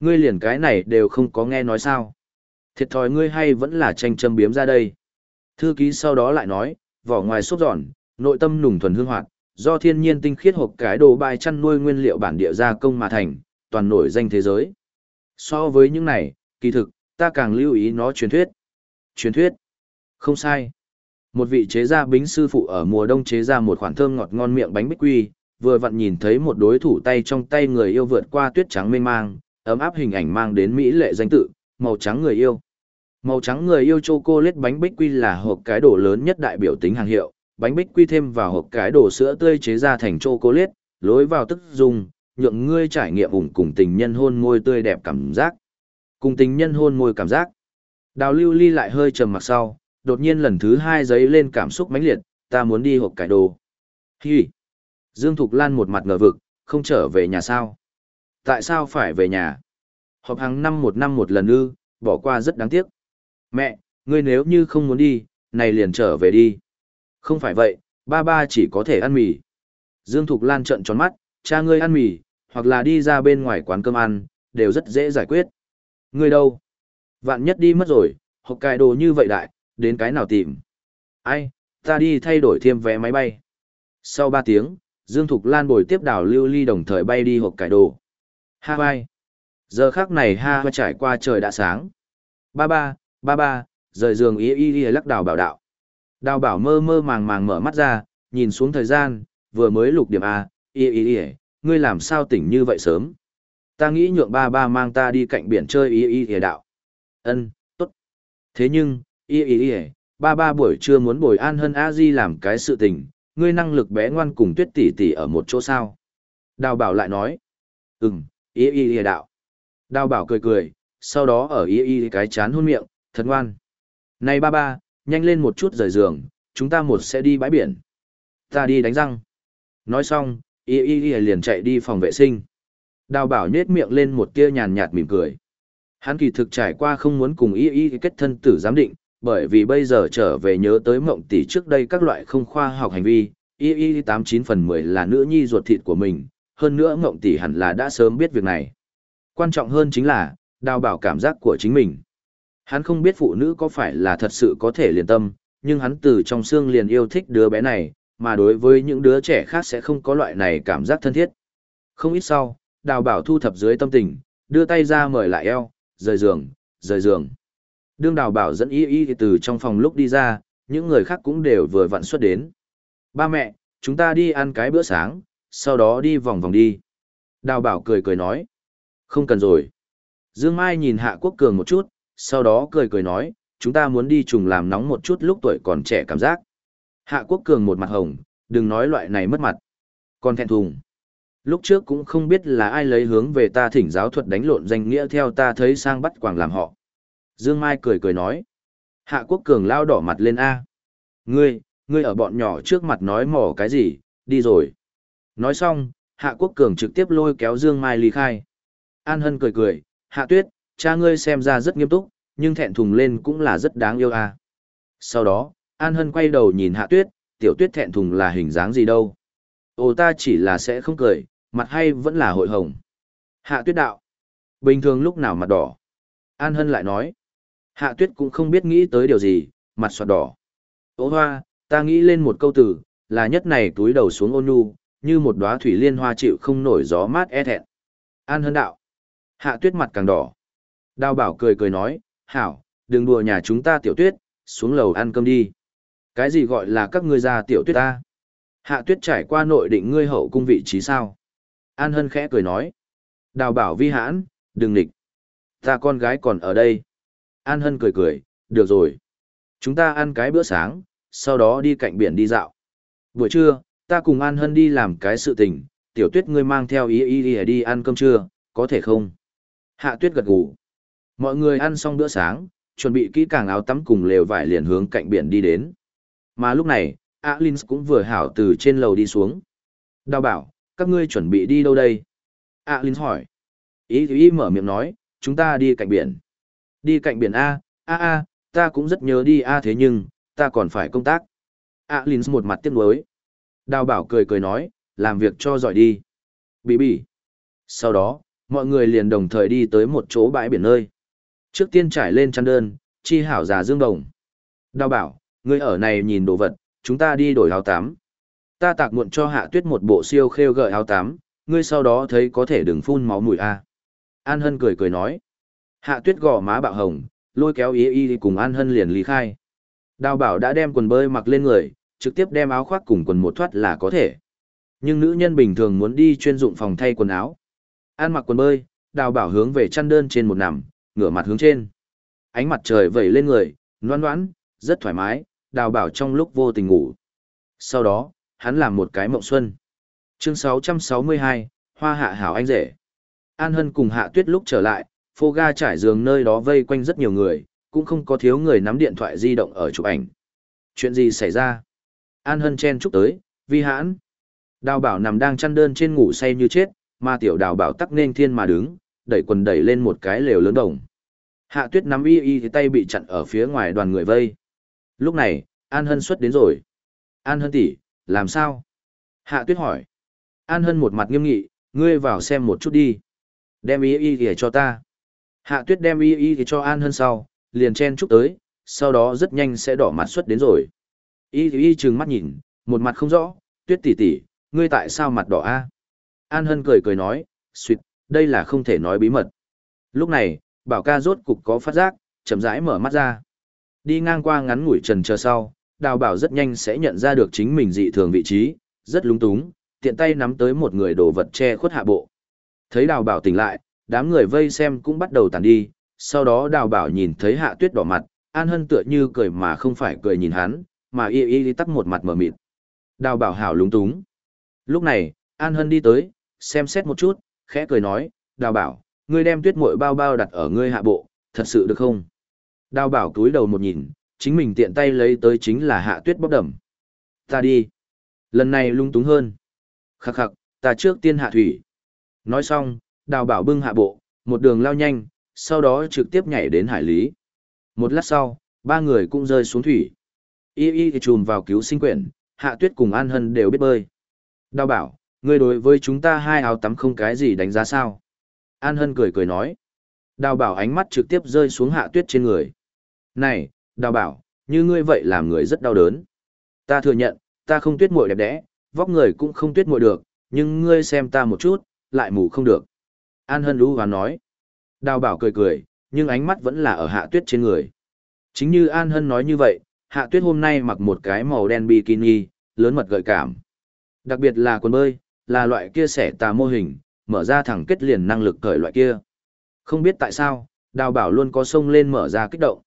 Ngươi liền cái này đều không có nghe nói sao. Thiệt thòi ngươi hay vẫn là tranh châm biếm ra đây. Thư ký sau đó lại nói, vỏ ngoài xốp giòn, nội tâm nùng thuần hương hoạt, do thiên nhiên tinh khiết hộp cái đồ bài chăn nuôi nguyên liệu bản địa gia công mà thành, toàn nổi danh thế giới. So với những này, kỳ thực, ta càng lưu ý nó truyền thuyết. Truyền thuyết? Không sai. Một vị chế gia bính sư phụ ở mùa đông chế ra một khoản thơm ngọt ngon miệng bánh bích quy, vừa vặn nhìn thấy một đối thủ tay trong tay người yêu vượt qua tuyết trắng mênh mang, ấm áp hình ảnh mang đến mỹ lệ danh tự, màu trắng người yêu. Màu trắng người yêu chocolate bánh bích quy là hộp cái đồ lớn nhất đại biểu tính hàng hiệu, bánh bích quy thêm vào hộp cái đồ sữa tươi chế ra thành chocolate, lối vào tức dùng, nhượng ngươi trải nghiệm ủng cùng tình nhân hôn môi tươi đẹp cảm giác. Cùng tình nhân hôn môi cảm giác. Đào lưu ly lại hơi trầm mặc sau, đột nhiên lần thứ hai giấy lên cảm xúc mãnh liệt, ta muốn đi hộp cải đồ. Hi! Dương Thục Lan một mặt ngờ vực, không trở về nhà sao? Tại sao phải về nhà? Họp hàng năm một năm một lần ư, bỏ qua rất đáng tiếc. Mẹ, ngươi nếu như không muốn đi, này liền trở về đi. Không phải vậy, ba ba chỉ có thể ăn mì. Dương Thục Lan trợn tròn mắt, cha ngươi ăn mì, hoặc là đi ra bên ngoài quán cơm ăn, đều rất dễ giải quyết. Ngươi đâu? Vạn nhất đi mất rồi, hoặc cài đồ như vậy đại, đến cái nào tìm? Ai, ta đi thay đổi thêm vé máy bay. Sau 3 tiếng, Dương Thục Lan bồi tiếp đảo lưu ly đồng thời bay đi hộp cải đồ. Hawaii. Giờ khác này ha trải qua trời đã sáng. Ba ba, ba ba, rời giường y y y lắc đào bảo đạo. Đào bảo mơ mơ màng màng mở mắt ra, nhìn xuống thời gian, vừa mới lục điểm A, y y y, ngươi làm sao tỉnh như vậy sớm. Ta nghĩ nhượng ba ba mang ta đi cạnh biển chơi y y y đạo. Ân, tốt. Thế nhưng, y y y, ba ba buổi trưa muốn bồi an hơn a di làm cái sự tình, ngươi năng lực bé ngoan cùng tuyết tỷ tỷ ở một chỗ sao. Đào bảo lại nói. Ừm, y y y đạo. Đào bảo cười cười, sau đó ở Y Y cái chán hôn miệng, thật ngoan. Này ba ba, nhanh lên một chút rời giường, chúng ta một sẽ đi bãi biển. Ta đi đánh răng. Nói xong, Y Y liền chạy đi phòng vệ sinh. Đào bảo nhết miệng lên một tia nhàn nhạt mỉm cười. Hắn kỳ thực trải qua không muốn cùng Y Y kết thân tử giám định, bởi vì bây giờ trở về nhớ tới mộng tỷ trước đây các loại không khoa học hành vi, y y tám chín phần mười là nữ nhi ruột thịt của mình, hơn nữa mộng tỷ hẳn là đã sớm biết việc này. Quan trọng hơn chính là, đào bảo cảm giác của chính mình. Hắn không biết phụ nữ có phải là thật sự có thể liền tâm, nhưng hắn từ trong xương liền yêu thích đứa bé này, mà đối với những đứa trẻ khác sẽ không có loại này cảm giác thân thiết. Không ít sau, đào bảo thu thập dưới tâm tình, đưa tay ra mời lại eo, rời giường, rời giường. Đương đào bảo dẫn y y từ trong phòng lúc đi ra, những người khác cũng đều vừa vặn xuất đến. Ba mẹ, chúng ta đi ăn cái bữa sáng, sau đó đi vòng vòng đi. Đào bảo cười cười nói. Không cần rồi. Dương Mai nhìn Hạ Quốc Cường một chút, sau đó cười cười nói, chúng ta muốn đi trùng làm nóng một chút lúc tuổi còn trẻ cảm giác. Hạ Quốc Cường một mặt hồng, đừng nói loại này mất mặt. Còn thẹn thùng. Lúc trước cũng không biết là ai lấy hướng về ta thỉnh giáo thuật đánh lộn danh nghĩa theo ta thấy sang bắt quảng làm họ. Dương Mai cười cười nói. Hạ Quốc Cường lao đỏ mặt lên A. Ngươi, ngươi ở bọn nhỏ trước mặt nói mỏ cái gì, đi rồi. Nói xong, Hạ Quốc Cường trực tiếp lôi kéo Dương Mai ly khai. An Hân cười cười, Hạ Tuyết, cha ngươi xem ra rất nghiêm túc, nhưng thẹn thùng lên cũng là rất đáng yêu à? Sau đó, An Hân quay đầu nhìn Hạ Tuyết, tiểu tuyết thẹn thùng là hình dáng gì đâu. Ồ ta chỉ là sẽ không cười, mặt hay vẫn là hội hồng. Hạ Tuyết đạo. Bình thường lúc nào mặt đỏ. An Hân lại nói. Hạ Tuyết cũng không biết nghĩ tới điều gì, mặt soạt đỏ. Ô hoa, ta nghĩ lên một câu từ, là nhất này túi đầu xuống ôn nhu, như một đóa thủy liên hoa chịu không nổi gió mát e thẹn. An Hân đạo. Hạ tuyết mặt càng đỏ. Đào bảo cười cười nói, hảo, đừng đùa nhà chúng ta tiểu tuyết, xuống lầu ăn cơm đi. Cái gì gọi là các ngươi ra tiểu tuyết ta? Hạ tuyết trải qua nội định ngươi hậu cung vị trí sao? An hân khẽ cười nói. Đào bảo vi hãn, đừng nịch. Ta con gái còn ở đây. An hân cười cười, được rồi. Chúng ta ăn cái bữa sáng, sau đó đi cạnh biển đi dạo. Buổi trưa, ta cùng An hân đi làm cái sự tình, tiểu tuyết ngươi mang theo ý ý ý đi ăn cơm trưa, có thể không? Hạ tuyết gật gù. Mọi người ăn xong bữa sáng, chuẩn bị kỹ càng áo tắm cùng lều vải liền hướng cạnh biển đi đến. Mà lúc này, Alins cũng vừa hảo từ trên lầu đi xuống. Đào bảo, các ngươi chuẩn bị đi đâu đây? Alins hỏi. Ý ý mở miệng nói, chúng ta đi cạnh biển. Đi cạnh biển A, A A, ta cũng rất nhớ đi A thế nhưng, ta còn phải công tác. Alins một mặt tiếc nuối. Đào bảo cười cười nói, làm việc cho giỏi đi. Bỉ bỉ. Sau đó, mọi người liền đồng thời đi tới một chỗ bãi biển nơi. Trước tiên trải lên chăn đơn, chi hảo già dương đồng. Đào bảo, ngươi ở này nhìn đồ vật, chúng ta đi đổi áo tắm. Ta tạc muộn cho hạ tuyết một bộ siêu khêu gợi áo tắm, ngươi sau đó thấy có thể đừng phun máu mùi a. À. An Hân cười cười nói. Hạ tuyết gò má bạo hồng, lôi kéo ý y cùng An Hân liền lý khai. Đào bảo đã đem quần bơi mặc lên người, trực tiếp đem áo khoác cùng quần một thoát là có thể. Nhưng nữ nhân bình thường muốn đi chuyên dụng phòng thay quần áo. An mặc quần bơi, đào bảo hướng về chăn đơn trên một nằm, ngửa mặt hướng trên. Ánh mặt trời vẩy lên người, noan noãn, rất thoải mái, đào bảo trong lúc vô tình ngủ. Sau đó, hắn làm một cái mộng xuân. Chương 662, Hoa hạ hảo anh rể. An Hân cùng Hạ Tuyết lúc trở lại, phô ga trải giường nơi đó vây quanh rất nhiều người, cũng không có thiếu người nắm điện thoại di động ở chụp ảnh. Chuyện gì xảy ra? An Hân chen chúc tới, vi hãn. Đào bảo nằm đang chăn đơn trên ngủ say như chết, mà tiểu đào bảo tắc nên thiên mà đứng, đẩy quần đẩy lên một cái lều lớn đồng. Hạ tuyết nắm y y thì tay bị chặn ở phía ngoài đoàn người vây. Lúc này, An Hân xuất đến rồi. An Hân tỷ, làm sao? Hạ tuyết hỏi. An Hân một mặt nghiêm nghị, ngươi vào xem một chút đi. Đem y y thì cho ta. Hạ tuyết đem y y thì cho An Hân sau, liền chen chúc tới, sau đó rất nhanh sẽ đỏ mặt xuất đến rồi. Y y trừng mắt nhìn, một mặt không rõ, tuyết tỷ tỷ, ngươi tại sao mặt đỏ a? An Hân cười cười nói, suyệt, đây là không thể nói bí mật. Lúc này, bảo ca rốt cục có phát giác, chậm rãi mở mắt ra. Đi ngang qua ngắn ngủi trần chờ sau, đào bảo rất nhanh sẽ nhận ra được chính mình dị thường vị trí, rất lúng túng, tiện tay nắm tới một người đồ vật che khuất hạ bộ. Thấy đào bảo tỉnh lại, đám người vây xem cũng bắt đầu tàn đi, sau đó đào bảo nhìn thấy hạ tuyết đỏ mặt, an hân tựa như cười mà không phải cười nhìn hắn, mà y y tắt một mặt mở mịt. Đào bảo hảo lúng túng. Lúc này, an hân đi tới, xem xét một chút, khẽ cười nói, đào bảo, ngươi đem tuyết muội bao bao đặt ở ngươi hạ bộ, thật sự được không? Đào bảo túi đầu một nhìn, chính mình tiện tay lấy tới chính là hạ tuyết bóc đầm. Ta đi. Lần này lung túng hơn. Khắc khắc, ta trước tiên hạ thủy. Nói xong, đào bảo bưng hạ bộ, một đường lao nhanh, sau đó trực tiếp nhảy đến hải lý. Một lát sau, ba người cũng rơi xuống thủy. Y y thì chùm vào cứu sinh quyển, hạ tuyết cùng an hân đều biết bơi. Đào bảo, ngươi đối với chúng ta hai áo tắm không cái gì đánh giá sao? An hân cười cười nói. Đào bảo ánh mắt trực tiếp rơi xuống hạ tuyết trên người. Này, đào bảo, như ngươi vậy làm người rất đau đớn. Ta thừa nhận, ta không tuyết muội đẹp đẽ, vóc người cũng không tuyết muội được, nhưng ngươi xem ta một chút, lại mù không được. An hân lũ hoán nói. Đào bảo cười cười, nhưng ánh mắt vẫn là ở hạ tuyết trên người. Chính như An hân nói như vậy, hạ tuyết hôm nay mặc một cái màu đen bikini, lớn mật gợi cảm. Đặc biệt là quần bơi, là loại kia xẻ tà mô hình, mở ra thẳng kết liền năng lực cởi loại kia. Không biết tại sao, đào bảo luôn có sông lên mở ra kích động.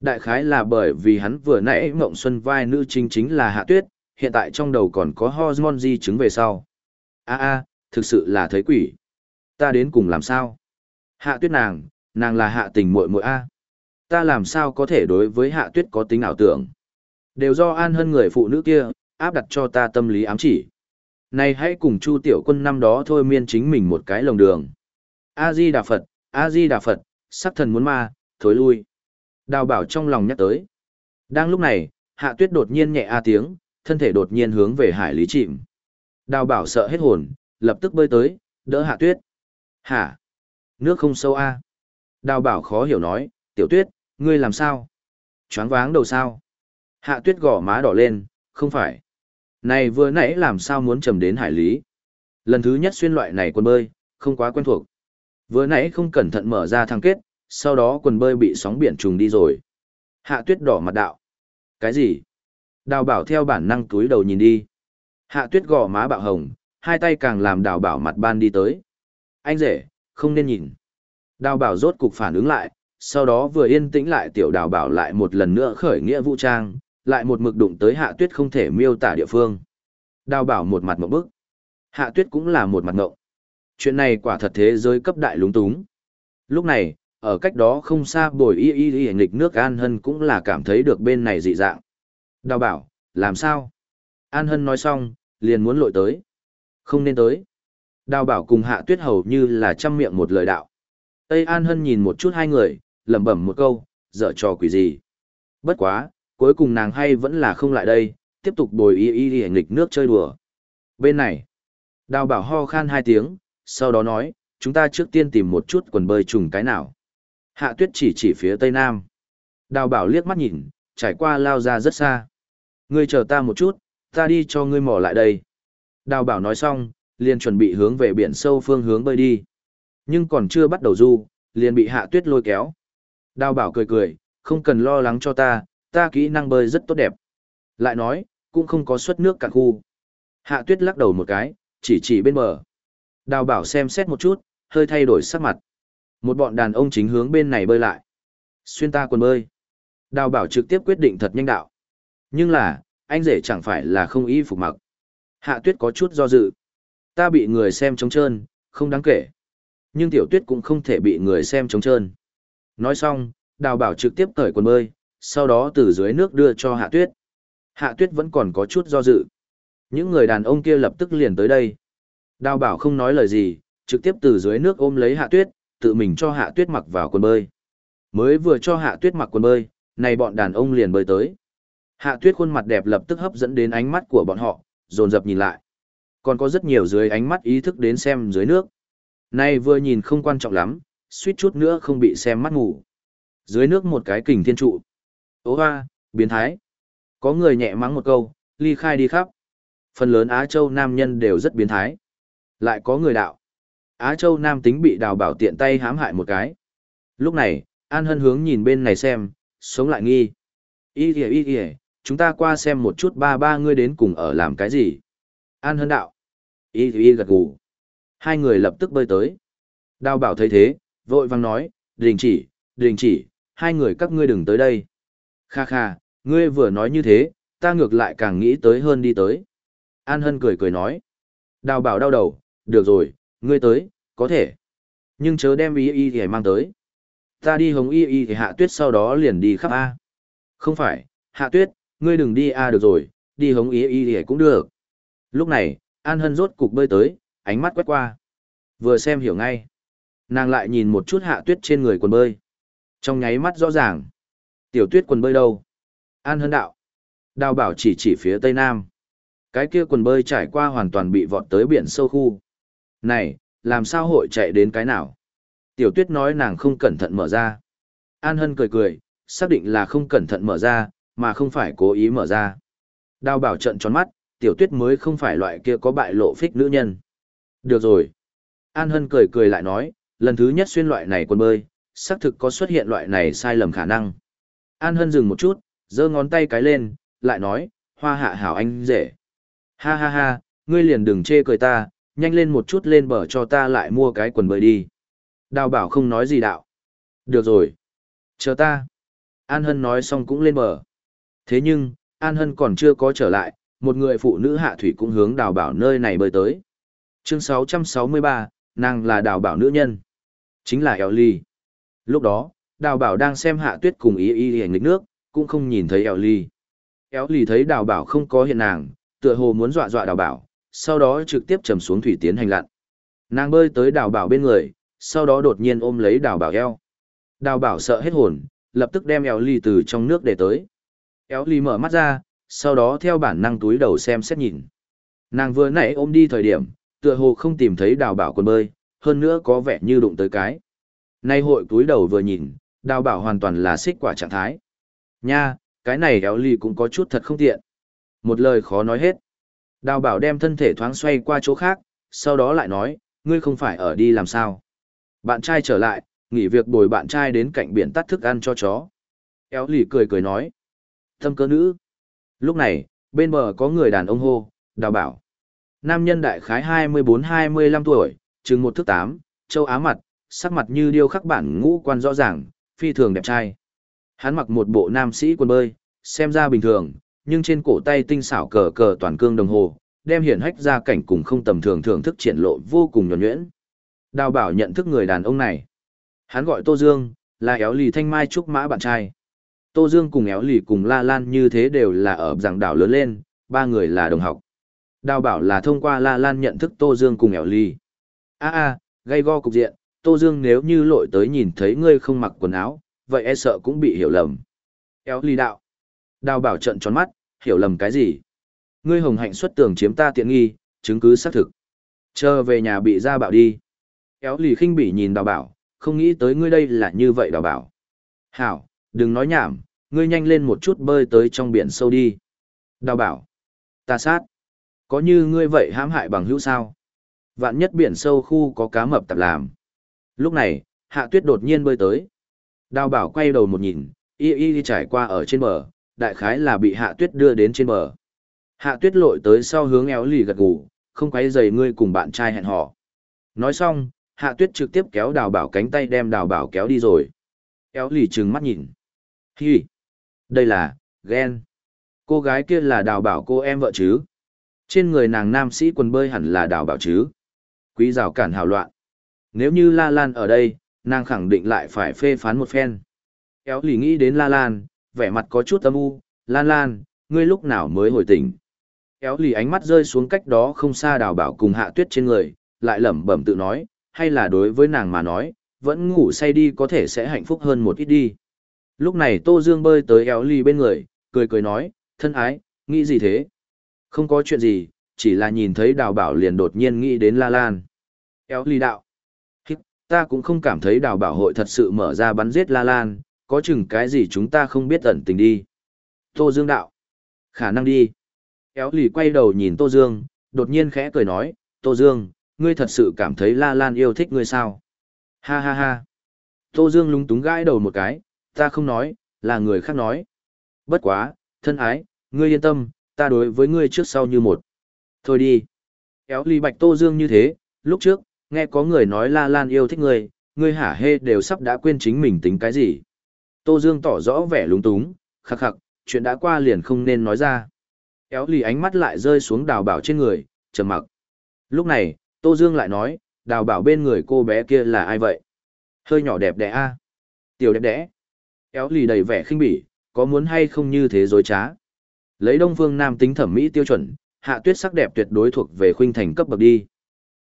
Đại khái là bởi vì hắn vừa nãy mộng xuân vai nữ chính chính là hạ tuyết, hiện tại trong đầu còn có hormone di chứng về sau. a a thực sự là thấy quỷ. Ta đến cùng làm sao? Hạ tuyết nàng, nàng là hạ tình muội muội a. Ta làm sao có thể đối với hạ tuyết có tính ảo tưởng? Đều do an hơn người phụ nữ kia, áp đặt cho ta tâm lý ám chỉ. Này hãy cùng Chu Tiểu Quân năm đó thôi miên chính mình một cái lồng đường. A-di Đà Phật, A-di Đà Phật, sắc thần muốn ma, thối lui. Đào bảo trong lòng nhắc tới. Đang lúc này, hạ tuyết đột nhiên nhẹ a tiếng, thân thể đột nhiên hướng về hải lý chìm. Đào bảo sợ hết hồn, lập tức bơi tới, đỡ hạ tuyết. Hả? Nước không sâu a Đào bảo khó hiểu nói, tiểu tuyết, ngươi làm sao? Choáng váng đầu sao? Hạ tuyết gõ má đỏ lên, không phải. Này vừa nãy làm sao muốn trầm đến hải lý. Lần thứ nhất xuyên loại này quần bơi, không quá quen thuộc. Vừa nãy không cẩn thận mở ra thang kết, sau đó quần bơi bị sóng biển trùng đi rồi. Hạ tuyết đỏ mặt đạo. Cái gì? Đào bảo theo bản năng túi đầu nhìn đi. Hạ tuyết gò má bạo hồng, hai tay càng làm đào bảo mặt ban đi tới. Anh rể, không nên nhìn. Đào bảo rốt cục phản ứng lại, sau đó vừa yên tĩnh lại tiểu đào bảo lại một lần nữa khởi nghĩa vũ trang, lại một mực đụng tới hạ tuyết không thể miêu tả địa phương. Đào bảo một mặt mộng bức. Hạ tuyết cũng là một mặt mộng. Chuyện này quả thật thế giới cấp đại lúng túng. Lúc này, ở cách đó không xa bồi y y y nghịch nước An Hân cũng là cảm thấy được bên này dị dạng. Đào bảo, làm sao? An Hân nói xong, liền muốn lội tới. Không nên tới. Đào bảo cùng hạ tuyết hầu như là chăm miệng một lời đạo. Tây An Hân nhìn một chút hai người, lẩm bẩm một câu, dở trò quỷ gì. Bất quá, cuối cùng nàng hay vẫn là không lại đây, tiếp tục bồi y y y nghịch nước chơi đùa. Bên này, đào bảo ho khan hai tiếng, sau đó nói, chúng ta trước tiên tìm một chút quần bơi trùng cái nào. Hạ tuyết chỉ chỉ phía tây nam. Đào bảo liếc mắt nhìn, trải qua lao ra rất xa. Ngươi chờ ta một chút, ta đi cho ngươi mò lại đây. Đào bảo nói xong, liền chuẩn bị hướng về biển sâu phương hướng bơi đi. Nhưng còn chưa bắt đầu du, liền bị hạ tuyết lôi kéo. Đào bảo cười cười, không cần lo lắng cho ta, ta kỹ năng bơi rất tốt đẹp. Lại nói, cũng không có suất nước cả khu. Hạ tuyết lắc đầu một cái, chỉ chỉ bên bờ. Đào bảo xem xét một chút, hơi thay đổi sắc mặt. Một bọn đàn ông chính hướng bên này bơi lại. Xuyên ta quần bơi. Đào bảo trực tiếp quyết định thật nhanh đạo. Nhưng là, anh rể chẳng phải là không y phục mặc. Hạ tuyết có chút do dự. Ta bị người xem trống trơn, không đáng kể. Nhưng tiểu tuyết cũng không thể bị người xem trống trơn. Nói xong, đào bảo trực tiếp cởi quần bơi, sau đó từ dưới nước đưa cho hạ tuyết. Hạ tuyết vẫn còn có chút do dự. Những người đàn ông kia lập tức liền tới đây. Đào bảo không nói lời gì, trực tiếp từ dưới nước ôm lấy hạ tuyết, tự mình cho hạ tuyết mặc vào quần bơi. Mới vừa cho hạ tuyết mặc quần bơi, này bọn đàn ông liền bơi tới. Hạ tuyết khuôn mặt đẹp lập tức hấp dẫn đến ánh mắt của bọn họ, dồn dập nhìn lại. Còn có rất nhiều dưới ánh mắt ý thức đến xem dưới nước. nay vừa nhìn không quan trọng lắm, suýt chút nữa không bị xem mắt ngủ. Dưới nước một cái kình thiên trụ ố hoa, biến thái. Có người nhẹ mắng một câu, ly khai đi khắp. Phần lớn Á Châu nam nhân đều rất biến thái. Lại có người đạo. Á Châu nam tính bị đào bảo tiện tay hãm hại một cái. Lúc này, An Hân hướng nhìn bên này xem, sống lại nghi. Y kìa y kìa, chúng ta qua xem một chút ba ba ngươi đến cùng ở làm cái gì. An Hân đạo. y y gật gù. Hai người lập tức bơi tới. Đào bảo thấy thế, vội vang nói, đình chỉ, đình chỉ, hai người các ngươi đừng tới đây. Kha kha, ngươi vừa nói như thế, ta ngược lại càng nghĩ tới hơn đi tới. An Hân cười cười nói. Đào bảo đau đầu, được rồi, ngươi tới, có thể. Nhưng chớ đem y y thì mang tới. Ta đi hồng y y thì hạ tuyết sau đó liền đi khắp A. Không phải, hạ tuyết, ngươi đừng đi A được rồi, đi hồng y y thì cũng được. Lúc này, An Hân rốt cục bơi tới, ánh mắt quét qua. Vừa xem hiểu ngay. Nàng lại nhìn một chút hạ tuyết trên người quần bơi. Trong nháy mắt rõ ràng. Tiểu tuyết quần bơi đâu? An Hân đạo. Đào bảo chỉ chỉ phía tây nam. Cái kia quần bơi trải qua hoàn toàn bị vọt tới biển sâu khu. Này, làm sao hội chạy đến cái nào? Tiểu tuyết nói nàng không cẩn thận mở ra. An Hân cười cười, xác định là không cẩn thận mở ra, mà không phải cố ý mở ra. Đào bảo trận tròn mắt, tiểu tuyết mới không phải loại kia có bại lộ phích nữ nhân. Được rồi. An Hân cười cười lại nói, lần thứ nhất xuyên loại này quần bơi, xác thực có xuất hiện loại này sai lầm khả năng. An Hân dừng một chút, giơ ngón tay cái lên, lại nói, hoa hạ hảo anh rể. Ha ha ha, ngươi liền đừng chê cười ta, nhanh lên một chút lên bờ cho ta lại mua cái quần bơi đi. Đào bảo không nói gì đạo. Được rồi. Chờ ta. An Hân nói xong cũng lên bờ. Thế nhưng, An Hân còn chưa có trở lại, một người phụ nữ hạ thủy cũng hướng đào bảo nơi này bơi tới. Chương 663, nàng là đào bảo nữ nhân. Chính là eo ly. Lúc đó, đào bảo đang xem hạ tuyết cùng ý ý hình lịch nước, cũng không nhìn thấy eo ly. Eo ly thấy đào bảo không có hiện nàng, tựa hồ muốn dọa dọa đào bảo, sau đó trực tiếp chầm xuống thủy tiến hành lặn. Nàng bơi tới đào bảo bên người, sau đó đột nhiên ôm lấy đào bảo eo. Đào bảo sợ hết hồn, lập tức đem eo ly từ trong nước để tới. Eo ly mở mắt ra, sau đó theo bản năng túi đầu xem xét nhìn. Nàng vừa nãy ôm đi thời điểm, tựa hồ không tìm thấy đào bảo quần bơi, hơn nữa có vẻ như đụng tới cái. Nay hội túi đầu vừa nhìn, đào bảo hoàn toàn là xích quả trạng thái. Nha, cái này eo ly cũng có chút thật không tiện. Một lời khó nói hết. Đào bảo đem thân thể thoáng xoay qua chỗ khác, sau đó lại nói, ngươi không phải ở đi làm sao. Bạn trai trở lại, nghỉ việc bồi bạn trai đến cạnh biển tắt thức ăn cho chó. Éo lì cười cười nói. Thâm cơ nữ. Lúc này, bên bờ có người đàn ông hô, đào bảo. Nam nhân đại khái 24-25 tuổi, chừng một thước tám, châu á mặt, sắc mặt như điêu khắc bản ngũ quan rõ ràng, phi thường đẹp trai. Hắn mặc một bộ nam sĩ quần bơi, xem ra bình thường, nhưng trên cổ tay tinh xảo cờ cờ toàn cương đồng hồ, đem hiển hách ra cảnh cùng không tầm thường thưởng thức triển lộ vô cùng nhuẩn nhuyễn. Đào bảo nhận thức người đàn ông này. Hắn gọi Tô Dương, là éo lì thanh mai trúc mã bạn trai. Tô Dương cùng éo lì cùng La Lan như thế đều là ở giảng đảo lớn lên, ba người là đồng học. Đào bảo là thông qua La Lan nhận thức Tô Dương cùng éo lì. a a gây go cục diện, Tô Dương nếu như lội tới nhìn thấy ngươi không mặc quần áo, vậy e sợ cũng bị hiểu lầm. Éo lì đạo. Đào bảo trận tròn mắt, hiểu lầm cái gì? Ngươi hồng hạnh xuất tường chiếm ta tiện nghi, chứng cứ xác thực. Chờ về nhà bị ra bạo đi. Éo lì khinh bỉ nhìn đào bảo, không nghĩ tới ngươi đây là như vậy đào bảo. Hảo, đừng nói nhảm, ngươi nhanh lên một chút bơi tới trong biển sâu đi. Đào bảo. Ta sát. Có như ngươi vậy hãm hại bằng hữu sao? Vạn nhất biển sâu khu có cá mập tạp làm. Lúc này, hạ tuyết đột nhiên bơi tới. Đào bảo quay đầu một nhìn, y y trải qua ở trên bờ, đại khái là bị hạ tuyết đưa đến trên bờ. Hạ tuyết lội tới sau hướng éo lì gật gù, không quấy dày ngươi cùng bạn trai hẹn hò. Nói xong, hạ tuyết trực tiếp kéo đào bảo cánh tay đem đào bảo kéo đi rồi. Éo lì trừng mắt nhìn. Hi! Đây là, ghen. Cô gái kia là đào bảo cô em vợ chứ. Trên người nàng nam sĩ quần bơi hẳn là đào bảo chứ. Quý rào cản hào loạn. Nếu như La Lan ở đây, nàng khẳng định lại phải phê phán một phen. Éo lì nghĩ đến La Lan, vẻ mặt có chút âm u. Lan Lan, ngươi lúc nào mới hồi tỉnh? Éo lì ánh mắt rơi xuống cách đó không xa đào bảo cùng hạ tuyết trên người, lại lẩm bẩm tự nói, hay là đối với nàng mà nói, vẫn ngủ say đi có thể sẽ hạnh phúc hơn một ít đi. Lúc này Tô Dương bơi tới éo lì bên người, cười cười nói, thân ái, nghĩ gì thế? Không có chuyện gì, chỉ là nhìn thấy đào bảo liền đột nhiên nghĩ đến La Lan. Éo lì đạo. Ta cũng không cảm thấy đào bảo hội thật sự mở ra bắn giết La Lan, có chừng cái gì chúng ta không biết ẩn tình đi. Tô Dương đạo. Khả năng đi. Éo lì quay đầu nhìn Tô Dương, đột nhiên khẽ cười nói, Tô Dương, ngươi thật sự cảm thấy La Lan yêu thích ngươi sao? Ha ha ha. Tô Dương lúng túng gãi đầu một cái, ta không nói, là người khác nói. Bất quá, thân ái, ngươi yên tâm, ta đối với ngươi trước sau như một. Thôi đi. Éo lì bạch Tô Dương như thế, lúc trước, nghe có người nói La Lan yêu thích ngươi, ngươi hả hê đều sắp đã quên chính mình tính cái gì. Tô Dương tỏ rõ vẻ lúng túng, khắc khắc, chuyện đã qua liền không nên nói ra. Éo lì ánh mắt lại rơi xuống đào bảo trên người, trầm mặc. Lúc này, Tô Dương lại nói, đào bảo bên người cô bé kia là ai vậy? Hơi nhỏ đẹp đẽ a Tiểu đẹp đẽ. Éo lì đầy vẻ khinh bỉ, có muốn hay không như thế dối trá. Lấy đông phương nam tính thẩm mỹ tiêu chuẩn, hạ tuyết sắc đẹp tuyệt đối thuộc về khuynh thành cấp bậc đi.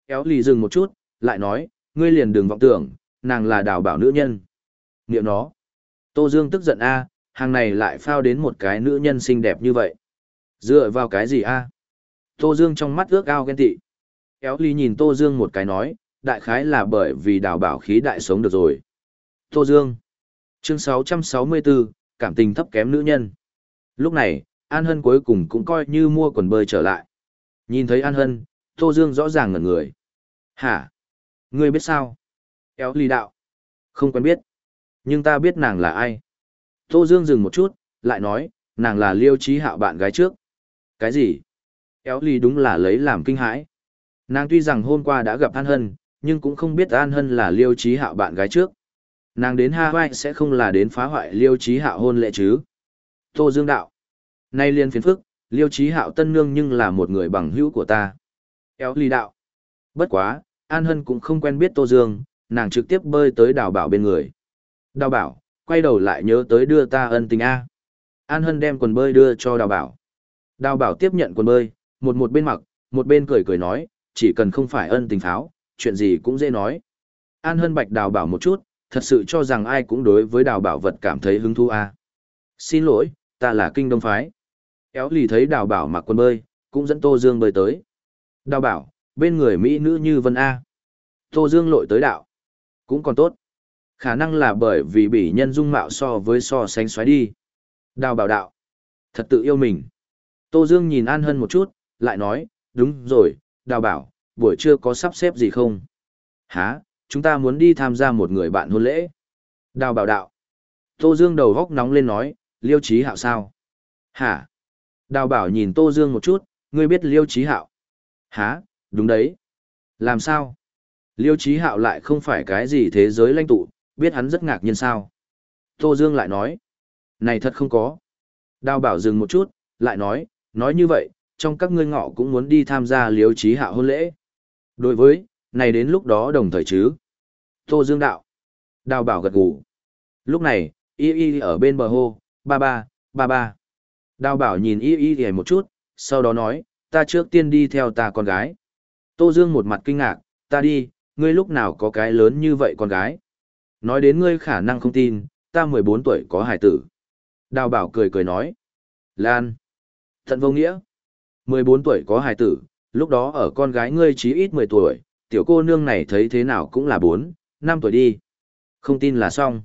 Éo lì dừng một chút, lại nói, ngươi liền đừng vọng tưởng, nàng là đào bảo nữ nhân. Niệm nó. Tô Dương tức giận a hàng này lại phao đến một cái nữ nhân xinh đẹp như vậy. Dựa vào cái gì a Tô Dương trong mắt ước ao ghen tị. kéo ly nhìn Tô Dương một cái nói, đại khái là bởi vì đào bảo khí đại sống được rồi. Tô Dương. Chương 664, cảm tình thấp kém nữ nhân. Lúc này, An Hân cuối cùng cũng coi như mua quần bơi trở lại. Nhìn thấy An Hân, Tô Dương rõ ràng ngẩn người. Hả? Ngươi biết sao? Éo lì đạo. Không quen biết. Nhưng ta biết nàng là ai. Tô Dương dừng một chút, lại nói, nàng là liêu trí hạo bạn gái trước. Cái gì? Éo lì đúng là lấy làm kinh hãi. Nàng tuy rằng hôm qua đã gặp An Hân, nhưng cũng không biết An Hân là liêu trí hạo bạn gái trước. Nàng đến Hawaii sẽ không là đến phá hoại liêu trí hạo hôn lệ chứ. Tô Dương đạo. Nay liên phiền phức, liêu trí hạo tân nương nhưng là một người bằng hữu của ta. Éo lì đạo. Bất quá, An Hân cũng không quen biết Tô Dương, nàng trực tiếp bơi tới đào bảo bên người. Đào bảo, quay đầu lại nhớ tới đưa ta ân tình A. An Hân đem quần bơi đưa cho đào bảo. Đào bảo tiếp nhận quần bơi, một một bên mặc, một bên cười cười nói, chỉ cần không phải ân tình pháo, chuyện gì cũng dễ nói. An Hân Bạch đào bảo một chút, thật sự cho rằng ai cũng đối với đào bảo vật cảm thấy hứng thú a. Xin lỗi, ta là kinh đông phái. Kéo lì thấy đào bảo mặc quần bơi, cũng dẫn Tô Dương bơi tới. Đào bảo, bên người Mỹ nữ như Vân A. Tô Dương lội tới đạo. Cũng còn tốt. Khả năng là bởi vì bỉ nhân dung mạo so với so sánh xoáy đi. Đào bảo đạo. Thật tự yêu mình. Tô Dương nhìn An Hân một chút, lại nói, đúng rồi, đào bảo, buổi trưa có sắp xếp gì không? Hả, chúng ta muốn đi tham gia một người bạn hôn lễ. Đào bảo đạo. Tô Dương đầu góc nóng lên nói, liêu trí hạo sao? Hả? Đào bảo nhìn Tô Dương một chút, ngươi biết liêu trí hạo. Hả, đúng đấy. Làm sao? Liêu trí hạo lại không phải cái gì thế giới lãnh tụ, biết hắn rất ngạc nhiên sao? Tô Dương lại nói. Này thật không có. Đào bảo dừng một chút, lại nói, nói như vậy, trong các ngươi ngọ cũng muốn đi tham gia liêu trí hạ hôn lễ. Đối với, này đến lúc đó đồng thời chứ. Tô Dương đạo. Đào bảo gật gù. Lúc này, y y ở bên bờ hô, ba ba, ba ba. Đào bảo nhìn y y một chút, sau đó nói, ta trước tiên đi theo ta con gái. Tô Dương một mặt kinh ngạc, ta đi, ngươi lúc nào có cái lớn như vậy con gái. Nói đến ngươi khả năng không tin, ta 14 tuổi có hải tử. Đào bảo cười cười nói. Lan. Thận vô nghĩa. 14 tuổi có hài tử, lúc đó ở con gái ngươi chí ít 10 tuổi, tiểu cô nương này thấy thế nào cũng là bốn, năm tuổi đi. Không tin là xong.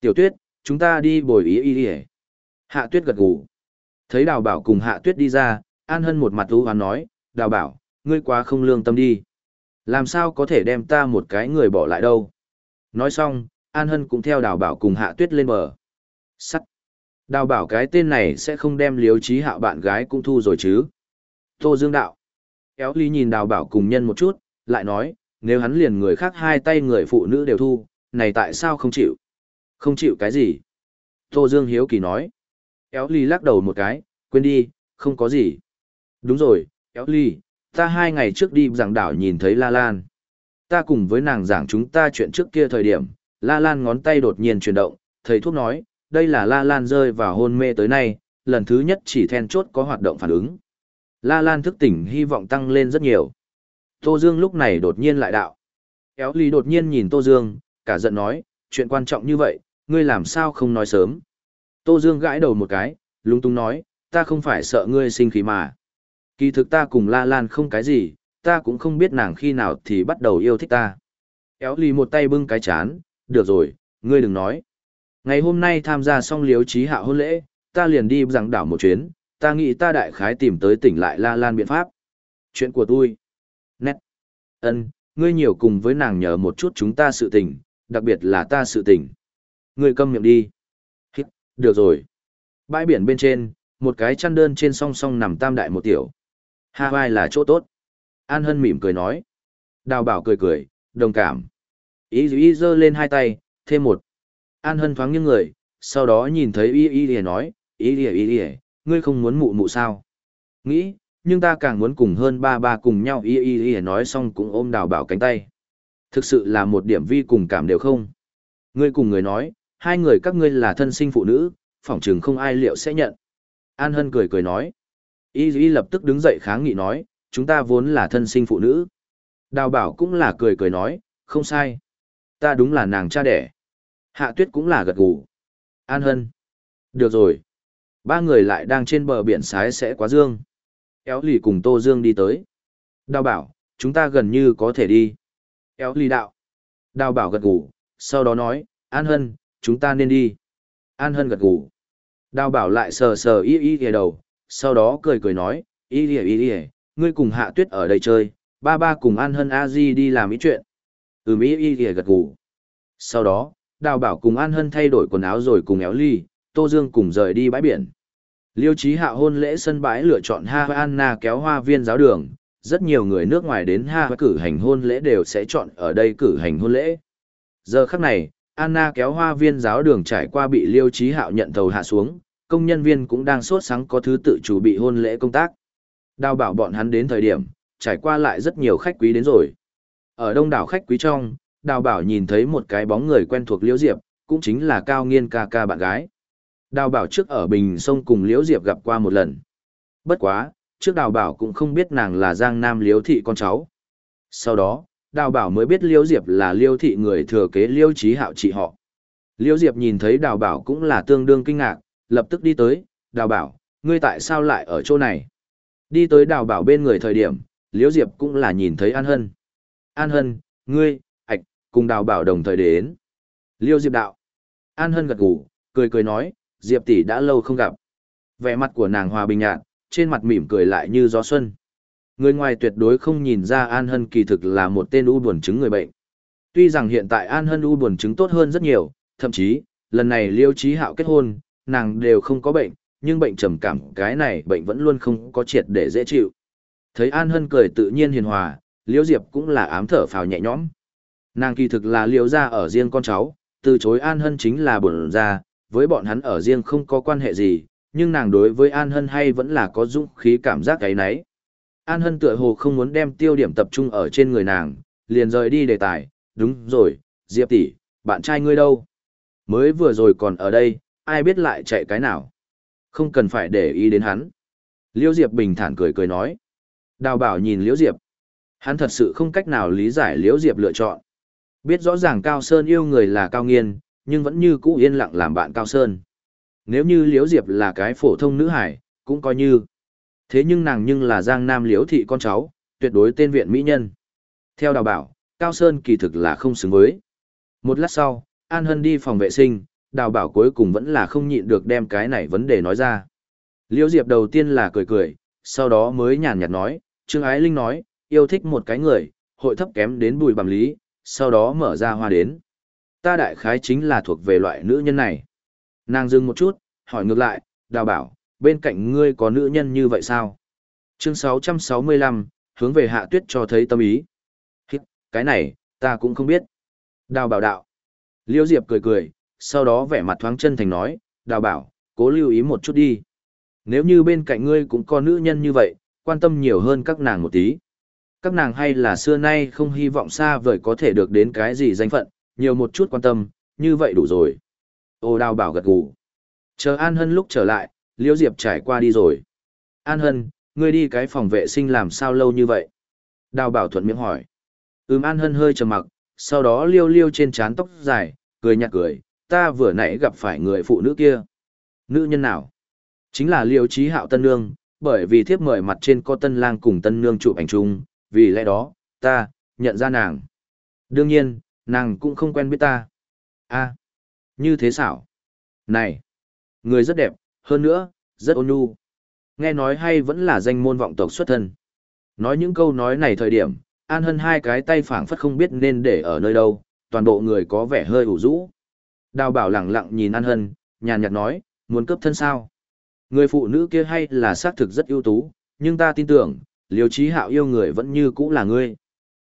Tiểu tuyết, chúng ta đi bồi ý ý đi Hạ tuyết gật gù. Thấy đào bảo cùng hạ tuyết đi ra, An Hân một mặt ưu hoán nói, đào bảo, ngươi quá không lương tâm đi. Làm sao có thể đem ta một cái người bỏ lại đâu. Nói xong, An Hân cũng theo đào bảo cùng hạ tuyết lên bờ. Sắt. Đào bảo cái tên này sẽ không đem liếu trí hạo bạn gái cũng thu rồi chứ. Tô Dương đạo. Kéo ly nhìn đào bảo cùng nhân một chút, lại nói, nếu hắn liền người khác hai tay người phụ nữ đều thu, này tại sao không chịu? Không chịu cái gì? Tô Dương hiếu kỳ nói. Kéo ly lắc đầu một cái, quên đi, không có gì. Đúng rồi, kéo ly, ta hai ngày trước đi giảng đảo nhìn thấy La Lan. Ta cùng với nàng giảng chúng ta chuyện trước kia thời điểm, La Lan ngón tay đột nhiên chuyển động, thầy thuốc nói, đây là La Lan rơi vào hôn mê tới nay, lần thứ nhất chỉ then chốt có hoạt động phản ứng. La Lan thức tỉnh hy vọng tăng lên rất nhiều. Tô Dương lúc này đột nhiên lại đạo. Kéo Lý đột nhiên nhìn Tô Dương, cả giận nói, chuyện quan trọng như vậy, ngươi làm sao không nói sớm. Tô Dương gãi đầu một cái, lung tung nói, ta không phải sợ ngươi sinh khí mà. Kỳ thực ta cùng La Lan không cái gì, ta cũng không biết nàng khi nào thì bắt đầu yêu thích ta. Éo lì một tay bưng cái chán, được rồi, ngươi đừng nói. Ngày hôm nay tham gia xong liếu trí hạ hôn lễ, ta liền đi giảng đảo một chuyến, ta nghĩ ta đại khái tìm tới tỉnh lại La Lan biện pháp. Chuyện của tôi. Nét. ân ngươi nhiều cùng với nàng nhờ một chút chúng ta sự tình, đặc biệt là ta sự tình. Ngươi câm miệng đi. Hít, được rồi. Bãi biển bên trên, một cái chăn đơn trên song song nằm tam đại một tiểu. Hawaii là chỗ tốt. An Hân mỉm cười nói. Đào bảo cười cười, đồng cảm. Ý Y giơ lên hai tay, thêm một. An Hân thoáng nghiêng người, sau đó nhìn thấy y y lìa nói, y y y y, ngươi không muốn mụ mụ sao? Nghĩ, nhưng ta càng muốn cùng hơn ba ba cùng nhau y y lìa nói xong cũng ôm đào bảo cánh tay. Thực sự là một điểm vi cùng cảm đều không. Ngươi cùng người nói, hai người các ngươi là thân sinh phụ nữ, phỏng chừng không ai liệu sẽ nhận. An Hân cười cười nói. Y y lập tức đứng dậy kháng nghị nói, chúng ta vốn là thân sinh phụ nữ. Đào bảo cũng là cười cười nói, không sai. Ta đúng là nàng cha đẻ. Hạ tuyết cũng là gật gù. An Hân. Được rồi. Ba người lại đang trên bờ biển sái sẽ quá dương. Éo lì cùng Tô Dương đi tới. Đào bảo, chúng ta gần như có thể đi. Éo lì đạo. Đào bảo gật gù, sau đó nói, An Hân, chúng ta nên đi. An Hân gật gù. Đào bảo lại sờ sờ y y ghề đầu, sau đó cười cười nói, ý y ý y, ngươi cùng hạ tuyết ở đây chơi, ba ba cùng An Hân a di đi làm ý chuyện. Ừm ý ý y gật gù. Sau đó, đào bảo cùng An Hân thay đổi quần áo rồi cùng éo ly, Tô Dương cùng rời đi bãi biển. Liêu Chí hạ hôn lễ sân bãi lựa chọn Ha Anna kéo hoa viên giáo đường, rất nhiều người nước ngoài đến Ha cử hành hôn lễ đều sẽ chọn ở đây cử hành hôn lễ. Giờ khắc này, Anna kéo hoa viên giáo đường trải qua bị Liêu Chí hạo nhận thầu hạ xuống, công nhân viên cũng đang sốt sáng có thứ tự chủ bị hôn lễ công tác. Đào bảo bọn hắn đến thời điểm, trải qua lại rất nhiều khách quý đến rồi. Ở đông đảo khách quý trong, đào bảo nhìn thấy một cái bóng người quen thuộc Liễu Diệp, cũng chính là Cao Nghiên ca ca bạn gái. Đào bảo trước ở Bình Sông cùng Liễu Diệp gặp qua một lần. Bất quá, trước đào bảo cũng không biết nàng là Giang Nam Liễu Thị con cháu. Sau đó, đào bảo mới biết Liễu Diệp là Liễu Thị người thừa kế Liễu Trí Hạo chị họ. Liễu Diệp nhìn thấy đào bảo cũng là tương đương kinh ngạc, lập tức đi tới, đào bảo, ngươi tại sao lại ở chỗ này? Đi tới đào bảo bên người thời điểm, Liễu Diệp cũng là nhìn thấy An Hân. An Hân, ngươi, ạch, cùng đào bảo đồng thời đến. Liêu Diệp đạo. An Hân gật gù, cười cười nói, Diệp tỷ đã lâu không gặp. Vẻ mặt của nàng hòa bình nhạt, trên mặt mỉm cười lại như gió xuân. Người ngoài tuyệt đối không nhìn ra An Hân kỳ thực là một tên u buồn chứng người bệnh. Tuy rằng hiện tại An Hân u buồn chứng tốt hơn rất nhiều, thậm chí, lần này Liêu Chí Hạo kết hôn, nàng đều không có bệnh, nhưng bệnh trầm cảm cái này bệnh vẫn luôn không có triệt để dễ chịu. Thấy An Hân cười tự nhiên hiền hòa, liễu Diệp cũng là ám thở phào nhẹ nhõm. Nàng kỳ thực là liễu gia ở riêng con cháu, từ chối An Hân chính là buồn ra, với bọn hắn ở riêng không có quan hệ gì, nhưng nàng đối với An Hân hay vẫn là có dũng khí cảm giác cái nấy. An Hân tựa hồ không muốn đem tiêu điểm tập trung ở trên người nàng, liền rời đi đề tài, đúng rồi, Diệp tỷ, bạn trai ngươi đâu? Mới vừa rồi còn ở đây, ai biết lại chạy cái nào? Không cần phải để ý đến hắn. Liễu Diệp bình thản cười cười nói. Đào bảo nhìn Liễu Diệp. Hắn thật sự không cách nào lý giải Liễu Diệp lựa chọn. Biết rõ ràng Cao Sơn yêu người là Cao Nghiên, nhưng vẫn như cũ yên lặng làm bạn Cao Sơn. Nếu như Liễu Diệp là cái phổ thông nữ hải, cũng coi như. Thế nhưng nàng nhưng là Giang Nam Liễu thị con cháu, tuyệt đối tên viện mỹ nhân. Theo đào bảo, Cao Sơn kỳ thực là không xứng với. Một lát sau, An Hân đi phòng vệ sinh, đào bảo cuối cùng vẫn là không nhịn được đem cái này vấn đề nói ra. Liễu Diệp đầu tiên là cười cười, sau đó mới nhàn nhạt nói, Trương Ái Linh nói, yêu thích một cái người, hội thấp kém đến bùi bằng lý, sau đó mở ra hoa đến. Ta đại khái chính là thuộc về loại nữ nhân này. Nàng dừng một chút, hỏi ngược lại, đào bảo, bên cạnh ngươi có nữ nhân như vậy sao? Chương 665, hướng về hạ tuyết cho thấy tâm ý. Hít, cái này, ta cũng không biết. Đào bảo đạo. Liễu Diệp cười cười, sau đó vẻ mặt thoáng chân thành nói, đào bảo, cố lưu ý một chút đi. Nếu như bên cạnh ngươi cũng có nữ nhân như vậy, quan tâm nhiều hơn các nàng một tí. Các nàng hay là xưa nay không hy vọng xa vời có thể được đến cái gì danh phận, nhiều một chút quan tâm, như vậy đủ rồi. Ô đào bảo gật gù. Chờ An Hân lúc trở lại, Liễu Diệp trải qua đi rồi. An Hân, ngươi đi cái phòng vệ sinh làm sao lâu như vậy? Đào bảo thuận miệng hỏi. Ừm An Hân hơi trầm mặc, sau đó liêu liêu trên trán tóc dài, cười nhạt cười, ta vừa nãy gặp phải người phụ nữ kia. Nữ nhân nào? Chính là liêu trí hạo tân nương, bởi vì thiếp mời mặt trên có tân lang cùng tân nương chụp ảnh chung, vì lẽ đó, ta, nhận ra nàng. Đương nhiên, nàng cũng không quen biết ta. a như thế xảo. Này, người rất đẹp, hơn nữa, rất ôn nhu. Nghe nói hay vẫn là danh môn vọng tộc xuất thân. Nói những câu nói này thời điểm, An Hân hai cái tay phảng phất không biết nên để ở nơi đâu, toàn bộ người có vẻ hơi ủ rũ. Đào bảo lẳng lặng nhìn An Hân, nhàn nhạt nói, muốn cấp thân sao? Người phụ nữ kia hay là xác thực rất ưu tú, nhưng ta tin tưởng, liêu trí hạo yêu người vẫn như cũ là ngươi.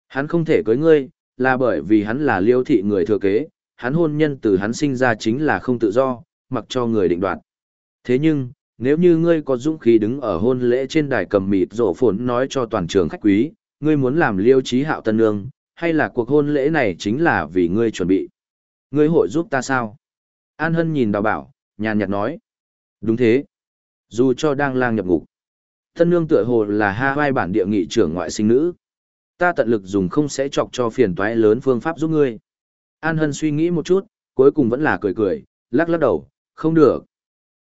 Hắn không thể cưới ngươi, là bởi vì hắn là liêu thị người thừa kế, hắn hôn nhân từ hắn sinh ra chính là không tự do, mặc cho người định đoạt. Thế nhưng, nếu như ngươi có dũng khí đứng ở hôn lễ trên đài cầm mịt rộ phồn nói cho toàn trường khách quý, ngươi muốn làm liêu trí hạo tân nương, hay là cuộc hôn lễ này chính là vì ngươi chuẩn bị? Ngươi hội giúp ta sao? An Hân nhìn đào bảo, nhàn nhạt nói. Đúng thế. Dù cho đang lang nhập ngục. thân nương tựa hồ là ha vai bản địa nghị trưởng ngoại sinh nữ. Ta tận lực dùng không sẽ chọc cho phiền toái lớn phương pháp giúp ngươi. An Hân suy nghĩ một chút, cuối cùng vẫn là cười cười, lắc lắc đầu, không được.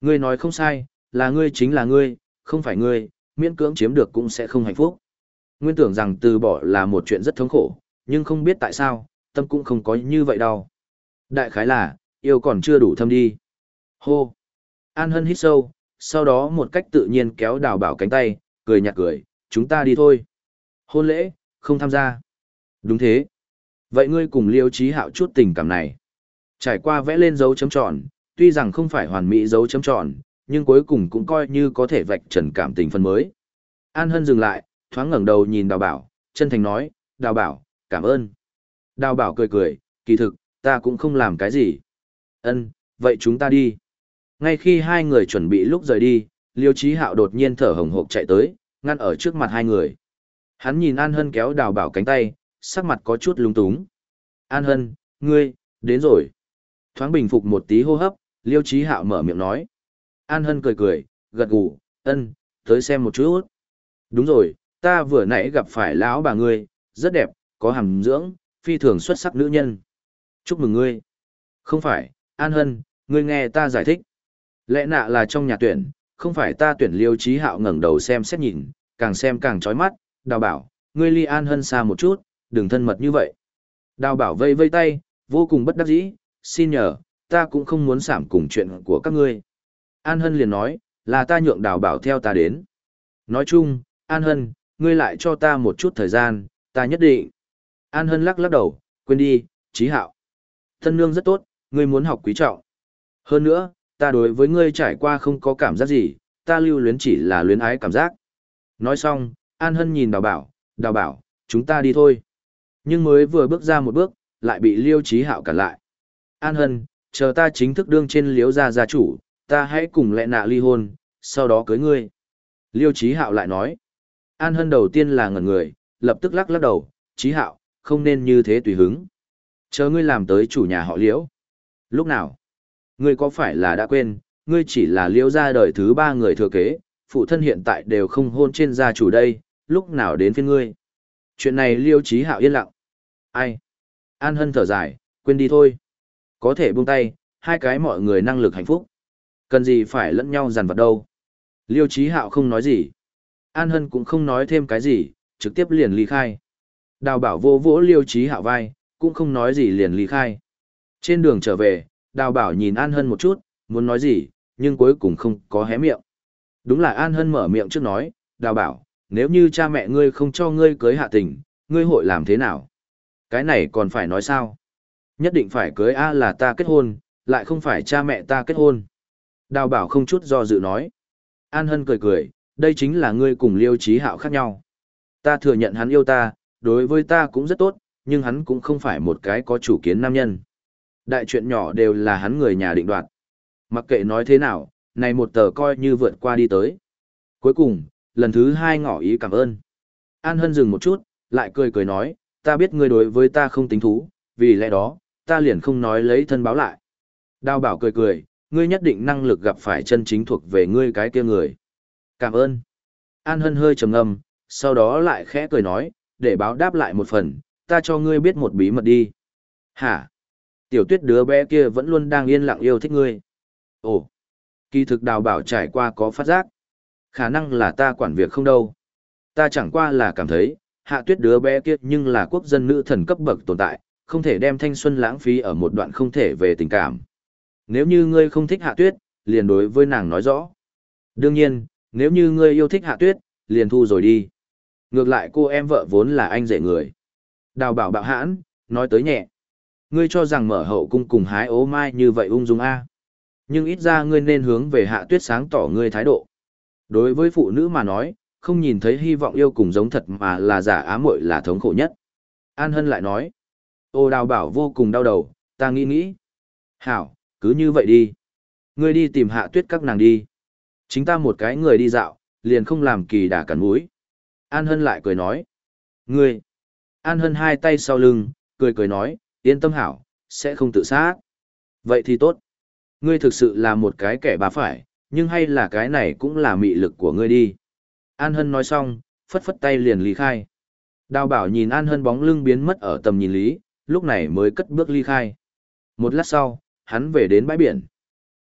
Ngươi nói không sai, là ngươi chính là ngươi, không phải ngươi, miễn cưỡng chiếm được cũng sẽ không hạnh phúc. Nguyên tưởng rằng từ bỏ là một chuyện rất thống khổ, nhưng không biết tại sao, tâm cũng không có như vậy đâu. Đại khái là, yêu còn chưa đủ thâm đi. Hô! An Hân hít sâu, sau đó một cách tự nhiên kéo đào bảo cánh tay, cười nhạt cười, chúng ta đi thôi. Hôn lễ, không tham gia. Đúng thế. Vậy ngươi cùng liêu trí hạo chút tình cảm này. Trải qua vẽ lên dấu chấm tròn, tuy rằng không phải hoàn mỹ dấu chấm tròn, nhưng cuối cùng cũng coi như có thể vạch trần cảm tình phần mới. An Hân dừng lại, thoáng ngẩng đầu nhìn đào bảo, chân thành nói, đào bảo, cảm ơn. Đào bảo cười cười, kỳ thực, ta cũng không làm cái gì. Ân, vậy chúng ta đi. Ngay khi hai người chuẩn bị lúc rời đi, Liêu Chí Hạo đột nhiên thở hồng hộc chạy tới, ngăn ở trước mặt hai người. Hắn nhìn An Hân kéo đào bảo cánh tay, sắc mặt có chút lung túng. An Hân, ngươi, đến rồi. Thoáng bình phục một tí hô hấp, Liêu Chí Hạo mở miệng nói. An Hân cười cười, gật gù, ân, tới xem một chút. Đúng rồi, ta vừa nãy gặp phải lão bà ngươi, rất đẹp, có hàm dưỡng, phi thường xuất sắc nữ nhân. Chúc mừng ngươi. Không phải, An Hân, ngươi nghe ta giải thích. Lẽ nạ là trong nhà tuyển, không phải ta tuyển liêu trí hạo ngẩng đầu xem xét nhìn, càng xem càng chói mắt, đào bảo, ngươi ly An Hân xa một chút, đừng thân mật như vậy. Đào bảo vây vây tay, vô cùng bất đắc dĩ, xin nhờ, ta cũng không muốn sảm cùng chuyện của các ngươi. An Hân liền nói, là ta nhượng đào bảo theo ta đến. Nói chung, An Hân, ngươi lại cho ta một chút thời gian, ta nhất định. An Hân lắc lắc đầu, quên đi, trí hạo. Thân nương rất tốt, ngươi muốn học quý trọng. Hơn nữa, ta đối với ngươi trải qua không có cảm giác gì, ta lưu luyến chỉ là luyến ái cảm giác. Nói xong, An Hân nhìn đào bảo, đào bảo, chúng ta đi thôi. Nhưng mới vừa bước ra một bước, lại bị liêu trí hạo cản lại. An Hân, chờ ta chính thức đương trên liếu gia gia chủ, ta hãy cùng lẹ nạ ly hôn, sau đó cưới ngươi. Liêu trí hạo lại nói. An Hân đầu tiên là ngẩn người, lập tức lắc lắc đầu, trí hạo, không nên như thế tùy hứng. Chờ ngươi làm tới chủ nhà họ liễu. Lúc nào? Ngươi có phải là đã quên, ngươi chỉ là liễu gia đời thứ ba người thừa kế, phụ thân hiện tại đều không hôn trên gia chủ đây, lúc nào đến phiên ngươi? Chuyện này liêu trí hạo yên lặng. Ai? An Hân thở dài, quên đi thôi. Có thể buông tay, hai cái mọi người năng lực hạnh phúc. Cần gì phải lẫn nhau dằn vặt đâu. Liêu trí hạo không nói gì. An Hân cũng không nói thêm cái gì, trực tiếp liền ly khai. Đào bảo vô vỗ liêu trí hạo vai, cũng không nói gì liền ly khai. Trên đường trở về, đào bảo nhìn An Hân một chút, muốn nói gì, nhưng cuối cùng không có hé miệng. Đúng là An Hân mở miệng trước nói, đào bảo, nếu như cha mẹ ngươi không cho ngươi cưới hạ tình, ngươi hội làm thế nào? Cái này còn phải nói sao? Nhất định phải cưới A là ta kết hôn, lại không phải cha mẹ ta kết hôn. Đào bảo không chút do dự nói. An Hân cười cười, đây chính là ngươi cùng liêu trí hạo khác nhau. Ta thừa nhận hắn yêu ta, đối với ta cũng rất tốt, nhưng hắn cũng không phải một cái có chủ kiến nam nhân. Đại chuyện nhỏ đều là hắn người nhà định đoạt. Mặc kệ nói thế nào, này một tờ coi như vượt qua đi tới. Cuối cùng, lần thứ hai ngỏ ý cảm ơn. An Hân dừng một chút, lại cười cười nói, ta biết ngươi đối với ta không tính thú, vì lẽ đó, ta liền không nói lấy thân báo lại. Đào bảo cười cười, ngươi nhất định năng lực gặp phải chân chính thuộc về ngươi cái kia người. Cảm ơn. An Hân hơi trầm ngâm, sau đó lại khẽ cười nói, để báo đáp lại một phần, ta cho ngươi biết một bí mật đi. Hả? Tiểu tuyết đứa bé kia vẫn luôn đang yên lặng yêu thích ngươi. Ồ, kỳ thực đào bảo trải qua có phát giác. Khả năng là ta quản việc không đâu. Ta chẳng qua là cảm thấy, hạ tuyết đứa bé kia nhưng là quốc dân nữ thần cấp bậc tồn tại, không thể đem thanh xuân lãng phí ở một đoạn không thể về tình cảm. Nếu như ngươi không thích hạ tuyết, liền đối với nàng nói rõ. Đương nhiên, nếu như ngươi yêu thích hạ tuyết, liền thu rồi đi. Ngược lại cô em vợ vốn là anh dễ người. Đào bảo bạo hãn, nói tới nhẹ. Ngươi cho rằng mở hậu cung cùng hái ố mai như vậy ung dung A. Nhưng ít ra ngươi nên hướng về hạ tuyết sáng tỏ ngươi thái độ. Đối với phụ nữ mà nói, không nhìn thấy hy vọng yêu cùng giống thật mà là giả ám muội là thống khổ nhất. An Hân lại nói. Ô đào bảo vô cùng đau đầu, ta nghĩ nghĩ. Hảo, cứ như vậy đi. Ngươi đi tìm hạ tuyết các nàng đi. Chính ta một cái người đi dạo, liền không làm kỳ đà cắn mũi. An Hân lại cười nói. Ngươi. An Hân hai tay sau lưng, cười cười nói, yên tâm hảo, sẽ không tự sát. Vậy thì tốt. Ngươi thực sự là một cái kẻ bà phải, nhưng hay là cái này cũng là mị lực của ngươi đi. An Hân nói xong, phất phất tay liền ly khai. Đào bảo nhìn An Hân bóng lưng biến mất ở tầm nhìn lý, lúc này mới cất bước ly khai. Một lát sau, hắn về đến bãi biển.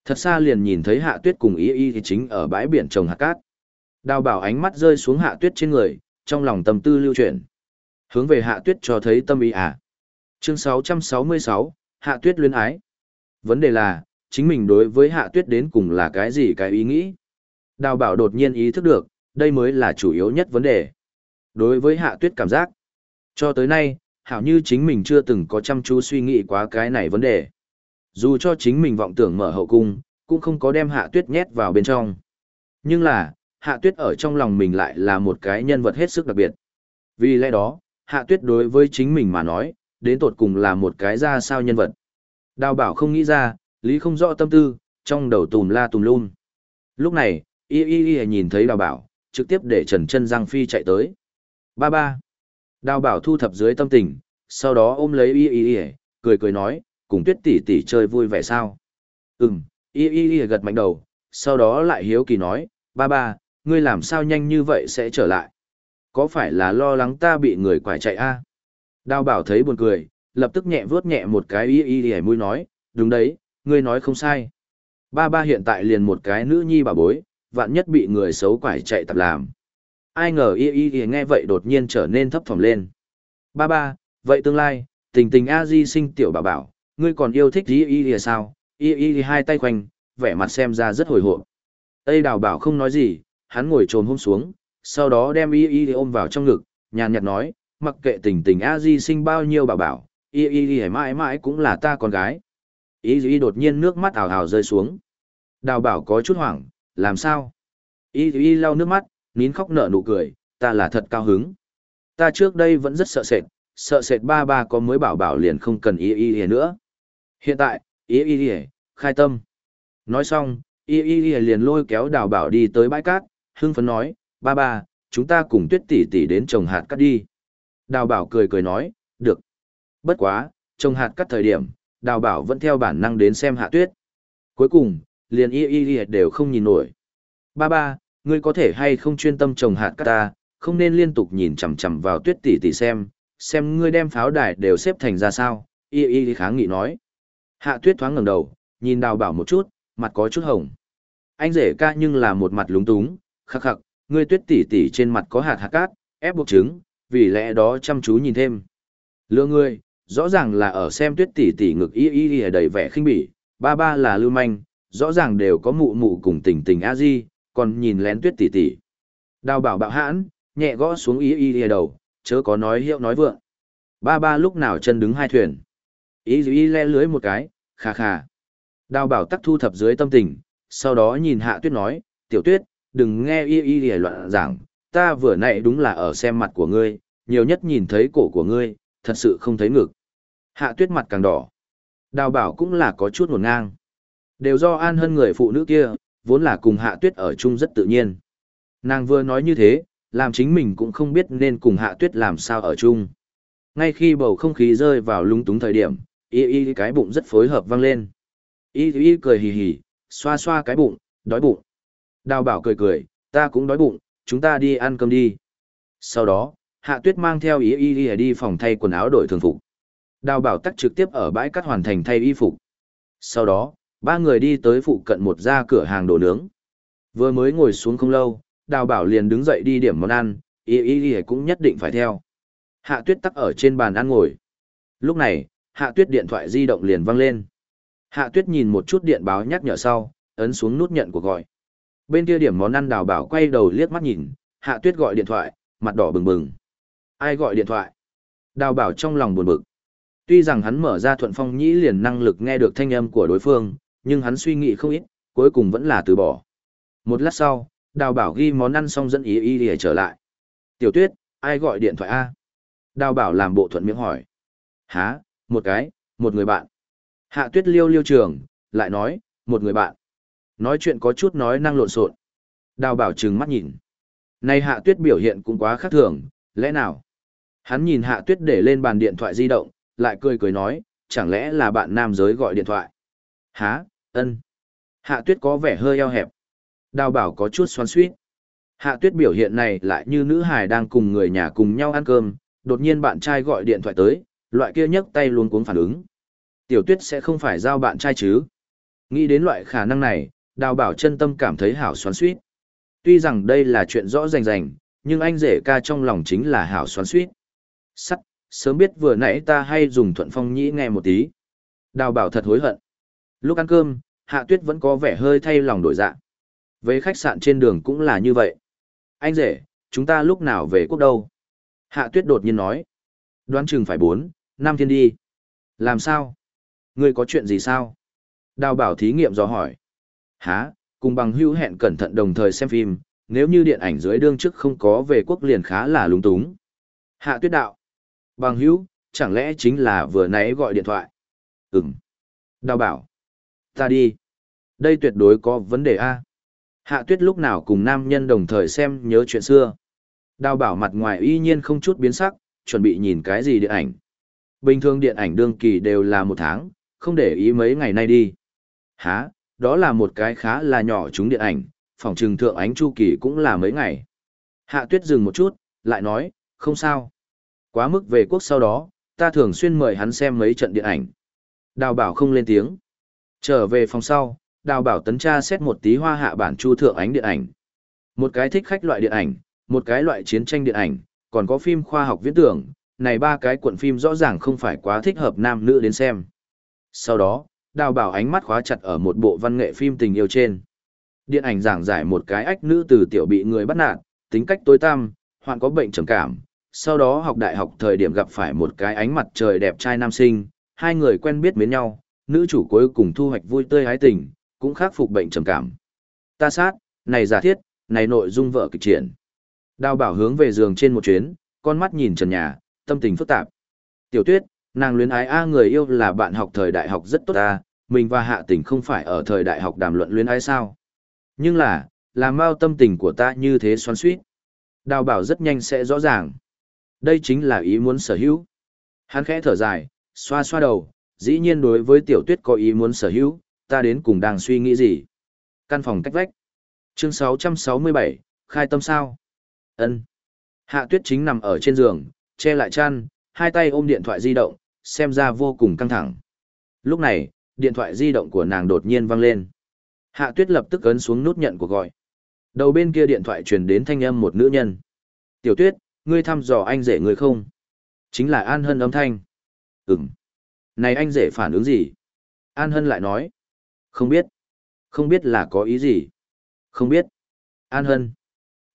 Thật xa liền nhìn thấy hạ tuyết cùng y y thì chính ở bãi biển trồng hạt cát. Đào bảo ánh mắt rơi xuống hạ tuyết trên người, trong lòng tâm tư lưu chuyển. Hướng về hạ tuyết cho thấy tâm ý à. Chương 666, hạ tuyết luyến ái. Vấn đề là, chính mình đối với hạ tuyết đến cùng là cái gì cái ý nghĩ. Đào bảo đột nhiên ý thức được, đây mới là chủ yếu nhất vấn đề. Đối với hạ tuyết cảm giác, cho tới nay, hảo như chính mình chưa từng có chăm chú suy nghĩ quá cái này vấn đề. Dù cho chính mình vọng tưởng mở hậu cung, cũng không có đem hạ tuyết nhét vào bên trong. Nhưng là, hạ tuyết ở trong lòng mình lại là một cái nhân vật hết sức đặc biệt. Vì lẽ đó, hạ tuyết đối với chính mình mà nói, đến tột cùng là một cái ra sao nhân vật. Đào bảo không nghĩ ra, lý không rõ tâm tư, trong đầu tùm la tùm lum. Lúc này, y y y nhìn thấy đào bảo, trực tiếp để trần chân giang phi chạy tới. Ba ba. Đào bảo thu thập dưới tâm tình, sau đó ôm lấy y y y, cười cười nói, cùng tuyết tỷ tỷ chơi vui vẻ sao? Ừm, y y y gật mạnh đầu, sau đó lại hiếu kỳ nói, ba ba, ngươi làm sao nhanh như vậy sẽ trở lại? Có phải là lo lắng ta bị người quải chạy a? À? Đào bảo thấy buồn cười, lập tức nhẹ vớt nhẹ một cái y y y mũi nói, đúng đấy, ngươi nói không sai. Ba ba hiện tại liền một cái nữ nhi bà bối, vạn nhất bị người xấu quải chạy tập làm. Ai ngờ y y y nghe vậy đột nhiên trở nên thấp thỏm lên. Ba ba, vậy tương lai, tình tình a di sinh tiểu bảo bảo, ngươi còn yêu thích y y y sao? Y y y hai tay quanh, vẻ mặt xem ra rất hồi hộp. Tây đào bảo không nói gì, hắn ngồi trồn hôm xuống, sau đó đem y y ôm vào trong ngực, nhàn nhạt nói, mặc kệ tình tình a di sinh bao nhiêu bảo bảo, y y y mãi mãi cũng là ta con gái. Y y đột nhiên nước mắt ảo ảo rơi xuống. Đào bảo có chút hoảng, làm sao? Y y lau nước mắt, nín khóc nở nụ cười, ta là thật cao hứng. Ta trước đây vẫn rất sợ sệt, sợ sệt ba ba có mới bảo bảo liền không cần y y y nữa. Hiện tại, y y y, khai tâm. Nói xong, y y y liền lôi kéo đào bảo đi tới bãi cát, hưng phấn nói, ba ba, chúng ta cùng tuyết tỷ tỷ đến trồng hạt cắt đi. Đào bảo cười cười nói, được. Bất quá, trồng hạt cắt thời điểm, đào bảo vẫn theo bản năng đến xem hạ tuyết. Cuối cùng, liền y y y đều không nhìn nổi. Ba ba, ngươi có thể hay không chuyên tâm trồng hạt cắt ta, không nên liên tục nhìn chằm chằm vào tuyết tỷ tỷ xem, xem ngươi đem pháo đài đều xếp thành ra sao, y y kháng nghị nói. Hạ tuyết thoáng ngẩng đầu, nhìn đào bảo một chút, mặt có chút hồng. Anh rể ca nhưng là một mặt lúng túng, khắc khắc, ngươi tuyết tỷ tỷ trên mặt có hạt hạt cát, ép buộc trứng, vì lẽ đó chăm chú nhìn thêm. Lừa ngươi, rõ ràng là ở xem tuyết tỷ tỷ ngực y y y đầy vẻ khinh bỉ, ba ba là lưu manh, rõ ràng đều có mụ mụ cùng tình tình a di, còn nhìn lén tuyết tỷ tỷ. Đào bảo bạo hãn, nhẹ gõ xuống y y y đầu, chớ có nói hiệu nói vượng. Ba ba lúc nào chân đứng hai thuyền. Y y le lưới một cái, khà khà. Đào bảo tắc thu thập dưới tâm tình, sau đó nhìn hạ tuyết nói, tiểu tuyết, đừng nghe y y lìa loạn giảng, ta vừa nãy đúng là ở xem mặt của ngươi, nhiều nhất nhìn thấy cổ của ngươi, thật sự không thấy ngực. Hạ tuyết mặt càng đỏ. Đào bảo cũng là có chút ngổn ngang. Đều do an hơn người phụ nữ kia, vốn là cùng hạ tuyết ở chung rất tự nhiên. Nàng vừa nói như thế, làm chính mình cũng không biết nên cùng hạ tuyết làm sao ở chung. Ngay khi bầu không khí rơi vào lung túng thời điểm, y y cái bụng rất phối hợp vang lên. Y y cười hì hì, xoa xoa cái bụng, đói bụng. Đào bảo cười cười, ta cũng đói bụng, chúng ta đi ăn cơm đi. Sau đó, hạ tuyết mang theo y y y đi phòng thay quần áo đổi thường phục. Đào bảo tắc trực tiếp ở bãi cắt hoàn thành thay y phục. Sau đó, ba người đi tới phụ cận một gia cửa hàng đồ nướng. Vừa mới ngồi xuống không lâu, đào bảo liền đứng dậy đi điểm món ăn, y y y cũng nhất định phải theo. Hạ tuyết tắc ở trên bàn ăn ngồi. Lúc này, hạ tuyết điện thoại di động liền văng lên. Hạ tuyết nhìn một chút điện báo nhắc nhở sau, ấn xuống nút nhận cuộc gọi. Bên kia điểm món ăn đào bảo quay đầu liếc mắt nhìn, hạ tuyết gọi điện thoại, mặt đỏ bừng bừng. Ai gọi điện thoại? Đào bảo trong lòng buồn bực. Tuy rằng hắn mở ra thuận phong nhĩ liền năng lực nghe được thanh âm của đối phương, nhưng hắn suy nghĩ không ít, cuối cùng vẫn là từ bỏ. Một lát sau, đào bảo ghi món ăn xong dẫn ý ý để trở lại. Tiểu tuyết, ai gọi điện thoại A? Đào bảo làm bộ thuận miệng hỏi. Há, một cái, một người bạn. Hạ tuyết liêu liêu trường, lại nói, một người bạn. Nói chuyện có chút nói năng lộn xộn. Đào bảo trừng mắt nhìn. Này hạ tuyết biểu hiện cũng quá khác thường, lẽ nào? Hắn nhìn hạ tuyết để lên bàn điện thoại di động, lại cười cười nói, chẳng lẽ là bạn nam giới gọi điện thoại? Há, ân. Hạ tuyết có vẻ hơi eo hẹp. Đào bảo có chút xoắn suýt. Hạ tuyết biểu hiện này lại như nữ hài đang cùng người nhà cùng nhau ăn cơm, đột nhiên bạn trai gọi điện thoại tới, loại kia nhấc tay luôn cuống phản ứng. Tiểu tuyết sẽ không phải giao bạn trai chứ. Nghĩ đến loại khả năng này, đào bảo chân tâm cảm thấy hảo xoắn suýt. Tuy rằng đây là chuyện rõ rành rành, nhưng anh rể ca trong lòng chính là hảo xoắn suýt. Sắt, sớm biết vừa nãy ta hay dùng thuận phong nhĩ nghe một tí. Đào bảo thật hối hận. Lúc ăn cơm, hạ tuyết vẫn có vẻ hơi thay lòng đổi dạ. Với khách sạn trên đường cũng là như vậy. Anh rể, chúng ta lúc nào về quốc đâu? Hạ tuyết đột nhiên nói. Đoán chừng phải bốn, năm thiên đi. Làm sao? Ngươi có chuyện gì sao? Đào bảo thí nghiệm dò hỏi. Há, cùng bằng hữu hẹn cẩn thận đồng thời xem phim, nếu như điện ảnh dưới đương trước không có về quốc liền khá là lúng túng. Hạ tuyết đạo. Bằng hữu, chẳng lẽ chính là vừa nãy gọi điện thoại? Ừm. Đào bảo. Ta đi. Đây tuyệt đối có vấn đề A. Hạ tuyết lúc nào cùng nam nhân đồng thời xem nhớ chuyện xưa. Đào bảo mặt ngoài y nhiên không chút biến sắc, chuẩn bị nhìn cái gì điện ảnh. Bình thường điện ảnh đương kỳ đều là một tháng, không để ý mấy ngày nay đi. Hả, đó là một cái khá là nhỏ chúng điện ảnh, phòng trừng thượng ánh chu kỳ cũng là mấy ngày. Hạ tuyết dừng một chút, lại nói, không sao. Quá mức về quốc sau đó, ta thường xuyên mời hắn xem mấy trận điện ảnh. Đào bảo không lên tiếng. Trở về phòng sau, đào bảo tấn tra xét một tí hoa hạ bản chu thượng ánh điện ảnh. Một cái thích khách loại điện ảnh, một cái loại chiến tranh điện ảnh, còn có phim khoa học viễn tưởng, này ba cái cuộn phim rõ ràng không phải quá thích hợp nam nữ đến xem. Sau đó, đào bảo ánh mắt khóa chặt ở một bộ văn nghệ phim tình yêu trên. Điện ảnh giảng giải một cái ách nữ từ tiểu bị người bắt nạt, tính cách tối tăm, hoạn có bệnh trầm cảm. Sau đó học đại học thời điểm gặp phải một cái ánh mặt trời đẹp trai nam sinh, hai người quen biết mến nhau, nữ chủ cuối cùng thu hoạch vui tươi hái tình, cũng khắc phục bệnh trầm cảm. Ta sát, này giả thiết, này nội dung vợ kịch triển. Đào bảo hướng về giường trên một chuyến, con mắt nhìn trần nhà, tâm tình phức tạp. Tiểu tuyết, nàng luyến ái A người yêu là bạn học thời đại học rất tốt ta, mình và hạ tình không phải ở thời đại học đàm luận luyến ái sao. Nhưng là, làm bao tâm tình của ta như thế xoắn suýt. Đào bảo rất nhanh sẽ rõ ràng. Đây chính là ý muốn sở hữu. Hắn khẽ thở dài, xoa xoa đầu, dĩ nhiên đối với tiểu tuyết có ý muốn sở hữu, ta đến cùng đang suy nghĩ gì. Căn phòng cách vách. Chương 667, khai tâm sao? ân Hạ tuyết chính nằm ở trên giường, che lại chăn, hai tay ôm điện thoại di động, xem ra vô cùng căng thẳng. Lúc này, điện thoại di động của nàng đột nhiên vang lên. Hạ tuyết lập tức ấn xuống nút nhận cuộc gọi. Đầu bên kia điện thoại truyền đến thanh âm một nữ nhân. Tiểu tuyết, ngươi thăm dò anh rể ngươi không? Chính là An Hân âm thanh. Ừm. Này anh rể phản ứng gì? An Hân lại nói. Không biết. Không biết là có ý gì? Không biết. An Hân.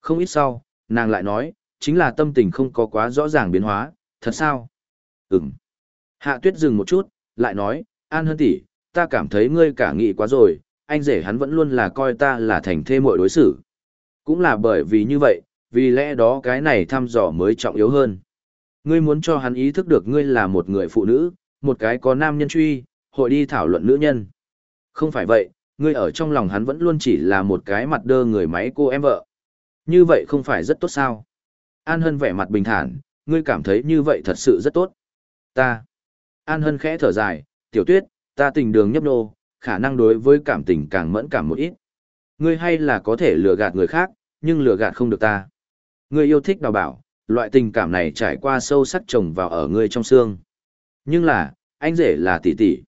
Không ít sau, nàng lại nói, chính là tâm tình không có quá rõ ràng biến hóa, thật sao? Ừm. Hạ tuyết dừng một chút, lại nói, An Hân tỷ, ta cảm thấy ngươi cả nghị quá rồi, anh rể hắn vẫn luôn là coi ta là thành thê muội đối xử. Cũng là bởi vì như vậy, vì lẽ đó cái này thăm dò mới trọng yếu hơn. Ngươi muốn cho hắn ý thức được ngươi là một người phụ nữ, một cái có nam nhân truy, hội đi thảo luận nữ nhân. Không phải vậy, ngươi ở trong lòng hắn vẫn luôn chỉ là một cái mặt đơ người máy cô em vợ. Như vậy không phải rất tốt sao? An Hân vẻ mặt bình thản, ngươi cảm thấy như vậy thật sự rất tốt. Ta. An Hân khẽ thở dài, tiểu tuyết, ta tình đường nhấp nô, khả năng đối với cảm tình càng mẫn cảm một ít. Ngươi hay là có thể lừa gạt người khác, nhưng lừa gạt không được ta. Ngươi yêu thích đào bảo, loại tình cảm này trải qua sâu sắc trồng vào ở ngươi trong xương. Nhưng là, anh rể là tỷ tỷ.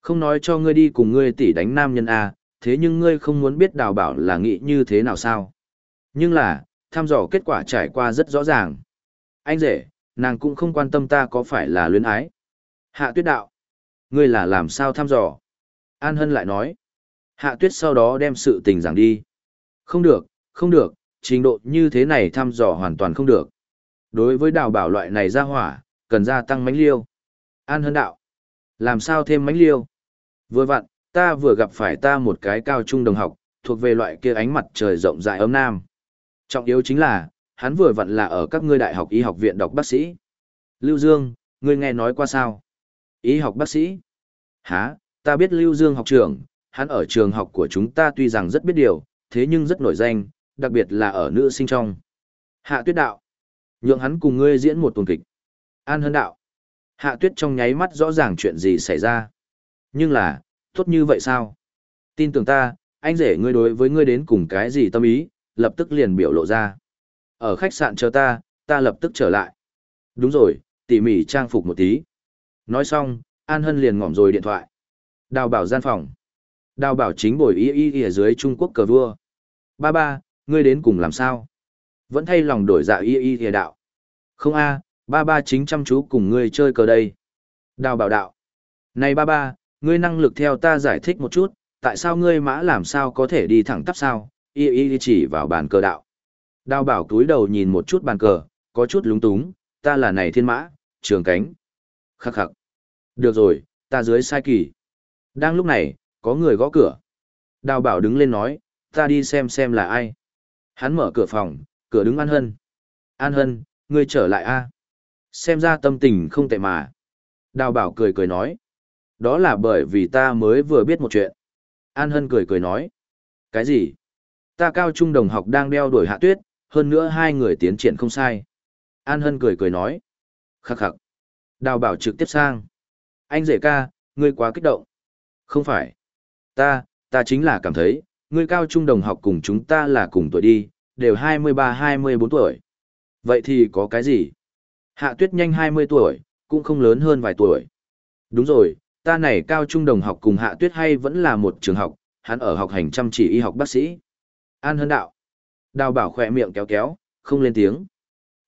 Không nói cho ngươi đi cùng ngươi tỷ đánh nam nhân A, thế nhưng ngươi không muốn biết đào bảo là nghĩ như thế nào sao. Nhưng là, thăm dò kết quả trải qua rất rõ ràng. Anh rể, nàng cũng không quan tâm ta có phải là luyến ái. Hạ tuyết đạo. Ngươi là làm sao thăm dò? An Hân lại nói. Hạ tuyết sau đó đem sự tình giảng đi. Không được, không được, trình độ như thế này thăm dò hoàn toàn không được. Đối với đào bảo loại này ra hỏa, cần gia tăng mánh liêu. An Hân đạo. Làm sao thêm mánh liêu? Vừa vặn, ta vừa gặp phải ta một cái cao trung đồng học, thuộc về loại kia ánh mặt trời rộng rãi ấm nam. Trọng yếu chính là, hắn vừa vặn là ở các ngươi đại học y học viện đọc bác sĩ. Lưu Dương, ngươi nghe nói qua sao? Y học bác sĩ? Hả, ta biết Lưu Dương học trưởng, hắn ở trường học của chúng ta tuy rằng rất biết điều, thế nhưng rất nổi danh, đặc biệt là ở nữ sinh trong. Hạ tuyết đạo. Nhượng hắn cùng ngươi diễn một tuần kịch. An hân đạo. Hạ tuyết trong nháy mắt rõ ràng chuyện gì xảy ra. Nhưng là, tốt như vậy sao? Tin tưởng ta, anh rể ngươi đối với ngươi đến cùng cái gì tâm ý, lập tức liền biểu lộ ra. Ở khách sạn chờ ta, ta lập tức trở lại. Đúng rồi, tỉ mỉ trang phục một tí. Nói xong, An Hân liền ngỏm rồi điện thoại. Đào bảo gian phòng. Đào bảo chính bồi y y y ở dưới Trung Quốc cờ vua. Ba ba, ngươi đến cùng làm sao? Vẫn thay lòng đổi dạ y y y đạo. Không a, ba ba chính chăm chú cùng ngươi chơi cờ đây. Đào bảo đạo. Này ba ba, ngươi năng lực theo ta giải thích một chút, tại sao ngươi mã làm sao có thể đi thẳng tắp sao? Y y chỉ vào bàn cờ đạo. Đào bảo túi đầu nhìn một chút bàn cờ, có chút lúng túng, ta là này thiên mã, trường cánh. Khắc khắc. Được rồi, ta dưới sai kỳ. Đang lúc này, có người gõ cửa. Đào bảo đứng lên nói, ta đi xem xem là ai. Hắn mở cửa phòng, cửa đứng An Hân. An Hân, ngươi trở lại a Xem ra tâm tình không tệ mà. Đào bảo cười cười nói. Đó là bởi vì ta mới vừa biết một chuyện. An Hân cười cười nói. Cái gì? Ta cao trung đồng học đang đeo đuổi hạ tuyết, hơn nữa hai người tiến triển không sai. An Hân cười cười nói. Khắc khắc. Đào bảo trực tiếp sang. Anh rể ca, ngươi quá kích động. Không phải. Ta, ta chính là cảm thấy, ngươi cao trung đồng học cùng chúng ta là cùng tuổi đi, đều 23-24 tuổi. Vậy thì có cái gì? Hạ tuyết nhanh 20 tuổi, cũng không lớn hơn vài tuổi. Đúng rồi, ta này cao trung đồng học cùng hạ tuyết hay vẫn là một trường học, hắn ở học hành chăm chỉ y học bác sĩ. An hân đạo. Đào bảo khỏe miệng kéo kéo, không lên tiếng.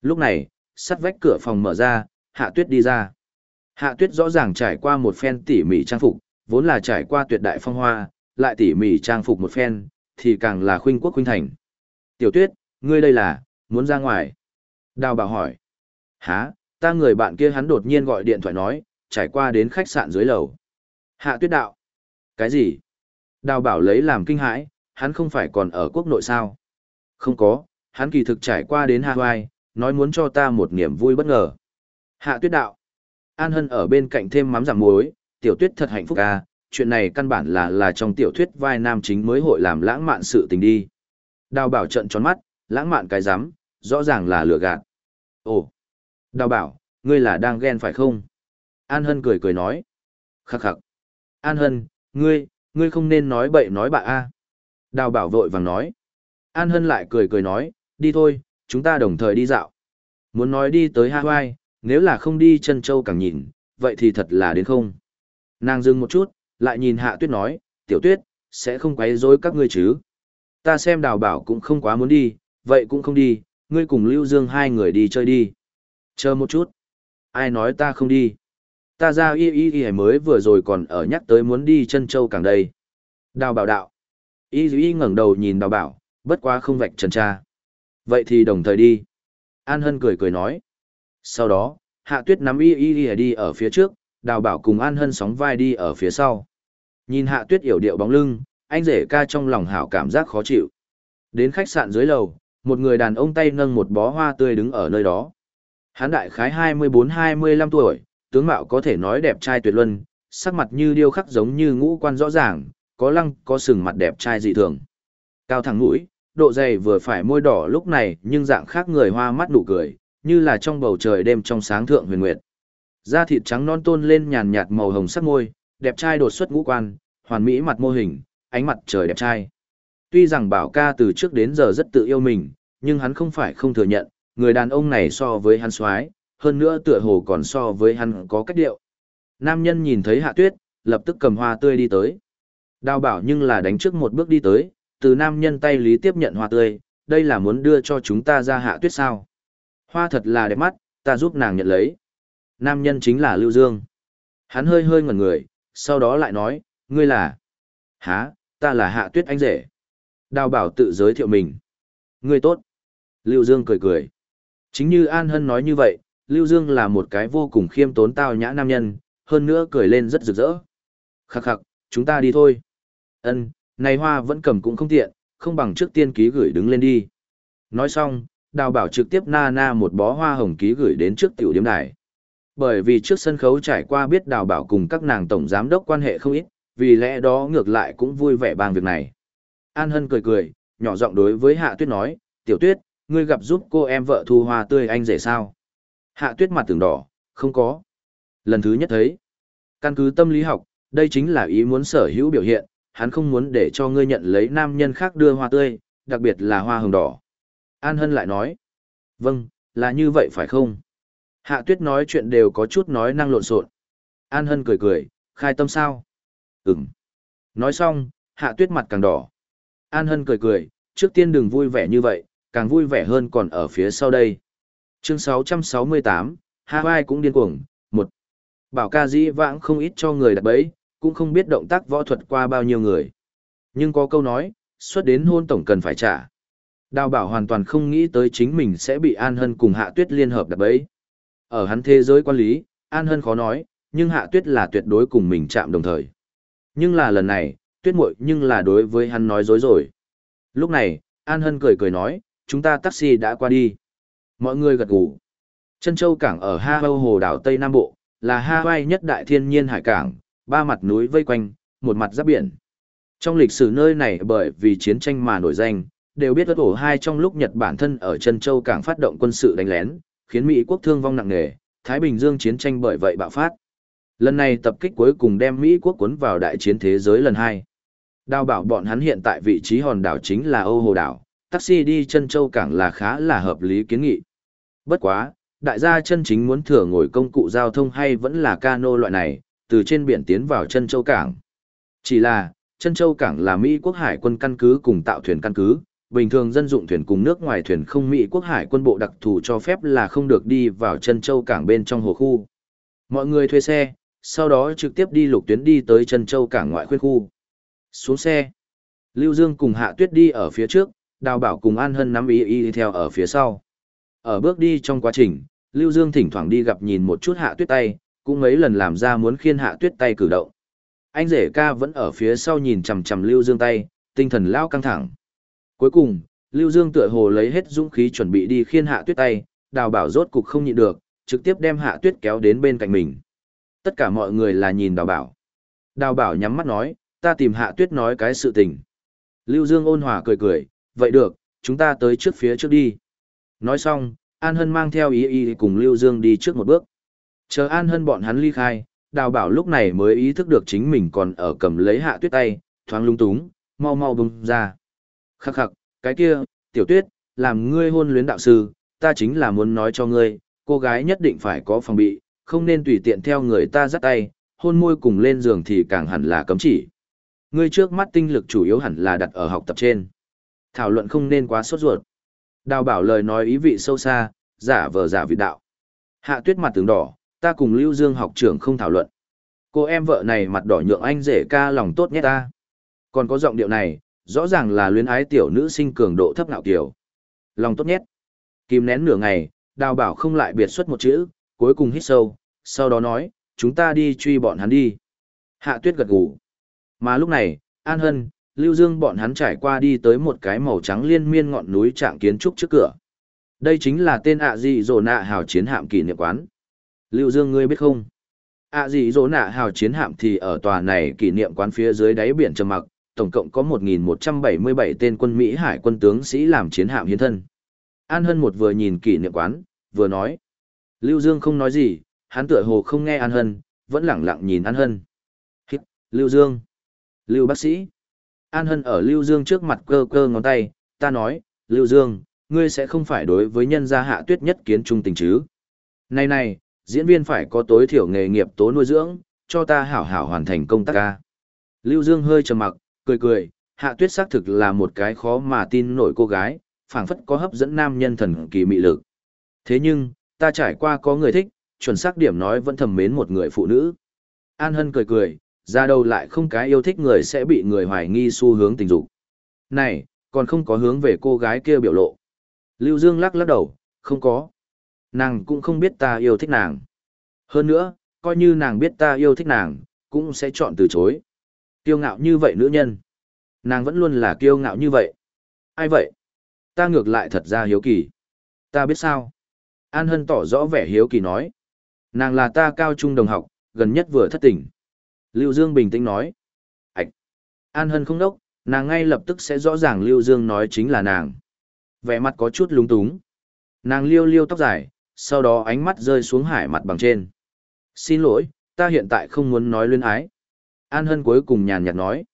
Lúc này, sắt vách cửa phòng mở ra, hạ tuyết đi ra. Hạ tuyết rõ ràng trải qua một phen tỉ mỉ trang phục, vốn là trải qua tuyệt đại phong hoa, lại tỉ mỉ trang phục một phen, thì càng là khuynh quốc khuynh thành. Tiểu tuyết, ngươi đây là, muốn ra ngoài. Đào bảo hỏi. Hả, ta người bạn kia hắn đột nhiên gọi điện thoại nói, trải qua đến khách sạn dưới lầu. Hạ tuyết đạo. Cái gì? Đào bảo lấy làm kinh hãi, hắn không phải còn ở quốc nội sao? Không có, hắn kỳ thực trải qua đến Hawaii, nói muốn cho ta một niềm vui bất ngờ. Hạ tuyết đạo. An Hân ở bên cạnh thêm mắm giảm muối, tiểu tuyết thật hạnh phúc ca, chuyện này căn bản là là trong tiểu thuyết vai nam chính mới hội làm lãng mạn sự tình đi. Đào bảo trận tròn mắt, lãng mạn cái rắm rõ ràng là lừa gạt. Ồ, đào bảo, ngươi là đang ghen phải không? An Hân cười cười nói. Khắc khắc. An Hân, ngươi, ngươi không nên nói bậy nói bạ a. Đào bảo vội vàng nói. An Hân lại cười cười nói, đi thôi, chúng ta đồng thời đi dạo. Muốn nói đi tới Hawaii, nếu là không đi chân châu càng nhìn, vậy thì thật là đến không. Nàng dừng một chút, lại nhìn hạ tuyết nói, tiểu tuyết, sẽ không quấy rối các ngươi chứ. Ta xem đào bảo cũng không quá muốn đi, vậy cũng không đi, ngươi cùng Lưu Dương hai người đi chơi đi. Chờ một chút. Ai nói ta không đi? Ta ra y y y mới vừa rồi còn ở nhắc tới muốn đi chân châu càng đây. Đào bảo đạo. Y y ngẩng đầu nhìn đào bảo, bất quá không vạch trần tra. Vậy thì đồng thời đi. An Hân cười cười nói. Sau đó, Hạ Tuyết nắm y y y đi ở phía trước, đào bảo cùng An Hân sóng vai đi ở phía sau. Nhìn Hạ Tuyết yểu điệu bóng lưng, anh rể ca trong lòng hảo cảm giác khó chịu. Đến khách sạn dưới lầu, một người đàn ông tay nâng một bó hoa tươi đứng ở nơi đó. Hán đại khái 24-25 tuổi, tướng mạo có thể nói đẹp trai tuyệt luân, sắc mặt như điêu khắc giống như ngũ quan rõ ràng, có lăng, có sừng mặt đẹp trai dị thường. Cao thẳng mũi, độ dày vừa phải môi đỏ lúc này nhưng dạng khác người hoa mắt nụ cười, như là trong bầu trời đêm trong sáng thượng huyền nguyệt. Da thịt trắng non tôn lên nhàn nhạt màu hồng sắc môi, đẹp trai đột xuất ngũ quan, hoàn mỹ mặt mô hình, ánh mặt trời đẹp trai. Tuy rằng bảo ca từ trước đến giờ rất tự yêu mình, nhưng hắn không phải không thừa nhận, người đàn ông này so với hắn xoái, hơn nữa tựa hồ còn so với hắn có cách điệu. Nam nhân nhìn thấy hạ tuyết, lập tức cầm hoa tươi đi tới. Đào bảo nhưng là đánh trước một bước đi tới, từ nam nhân tay lý tiếp nhận hoa tươi, đây là muốn đưa cho chúng ta ra hạ tuyết sao. Hoa thật là đẹp mắt, ta giúp nàng nhận lấy. Nam nhân chính là Lưu Dương. Hắn hơi hơi ngẩn người, sau đó lại nói, ngươi là... Hả, ta là hạ tuyết anh rể. Đào bảo tự giới thiệu mình. Ngươi tốt. Lưu Dương cười cười. Chính như An Hân nói như vậy, Lưu Dương là một cái vô cùng khiêm tốn tao nhã nam nhân, hơn nữa cười lên rất rực rỡ. Khắc khắc, chúng ta đi thôi. Ân, này hoa vẫn cầm cũng không tiện, không bằng trước tiên ký gửi đứng lên đi. Nói xong, đào bảo trực tiếp na na một bó hoa hồng ký gửi đến trước tiểu điếm đài. Bởi vì trước sân khấu trải qua biết đào bảo cùng các nàng tổng giám đốc quan hệ không ít, vì lẽ đó ngược lại cũng vui vẻ bằng việc này. An Hân cười cười, nhỏ giọng đối với Hạ Tuyết nói, tiểu tuyết, ngươi gặp giúp cô em vợ thu hoa tươi anh rể sao? Hạ Tuyết mặt tưởng đỏ, không có. Lần thứ nhất thấy. Căn cứ tâm lý học, đây chính là ý muốn sở hữu biểu hiện, hắn không muốn để cho ngươi nhận lấy nam nhân khác đưa hoa tươi, đặc biệt là hoa hồng đỏ. An Hân lại nói, vâng, là như vậy phải không? Hạ Tuyết nói chuyện đều có chút nói năng lộn xộn. An Hân cười cười, khai tâm sao? Ừm. Nói xong, Hạ Tuyết mặt càng đỏ. An Hân cười cười, trước tiên đừng vui vẻ như vậy, càng vui vẻ hơn còn ở phía sau đây. Chương 668, Hawaii cũng điên cuồng, một Bảo ca dĩ vãng không ít cho người đặt bẫy, cũng không biết động tác võ thuật qua bao nhiêu người. Nhưng có câu nói, xuất đến hôn tổng cần phải trả. Đào bảo hoàn toàn không nghĩ tới chính mình sẽ bị An Hân cùng Hạ Tuyết liên hợp đập ấy. Ở hắn thế giới quan lý, An Hân khó nói, nhưng Hạ Tuyết là tuyệt đối cùng mình chạm đồng thời. Nhưng là lần này, Tuyết muội nhưng là đối với hắn nói dối rồi. Lúc này, An Hân cười cười nói, chúng ta taxi đã qua đi. Mọi người gật gù. Chân Châu Cảng ở Ha Hawaii hồ đảo Tây Nam Bộ, là Hawaii nhất đại thiên nhiên hải cảng, ba mặt núi vây quanh, một mặt giáp biển. Trong lịch sử nơi này bởi vì chiến tranh mà nổi danh, đều biết ớt ổ hai trong lúc Nhật Bản thân ở Trân Châu Cảng phát động quân sự đánh lén, khiến Mỹ quốc thương vong nặng nề, Thái Bình Dương chiến tranh bởi vậy bạo phát. Lần này tập kích cuối cùng đem Mỹ quốc cuốn vào đại chiến thế giới lần hai. Đào bảo bọn hắn hiện tại vị trí hòn đảo chính là Âu Hồ Đảo, taxi đi Trân châu cảng là khá là hợp lý kiến nghị. Bất quá, đại gia chân chính muốn thừa ngồi công cụ giao thông hay vẫn là cano loại này, từ trên biển tiến vào Trân châu cảng. Chỉ là, Trân châu cảng là Mỹ quốc hải quân căn cứ cùng tạo thuyền căn cứ, bình thường dân dụng thuyền cùng nước ngoài thuyền không Mỹ quốc hải quân bộ đặc thù cho phép là không được đi vào chân châu cảng bên trong hồ khu. Mọi người thuê xe, sau đó trực tiếp đi lục tuyến đi tới chân châu cảng ngoại khuyên khu. Xuống xe. Lưu Dương cùng Hạ Tuyết đi ở phía trước, Đào Bảo cùng An Hân nắm ý y theo ở phía sau. Ở bước đi trong quá trình, Lưu Dương thỉnh thoảng đi gặp nhìn một chút Hạ Tuyết tay, cũng mấy lần làm ra muốn khiên Hạ Tuyết tay cử động. Anh rể ca vẫn ở phía sau nhìn chằm chằm Lưu Dương tay, tinh thần lao căng thẳng. Cuối cùng, Lưu Dương tựa hồ lấy hết dũng khí chuẩn bị đi khiên Hạ Tuyết tay, Đào Bảo rốt cục không nhịn được, trực tiếp đem Hạ Tuyết kéo đến bên cạnh mình. Tất cả mọi người là nhìn Đào Bảo. Đào Bảo nhắm mắt nói, ta tìm Hạ Tuyết nói cái sự tình. Lưu Dương ôn hòa cười cười, vậy được, chúng ta tới trước phía trước đi. Nói xong, An Hân mang theo ý ý cùng Lưu Dương đi trước một bước. Chờ An Hân bọn hắn ly khai, đào bảo lúc này mới ý thức được chính mình còn ở cầm lấy hạ tuyết tay, thoáng lung túng, mau mau bung ra. Khắc khắc, cái kia, tiểu tuyết, làm ngươi hôn luyến đạo sư, ta chính là muốn nói cho ngươi, cô gái nhất định phải có phòng bị, không nên tùy tiện theo người ta dắt tay, hôn môi cùng lên giường thì càng hẳn là cấm chỉ. Ngươi trước mắt tinh lực chủ yếu hẳn là đặt ở học tập trên. Thảo luận không nên quá sốt ruột. Đào bảo lời nói ý vị sâu xa, giả vờ giả vị đạo. Hạ tuyết mặt tướng đỏ, ta cùng Lưu Dương học trưởng không thảo luận. Cô em vợ này mặt đỏ nhượng anh rể ca lòng tốt nhé ta. Còn có giọng điệu này, rõ ràng là luyến ái tiểu nữ sinh cường độ thấp ngạo kiểu. Lòng tốt nhất. Kìm nén nửa ngày, đào bảo không lại biệt xuất một chữ, cuối cùng hít sâu, sau đó nói, chúng ta đi truy bọn hắn đi. Hạ tuyết gật gù. Mà lúc này, An Hân, Lưu Dương bọn hắn trải qua đi tới một cái màu trắng liên miên ngọn núi trạng kiến trúc trước cửa. Đây chính là tên ạ dị dỗ nạ hào chiến hạm kỷ niệm quán. Lưu Dương ngươi biết không? ạ dị dỗ nạ hào chiến hạm thì ở tòa này kỷ niệm quán phía dưới đáy biển trầm mặc, tổng cộng có 1.177 tên quân Mỹ hải quân tướng sĩ làm chiến hạm hiến thân. An Hân một vừa nhìn kỷ niệm quán, vừa nói. Lưu Dương không nói gì, hắn tựa hồ không nghe An Hân, vẫn lẳng lặng nhìn An Hân. Hít, Lưu Dương. Lưu bác sĩ. An Hân ở Lưu Dương trước mặt cơ cơ ngón tay, ta nói, Lưu Dương, ngươi sẽ không phải đối với nhân gia hạ tuyết nhất kiến trung tình chứ. Này này, diễn viên phải có tối thiểu nghề nghiệp tố nuôi dưỡng, cho ta hảo hảo hoàn thành công tác ca. Lưu Dương hơi trầm mặc, cười cười, hạ tuyết xác thực là một cái khó mà tin nổi cô gái, phảng phất có hấp dẫn nam nhân thần kỳ mị lực. Thế nhưng, ta trải qua có người thích, chuẩn xác điểm nói vẫn thầm mến một người phụ nữ. An Hân cười cười, ra đâu lại không cái yêu thích người sẽ bị người hoài nghi xu hướng tình dục. Này, còn không có hướng về cô gái kia biểu lộ. Lưu Dương lắc lắc đầu, không có. Nàng cũng không biết ta yêu thích nàng. Hơn nữa, coi như nàng biết ta yêu thích nàng, cũng sẽ chọn từ chối. Kiêu ngạo như vậy nữ nhân. Nàng vẫn luôn là kiêu ngạo như vậy. Ai vậy? Ta ngược lại thật ra hiếu kỳ. Ta biết sao? An Hân tỏ rõ vẻ hiếu kỳ nói. Nàng là ta cao trung đồng học, gần nhất vừa thất tình. Lưu Dương bình tĩnh nói. Ảch! An Hân không đốc, nàng ngay lập tức sẽ rõ ràng Lưu Dương nói chính là nàng. Vẻ mặt có chút lúng túng. Nàng liêu liêu tóc dài, sau đó ánh mắt rơi xuống hải mặt bằng trên. Xin lỗi, ta hiện tại không muốn nói luyên ái. An Hân cuối cùng nhàn nhạt nói.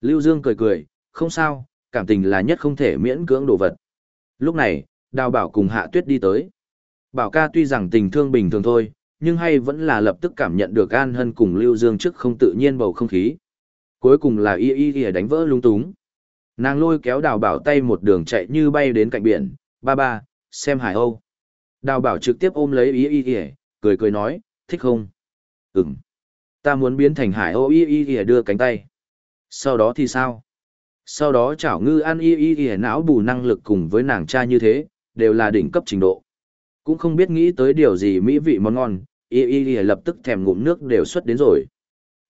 Lưu Dương cười cười, không sao, cảm tình là nhất không thể miễn cưỡng đồ vật. Lúc này, Đào Bảo cùng Hạ Tuyết đi tới. Bảo ca tuy rằng tình thương bình thường thôi, nhưng hay vẫn là lập tức cảm nhận được An Hân cùng Lưu Dương trước không tự nhiên bầu không khí. Cuối cùng là y y y đánh vỡ lung túng. Nàng lôi kéo đào bảo tay một đường chạy như bay đến cạnh biển, ba ba, xem hải âu. Đào bảo trực tiếp ôm lấy y y y, cười cười nói, thích không? Ừm. Ta muốn biến thành hải ô y y y đưa cánh tay. Sau đó thì sao? Sau đó chảo ngư ăn y y y não bù năng lực cùng với nàng cha như thế, đều là đỉnh cấp trình độ. Cũng không biết nghĩ tới điều gì mỹ vị món ngon, y y y lập tức thèm ngụm nước đều xuất đến rồi.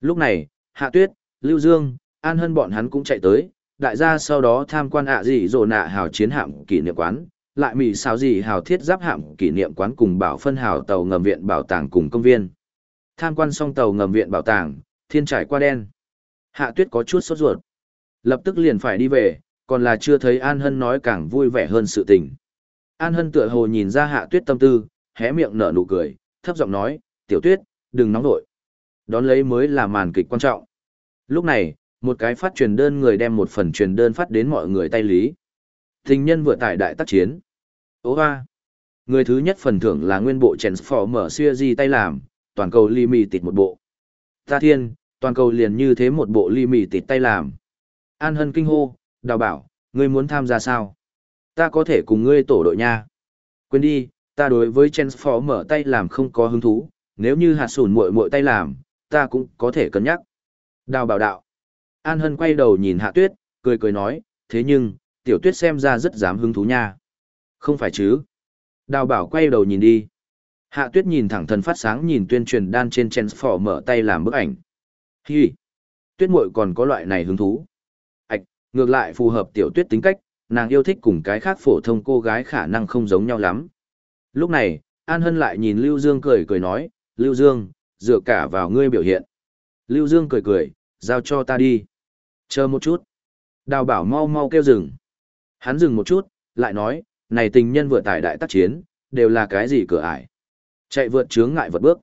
Lúc này, Hạ Tuyết, Lưu Dương, An Hân bọn hắn cũng chạy tới, đại gia sau đó tham quan ạ gì rồ nạ hào chiến hạm kỷ niệm quán, lại mì sao gì hào thiết giáp hạm kỷ niệm quán cùng bảo phân hào tàu ngầm viện bảo tàng cùng công viên. Tham quan xong tàu ngầm viện bảo tàng, thiên trải qua đen. Hạ Tuyết có chút sốt ruột. Lập tức liền phải đi về, còn là chưa thấy An Hân nói càng vui vẻ hơn sự tình. An Hân tựa hồ nhìn ra Hạ Tuyết tâm tư, hé miệng nở nụ cười, thấp giọng nói, tiểu tuyết, đừng nóng nổi Đón lấy mới là màn kịch quan trọng. Lúc này, một cái phát truyền đơn người đem một phần truyền đơn phát đến mọi người tay lý. Tình nhân vừa tải đại tác chiến. Ô hoa! Người thứ nhất phần thưởng là nguyên bộ Transformer Series tay làm, toàn cầu li mì tịt một bộ. Ta thiên, toàn cầu liền như thế một bộ li mì tịt tay làm. An Hân kinh hô, đào bảo, ngươi muốn tham gia sao? Ta có thể cùng ngươi tổ đội nha. Quên đi, ta đối với Transformer tay làm không có hứng thú, nếu như hạt sùn muội muội tay làm, ta cũng có thể cân nhắc. Đào bảo đạo. An Hân quay đầu nhìn Hạ Tuyết, cười cười nói, thế nhưng, tiểu tuyết xem ra rất dám hứng thú nha. Không phải chứ. Đào bảo quay đầu nhìn đi. Hạ Tuyết nhìn thẳng thần phát sáng nhìn tuyên truyền đan trên Transformer tay làm bức ảnh. Hi. Tuyết muội còn có loại này hứng thú. Ảch, ngược lại phù hợp tiểu tuyết tính cách, nàng yêu thích cùng cái khác phổ thông cô gái khả năng không giống nhau lắm. Lúc này, An Hân lại nhìn Lưu Dương cười cười nói, Lưu Dương, dựa cả vào ngươi biểu hiện. Lưu Dương cười cười, giao cho ta đi. Chờ một chút. Đào bảo mau mau kêu dừng. Hắn dừng một chút, lại nói, này tình nhân vừa tải đại tác chiến, đều là cái gì cửa ải. Chạy vượt chướng ngại vật bước.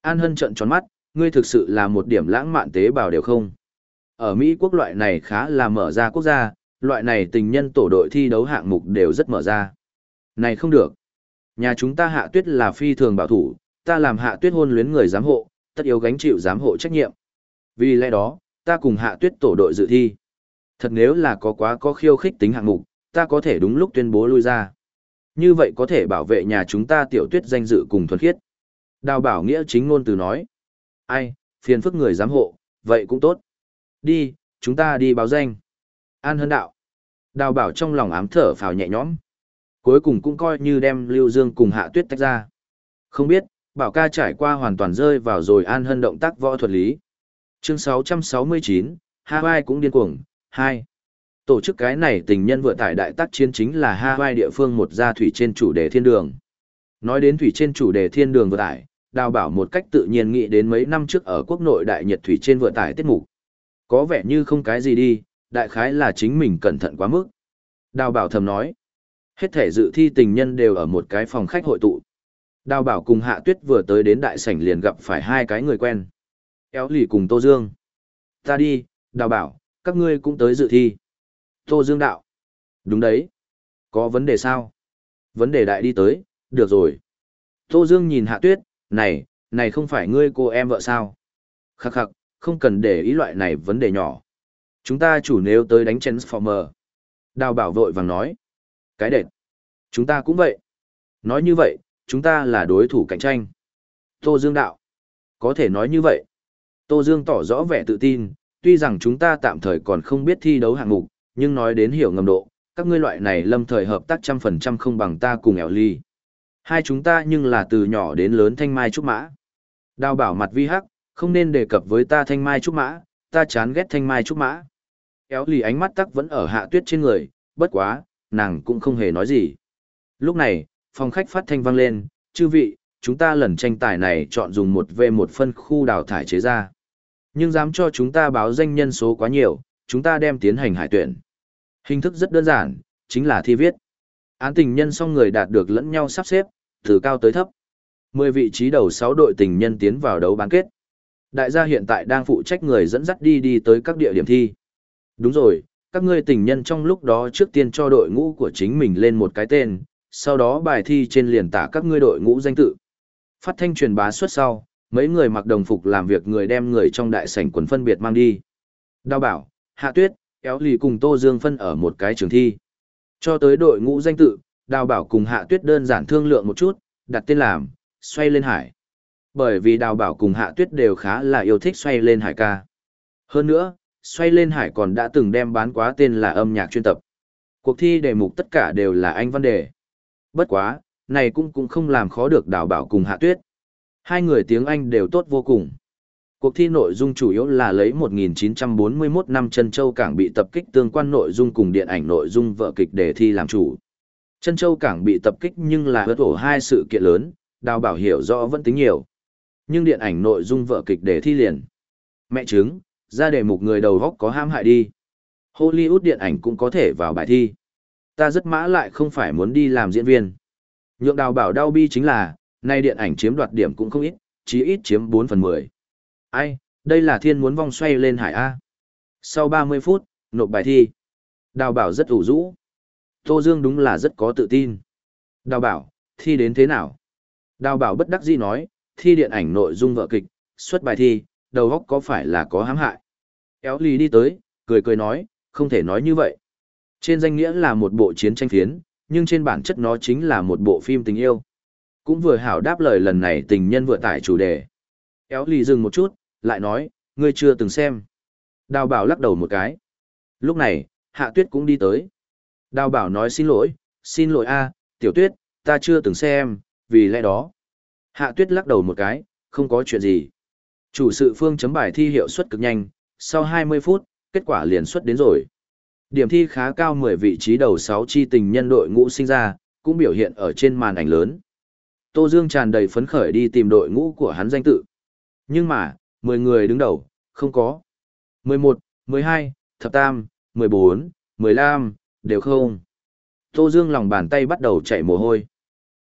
An Hân trợn tròn mắt, ngươi thực sự là một điểm lãng mạn tế bào đều không. Ở Mỹ quốc loại này khá là mở ra quốc gia, loại này tình nhân tổ đội thi đấu hạng mục đều rất mở ra. Này không được. Nhà chúng ta hạ tuyết là phi thường bảo thủ, ta làm hạ tuyết hôn luyến người giám hộ, tất yếu gánh chịu giám hộ trách nhiệm. Vì lẽ đó, ta cùng hạ tuyết tổ đội dự thi. Thật nếu là có quá có khiêu khích tính hạng mục, ta có thể đúng lúc tuyên bố lui ra. Như vậy có thể bảo vệ nhà chúng ta tiểu tuyết danh dự cùng thuần khiết. Đào bảo nghĩa chính ngôn từ nói. Ai, phiền phức người giám hộ, vậy cũng tốt. Đi, chúng ta đi báo danh. An hân đạo. Đào bảo trong lòng ám thở phào nhẹ nhõm. Cuối cùng cũng coi như đem Lưu Dương cùng Hạ Tuyết tách ra. Không biết, bảo ca trải qua hoàn toàn rơi vào rồi an hân động tác võ thuật lý. Chương 669, Hawaii cũng điên cuồng, 2. Tổ chức cái này tình nhân vừa tải đại tác chiến chính là Hawaii địa phương một gia thủy trên chủ đề thiên đường. Nói đến thủy trên chủ đề thiên đường vừa tải, đào bảo một cách tự nhiên nghĩ đến mấy năm trước ở quốc nội đại nhật thủy trên vừa tải tiết mục. Có vẻ như không cái gì đi, đại khái là chính mình cẩn thận quá mức. Đào bảo thầm nói, hết thể dự thi tình nhân đều ở một cái phòng khách hội tụ. Đào bảo cùng hạ tuyết vừa tới đến đại sảnh liền gặp phải hai cái người quen. Éo lì cùng Tô Dương. Ta đi, đào bảo, các ngươi cũng tới dự thi. Tô Dương đạo. Đúng đấy. Có vấn đề sao? Vấn đề đại đi tới, được rồi. Tô Dương nhìn hạ tuyết, này, này không phải ngươi cô em vợ sao? Khắc khắc, không cần để ý loại này vấn đề nhỏ. Chúng ta chủ nếu tới đánh Transformer. Đào bảo vội vàng nói. Cái đệt. Chúng ta cũng vậy. Nói như vậy, chúng ta là đối thủ cạnh tranh. Tô Dương đạo. Có thể nói như vậy. Tô Dương tỏ rõ vẻ tự tin, tuy rằng chúng ta tạm thời còn không biết thi đấu hạng mục, nhưng nói đến hiểu ngầm độ, các ngươi loại này lâm thời hợp tác trăm phần trăm không bằng ta cùng ẻo ly. Hai chúng ta nhưng là từ nhỏ đến lớn thanh mai trúc mã. Đào bảo mặt vi hắc, không nên đề cập với ta thanh mai trúc mã, ta chán ghét thanh mai trúc mã. Éo lì ánh mắt tắc vẫn ở hạ tuyết trên người, bất quá, nàng cũng không hề nói gì. Lúc này, phòng khách phát thanh vang lên, chư vị, chúng ta lần tranh tài này chọn dùng một v một phân khu đào thải chế ra. Nhưng dám cho chúng ta báo danh nhân số quá nhiều, chúng ta đem tiến hành hải tuyển. Hình thức rất đơn giản, chính là thi viết. Án tình nhân song người đạt được lẫn nhau sắp xếp, từ cao tới thấp. Mười vị trí đầu sáu đội tình nhân tiến vào đấu bán kết. Đại gia hiện tại đang phụ trách người dẫn dắt đi đi tới các địa điểm thi. Đúng rồi, các ngươi tình nhân trong lúc đó trước tiên cho đội ngũ của chính mình lên một cái tên, sau đó bài thi trên liền tả các ngươi đội ngũ danh tự. Phát thanh truyền bá suốt sau, mấy người mặc đồng phục làm việc người đem người trong đại sảnh quần phân biệt mang đi. Đào bảo, hạ tuyết, kéo lì cùng Tô Dương phân ở một cái trường thi. Cho tới đội ngũ danh tự, đào bảo cùng hạ tuyết đơn giản thương lượng một chút, đặt tên làm, xoay lên hải. Bởi vì đào bảo cùng hạ tuyết đều khá là yêu thích xoay lên hải ca. Hơn nữa, xoay lên hải còn đã từng đem bán quá tên là âm nhạc chuyên tập. Cuộc thi đề mục tất cả đều là anh văn đề. Bất quá, này cũng cũng không làm khó được đào bảo cùng hạ tuyết. Hai người tiếng Anh đều tốt vô cùng. Cuộc thi nội dung chủ yếu là lấy 1941 năm Trân Châu Cảng bị tập kích tương quan nội dung cùng điện ảnh nội dung vợ kịch để thi làm chủ. Trân Châu Cảng bị tập kích nhưng là hớt ổ hai sự kiện lớn, đào bảo hiểu rõ vẫn tính nhiều. Nhưng điện ảnh nội dung vợ kịch để thi liền. Mẹ chứng, ra đề mục người đầu góc có ham hại đi. Hollywood điện ảnh cũng có thể vào bài thi. Ta rất mã lại không phải muốn đi làm diễn viên. Nhượng đào bảo đau bi chính là, nay điện ảnh chiếm đoạt điểm cũng không ít, chí ít chiếm 4 phần 10. Ai, đây là thiên muốn vong xoay lên hải A. Sau 30 phút, nộp bài thi. Đào bảo rất ủ rũ. Tô Dương đúng là rất có tự tin. Đào bảo, thi đến thế nào? Đào bảo bất đắc dĩ nói, thi điện ảnh nội dung vợ kịch, xuất bài thi, đầu góc có phải là có hãm hại. Kéo lì đi tới, cười cười nói, không thể nói như vậy. Trên danh nghĩa là một bộ chiến tranh phiến, nhưng trên bản chất nó chính là một bộ phim tình yêu. Cũng vừa hảo đáp lời lần này tình nhân vừa tải chủ đề. Kéo lì dừng một chút, lại nói, ngươi chưa từng xem. Đào bảo lắc đầu một cái. Lúc này, hạ tuyết cũng đi tới. Đào bảo nói xin lỗi, xin lỗi a, tiểu tuyết, ta chưa từng xem, vì lẽ đó. Hạ tuyết lắc đầu một cái, không có chuyện gì. Chủ sự phương chấm bài thi hiệu suất cực nhanh, sau 20 phút, kết quả liền xuất đến rồi. Điểm thi khá cao 10 vị trí đầu 6 chi tình nhân đội ngũ sinh ra, cũng biểu hiện ở trên màn ảnh lớn. Tô Dương tràn đầy phấn khởi đi tìm đội ngũ của hắn danh tự. Nhưng mà, 10 người đứng đầu, không có. 11, 12, thập tam, 14, 15, đều không. Tô Dương lòng bàn tay bắt đầu chạy mồ hôi.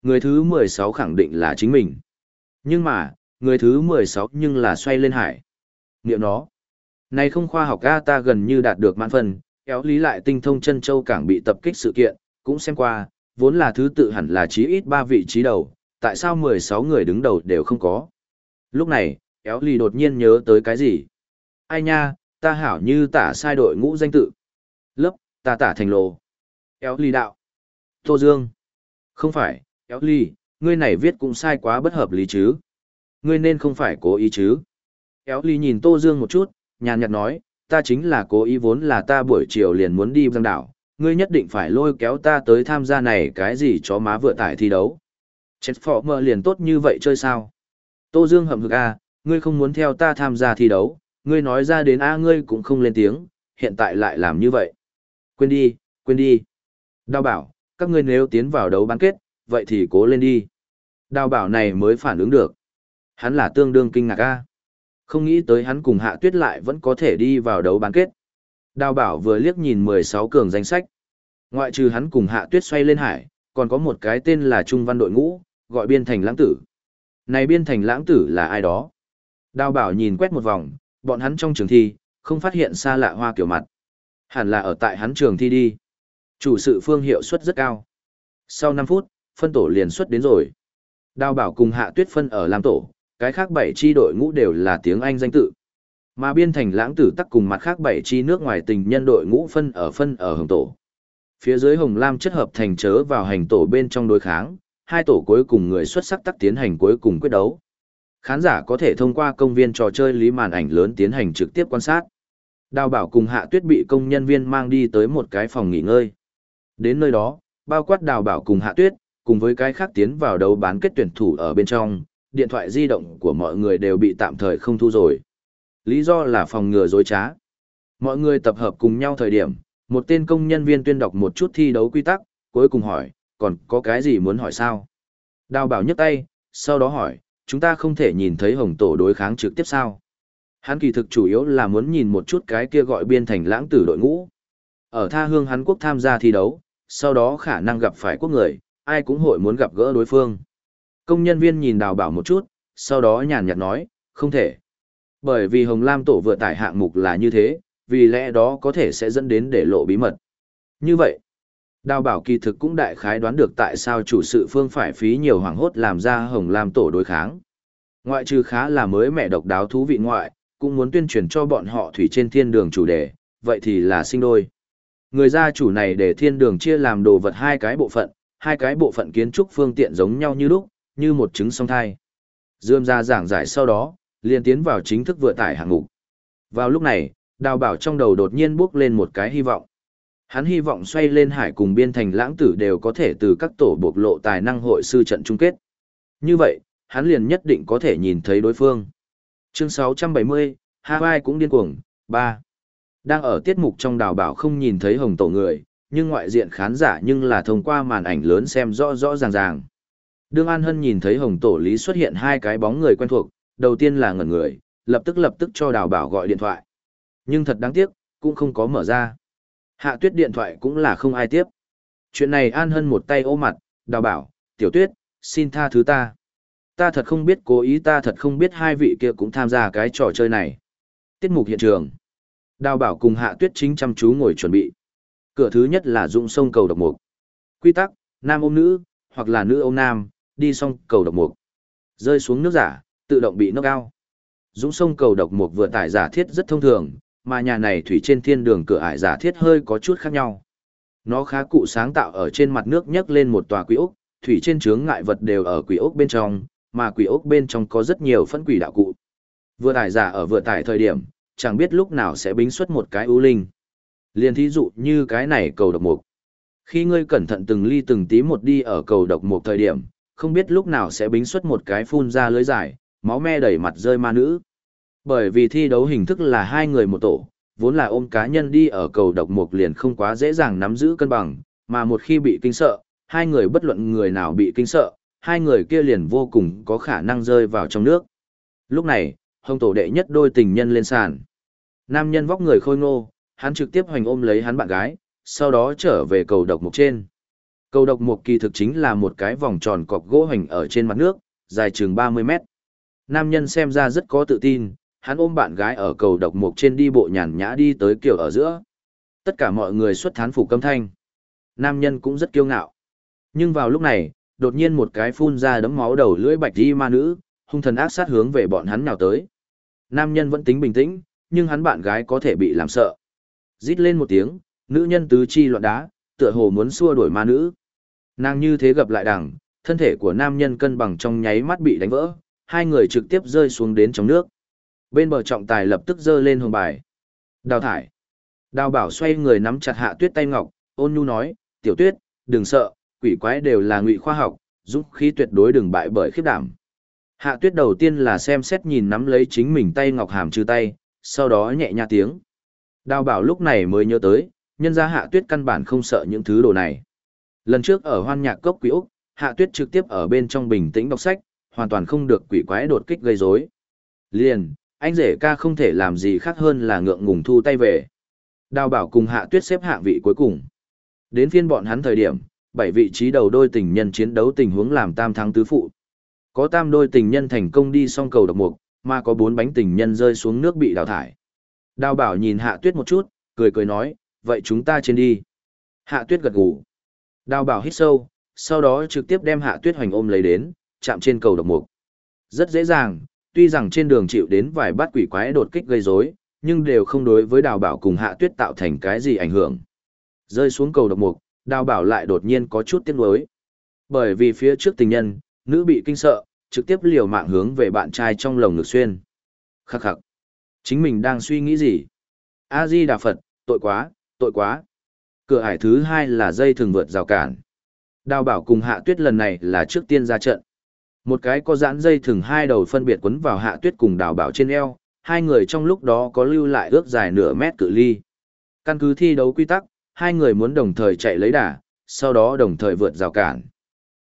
Người thứ 16 khẳng định là chính mình. Nhưng mà, người thứ 16 nhưng là xoay lên hải. Niệm nó. Này không khoa học A ta gần như đạt được mãn phần, kéo lý lại tinh thông chân châu cảng bị tập kích sự kiện, cũng xem qua, vốn là thứ tự hẳn là chí ít 3 vị trí đầu, tại sao 16 người đứng đầu đều không có. Lúc này, Éo lì đột nhiên nhớ tới cái gì? Ai nha, ta hảo như tả sai đội ngũ danh tự. Lớp, ta tả thành lồ. Éo lì đạo. Tô Dương. Không phải, Éo lì, ngươi này viết cũng sai quá bất hợp lý chứ. Ngươi nên không phải cố ý chứ. Éo lì nhìn Tô Dương một chút, nhàn nhạt nói, ta chính là cố ý vốn là ta buổi chiều liền muốn đi giang đảo, ngươi nhất định phải lôi kéo ta tới tham gia này cái gì chó má vừa tải thi đấu. Chết phỏ mơ liền tốt như vậy chơi sao? Tô Dương hậm hực a, ngươi không muốn theo ta tham gia thi đấu, ngươi nói ra đến a ngươi cũng không lên tiếng, hiện tại lại làm như vậy. Quên đi, quên đi. Đào bảo, các ngươi nếu tiến vào đấu bán kết, vậy thì cố lên đi. Đào bảo này mới phản ứng được. Hắn là tương đương kinh ngạc a. Không nghĩ tới hắn cùng hạ tuyết lại vẫn có thể đi vào đấu bán kết. Đào bảo vừa liếc nhìn 16 cường danh sách. Ngoại trừ hắn cùng hạ tuyết xoay lên hải, còn có một cái tên là Trung Văn đội ngũ, gọi biên thành lãng tử. Này biên thành lãng tử là ai đó? Đào bảo nhìn quét một vòng, bọn hắn trong trường thi, không phát hiện xa lạ hoa kiểu mặt. Hẳn là ở tại hắn trường thi đi. Chủ sự phương hiệu suất rất cao. Sau 5 phút, phân tổ liền xuất đến rồi. Đào bảo cùng hạ tuyết phân ở làm tổ, cái khác bảy chi đội ngũ đều là tiếng Anh danh tự. Mà biên thành lãng tử tắc cùng mặt khác bảy chi nước ngoài tình nhân đội ngũ phân ở phân ở hồng tổ. Phía dưới hồng lam chất hợp thành chớ vào hành tổ bên trong đối kháng, hai tổ cuối cùng người xuất sắc tắc tiến hành cuối cùng quyết đấu. Khán giả có thể thông qua công viên trò chơi lý màn ảnh lớn tiến hành trực tiếp quan sát. Đào bảo cùng hạ tuyết bị công nhân viên mang đi tới một cái phòng nghỉ ngơi. Đến nơi đó, bao quát đào bảo cùng hạ tuyết, cùng với cái khác tiến vào đấu bán kết tuyển thủ ở bên trong, điện thoại di động của mọi người đều bị tạm thời không thu rồi. Lý do là phòng ngừa dối trá. Mọi người tập hợp cùng nhau thời điểm, một tên công nhân viên tuyên đọc một chút thi đấu quy tắc, cuối cùng hỏi, còn có cái gì muốn hỏi sao? Đào bảo nhấc tay, sau đó hỏi, chúng ta không thể nhìn thấy hồng tổ đối kháng trực tiếp sao? Hắn kỳ thực chủ yếu là muốn nhìn một chút cái kia gọi biên thành lãng tử đội ngũ. Ở tha hương hắn quốc tham gia thi đấu, sau đó khả năng gặp phải quốc người, ai cũng hội muốn gặp gỡ đối phương. Công nhân viên nhìn đào bảo một chút, sau đó nhàn nhạt nói, không thể. Bởi vì Hồng Lam tổ vừa tải hạng mục là như thế, vì lẽ đó có thể sẽ dẫn đến để lộ bí mật. Như vậy, đào bảo kỳ thực cũng đại khái đoán được tại sao chủ sự phương phải phí nhiều hoàng hốt làm ra Hồng làm tổ đối kháng. Ngoại trừ khá là mới mẹ độc đáo thú vị ngoại, cũng muốn tuyên truyền cho bọn họ thủy trên thiên đường chủ đề, vậy thì là sinh đôi. Người gia chủ này để thiên đường chia làm đồ vật hai cái bộ phận, hai cái bộ phận kiến trúc phương tiện giống nhau như lúc, như một trứng song thai. Dương ra giảng giải sau đó, liền tiến vào chính thức vừa tải hạng mục. Vào lúc này, đào bảo trong đầu đột nhiên bước lên một cái hy vọng. Hắn hy vọng xoay lên hải cùng biên thành lãng tử đều có thể từ các tổ bộc lộ tài năng hội sư trận chung kết. Như vậy, hắn liền nhất định có thể nhìn thấy đối phương. Chương 670, Hawaii cũng điên cuồng, 3. Đang ở tiết mục trong đào bảo không nhìn thấy hồng tổ người, nhưng ngoại diện khán giả nhưng là thông qua màn ảnh lớn xem rõ rõ ràng ràng. Đương An Hân nhìn thấy hồng tổ lý xuất hiện hai cái bóng người quen thuộc, đầu tiên là ngẩn người, lập tức lập tức cho đào bảo gọi điện thoại. Nhưng thật đáng tiếc, cũng không có mở ra. Hạ tuyết điện thoại cũng là không ai tiếp. Chuyện này An Hân một tay ôm mặt, đào bảo, tiểu tuyết, xin tha thứ ta. Ta thật không biết cố ý ta thật không biết hai vị kia cũng tham gia cái trò chơi này. Tiết mục hiện trường. Đào bảo cùng hạ tuyết chính chăm chú ngồi chuẩn bị. Cửa thứ nhất là dụng sông cầu độc mục. Quy tắc, nam ôm nữ, hoặc là nữ ôm nam, đi xong cầu độc mục. Rơi xuống nước giả, tự động bị knock out. Dũng sông cầu độc mục vừa tải giả thiết rất thông thường, mà nhà này thủy trên thiên đường cửa ải giả thiết hơi có chút khác nhau. Nó khá cụ sáng tạo ở trên mặt nước nhấc lên một tòa quỷ ốc, thủy trên chướng ngại vật đều ở quỷ ốc bên trong, mà quỷ ốc bên trong có rất nhiều phân quỷ đạo cụ. Vừa tải giả ở vừa tải thời điểm, chẳng biết lúc nào sẽ bính xuất một cái ưu linh. Liên thí dụ như cái này cầu độc mục. Khi ngươi cẩn thận từng ly từng tí một đi ở cầu độc mục thời điểm, không biết lúc nào sẽ bính xuất một cái phun ra lưới dài, máu me đầy mặt rơi ma nữ. Bởi vì thi đấu hình thức là hai người một tổ, vốn là ôm cá nhân đi ở cầu độc mục liền không quá dễ dàng nắm giữ cân bằng, mà một khi bị kinh sợ, hai người bất luận người nào bị kinh sợ, hai người kia liền vô cùng có khả năng rơi vào trong nước. Lúc này, hồng tổ đệ nhất đôi tình nhân lên sàn. Nam nhân vóc người khôi ngô, hắn trực tiếp hoành ôm lấy hắn bạn gái, sau đó trở về cầu độc mục trên. Cầu độc mục kỳ thực chính là một cái vòng tròn cọc gỗ hoành ở trên mặt nước, dài chừng 30 mét. Nam nhân xem ra rất có tự tin, hắn ôm bạn gái ở cầu độc mục trên đi bộ nhàn nhã đi tới kiểu ở giữa. Tất cả mọi người xuất thán phục câm thanh. Nam nhân cũng rất kiêu ngạo. Nhưng vào lúc này, đột nhiên một cái phun ra đấm máu đầu lưỡi bạch đi ma nữ, hung thần ác sát hướng về bọn hắn nhào tới. Nam nhân vẫn tính bình tĩnh, nhưng hắn bạn gái có thể bị làm sợ. Rít lên một tiếng, nữ nhân tứ chi loạn đá, tựa hồ muốn xua đuổi ma nữ. Nàng như thế gặp lại đằng, thân thể của nam nhân cân bằng trong nháy mắt bị đánh vỡ, hai người trực tiếp rơi xuống đến trong nước. Bên bờ trọng tài lập tức giơ lên hồng bài. Đào thải. Đào bảo xoay người nắm chặt hạ tuyết tay ngọc, ôn nhu nói, tiểu tuyết, đừng sợ, quỷ quái đều là ngụy khoa học, dũng khí tuyệt đối đừng bại bởi khiếp đảm. Hạ tuyết đầu tiên là xem xét nhìn nắm lấy chính mình tay ngọc hàm trừ tay, sau đó nhẹ nhàng tiếng. Đào bảo lúc này mới nhớ tới, nhân ra hạ tuyết căn bản không sợ những thứ đồ này. Lần trước ở hoan nhạc cốc quỷ Úc, hạ tuyết trực tiếp ở bên trong bình tĩnh đọc sách, hoàn toàn không được quỷ quái đột kích gây rối. Liền, anh rể ca không thể làm gì khác hơn là ngượng ngùng thu tay về. Đào bảo cùng hạ tuyết xếp hạng vị cuối cùng. Đến phiên bọn hắn thời điểm, bảy vị trí đầu đôi tình nhân chiến đấu tình huống làm tam thắng tứ phụ. Có tam đôi tình nhân thành công đi song cầu độc mục, mà có bốn bánh tình nhân rơi xuống nước bị đào thải. Đào bảo nhìn hạ tuyết một chút, cười cười nói, vậy chúng ta trên đi. Hạ tuyết gật gù. Đào bảo hít sâu, sau đó trực tiếp đem hạ tuyết hoành ôm lấy đến, chạm trên cầu độc mục. Rất dễ dàng, tuy rằng trên đường chịu đến vài bát quỷ quái đột kích gây rối, nhưng đều không đối với đào bảo cùng hạ tuyết tạo thành cái gì ảnh hưởng. Rơi xuống cầu độc mục, đào bảo lại đột nhiên có chút tiếc nuối. Bởi vì phía trước tình nhân, nữ bị kinh sợ, trực tiếp liều mạng hướng về bạn trai trong lồng ngực xuyên. Khắc khắc. Chính mình đang suy nghĩ gì? A-di Đà Phật, tội quá, tội quá. Cửa ải thứ hai là dây thường vượt rào cản. Đào bảo cùng hạ tuyết lần này là trước tiên ra trận. Một cái có giãn dây thừng hai đầu phân biệt quấn vào hạ tuyết cùng đào bảo trên eo, hai người trong lúc đó có lưu lại ước dài nửa mét cự ly. Căn cứ thi đấu quy tắc, hai người muốn đồng thời chạy lấy đà, sau đó đồng thời vượt rào cản.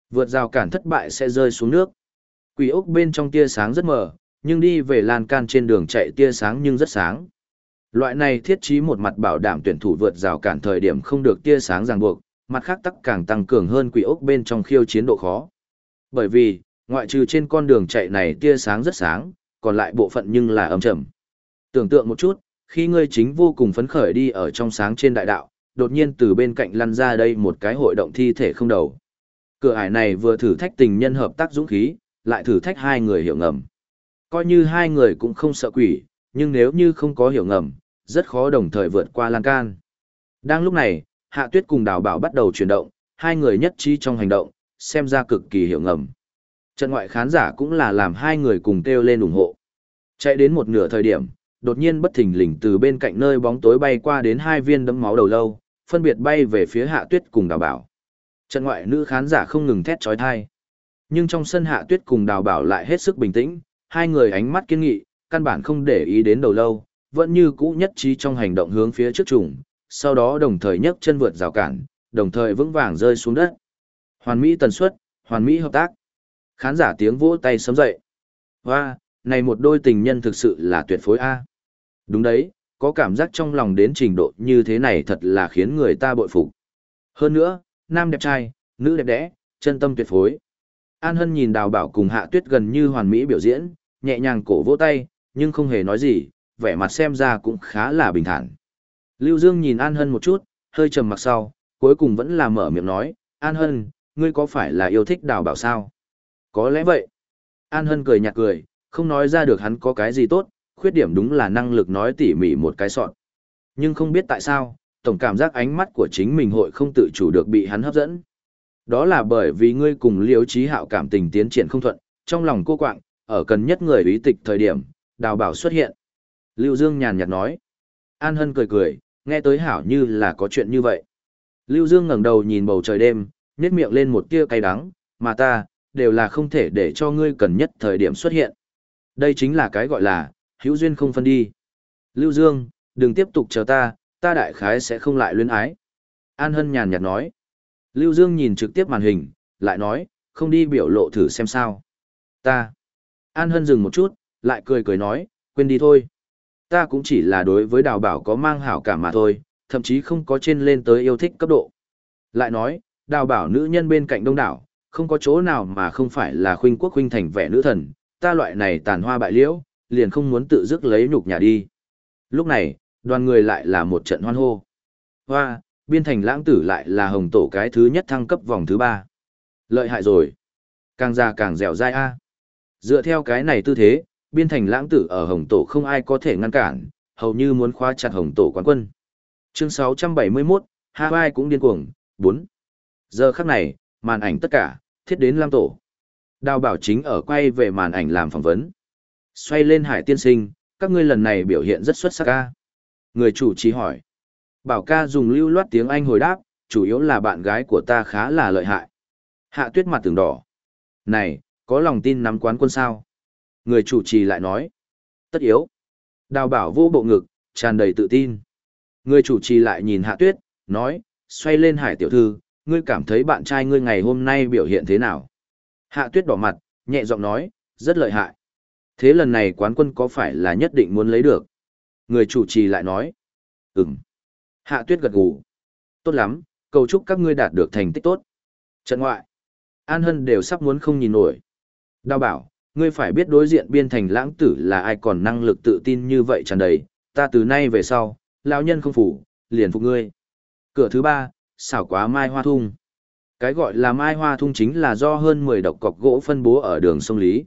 Vượt rào cản thất bại sẽ rơi xuống nước. Quỷ ốc bên trong tia sáng rất mờ, nhưng đi về lan can trên đường chạy tia sáng nhưng rất sáng. Loại này thiết trí một mặt bảo đảm tuyển thủ vượt rào cản thời điểm không được tia sáng ràng buộc, mặt khác tắc càng tăng cường hơn quỷ ốc bên trong khiêu chiến độ khó. Bởi vì, ngoại trừ trên con đường chạy này tia sáng rất sáng, còn lại bộ phận nhưng là âm trầm. Tưởng tượng một chút, khi ngươi chính vô cùng phấn khởi đi ở trong sáng trên đại đạo, đột nhiên từ bên cạnh lăn ra đây một cái hội động thi thể không đầu. Cửa ải này vừa thử thách tình nhân hợp tác dũng khí, lại thử thách hai người hiểu ngầm. Coi như hai người cũng không sợ quỷ, nhưng nếu như không có hiểu ngầm, rất khó đồng thời vượt qua lan can. Đang lúc này, Hạ Tuyết cùng Đào Bảo bắt đầu chuyển động, hai người nhất trí trong hành động, xem ra cực kỳ hiểu ngầm. Trận ngoại khán giả cũng là làm hai người cùng kêu lên ủng hộ. Chạy đến một nửa thời điểm, đột nhiên bất thình lình từ bên cạnh nơi bóng tối bay qua đến hai viên đấm máu đầu lâu, phân biệt bay về phía Hạ Tuyết cùng Đào Bảo. Trận ngoại nữ khán giả không ngừng thét chói tai. Nhưng trong sân Hạ Tuyết cùng Đào Bảo lại hết sức bình tĩnh, hai người ánh mắt kiên nghị, căn bản không để ý đến đầu lâu, vẫn như cũ nhất trí trong hành động hướng phía trước trùng, sau đó đồng thời nhấc chân vượt rào cản, đồng thời vững vàng rơi xuống đất. Hoàn mỹ tần suất, hoàn mỹ hợp tác. Khán giả tiếng vỗ tay sớm dậy. Hoa, này một đôi tình nhân thực sự là tuyệt phối A. Đúng đấy, có cảm giác trong lòng đến trình độ như thế này thật là khiến người ta bội phục. Hơn nữa, nam đẹp trai, nữ đẹp đẽ, chân tâm tuyệt phối. An Hân nhìn đào bảo cùng hạ tuyết gần như hoàn mỹ biểu diễn, nhẹ nhàng cổ vỗ tay, nhưng không hề nói gì, vẻ mặt xem ra cũng khá là bình thản. Lưu Dương nhìn An Hân một chút, hơi trầm mặc sau, cuối cùng vẫn là mở miệng nói, An Hân, ngươi có phải là yêu thích đào bảo sao? Có lẽ vậy. An Hân cười nhạt cười, không nói ra được hắn có cái gì tốt, khuyết điểm đúng là năng lực nói tỉ mỉ một cái sọn. Nhưng không biết tại sao, tổng cảm giác ánh mắt của chính mình hội không tự chủ được bị hắn hấp dẫn. Đó là bởi vì ngươi cùng liễu trí hạo cảm tình tiến triển không thuận, trong lòng cô quạng, ở cần nhất người ý tịch thời điểm, đào bảo xuất hiện. Lưu Dương nhàn nhạt nói. An Hân cười cười, nghe tới hảo như là có chuyện như vậy. Lưu Dương ngẩng đầu nhìn bầu trời đêm, nhếch miệng lên một tia cay đắng, mà ta, đều là không thể để cho ngươi cần nhất thời điểm xuất hiện. Đây chính là cái gọi là, hữu duyên không phân đi. Lưu Dương, đừng tiếp tục chờ ta, ta đại khái sẽ không lại luyến ái. An Hân nhàn nhạt nói. Lưu Dương nhìn trực tiếp màn hình, lại nói, không đi biểu lộ thử xem sao. Ta. An Hân dừng một chút, lại cười cười nói, quên đi thôi. Ta cũng chỉ là đối với đào bảo có mang hảo cảm mà thôi, thậm chí không có trên lên tới yêu thích cấp độ. Lại nói, đào bảo nữ nhân bên cạnh đông đảo, không có chỗ nào mà không phải là khuynh quốc khuynh thành vẻ nữ thần, ta loại này tàn hoa bại liễu, liền không muốn tự dứt lấy nhục nhà đi. Lúc này, đoàn người lại là một trận hoan hô. Hoa, biên thành lãng tử lại là hồng tổ cái thứ nhất thăng cấp vòng thứ ba. Lợi hại rồi. Càng già càng dẻo dai a. Dựa theo cái này tư thế, biên thành lãng tử ở hồng tổ không ai có thể ngăn cản, hầu như muốn khóa chặt hồng tổ quán quân. Chương 671, Hawaii cũng điên cuồng, 4. Giờ khắc này, màn ảnh tất cả, thiết đến Lam Tổ. Đào bảo chính ở quay về màn ảnh làm phỏng vấn. Xoay lên hải tiên sinh, các ngươi lần này biểu hiện rất xuất sắc ca. Người chủ trì hỏi. Bảo ca dùng lưu loát tiếng Anh hồi đáp, chủ yếu là bạn gái của ta khá là lợi hại. Hạ tuyết mặt tường đỏ. Này, có lòng tin nắm quán quân sao? Người chủ trì lại nói. Tất yếu. Đào bảo vô bộ ngực, tràn đầy tự tin. Người chủ trì lại nhìn hạ tuyết, nói, xoay lên hải tiểu thư, ngươi cảm thấy bạn trai ngươi ngày hôm nay biểu hiện thế nào? Hạ tuyết đỏ mặt, nhẹ giọng nói, rất lợi hại. Thế lần này quán quân có phải là nhất định muốn lấy được? Người chủ trì lại nói, ừm. Hạ tuyết gật gù. Tốt lắm, cầu chúc các ngươi đạt được thành tích tốt. Trận ngoại, An Hân đều sắp muốn không nhìn nổi. Đào bảo, ngươi phải biết đối diện biên thành lãng tử là ai còn năng lực tự tin như vậy tràn đầy, ta từ nay về sau, lão nhân không phủ, liền phục ngươi. Cửa thứ ba, xảo quá mai hoa thung. Cái gọi là mai hoa thung chính là do hơn 10 độc cọc gỗ phân bố ở đường sông Lý.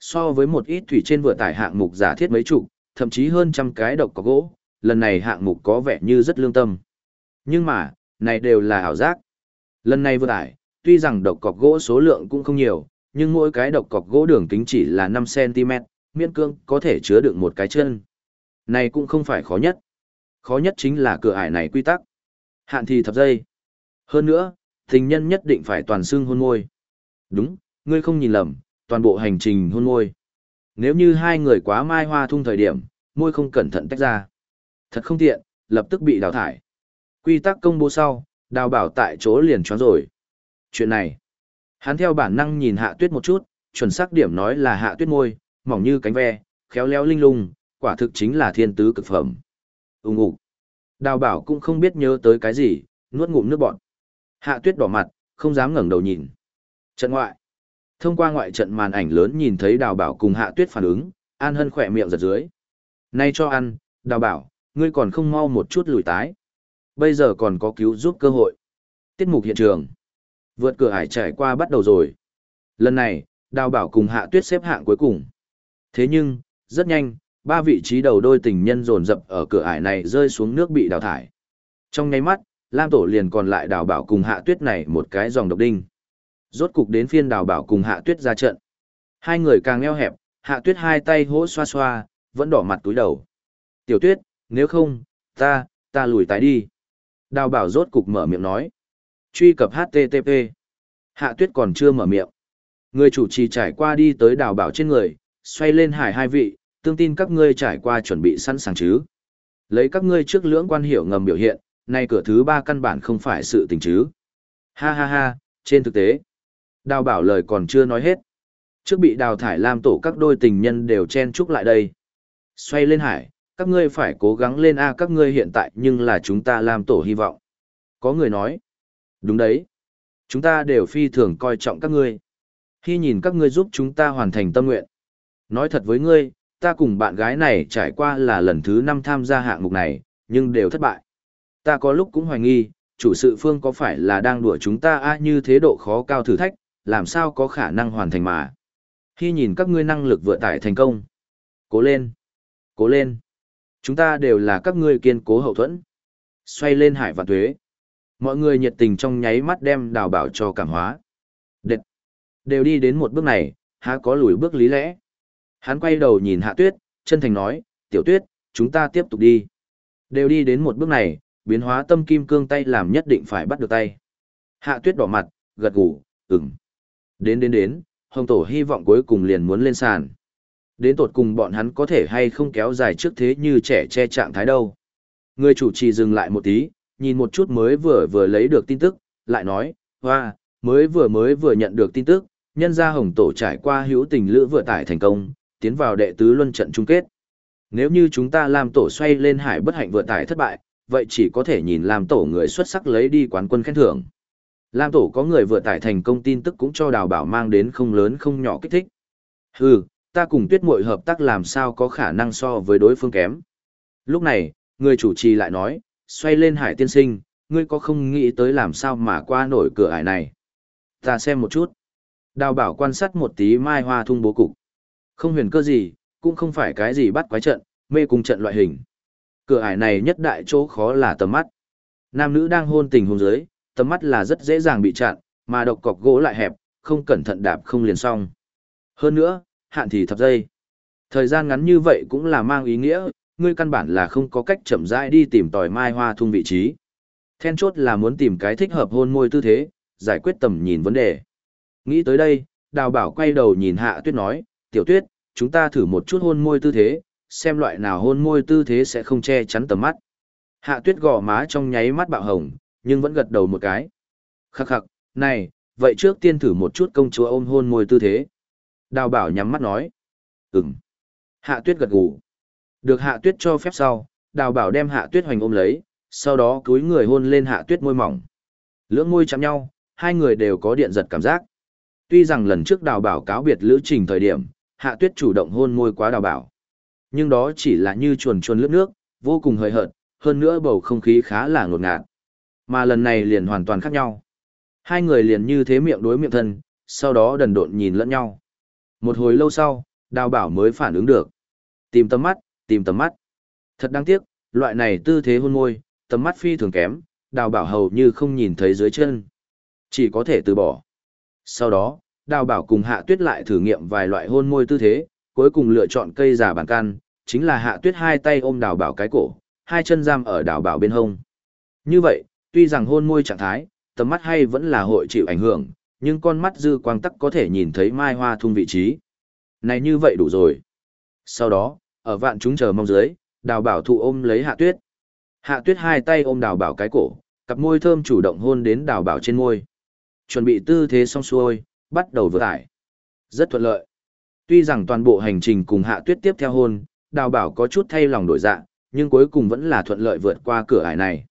So với một ít thủy trên vừa tải hạng mục giả thiết mấy chục, thậm chí hơn trăm cái độc cọc gỗ, lần này hạng mục có vẻ như rất lương tâm. Nhưng mà, này đều là ảo giác. Lần này vừa tải, tuy rằng độc cọc gỗ số lượng cũng không nhiều, nhưng mỗi cái độc cọc gỗ đường kính chỉ là 5cm, miễn cương có thể chứa được một cái chân. Này cũng không phải khó nhất. Khó nhất chính là cửa ải này quy tắc. Hạn thì thập giây. Hơn nữa, tình nhân nhất định phải toàn xương hôn môi. Đúng, ngươi không nhìn lầm, toàn bộ hành trình hôn môi. Nếu như hai người quá mai hoa thung thời điểm, môi không cẩn thận tách ra. Thật không tiện, lập tức bị đào thải. Quy tắc công bố sau, đào bảo tại chỗ liền choáng rồi. Chuyện này, hắn theo bản năng nhìn hạ tuyết một chút, chuẩn xác điểm nói là hạ tuyết môi, mỏng như cánh ve, khéo léo linh lung, quả thực chính là thiên tứ cực phẩm. Úng ủ. Đào bảo cũng không biết nhớ tới cái gì, nuốt ngụm nước bọn. Hạ tuyết đỏ mặt, không dám ngẩng đầu nhìn. Trận ngoại. Thông qua ngoại trận màn ảnh lớn nhìn thấy đào bảo cùng hạ tuyết phản ứng, an hân khỏe miệng giật dưới. Nay cho ăn, đào bảo, ngươi còn không mau một chút lùi tái. Bây giờ còn có cứu giúp cơ hội. Tiết mục hiện trường. Vượt cửa hải trải qua bắt đầu rồi. Lần này, đào bảo cùng hạ tuyết xếp hạng cuối cùng. Thế nhưng, rất nhanh, ba vị trí đầu đôi tình nhân dồn dập ở cửa ải này rơi xuống nước bị đào thải. Trong nháy mắt, Lam Tổ liền còn lại đào bảo cùng hạ tuyết này một cái dòng độc đinh. Rốt cục đến phiên đào bảo cùng hạ tuyết ra trận. Hai người càng eo hẹp, hạ tuyết hai tay hỗ xoa xoa, vẫn đỏ mặt túi đầu. Tiểu tuyết, nếu không, ta, ta lùi tái đi. Đào bảo rốt cục mở miệng nói. Truy cập HTTP. Hạ tuyết còn chưa mở miệng. Người chủ trì trải qua đi tới đào bảo trên người, xoay lên hải hai vị, tương tin các ngươi trải qua chuẩn bị sẵn sàng chứ. Lấy các ngươi trước lưỡng quan hiểu ngầm biểu hiện, nay cửa thứ ba căn bản không phải sự tình chứ. Ha ha ha, trên thực tế. Đào bảo lời còn chưa nói hết. Trước bị đào thải làm tổ các đôi tình nhân đều chen chúc lại đây. Xoay lên hải, các ngươi phải cố gắng lên A các ngươi hiện tại nhưng là chúng ta làm tổ hy vọng. Có người nói. Đúng đấy. Chúng ta đều phi thường coi trọng các ngươi. Khi nhìn các ngươi giúp chúng ta hoàn thành tâm nguyện. Nói thật với ngươi, ta cùng bạn gái này trải qua là lần thứ năm tham gia hạng mục này, nhưng đều thất bại. Ta có lúc cũng hoài nghi, chủ sự phương có phải là đang đùa chúng ta a như thế độ khó cao thử thách, làm sao có khả năng hoàn thành mà. Khi nhìn các ngươi năng lực vượt tải thành công. Cố lên. Cố lên. Chúng ta đều là các ngươi kiên cố hậu thuẫn. Xoay lên hải và thuế. Mọi người nhiệt tình trong nháy mắt đem đào bảo cho cảm hóa. Đệt. Đều đi đến một bước này, há có lùi bước lý lẽ. Hắn quay đầu nhìn hạ tuyết, chân thành nói, tiểu tuyết, chúng ta tiếp tục đi. Đều đi đến một bước này, biến hóa tâm kim cương tay làm nhất định phải bắt được tay. Hạ tuyết đỏ mặt, gật gù, ừm. Đến đến đến, hồng tổ hy vọng cuối cùng liền muốn lên sàn. Đến tột cùng bọn hắn có thể hay không kéo dài trước thế như trẻ che trạng thái đâu. Người chủ trì dừng lại một tí, nhìn một chút mới vừa vừa lấy được tin tức, lại nói, hoa, mới vừa mới vừa nhận được tin tức, nhân gia hồng tổ trải qua hữu tình lữ vừa tải thành công, tiến vào đệ tứ luân trận chung kết. Nếu như chúng ta làm tổ xoay lên hải bất hạnh vừa tải thất bại, vậy chỉ có thể nhìn làm tổ người xuất sắc lấy đi quán quân khen thưởng. Lam tổ có người vừa tải thành công tin tức cũng cho đào bảo mang đến không lớn không nhỏ kích thích. Hừ, ta cùng tuyết muội hợp tác làm sao có khả năng so với đối phương kém. Lúc này, người chủ trì lại nói, xoay lên hải tiên sinh, ngươi có không nghĩ tới làm sao mà qua nổi cửa ải này. Ta xem một chút. Đào bảo quan sát một tí mai hoa thung bố cục. Không huyền cơ gì, cũng không phải cái gì bắt quái trận, mê cung trận loại hình. Cửa ải này nhất đại chỗ khó là tầm mắt. Nam nữ đang hôn tình hôn dưới, tầm mắt là rất dễ dàng bị chặn, Mà độc cọc gỗ lại hẹp, không cẩn thận đạp không liền xong. Hơn nữa, hạn thì thập giây. Thời gian ngắn như vậy cũng là mang ý nghĩa, ngươi căn bản là không có cách chậm rãi đi tìm tòi mai hoa thung vị trí. Then chốt là muốn tìm cái thích hợp hôn môi tư thế, giải quyết tầm nhìn vấn đề. Nghĩ tới đây, đào bảo quay đầu nhìn hạ tuyết nói, tiểu tuyết, chúng ta thử một chút hôn môi tư thế, xem loại nào hôn môi tư thế sẽ không che chắn tầm mắt. Hạ tuyết gò má trong nháy mắt bạo hồng, nhưng vẫn gật đầu một cái. Khắc khắc, này, vậy trước tiên thử một chút công chúa ôm hôn môi tư thế. Đào bảo nhắm mắt nói. Ừm. Hạ tuyết gật gù. Được hạ tuyết cho phép sau, đào bảo đem hạ tuyết hoành ôm lấy, sau đó cúi người hôn lên hạ tuyết môi mỏng. Lưỡng môi chạm nhau, hai người đều có điện giật cảm giác. Tuy rằng lần trước đào bảo cáo biệt lữ trình thời điểm, hạ tuyết chủ động hôn môi quá đào bảo. Nhưng đó chỉ là như chuồn chuồn lướt nước, vô cùng hời hợt, hơn nữa bầu không khí khá là ngột ngạt. Mà lần này liền hoàn toàn khác nhau. Hai người liền như thế miệng đối miệng thân, sau đó đần độn nhìn lẫn nhau. Một hồi lâu sau, đào bảo mới phản ứng được. Tìm tầm mắt, tìm tầm mắt. Thật đáng tiếc, loại này tư thế hôn môi, tầm mắt phi thường kém, đào bảo hầu như không nhìn thấy dưới chân. Chỉ có thể từ bỏ. Sau đó, đào bảo cùng hạ tuyết lại thử nghiệm vài loại hôn môi tư thế, cuối cùng lựa chọn cây giả bàn can, chính là hạ tuyết hai tay ôm đào bảo cái cổ, hai chân giam ở đào bảo bên hông. Như vậy, tuy rằng hôn môi trạng thái, tầm mắt hay vẫn là hội chịu ảnh hưởng, nhưng con mắt dư quang tắc có thể nhìn thấy mai hoa thung vị trí. Này như vậy đủ rồi. Sau đó, ở vạn chúng chờ mong dưới, đào bảo thụ ôm lấy hạ tuyết. Hạ tuyết hai tay ôm đào bảo cái cổ, cặp môi thơm chủ động hôn đến đào bảo trên môi. Chuẩn bị tư thế xong xuôi, bắt đầu vượt tải. Rất thuận lợi. Tuy rằng toàn bộ hành trình cùng hạ tuyết tiếp theo hôn, đào bảo có chút thay lòng đổi dạ, nhưng cuối cùng vẫn là thuận lợi vượt qua cửa ải này.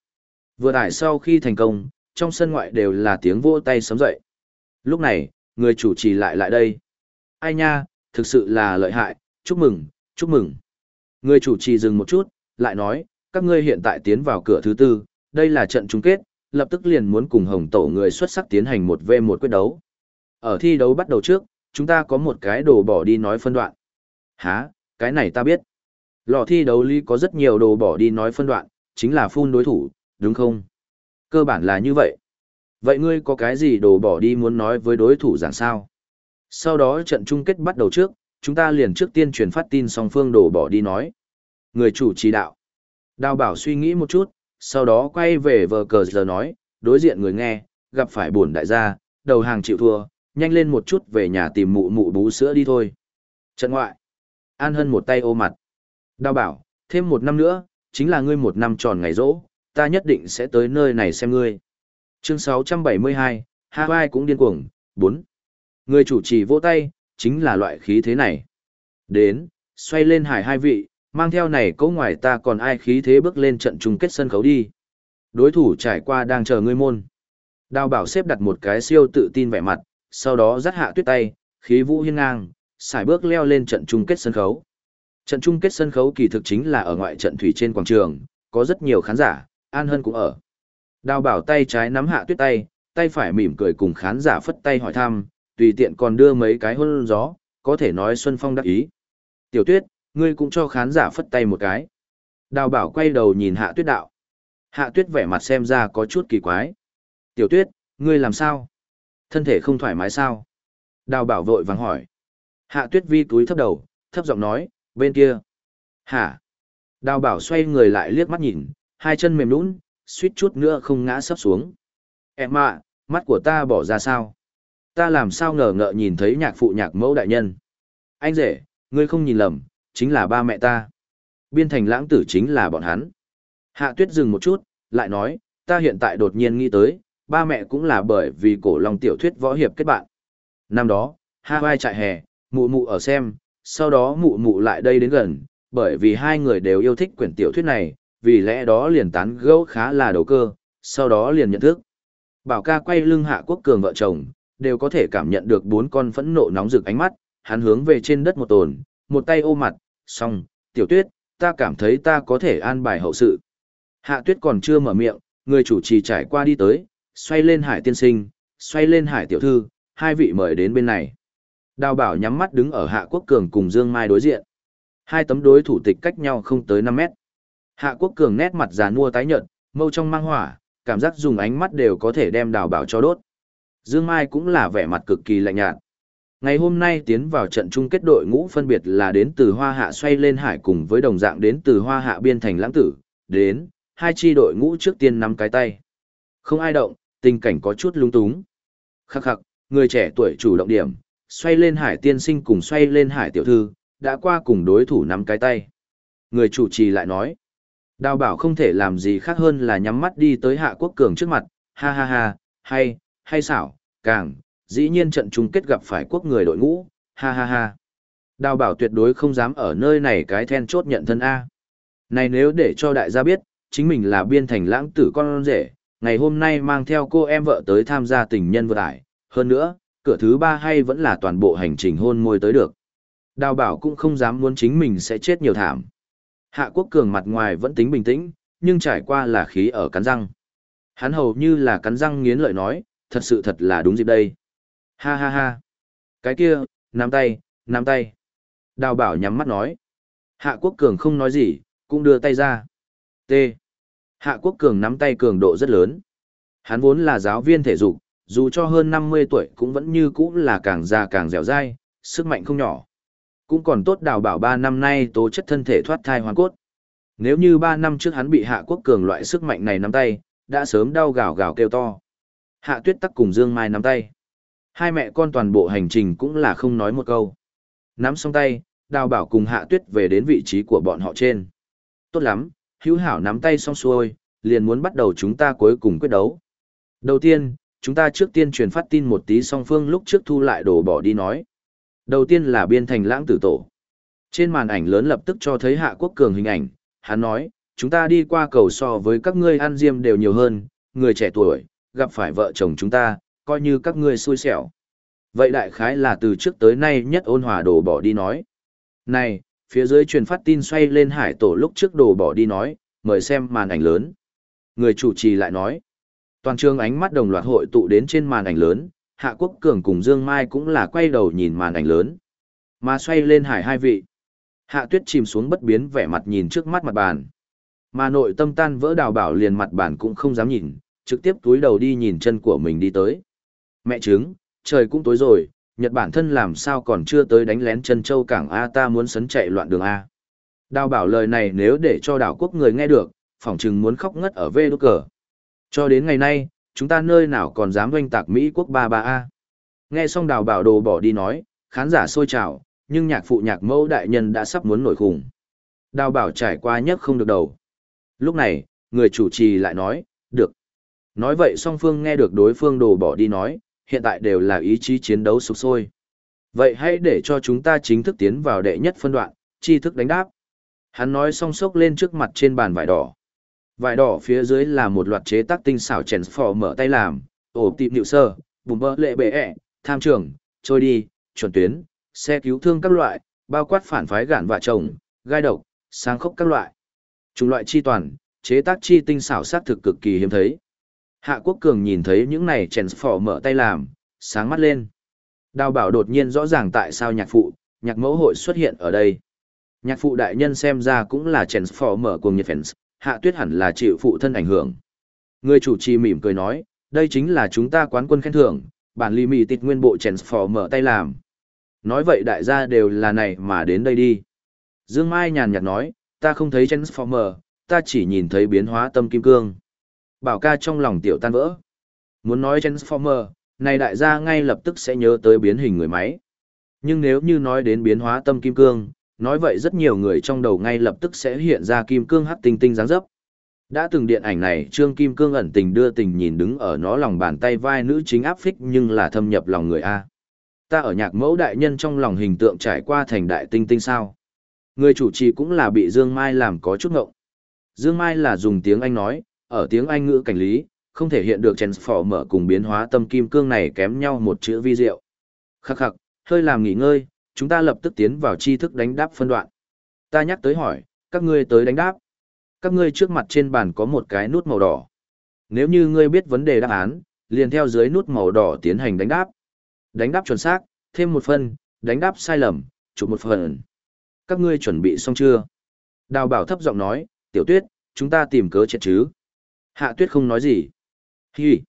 Vượt ải sau khi thành công, trong sân ngoại đều là tiếng vỗ tay sấm dậy. Lúc này, người chủ trì lại lại đây. Ai nha, thực sự là lợi hại, chúc mừng, chúc mừng. Người chủ trì dừng một chút, lại nói, các ngươi hiện tại tiến vào cửa thứ tư, đây là trận chung kết, lập tức liền muốn cùng hồng tổ người xuất sắc tiến hành một v một quyết đấu. Ở thi đấu bắt đầu trước, chúng ta có một cái đồ bỏ đi nói phân đoạn. Hả, cái này ta biết. Lò thi đấu lý có rất nhiều đồ bỏ đi nói phân đoạn, chính là phun đối thủ, đúng không? Cơ bản là như vậy. Vậy ngươi có cái gì đồ bỏ đi muốn nói với đối thủ giảng sao? Sau đó trận chung kết bắt đầu trước, chúng ta liền trước tiên truyền phát tin song phương đồ bỏ đi nói. Người chủ chỉ đạo. Đào bảo suy nghĩ một chút, sau đó quay về vờ cờ giờ nói, đối diện người nghe, gặp phải buồn đại gia, đầu hàng chịu thua, nhanh lên một chút về nhà tìm mụ mụ bú sữa đi thôi. Trận ngoại. An Hân một tay ô mặt. Đào bảo, thêm một năm nữa, chính là ngươi một năm tròn ngày rỗ, ta nhất định sẽ tới nơi này xem ngươi. Chương 672, Hawaii cũng điên cuồng, 4. Người chủ trì vỗ tay, chính là loại khí thế này. Đến, xoay lên hải hai vị, mang theo này cấu ngoài ta còn ai khí thế bước lên trận chung kết sân khấu đi. Đối thủ trải qua đang chờ ngươi môn. Đào bảo xếp đặt một cái siêu tự tin vẻ mặt, sau đó dắt hạ tuyết tay, khí vũ hiên ngang, xài bước leo lên trận chung kết sân khấu. Trận chung kết sân khấu kỳ thực chính là ở ngoại trận thủy trên quảng trường, có rất nhiều khán giả, An Hân cũng ở. Đào bảo tay trái nắm hạ tuyết tay, tay phải mỉm cười cùng khán giả phất tay hỏi thăm, tùy tiện còn đưa mấy cái hôn gió, có thể nói Xuân Phong đắc ý. Tiểu tuyết, ngươi cũng cho khán giả phất tay một cái. Đào bảo quay đầu nhìn hạ tuyết đạo. Hạ tuyết vẻ mặt xem ra có chút kỳ quái. Tiểu tuyết, ngươi làm sao? Thân thể không thoải mái sao? Đào bảo vội vàng hỏi. Hạ tuyết vi túi thấp đầu, thấp giọng nói, bên kia. Hả? Đào bảo xoay người lại liếc mắt nhìn, hai chân mềm lún, suýt chút nữa không ngã sấp xuống. Em ạ, mắt của ta bỏ ra sao? Ta làm sao ngờ ngợ nhìn thấy nhạc phụ nhạc mẫu đại nhân? Anh rể, ngươi không nhìn lầm, chính là ba mẹ ta. Biên thành lãng tử chính là bọn hắn. Hạ tuyết dừng một chút, lại nói, ta hiện tại đột nhiên nghĩ tới, ba mẹ cũng là bởi vì cổ lòng tiểu thuyết võ hiệp kết bạn. Năm đó, Hawaii trại hè, mụ mụ ở xem, sau đó mụ mụ lại đây đến gần, bởi vì hai người đều yêu thích quyển tiểu thuyết này, vì lẽ đó liền tán gẫu khá là đầu cơ, sau đó liền nhận thức. Bảo ca quay lưng hạ quốc cường vợ chồng, đều có thể cảm nhận được bốn con phẫn nộ nóng rực ánh mắt, hắn hướng về trên đất một tồn, một tay ôm mặt, xong, tiểu tuyết, ta cảm thấy ta có thể an bài hậu sự. Hạ tuyết còn chưa mở miệng, người chủ trì trải qua đi tới, xoay lên hải tiên sinh, xoay lên hải tiểu thư, hai vị mời đến bên này. Đào bảo nhắm mắt đứng ở hạ quốc cường cùng Dương Mai đối diện. Hai tấm đối thủ tịch cách nhau không tới 5 mét. Hạ quốc cường nét mặt già nua tái nhợt, mâu trong mang hỏa, cảm giác dùng ánh mắt đều có thể đem đào bảo cho đốt. Dương Mai cũng là vẻ mặt cực kỳ lạnh nhạt. Ngày hôm nay tiến vào trận chung kết đội ngũ phân biệt là đến từ Hoa Hạ xoay lên hải cùng với đồng dạng đến từ Hoa Hạ biên thành lãng tử, đến, hai chi đội ngũ trước tiên nắm cái tay. Không ai động, tình cảnh có chút lung túng. Khắc khắc, người trẻ tuổi chủ động điểm, xoay lên hải tiên sinh cùng xoay lên hải tiểu thư, đã qua cùng đối thủ nắm cái tay. Người chủ trì lại nói, đào bảo không thể làm gì khác hơn là nhắm mắt đi tới hạ quốc cường trước mặt, ha ha ha, hay, hay xảo, càng, dĩ nhiên trận chung kết gặp phải quốc người đội ngũ, ha ha ha. Đào bảo tuyệt đối không dám ở nơi này cái then chốt nhận thân A. Này nếu để cho đại gia biết, chính mình là biên thành lãng tử con rể, ngày hôm nay mang theo cô em vợ tới tham gia tình nhân vừa ải, hơn nữa, cửa thứ ba hay vẫn là toàn bộ hành trình hôn môi tới được. Đào bảo cũng không dám muốn chính mình sẽ chết nhiều thảm. Hạ quốc cường mặt ngoài vẫn tính bình tĩnh, nhưng trải qua là khí ở cắn răng. Hắn hầu như là cắn răng nghiến lợi nói, thật sự thật là đúng dịp đây. Ha ha ha. Cái kia, nắm tay, nắm tay. Đào bảo nhắm mắt nói. Hạ quốc cường không nói gì, cũng đưa tay ra. T. Hạ quốc cường nắm tay cường độ rất lớn. Hắn vốn là giáo viên thể dục, dù cho hơn 50 tuổi cũng vẫn như cũ là càng già càng dẻo dai, sức mạnh không nhỏ. Cũng còn tốt đào bảo 3 năm nay tố chất thân thể thoát thai hoàn cốt. Nếu như 3 năm trước hắn bị hạ quốc cường loại sức mạnh này nắm tay, đã sớm đau gào gào kêu to. Hạ tuyết tắc cùng Dương Mai nắm tay. Hai mẹ con toàn bộ hành trình cũng là không nói một câu. Nắm xong tay, đào bảo cùng hạ tuyết về đến vị trí của bọn họ trên. Tốt lắm, hữu hảo nắm tay xong xuôi, liền muốn bắt đầu chúng ta cuối cùng quyết đấu. Đầu tiên, chúng ta trước tiên truyền phát tin một tí song phương lúc trước thu lại đồ bỏ đi nói. Đầu tiên là biên thành lãng tử tổ. Trên màn ảnh lớn lập tức cho thấy Hạ Quốc Cường hình ảnh, hắn nói, chúng ta đi qua cầu so với các ngươi ăn diêm đều nhiều hơn, người trẻ tuổi, gặp phải vợ chồng chúng ta, coi như các ngươi xui xẻo. Vậy đại khái là từ trước tới nay nhất ôn hòa đồ bỏ đi nói. Này, phía dưới truyền phát tin xoay lên hải tổ lúc trước đồ bỏ đi nói, mời xem màn ảnh lớn. Người chủ trì lại nói, toàn trường ánh mắt đồng loạt hội tụ đến trên màn ảnh lớn, Hạ Quốc Cường cùng Dương Mai cũng là quay đầu nhìn màn ảnh lớn. Mà xoay lên hải hai vị. Hạ Tuyết chìm xuống bất biến vẻ mặt nhìn trước mắt mặt bàn. Mà nội tâm tan vỡ đào bảo liền mặt bàn cũng không dám nhìn, trực tiếp túi đầu đi nhìn chân của mình đi tới. Mẹ trứng, trời cũng tối rồi, Nhật Bản thân làm sao còn chưa tới đánh lén chân châu cảng A ta muốn sấn chạy loạn đường A. Đào bảo lời này nếu để cho đảo quốc người nghe được, phỏng chừng muốn khóc ngất ở vê đốt cờ. Cho đến ngày nay, chúng ta nơi nào còn dám doanh tạc Mỹ quốc ba ba A. Nghe xong đào bảo đồ bỏ đi nói, khán giả sôi trào, nhưng nhạc phụ nhạc mẫu đại nhân đã sắp muốn nổi khủng. Đào bảo trải qua nhất không được đầu. Lúc này, người chủ trì lại nói, được. Nói vậy song phương nghe được đối phương đồ bỏ đi nói, hiện tại đều là ý chí chiến đấu sục sôi. Vậy hãy để cho chúng ta chính thức tiến vào đệ nhất phân đoạn, chi thức đánh đáp. Hắn nói song sốc lên trước mặt trên bàn vải đỏ. Vải đỏ phía dưới là một loạt chế tác tinh xảo chèn phò mở tay làm, ổ tịp nịu sơ, bùm bơ lệ bệ ẹ, tham trường, trôi đi, chuẩn tuyến, xe cứu thương các loại, bao quát phản phái gạn vạ chồng, gai độc, sang khốc các loại. Chủng loại chi toàn, chế tác chi tinh xảo sát thực cực kỳ hiếm thấy. Hạ Quốc Cường nhìn thấy những này chèn phỏ mở tay làm, sáng mắt lên. Đào bảo đột nhiên rõ ràng tại sao nhạc phụ, nhạc mẫu hội xuất hiện ở đây. Nhạc phụ đại nhân xem ra cũng là chèn phỏ mở cùng nhiệt fans, hạ tuyết hẳn là chịu phụ thân ảnh hưởng. Người chủ trì mỉm cười nói, đây chính là chúng ta quán quân khen thưởng, bản lì mì tịt nguyên bộ chèn phỏ mở tay làm. Nói vậy đại gia đều là này mà đến đây đi. Dương Mai nhàn nhạt nói, ta không thấy Transformer, ta chỉ nhìn thấy biến hóa tâm kim cương. Bảo ca trong lòng tiểu tan vỡ. Muốn nói Transformer, này đại gia ngay lập tức sẽ nhớ tới biến hình người máy. Nhưng nếu như nói đến biến hóa tâm kim cương, nói vậy rất nhiều người trong đầu ngay lập tức sẽ hiện ra kim cương hắc tinh tinh dáng dấp. Đã từng điện ảnh này, Trương Kim Cương ẩn tình đưa tình nhìn đứng ở nó lòng bàn tay vai nữ chính áp phích nhưng là thâm nhập lòng người A. Ta ở nhạc mẫu đại nhân trong lòng hình tượng trải qua thành đại tinh tinh sao. Người chủ trì cũng là bị Dương Mai làm có chút ngộng. Dương Mai là dùng tiếng Anh nói, ở tiếng Anh ngữ cảnh lý, không thể hiện được mở cùng biến hóa tâm kim cương này kém nhau một chữ vi diệu. Khắc khắc, hơi làm nghỉ ngơi, chúng ta lập tức tiến vào tri thức đánh đáp phân đoạn. Ta nhắc tới hỏi, các ngươi tới đánh đáp. Các ngươi trước mặt trên bàn có một cái nút màu đỏ. Nếu như ngươi biết vấn đề đáp án, liền theo dưới nút màu đỏ tiến hành đánh đáp. Đánh đáp chuẩn xác, thêm một phần, đánh đáp sai lầm, chụp một phần. Các ngươi chuẩn bị xong chưa? Đào bảo thấp giọng nói, tiểu tuyết, chúng ta tìm cớ chết chứ. Hạ tuyết không nói gì. Hi.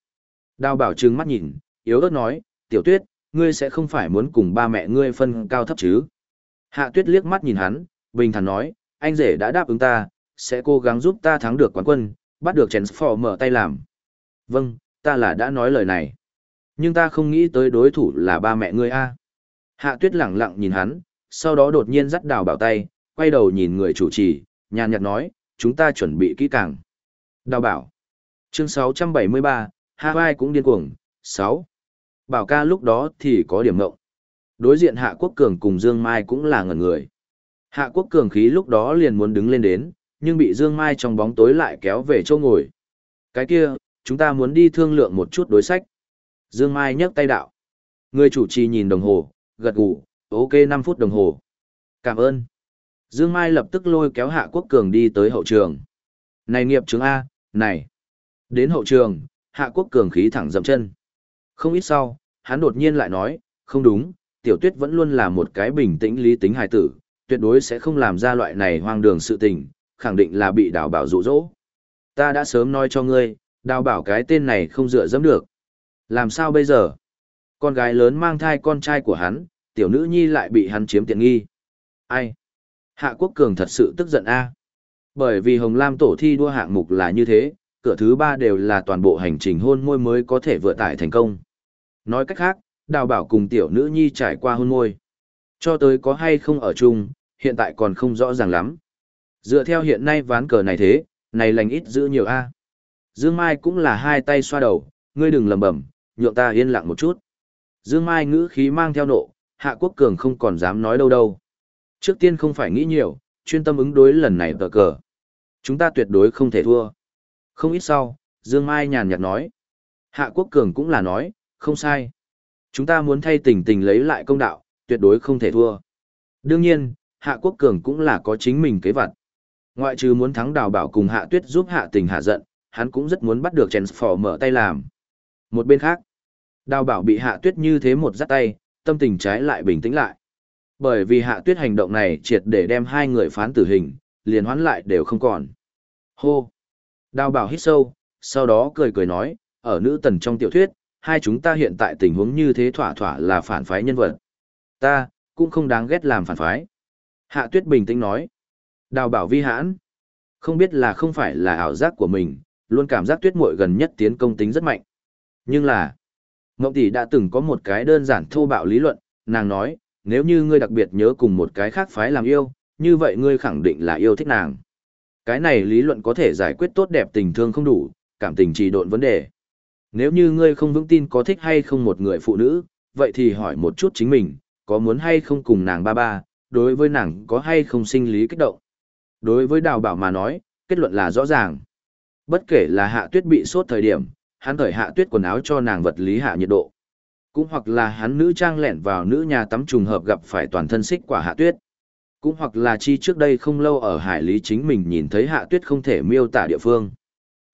Đào bảo trừng mắt nhìn, yếu ớt nói, tiểu tuyết, ngươi sẽ không phải muốn cùng ba mẹ ngươi phân cao thấp chứ. Hạ tuyết liếc mắt nhìn hắn, bình thản nói, anh rể đã đáp ứng ta, sẽ cố gắng giúp ta thắng được quán quân, bắt được chén phò mở tay làm. Vâng, ta là đã nói lời này. Nhưng ta không nghĩ tới đối thủ là ba mẹ ngươi a. Hạ tuyết lẳng lặng nhìn hắn, sau đó đột nhiên dắt đào bảo tay, quay đầu nhìn người chủ trì, nhàn nhạt nói, chúng ta chuẩn bị kỹ càng. Đào bảo. Chương 673, Hawaii cũng điên cuồng. 6. Bảo ca lúc đó thì có điểm ngộng. Đối diện Hạ Quốc Cường cùng Dương Mai cũng là ngẩn người. Hạ Quốc Cường khí lúc đó liền muốn đứng lên đến, nhưng bị Dương Mai trong bóng tối lại kéo về chỗ ngồi. Cái kia, chúng ta muốn đi thương lượng một chút đối sách. Dương Mai nhấc tay đạo. Người chủ trì nhìn đồng hồ, gật gù, ok 5 phút đồng hồ. Cảm ơn. Dương Mai lập tức lôi kéo Hạ Quốc Cường đi tới hậu trường. Này nghiệp chứng A, này. Đến hậu trường, Hạ Quốc Cường khí thẳng dậm chân. Không ít sau, hắn đột nhiên lại nói, không đúng, Tiểu Tuyết vẫn luôn là một cái bình tĩnh lý tính hài tử, tuyệt đối sẽ không làm ra loại này hoang đường sự tình, khẳng định là bị đào bảo dụ dỗ. Ta đã sớm nói cho ngươi, đào bảo cái tên này không dựa dẫm được. Làm sao bây giờ? Con gái lớn mang thai con trai của hắn, tiểu nữ nhi lại bị hắn chiếm tiện nghi. Ai? Hạ Quốc Cường thật sự tức giận a. Bởi vì Hồng Lam tổ thi đua hạng mục là như thế, cửa thứ ba đều là toàn bộ hành trình hôn môi mới có thể vừa tải thành công. Nói cách khác, đào bảo cùng tiểu nữ nhi trải qua hôn môi. Cho tới có hay không ở chung, hiện tại còn không rõ ràng lắm. Dựa theo hiện nay ván cờ này thế, này lành ít giữ nhiều a. Dương Mai cũng là hai tay xoa đầu, ngươi đừng lầm bẩm, nhượng ta yên lặng một chút. Dương Mai ngữ khí mang theo nộ, Hạ Quốc Cường không còn dám nói đâu đâu. Trước tiên không phải nghĩ nhiều, chuyên tâm ứng đối lần này tờ cờ. Chúng ta tuyệt đối không thể thua. Không ít sau, Dương Mai nhàn nhạt nói. Hạ Quốc Cường cũng là nói, không sai. Chúng ta muốn thay tình tình lấy lại công đạo, tuyệt đối không thể thua. Đương nhiên, Hạ Quốc Cường cũng là có chính mình kế vật. Ngoại trừ muốn thắng đào bảo cùng Hạ Tuyết giúp Hạ tình hạ giận, hắn cũng rất muốn bắt được chèn phò mở tay làm. Một bên khác, đào bảo bị Hạ Tuyết như thế một dắt tay, tâm tình trái lại bình tĩnh lại. Bởi vì Hạ Tuyết hành động này triệt để đem hai người phán tử hình, liền hoán lại đều không còn. Hô! Đào bảo hít sâu, sau đó cười cười nói, ở nữ tần trong tiểu thuyết, hai chúng ta hiện tại tình huống như thế thỏa thỏa là phản phái nhân vật. Ta, cũng không đáng ghét làm phản phái. Hạ tuyết bình tĩnh nói. Đào bảo vi hãn. Không biết là không phải là ảo giác của mình, luôn cảm giác tuyết muội gần nhất tiến công tính rất mạnh. Nhưng là, Ngộng tỷ đã từng có một cái đơn giản thô bạo lý luận, nàng nói, nếu như ngươi đặc biệt nhớ cùng một cái khác phái làm yêu, như vậy ngươi khẳng định là yêu thích nàng. Cái này lý luận có thể giải quyết tốt đẹp tình thương không đủ, cảm tình trì độn vấn đề. Nếu như ngươi không vững tin có thích hay không một người phụ nữ, vậy thì hỏi một chút chính mình, có muốn hay không cùng nàng ba ba, đối với nàng có hay không sinh lý kích động. Đối với đào bảo mà nói, kết luận là rõ ràng. Bất kể là hạ tuyết bị sốt thời điểm, hắn thời hạ tuyết quần áo cho nàng vật lý hạ nhiệt độ. Cũng hoặc là hắn nữ trang lẻn vào nữ nhà tắm trùng hợp gặp phải toàn thân xích quả hạ tuyết. Cũng hoặc là chi trước đây không lâu ở hải lý chính mình nhìn thấy hạ tuyết không thể miêu tả địa phương.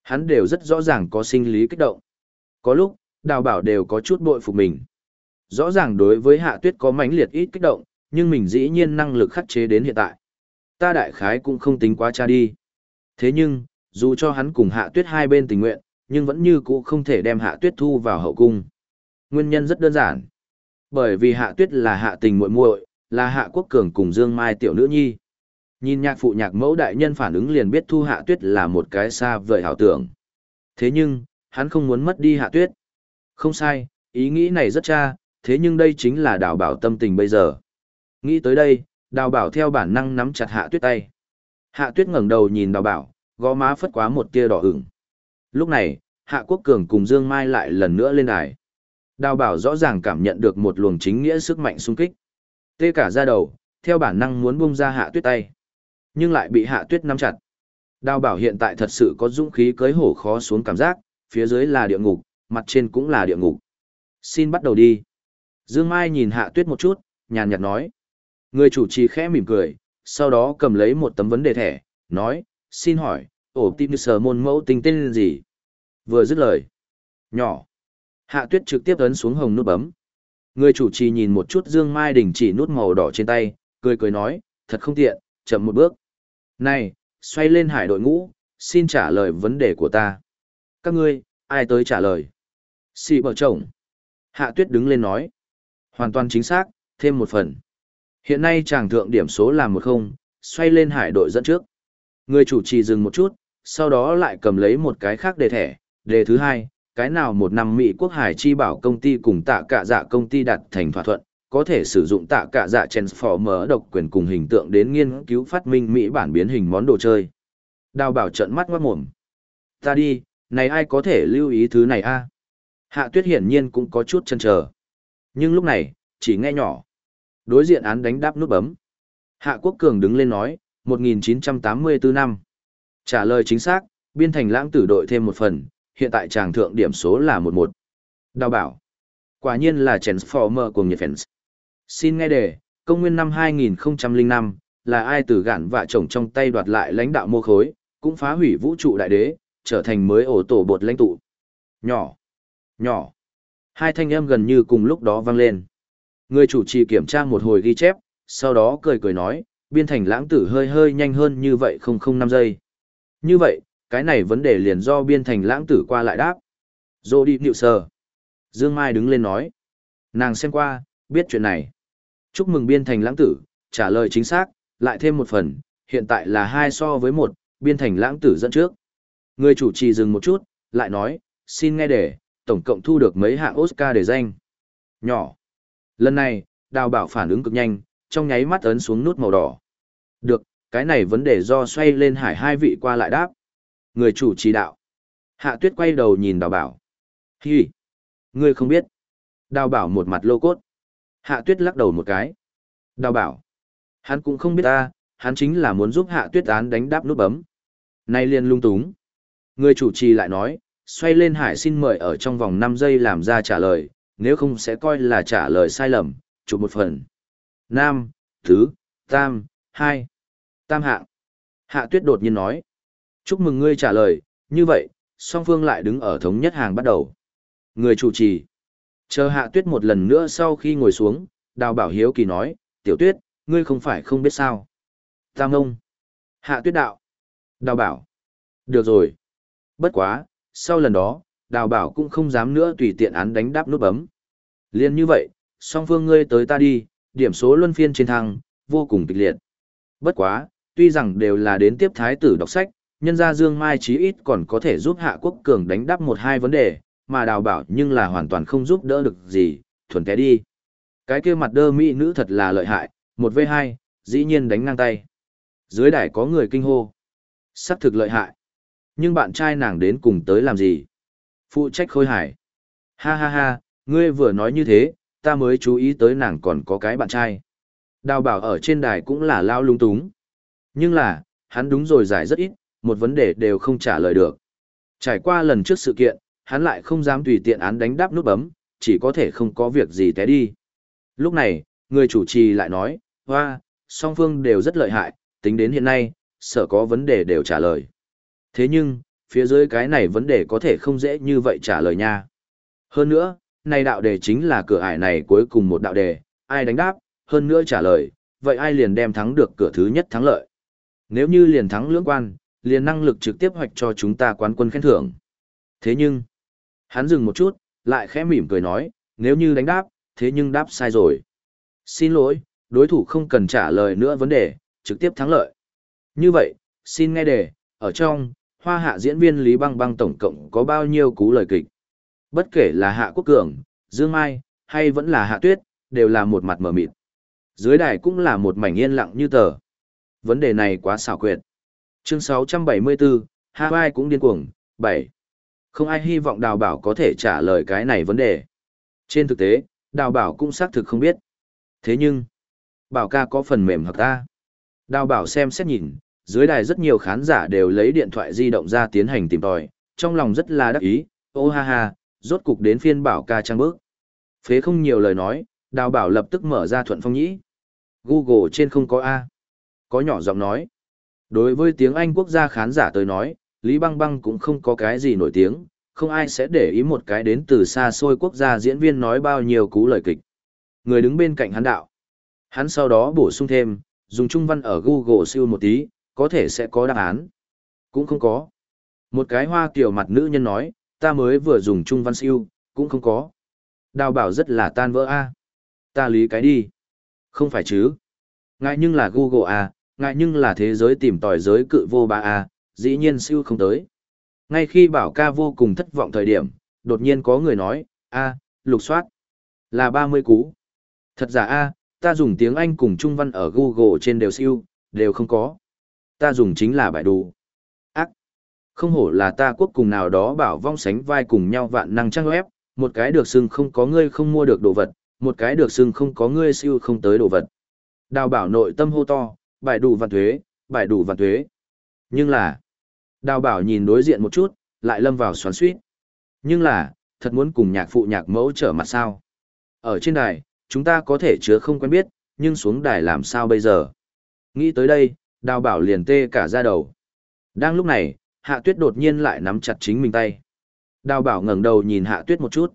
Hắn đều rất rõ ràng có sinh lý kích động. Có lúc, đào bảo đều có chút bội phục mình. Rõ ràng đối với hạ tuyết có mãnh liệt ít kích động, nhưng mình dĩ nhiên năng lực khắc chế đến hiện tại. Ta đại khái cũng không tính quá cha đi. Thế nhưng, dù cho hắn cùng hạ tuyết hai bên tình nguyện, nhưng vẫn như cũ không thể đem hạ tuyết thu vào hậu cung. Nguyên nhân rất đơn giản. Bởi vì hạ tuyết là hạ tình muội muội, là hạ quốc cường cùng Dương Mai tiểu nữ nhi. Nhìn nhạc phụ nhạc mẫu đại nhân phản ứng liền biết thu hạ tuyết là một cái xa vời hảo tưởng. Thế nhưng, hắn không muốn mất đi hạ tuyết. Không sai, ý nghĩ này rất cha, thế nhưng đây chính là đào bảo tâm tình bây giờ. Nghĩ tới đây, đào bảo theo bản năng nắm chặt hạ tuyết tay. Hạ tuyết ngẩng đầu nhìn đào bảo, gò má phất quá một tia đỏ ửng. Lúc này, Hạ Quốc Cường cùng Dương Mai lại lần nữa lên đài. Đào bảo rõ ràng cảm nhận được một luồng chính nghĩa sức mạnh sung kích. Tê cả ra đầu, theo bản năng muốn bung ra hạ tuyết tay. Nhưng lại bị hạ tuyết nắm chặt. Đào bảo hiện tại thật sự có dũng khí cưới hổ khó xuống cảm giác, phía dưới là địa ngục, mặt trên cũng là địa ngục. Xin bắt đầu đi. Dương Mai nhìn hạ tuyết một chút, nhàn nhạt nói. Người chủ trì khẽ mỉm cười, sau đó cầm lấy một tấm vấn đề thẻ, nói, xin hỏi, ổ tim sờ môn mẫu tinh tên gì? Vừa dứt lời. Nhỏ. Hạ tuyết trực tiếp ấn xuống hồng nút bấm. Người chủ trì nhìn một chút Dương Mai đình chỉ nút màu đỏ trên tay, cười cười nói, thật không tiện, chậm một bước. Này, xoay lên hải đội ngũ, xin trả lời vấn đề của ta. Các ngươi, ai tới trả lời? Xì bờ chồng. Hạ tuyết đứng lên nói. Hoàn toàn chính xác, thêm một phần. Hiện nay chàng thượng điểm số là một không, xoay lên hải đội dẫn trước. Người chủ trì dừng một chút, sau đó lại cầm lấy một cái khác đề thẻ. Đề thứ hai, cái nào một năm Mỹ quốc hải chi bảo công ty cùng tạ cả dạ công ty đặt thành thỏa thuận, có thể sử dụng tạ cả dạ Transformer độc quyền cùng hình tượng đến nghiên cứu phát minh Mỹ bản biến hình món đồ chơi. Đào bảo trận mắt ngoát mồm. Ta đi, này ai có thể lưu ý thứ này a? Hạ tuyết hiển nhiên cũng có chút chân chờ. Nhưng lúc này, chỉ nghe nhỏ. Đối diện án đánh đáp nút bấm. Hạ Quốc Cường đứng lên nói, 1984 năm. Trả lời chính xác, biên thành lãng tử đội thêm một phần, hiện tại chàng thượng điểm số là 11. Đào bảo. Quả nhiên là Transformer cùng nhiệt fans. Xin nghe đề, công nguyên năm 2005, là ai từ gạn vạ chồng trong tay đoạt lại lãnh đạo mô khối, cũng phá hủy vũ trụ đại đế, trở thành mới ổ tổ bột lãnh tụ. Nhỏ, nhỏ. Hai thanh âm gần như cùng lúc đó vang lên. Người chủ trì kiểm tra một hồi ghi chép, sau đó cười cười nói, biên thành lãng tử hơi hơi nhanh hơn như vậy không không năm giây. Như vậy, cái này vấn đề liền do biên thành lãng tử qua lại đáp. Dô đi nịu sờ. Dương Mai đứng lên nói. Nàng xem qua, biết chuyện này. Chúc mừng biên thành lãng tử, trả lời chính xác, lại thêm một phần, hiện tại là hai so với một, biên thành lãng tử dẫn trước. Người chủ trì dừng một chút, lại nói, xin nghe để, tổng cộng thu được mấy hạng Oscar để danh. Nhỏ. Lần này, đào bảo phản ứng cực nhanh, trong nháy mắt ấn xuống nút màu đỏ. Được, cái này vấn đề do xoay lên hải hai vị qua lại đáp. Người chủ trì đạo. Hạ tuyết quay đầu nhìn đào bảo. Hi. Ngươi không biết. Đào bảo một mặt lô cốt. Hạ tuyết lắc đầu một cái. Đào bảo. Hắn cũng không biết ta, hắn chính là muốn giúp hạ tuyết án đánh đáp nút bấm. Nay liền lung túng. Người chủ trì lại nói, xoay lên hải xin mời ở trong vòng 5 giây làm ra trả lời, nếu không sẽ coi là trả lời sai lầm, chụp một phần. Nam, thứ, tam, hai, tam hạng. Hạ tuyết đột nhiên nói. Chúc mừng ngươi trả lời, như vậy, song phương lại đứng ở thống nhất hàng bắt đầu. Người chủ trì. Chờ hạ tuyết một lần nữa sau khi ngồi xuống, đào bảo hiếu kỳ nói, tiểu tuyết, ngươi không phải không biết sao. Tam ông. Hạ tuyết đạo. Đào bảo. Được rồi. Bất quá, sau lần đó, đào bảo cũng không dám nữa tùy tiện án đánh đáp nút bấm. Liên như vậy, song phương ngươi tới ta đi, điểm số luân phiên trên thắng vô cùng kịch liệt. Bất quá, tuy rằng đều là đến tiếp thái tử đọc sách, nhân gia Dương Mai chí ít còn có thể giúp Hạ Quốc Cường đánh đáp một hai vấn đề, mà đào bảo nhưng là hoàn toàn không giúp đỡ được gì, thuần té đi. Cái kia mặt đơ mỹ nữ thật là lợi hại, một v hai, dĩ nhiên đánh ngang tay. Dưới đài có người kinh hô. Sắc thực lợi hại. Nhưng bạn trai nàng đến cùng tới làm gì? Phụ trách khôi hải. Ha ha ha, ngươi vừa nói như thế, ta mới chú ý tới nàng còn có cái bạn trai. Đào bảo ở trên đài cũng là lao lung túng. Nhưng là, hắn đúng rồi giải rất ít, một vấn đề đều không trả lời được. Trải qua lần trước sự kiện, hắn lại không dám tùy tiện án đánh đáp nút bấm, chỉ có thể không có việc gì té đi. Lúc này, người chủ trì lại nói, hoa, song phương đều rất lợi hại, tính đến hiện nay, sợ có vấn đề đều trả lời. Thế nhưng, phía dưới cái này vấn đề có thể không dễ như vậy trả lời nha. Hơn nữa, này đạo đề chính là cửa ải này cuối cùng một đạo đề, ai đánh đáp, hơn nữa trả lời, vậy ai liền đem thắng được cửa thứ nhất thắng lợi. Nếu như liền thắng lưỡng quan, liền năng lực trực tiếp hoạch cho chúng ta quán quân khen thưởng. Thế nhưng, hắn dừng một chút, lại khẽ mỉm cười nói, nếu như đánh đáp, thế nhưng đáp sai rồi. Xin lỗi, đối thủ không cần trả lời nữa vấn đề, trực tiếp thắng lợi. Như vậy, xin nghe đề, ở trong, hoa hạ diễn viên Lý Băng Băng tổng cộng có bao nhiêu cú lời kịch. Bất kể là Hạ Quốc Cường, Dương Mai, hay vẫn là Hạ Tuyết, đều là một mặt mở mịt. Dưới đài cũng là một mảnh yên lặng như tờ. Vấn đề này quá xảo quyệt. Chương 674, Hawaii cũng điên cuồng, 7. Không ai hy vọng đào bảo có thể trả lời cái này vấn đề. Trên thực tế, đào bảo cũng xác thực không biết. Thế nhưng, bảo ca có phần mềm hợp ta. Đào bảo xem xét nhìn, dưới đài rất nhiều khán giả đều lấy điện thoại di động ra tiến hành tìm tòi, trong lòng rất là đắc ý, ô ha ha, rốt cục đến phiên bảo ca trang bước. Phế không nhiều lời nói, đào bảo lập tức mở ra thuận phong nhĩ. Google trên không có A. Có nhỏ giọng nói. Đối với tiếng Anh quốc gia khán giả tới nói, Lý Băng Băng cũng không có cái gì nổi tiếng, không ai sẽ để ý một cái đến từ xa xôi quốc gia diễn viên nói bao nhiêu cú lời kịch. Người đứng bên cạnh hắn đạo. Hắn sau đó bổ sung thêm, dùng trung văn ở Google siêu một tí, có thể sẽ có đáp án. Cũng không có. Một cái hoa kiểu mặt nữ nhân nói, ta mới vừa dùng trung văn siêu, cũng không có. Đào bảo rất là tan vỡ a. Ta lý cái đi. Không phải chứ. Ngại nhưng là Google à ngại nhưng là thế giới tìm tòi giới cự vô ba a, dĩ nhiên siêu không tới. Ngay khi bảo ca vô cùng thất vọng thời điểm, đột nhiên có người nói, a, lục soát. Là 30 cú. Thật giả a, ta dùng tiếng Anh cùng Trung Văn ở Google trên đều siêu, đều không có. Ta dùng chính là bài đủ. Ác. Không hổ là ta quốc cùng nào đó bảo vong sánh vai cùng nhau vạn năng trang web, một cái được xưng không có ngươi không mua được đồ vật, một cái được xưng không có ngươi siêu không tới đồ vật. Đào bảo nội tâm hô to, bài đủ vạn thuế, bài đủ vạn thuế. Nhưng là, đào bảo nhìn đối diện một chút, lại lâm vào xoắn suýt. Nhưng là, thật muốn cùng nhạc phụ nhạc mẫu trở mặt sao. Ở trên đài, chúng ta có thể chứa không quen biết, nhưng xuống đài làm sao bây giờ? Nghĩ tới đây, đào bảo liền tê cả ra đầu. Đang lúc này, hạ tuyết đột nhiên lại nắm chặt chính mình tay. Đào bảo ngẩng đầu nhìn hạ tuyết một chút.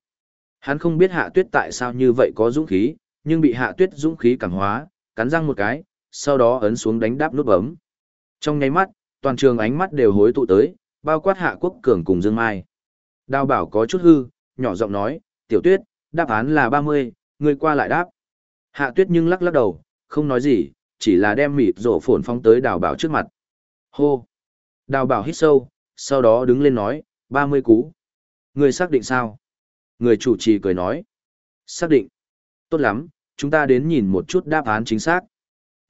Hắn không biết hạ tuyết tại sao như vậy có dũng khí, nhưng bị hạ tuyết dũng khí cảm hóa, cắn răng một cái, sau đó ấn xuống đánh đáp nút bấm. Trong nháy mắt, toàn trường ánh mắt đều hối tụ tới, bao quát hạ quốc cường cùng Dương Mai. Đào bảo có chút hư, nhỏ giọng nói, tiểu tuyết, đáp án là 30, người qua lại đáp. Hạ tuyết nhưng lắc lắc đầu, không nói gì, chỉ là đem mịt rổ phồn phong tới đào bảo trước mặt. Hô! Đào bảo hít sâu, sau đó đứng lên nói, 30 cú. Người xác định sao? Người chủ trì cười nói. Xác định. Tốt lắm, chúng ta đến nhìn một chút đáp án chính xác.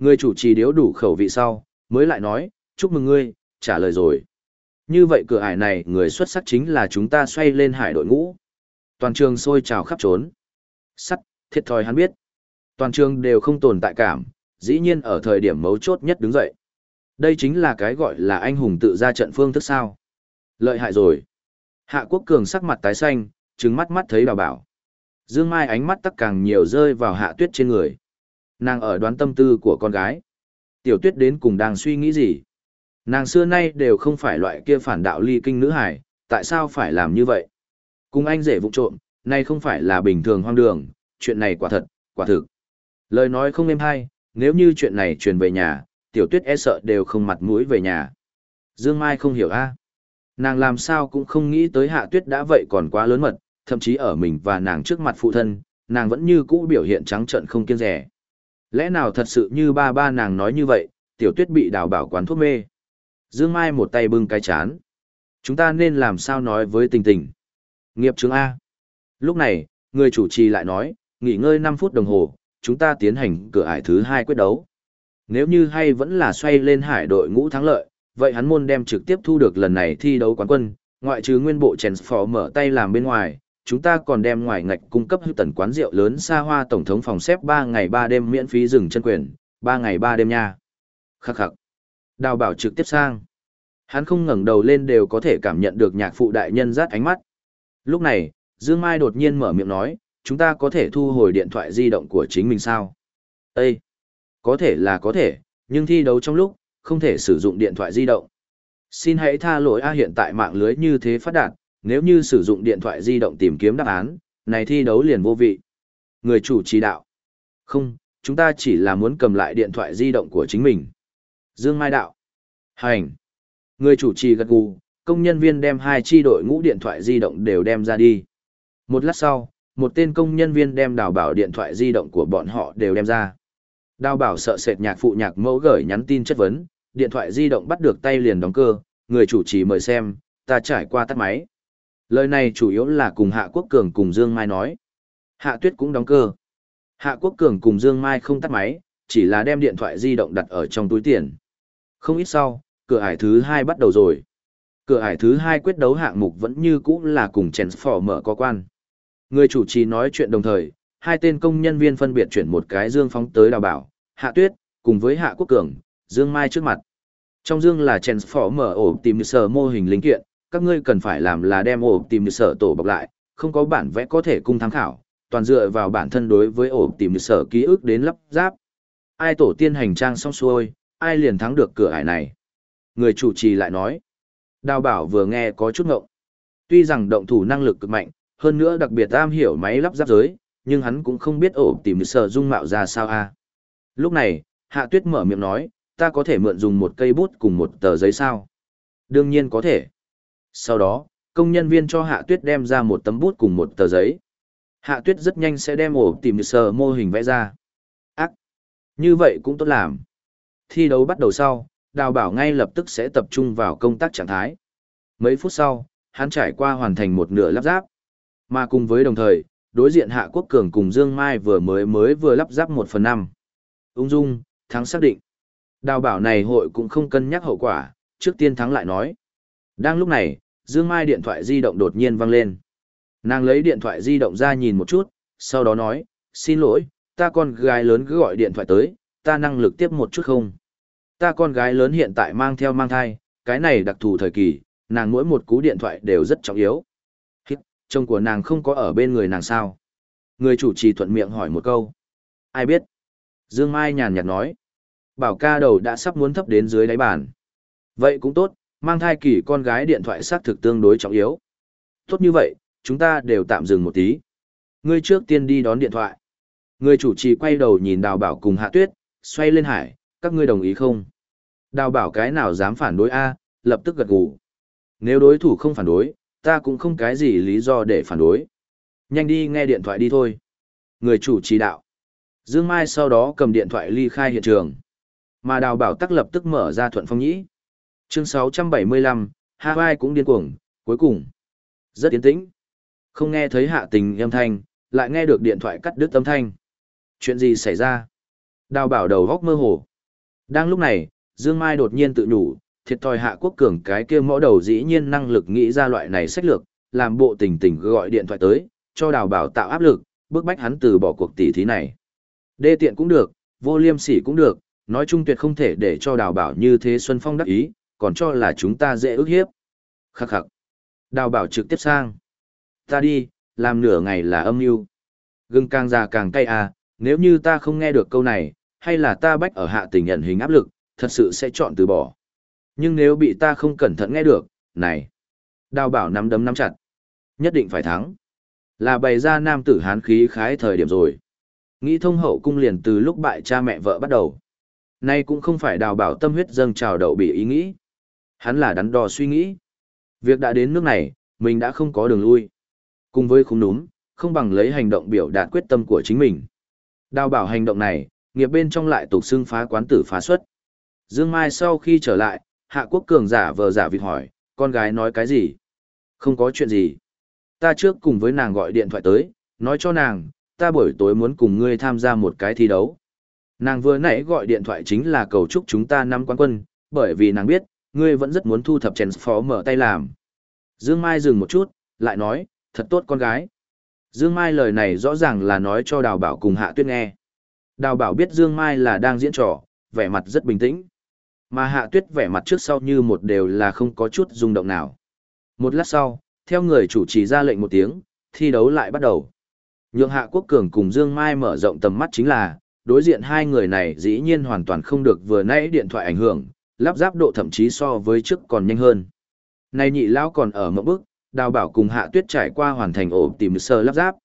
Người chủ trì điếu đủ khẩu vị sau, mới lại nói, chúc mừng ngươi, trả lời rồi. Như vậy cửa ải này người xuất sắc chính là chúng ta xoay lên hải đội ngũ. Toàn trường sôi trào khắp trốn. Sắt, thiệt thòi hắn biết. Toàn trường đều không tồn tại cảm, dĩ nhiên ở thời điểm mấu chốt nhất đứng dậy. Đây chính là cái gọi là anh hùng tự ra trận phương thức sao. Lợi hại rồi. Hạ quốc cường sắc mặt tái xanh, trứng mắt mắt thấy đào bảo. Dương Mai ánh mắt tắc càng nhiều rơi vào hạ tuyết trên người. Nàng ở đoán tâm tư của con gái. Tiểu tuyết đến cùng đang suy nghĩ gì? Nàng xưa nay đều không phải loại kia phản đạo ly kinh nữ hải, tại sao phải làm như vậy? Cùng anh rể vụ trộm, nay không phải là bình thường hoang đường, chuyện này quả thật, quả thực. Lời nói không êm hay, nếu như chuyện này truyền về nhà, tiểu tuyết e sợ đều không mặt mũi về nhà. Dương Mai không hiểu a à? Nàng làm sao cũng không nghĩ tới hạ tuyết đã vậy còn quá lớn mật, thậm chí ở mình và nàng trước mặt phụ thân, nàng vẫn như cũ biểu hiện trắng trợn không kiêng rẻ. Lẽ nào thật sự như ba ba nàng nói như vậy, tiểu tuyết bị đào bảo quán thuốc mê. Dương Mai một tay bưng cái chán. Chúng ta nên làm sao nói với tình tình. Nghiệp chứng A. Lúc này, người chủ trì lại nói, nghỉ ngơi 5 phút đồng hồ, chúng ta tiến hành cửa ải thứ hai quyết đấu. Nếu như hay vẫn là xoay lên hải đội ngũ thắng lợi, vậy hắn môn đem trực tiếp thu được lần này thi đấu quán quân, ngoại trừ nguyên bộ chèn phò mở tay làm bên ngoài, chúng ta còn đem ngoài ngạch cung cấp hữu tần quán rượu lớn xa hoa tổng thống phòng xếp 3 ngày 3 đêm miễn phí dừng chân quyền, 3 ngày 3 đêm nha. Khắc khắc. Đào bảo trực tiếp sang. Hắn không ngẩng đầu lên đều có thể cảm nhận được nhạc phụ đại nhân rát ánh mắt. Lúc này, Dương Mai đột nhiên mở miệng nói, chúng ta có thể thu hồi điện thoại di động của chính mình sao? Ê! Có thể là có thể, nhưng thi đấu trong lúc, không thể sử dụng điện thoại di động. Xin hãy tha lỗi A hiện tại mạng lưới như thế phát đạt, nếu như sử dụng điện thoại di động tìm kiếm đáp án, này thi đấu liền vô vị. Người chủ chỉ đạo. Không, chúng ta chỉ là muốn cầm lại điện thoại di động của chính mình. Dương Mai đạo. Hành. Người chủ trì gật gù, công nhân viên đem hai chi đội ngũ điện thoại di động đều đem ra đi. Một lát sau, một tên công nhân viên đem đào bảo điện thoại di động của bọn họ đều đem ra. Đào bảo sợ sệt nhạc phụ nhạc mẫu gửi nhắn tin chất vấn, điện thoại di động bắt được tay liền đóng cơ, người chủ trì mời xem, ta trải qua tắt máy. Lời này chủ yếu là cùng Hạ Quốc Cường cùng Dương Mai nói. Hạ Tuyết cũng đóng cơ. Hạ Quốc Cường cùng Dương Mai không tắt máy, chỉ là đem điện thoại di động đặt ở trong túi tiền. Không ít sau, cửa ải thứ hai bắt đầu rồi. Cửa ải thứ hai quyết đấu hạng mục vẫn như cũ là cùng mở có quan. Người chủ trì nói chuyện đồng thời, hai tên công nhân viên phân biệt chuyển một cái dương phóng tới đào bảo, hạ tuyết, cùng với hạ quốc cường, dương mai trước mặt. Trong dương là mở ổ tìm sở mô hình linh kiện, các ngươi cần phải làm là đem ổ tìm sở tổ bọc lại, không có bản vẽ có thể cung tham khảo, toàn dựa vào bản thân đối với ổ tìm sở ký ức đến lắp ráp. Ai tổ tiên hành trang xong xuôi, ai liền thắng được cửa ải này. Người chủ trì lại nói. Đào bảo vừa nghe có chút ngộng. Tuy rằng động thủ năng lực cực mạnh, hơn nữa đặc biệt am hiểu máy lắp ráp giới, nhưng hắn cũng không biết ổ tìm sở dung mạo ra sao a. Lúc này, Hạ Tuyết mở miệng nói, ta có thể mượn dùng một cây bút cùng một tờ giấy sao? Đương nhiên có thể. Sau đó, công nhân viên cho Hạ Tuyết đem ra một tấm bút cùng một tờ giấy. Hạ tuyết rất nhanh sẽ đem ổ tìm sờ mô hình vẽ ra. Ác! Như vậy cũng tốt làm. Thi đấu bắt đầu sau, đào bảo ngay lập tức sẽ tập trung vào công tác trạng thái. Mấy phút sau, hắn trải qua hoàn thành một nửa lắp ráp. Mà cùng với đồng thời, đối diện Hạ Quốc Cường cùng Dương Mai vừa mới mới vừa lắp ráp một phần năm. Ung dung, thắng xác định. Đào bảo này hội cũng không cân nhắc hậu quả, trước tiên thắng lại nói. Đang lúc này, Dương Mai điện thoại di động đột nhiên vang lên. Nàng lấy điện thoại di động ra nhìn một chút, sau đó nói, xin lỗi, ta con gái lớn cứ gọi điện thoại tới, ta năng lực tiếp một chút không? Ta con gái lớn hiện tại mang theo mang thai, cái này đặc thù thời kỳ, nàng mỗi một cú điện thoại đều rất trọng yếu. Hít, chồng của nàng không có ở bên người nàng sao? Người chủ trì thuận miệng hỏi một câu. Ai biết? Dương Mai nhàn nhạt nói. Bảo ca đầu đã sắp muốn thấp đến dưới đáy bàn. Vậy cũng tốt, mang thai kỳ con gái điện thoại xác thực tương đối trọng yếu. Tốt như vậy, chúng ta đều tạm dừng một tí. Ngươi trước tiên đi đón điện thoại. Người chủ trì quay đầu nhìn đào bảo cùng hạ tuyết, xoay lên hải, các ngươi đồng ý không? Đào bảo cái nào dám phản đối A, lập tức gật gù. Nếu đối thủ không phản đối, ta cũng không cái gì lý do để phản đối. Nhanh đi nghe điện thoại đi thôi. Người chủ trì đạo. Dương Mai sau đó cầm điện thoại ly khai hiện trường. Mà đào bảo tắc lập tức mở ra thuận phong nhĩ. Chương 675, Hawaii cũng điên cuồng, cuối cùng. Rất yên tĩnh. Không nghe thấy hạ tình âm thanh, lại nghe được điện thoại cắt đứt âm thanh. Chuyện gì xảy ra? Đào bảo đầu góc mơ hồ. Đang lúc này, Dương Mai đột nhiên tự nhủ, thiệt thòi hạ quốc cường cái kia mõ đầu dĩ nhiên năng lực nghĩ ra loại này sách lược, làm bộ tình tình gọi điện thoại tới, cho đào bảo tạo áp lực, bức bách hắn từ bỏ cuộc tỷ thí này. Đê tiện cũng được, vô liêm sỉ cũng được, nói chung tuyệt không thể để cho đào bảo như thế Xuân Phong đắc ý, còn cho là chúng ta dễ ức hiếp. Khắc khắc. Đào bảo trực tiếp sang. Ta đi, làm nửa ngày là âm mưu Gừng càng già càng cay à, nếu như ta không nghe được câu này, hay là ta bách ở hạ tình nhận hình áp lực, thật sự sẽ chọn từ bỏ. Nhưng nếu bị ta không cẩn thận nghe được, này. Đào bảo nắm đấm nắm chặt. Nhất định phải thắng. Là bày ra nam tử hán khí khái thời điểm rồi. Nghĩ thông hậu cung liền từ lúc bại cha mẹ vợ bắt đầu. Nay cũng không phải đào bảo tâm huyết dâng trào đậu bị ý nghĩ. Hắn là đắn đo suy nghĩ. Việc đã đến nước này, mình đã không có đường lui. Cùng với khung núm, không bằng lấy hành động biểu đạt quyết tâm của chính mình. Đào bảo hành động này, nghiệp bên trong lại tục xưng phá quán tử phá xuất. Dương Mai sau khi trở lại, Hạ Quốc Cường giả vờ giả vịt hỏi, con gái nói cái gì? Không có chuyện gì. Ta trước cùng với nàng gọi điện thoại tới, nói cho nàng, ta buổi tối muốn cùng ngươi tham gia một cái thi đấu. Nàng vừa nãy gọi điện thoại chính là cầu chúc chúng ta năm quán quân, bởi vì nàng biết, ngươi vẫn rất muốn thu thập chèn phó mở tay làm. Dương Mai dừng một chút, lại nói, thật tốt con gái. Dương Mai lời này rõ ràng là nói cho Đào Bảo cùng Hạ Tuyết nghe. Đào Bảo biết Dương Mai là đang diễn trò, vẻ mặt rất bình tĩnh. Mà Hạ Tuyết vẻ mặt trước sau như một đều là không có chút rung động nào. Một lát sau, theo người chủ trì ra lệnh một tiếng, thi đấu lại bắt đầu. Nhượng Hạ Quốc Cường cùng Dương Mai mở rộng tầm mắt chính là, đối diện hai người này dĩ nhiên hoàn toàn không được vừa nãy điện thoại ảnh hưởng, lắp ráp độ thậm chí so với trước còn nhanh hơn. Nay nhị lão còn ở một bức, đào bảo cùng hạ tuyết trải qua hoàn thành ổ tìm sơ lắp ráp.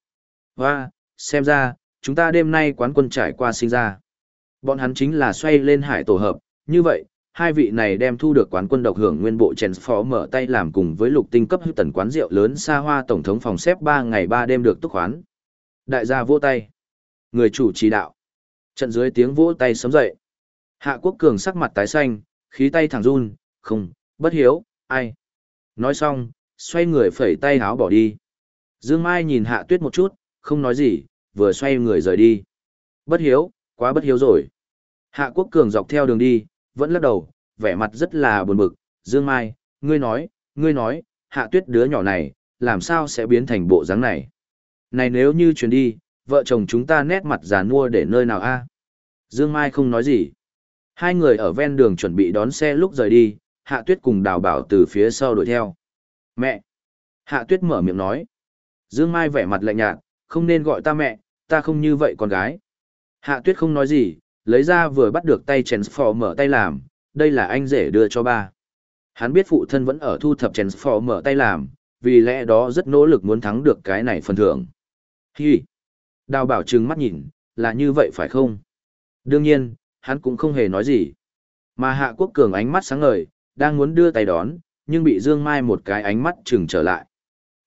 Và, xem ra, chúng ta đêm nay quán quân trải qua sinh ra. Bọn hắn chính là xoay lên hải tổ hợp, như vậy, hai vị này đem thu được quán quân độc hưởng nguyên bộ chèn phó mở tay làm cùng với lục tinh cấp tần quán rượu lớn xa hoa tổng thống phòng xếp 3 ngày 3 đêm được túc khoán. Đại gia vỗ tay. Người chủ chỉ đạo. Trận dưới tiếng vỗ tay sớm dậy. Hạ quốc cường sắc mặt tái xanh, khí tay thẳng run, không, bất hiếu, ai. Nói xong, xoay người phẩy tay háo bỏ đi. Dương Mai nhìn hạ tuyết một chút, không nói gì, vừa xoay người rời đi. Bất hiếu, quá bất hiếu rồi. Hạ quốc cường dọc theo đường đi, vẫn lắc đầu, vẻ mặt rất là buồn bực. Dương Mai, ngươi nói, ngươi nói, hạ tuyết đứa nhỏ này, làm sao sẽ biến thành bộ dáng này? Này nếu như chuyển đi, vợ chồng chúng ta nét mặt già nua để nơi nào a? Dương Mai không nói gì. Hai người ở ven đường chuẩn bị đón xe lúc rời đi, Hạ Tuyết cùng Đào Bảo từ phía sau đuổi theo. Mẹ! Hạ Tuyết mở miệng nói. Dương Mai vẻ mặt lạnh nhạt, không nên gọi ta mẹ, ta không như vậy con gái. Hạ Tuyết không nói gì, lấy ra vừa bắt được tay chèn mở tay làm, đây là anh rể đưa cho ba. Hắn biết phụ thân vẫn ở thu thập chèn mở tay làm, vì lẽ đó rất nỗ lực muốn thắng được cái này phần thưởng. Hi! Đào bảo trừng mắt nhìn, là như vậy phải không? Đương nhiên, hắn cũng không hề nói gì. Mà Hạ Quốc Cường ánh mắt sáng ngời, đang muốn đưa tay đón, nhưng bị Dương Mai một cái ánh mắt chừng trở lại.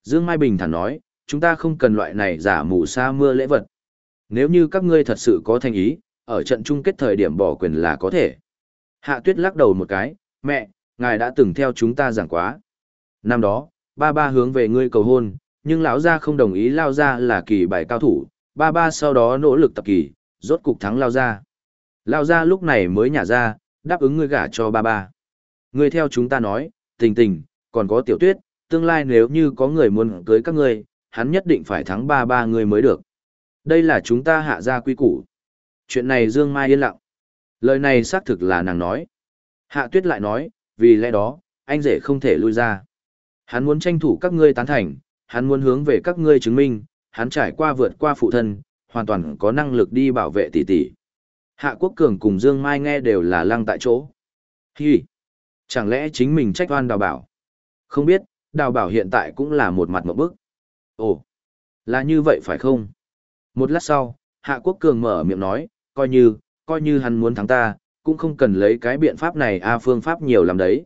Dương Mai bình thản nói, chúng ta không cần loại này giả mù sa mưa lễ vật. Nếu như các ngươi thật sự có thành ý, ở trận chung kết thời điểm bỏ quyền là có thể. Hạ tuyết lắc đầu một cái, mẹ, ngài đã từng theo chúng ta giảng quá. Năm đó, ba ba hướng về ngươi cầu hôn, nhưng lão gia không đồng ý lao ra là kỳ bài cao thủ, ba ba sau đó nỗ lực tập kỳ, rốt cục thắng lao ra. Lao ra lúc này mới nhả ra, đáp ứng ngươi gả cho ba ba. Ngươi theo chúng ta nói, tình tình, còn có tiểu tuyết, tương lai nếu như có người muốn cưới các ngươi, hắn nhất định phải thắng ba ba người mới được. Đây là chúng ta hạ ra quy củ. Chuyện này Dương Mai yên lặng. Lời này xác thực là nàng nói. Hạ tuyết lại nói, vì lẽ đó, anh rể không thể lui ra. Hắn muốn tranh thủ các ngươi tán thành, hắn muốn hướng về các ngươi chứng minh, hắn trải qua vượt qua phụ thân, hoàn toàn có năng lực đi bảo vệ tỷ tỷ. Hạ Quốc Cường cùng Dương Mai nghe đều là lăng tại chỗ. Hi! Chẳng lẽ chính mình trách oan đào bảo? Không biết, đào bảo hiện tại cũng là một mặt một bức. Ồ! Là như vậy phải không? Một lát sau, Hạ Quốc Cường mở miệng nói, coi như, coi như hắn muốn thắng ta, cũng không cần lấy cái biện pháp này a phương pháp nhiều làm đấy.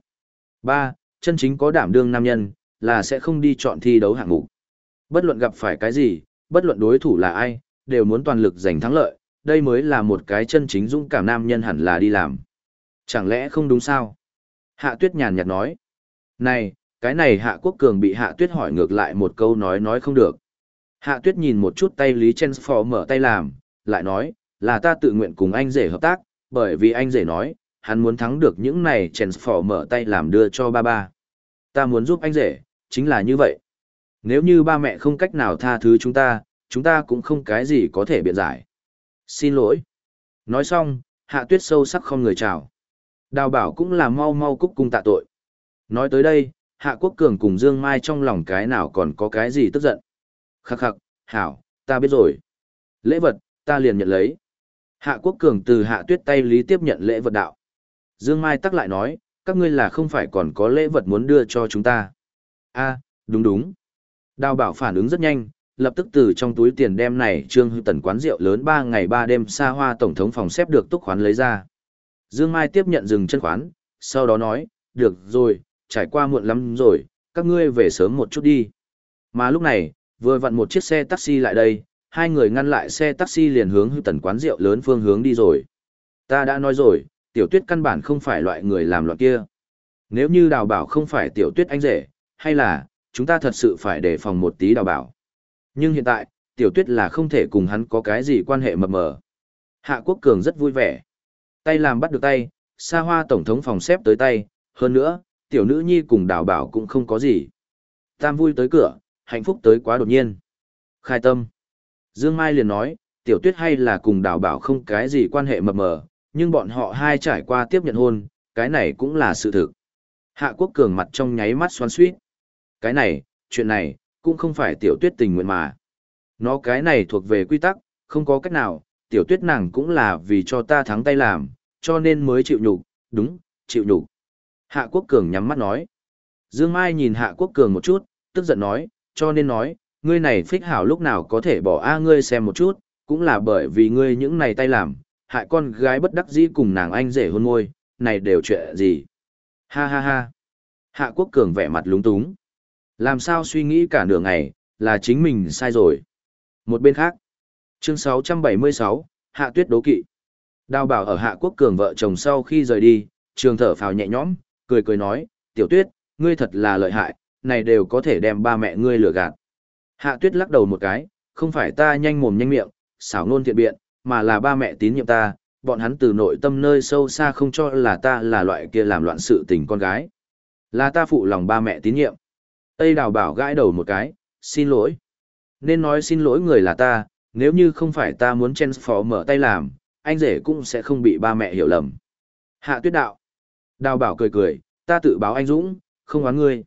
Ba, chân chính có đảm đương nam nhân, là sẽ không đi chọn thi đấu hạng mục. Bất luận gặp phải cái gì, bất luận đối thủ là ai, đều muốn toàn lực giành thắng lợi, đây mới là một cái chân chính dũng cảm nam nhân hẳn là đi làm. Chẳng lẽ không đúng sao? Hạ Tuyết nhàn nhạt nói. Này, cái này Hạ Quốc Cường bị Hạ Tuyết hỏi ngược lại một câu nói nói không được. Hạ Tuyết nhìn một chút tay Lý Chen Phò mở tay làm, lại nói, là ta tự nguyện cùng anh rể hợp tác, bởi vì anh rể nói, hắn muốn thắng được những này Chen Phò mở tay làm đưa cho ba ba. Ta muốn giúp anh rể, chính là như vậy. Nếu như ba mẹ không cách nào tha thứ chúng ta, chúng ta cũng không cái gì có thể biện giải. Xin lỗi. Nói xong, hạ tuyết sâu sắc không người chào. Đào bảo cũng là mau mau cúc cung tạ tội. Nói tới đây, hạ quốc cường cùng Dương Mai trong lòng cái nào còn có cái gì tức giận. Khắc khắc, hảo, ta biết rồi. Lễ vật, ta liền nhận lấy. Hạ quốc cường từ hạ tuyết tay lý tiếp nhận lễ vật đạo. Dương Mai tắc lại nói, các ngươi là không phải còn có lễ vật muốn đưa cho chúng ta. a đúng đúng. Đào bảo phản ứng rất nhanh, lập tức từ trong túi tiền đem này trương hư tần quán rượu lớn 3 ngày 3 đêm xa hoa tổng thống phòng xếp được túc khoán lấy ra. Dương Mai tiếp nhận dừng chân khoán, sau đó nói, được rồi, trải qua muộn lắm rồi, các ngươi về sớm một chút đi. Mà lúc này, vừa vặn một chiếc xe taxi lại đây, hai người ngăn lại xe taxi liền hướng hư tần quán rượu lớn phương hướng đi rồi. Ta đã nói rồi, tiểu tuyết căn bản không phải loại người làm loạn kia. Nếu như đào bảo không phải tiểu tuyết anh rể, hay là, chúng ta thật sự phải đề phòng một tí đào bảo. Nhưng hiện tại, tiểu tuyết là không thể cùng hắn có cái gì quan hệ mập mờ. Hạ Quốc Cường rất vui vẻ. Tay làm bắt được tay, xa hoa tổng thống phòng xếp tới tay, hơn nữa, tiểu nữ nhi cùng đào bảo cũng không có gì. Tam vui tới cửa, hạnh phúc tới quá đột nhiên. Khai tâm. Dương Mai liền nói, tiểu tuyết hay là cùng đào bảo không cái gì quan hệ mập mờ, nhưng bọn họ hai trải qua tiếp nhận hôn, cái này cũng là sự thực. Hạ Quốc Cường mặt trong nháy mắt xoắn suýt. Cái này, chuyện này, cũng không phải tiểu tuyết tình nguyện mà. Nó cái này thuộc về quy tắc, không có cách nào, tiểu tuyết nàng cũng là vì cho ta thắng tay làm, cho nên mới chịu nhục, đúng, chịu nhục. Hạ Quốc Cường nhắm mắt nói. Dương Mai nhìn Hạ Quốc Cường một chút, tức giận nói, cho nên nói, ngươi này phích hảo lúc nào có thể bỏ a ngươi xem một chút, cũng là bởi vì ngươi những này tay làm, hại con gái bất đắc dĩ cùng nàng anh rể hôn môi, này đều chuyện gì. Ha ha ha. Hạ Quốc Cường vẻ mặt lúng túng. Làm sao suy nghĩ cả nửa ngày, là chính mình sai rồi. Một bên khác, chương 676, Hạ Tuyết đố kỵ. Đào bảo ở Hạ Quốc Cường vợ chồng sau khi rời đi, trường thở phào nhẹ nhõm, cười cười nói, tiểu tuyết, ngươi thật là lợi hại, này đều có thể đem ba mẹ ngươi lừa gạt. Hạ Tuyết lắc đầu một cái, không phải ta nhanh mồm nhanh miệng, xảo nôn thiện biện, mà là ba mẹ tín nhiệm ta, bọn hắn từ nội tâm nơi sâu xa không cho là ta là loại kia làm loạn sự tình con gái. Là ta phụ lòng ba mẹ tín nhiệm. Tây đào bảo gãi đầu một cái, xin lỗi. Nên nói xin lỗi người là ta, nếu như không phải ta muốn chen phó mở tay làm, anh rể cũng sẽ không bị ba mẹ hiểu lầm. Hạ tuyết đạo. Đào bảo cười cười, ta tự báo anh Dũng, không oán ngươi.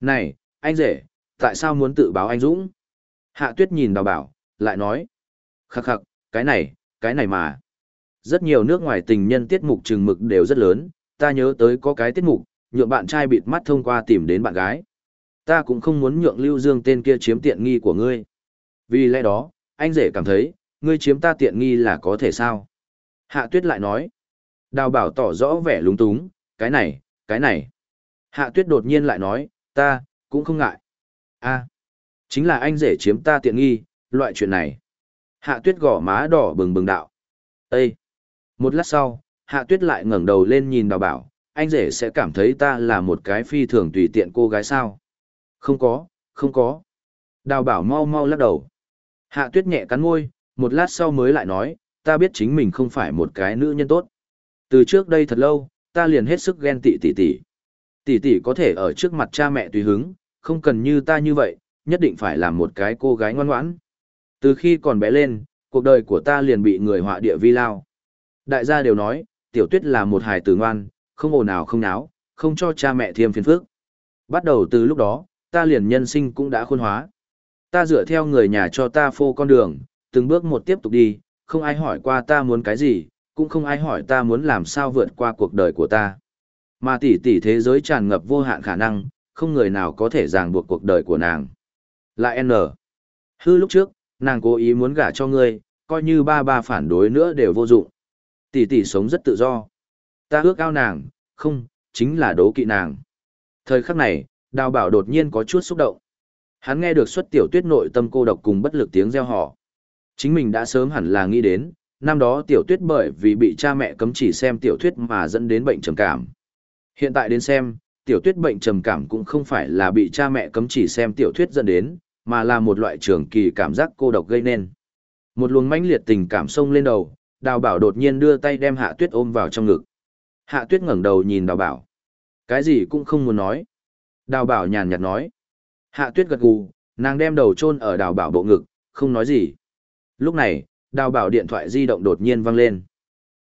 Này, anh rể, tại sao muốn tự báo anh Dũng? Hạ tuyết nhìn đào bảo, lại nói. Khắc khắc, cái này, cái này mà. Rất nhiều nước ngoài tình nhân tiết mục trừng mực đều rất lớn, ta nhớ tới có cái tiết mục, nhượng bạn trai bịt mắt thông qua tìm đến bạn gái. Ta cũng không muốn nhượng Lưu Dương tên kia chiếm tiện nghi của ngươi. Vì lẽ đó, anh rể cảm thấy, ngươi chiếm ta tiện nghi là có thể sao? Hạ tuyết lại nói. Đào bảo tỏ rõ vẻ lúng túng, cái này, cái này. Hạ tuyết đột nhiên lại nói, ta, cũng không ngại. a Chính là anh rể chiếm ta tiện nghi, loại chuyện này. Hạ tuyết gõ má đỏ bừng bừng đạo. Ê! Một lát sau, hạ tuyết lại ngẩng đầu lên nhìn đào bảo, anh rể sẽ cảm thấy ta là một cái phi thường tùy tiện cô gái sao. Không có, không có. Đào bảo mau mau lắc đầu. Hạ tuyết nhẹ cắn môi, một lát sau mới lại nói, ta biết chính mình không phải một cái nữ nhân tốt. Từ trước đây thật lâu, ta liền hết sức ghen tị tỷ tỷ. Tỷ tỷ có thể ở trước mặt cha mẹ tùy hứng, không cần như ta như vậy, nhất định phải làm một cái cô gái ngoan ngoãn. Từ khi còn bé lên, cuộc đời của ta liền bị người họa địa vi lao. Đại gia đều nói, tiểu tuyết là một hài tử ngoan, không ồn ào không náo, không cho cha mẹ thêm phiền phức. Bắt đầu từ lúc đó, ta liền nhân sinh cũng đã khôn hóa. Ta dựa theo người nhà cho ta phô con đường, từng bước một tiếp tục đi, không ai hỏi qua ta muốn cái gì, cũng không ai hỏi ta muốn làm sao vượt qua cuộc đời của ta. Mà tỷ tỷ thế giới tràn ngập vô hạn khả năng, không người nào có thể ràng buộc cuộc đời của nàng. Lại N. Hư lúc trước, nàng cố ý muốn gả cho ngươi, coi như ba ba phản đối nữa đều vô dụng. Tỷ tỷ sống rất tự do. Ta ước ao nàng, không, chính là đố kỵ nàng. Thời khắc này, đào bảo đột nhiên có chút xúc động. Hắn nghe được xuất tiểu tuyết nội tâm cô độc cùng bất lực tiếng reo hò. Chính mình đã sớm hẳn là nghĩ đến, năm đó tiểu tuyết bởi vì bị cha mẹ cấm chỉ xem tiểu thuyết mà dẫn đến bệnh trầm cảm. Hiện tại đến xem, tiểu tuyết bệnh trầm cảm cũng không phải là bị cha mẹ cấm chỉ xem tiểu thuyết dẫn đến, mà là một loại trường kỳ cảm giác cô độc gây nên. Một luồng mãnh liệt tình cảm sông lên đầu, đào bảo đột nhiên đưa tay đem hạ tuyết ôm vào trong ngực. Hạ tuyết ngẩng đầu nhìn đào bảo. Cái gì cũng không muốn nói. Đào bảo nhàn nhạt nói. Hạ tuyết gật gù, nàng đem đầu chôn ở đào bảo bộ ngực, không nói gì. Lúc này, đào bảo điện thoại di động đột nhiên vang lên.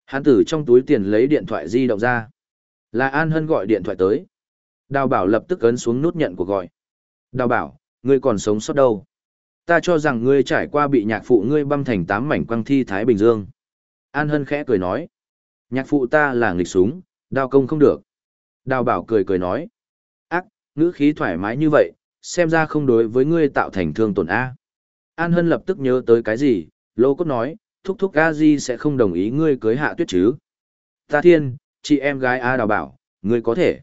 Hắn Tử trong túi tiền lấy điện thoại di động ra. Là An Hân gọi điện thoại tới. Đào bảo lập tức ấn xuống nút nhận cuộc gọi. Đào bảo, ngươi còn sống sót đâu? Ta cho rằng ngươi trải qua bị nhạc phụ ngươi băm thành tám mảnh quăng thi Thái Bình Dương. An Hân khẽ cười nói. Nhạc phụ ta là nghịch súng, đao công không được. Đào bảo cười cười nói. Ngữ khí thoải mái như vậy, xem ra không đối với ngươi tạo thành thương tổn A. An Hân lập tức nhớ tới cái gì, lô cốt nói, thúc thúc a di sẽ không đồng ý ngươi cưới hạ tuyết chứ. Ta thiên, chị em gái A đào bảo, ngươi có thể.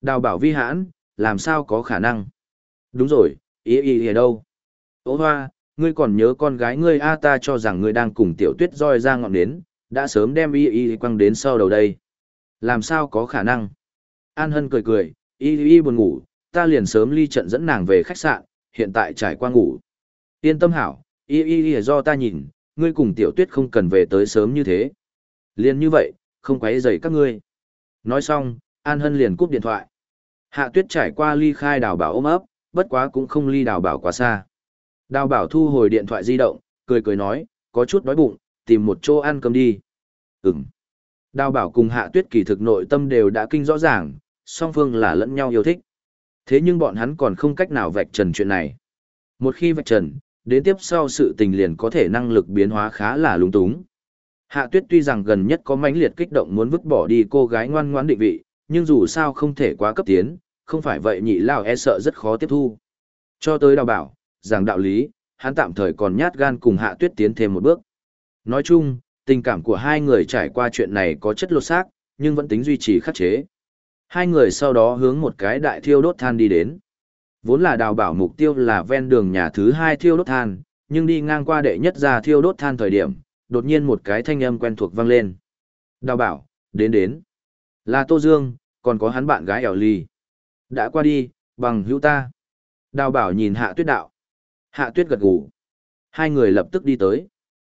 Đào bảo vi hãn, làm sao có khả năng. Đúng rồi, ý ý ở đâu? Ô hoa, ngươi còn nhớ con gái ngươi A ta cho rằng ngươi đang cùng tiểu tuyết roi ra ngọn nến, đã sớm đem y y quăng đến sau đầu đây. Làm sao có khả năng? An Hân cười cười, y y buồn ngủ, ta liền sớm ly trận dẫn nàng về khách sạn, hiện tại trải qua ngủ. Yên tâm hảo, y y y do ta nhìn, ngươi cùng tiểu tuyết không cần về tới sớm như thế. Liền như vậy, không quấy rầy các ngươi. Nói xong, An Hân liền cúp điện thoại. Hạ tuyết trải qua ly khai đào bảo ôm ấp, bất quá cũng không ly đào bảo quá xa. Đào bảo thu hồi điện thoại di động, cười cười nói, có chút đói bụng, tìm một chỗ ăn cơm đi. Ừm. Đào bảo cùng hạ tuyết kỳ thực nội tâm đều đã kinh rõ ràng, song phương là lẫn nhau yêu thích. Thế nhưng bọn hắn còn không cách nào vạch trần chuyện này. Một khi vạch trần, đến tiếp sau sự tình liền có thể năng lực biến hóa khá là lung túng. Hạ tuyết tuy rằng gần nhất có mãnh liệt kích động muốn vứt bỏ đi cô gái ngoan ngoãn định vị, nhưng dù sao không thể quá cấp tiến, không phải vậy nhị lao e sợ rất khó tiếp thu. Cho tới đào bảo, rằng đạo lý, hắn tạm thời còn nhát gan cùng hạ tuyết tiến thêm một bước. Nói chung, tình cảm của hai người trải qua chuyện này có chất lột xác, nhưng vẫn tính duy trì khắc chế. Hai người sau đó hướng một cái đại thiêu đốt than đi đến. Vốn là đào bảo mục tiêu là ven đường nhà thứ hai thiêu đốt than, nhưng đi ngang qua đệ nhất ra thiêu đốt than thời điểm, đột nhiên một cái thanh âm quen thuộc vang lên. Đào bảo, đến đến. Là Tô Dương, còn có hắn bạn gái ẻo ly. Đã qua đi, bằng hữu ta. Đào bảo nhìn hạ tuyết đạo. Hạ tuyết gật gù. Hai người lập tức đi tới.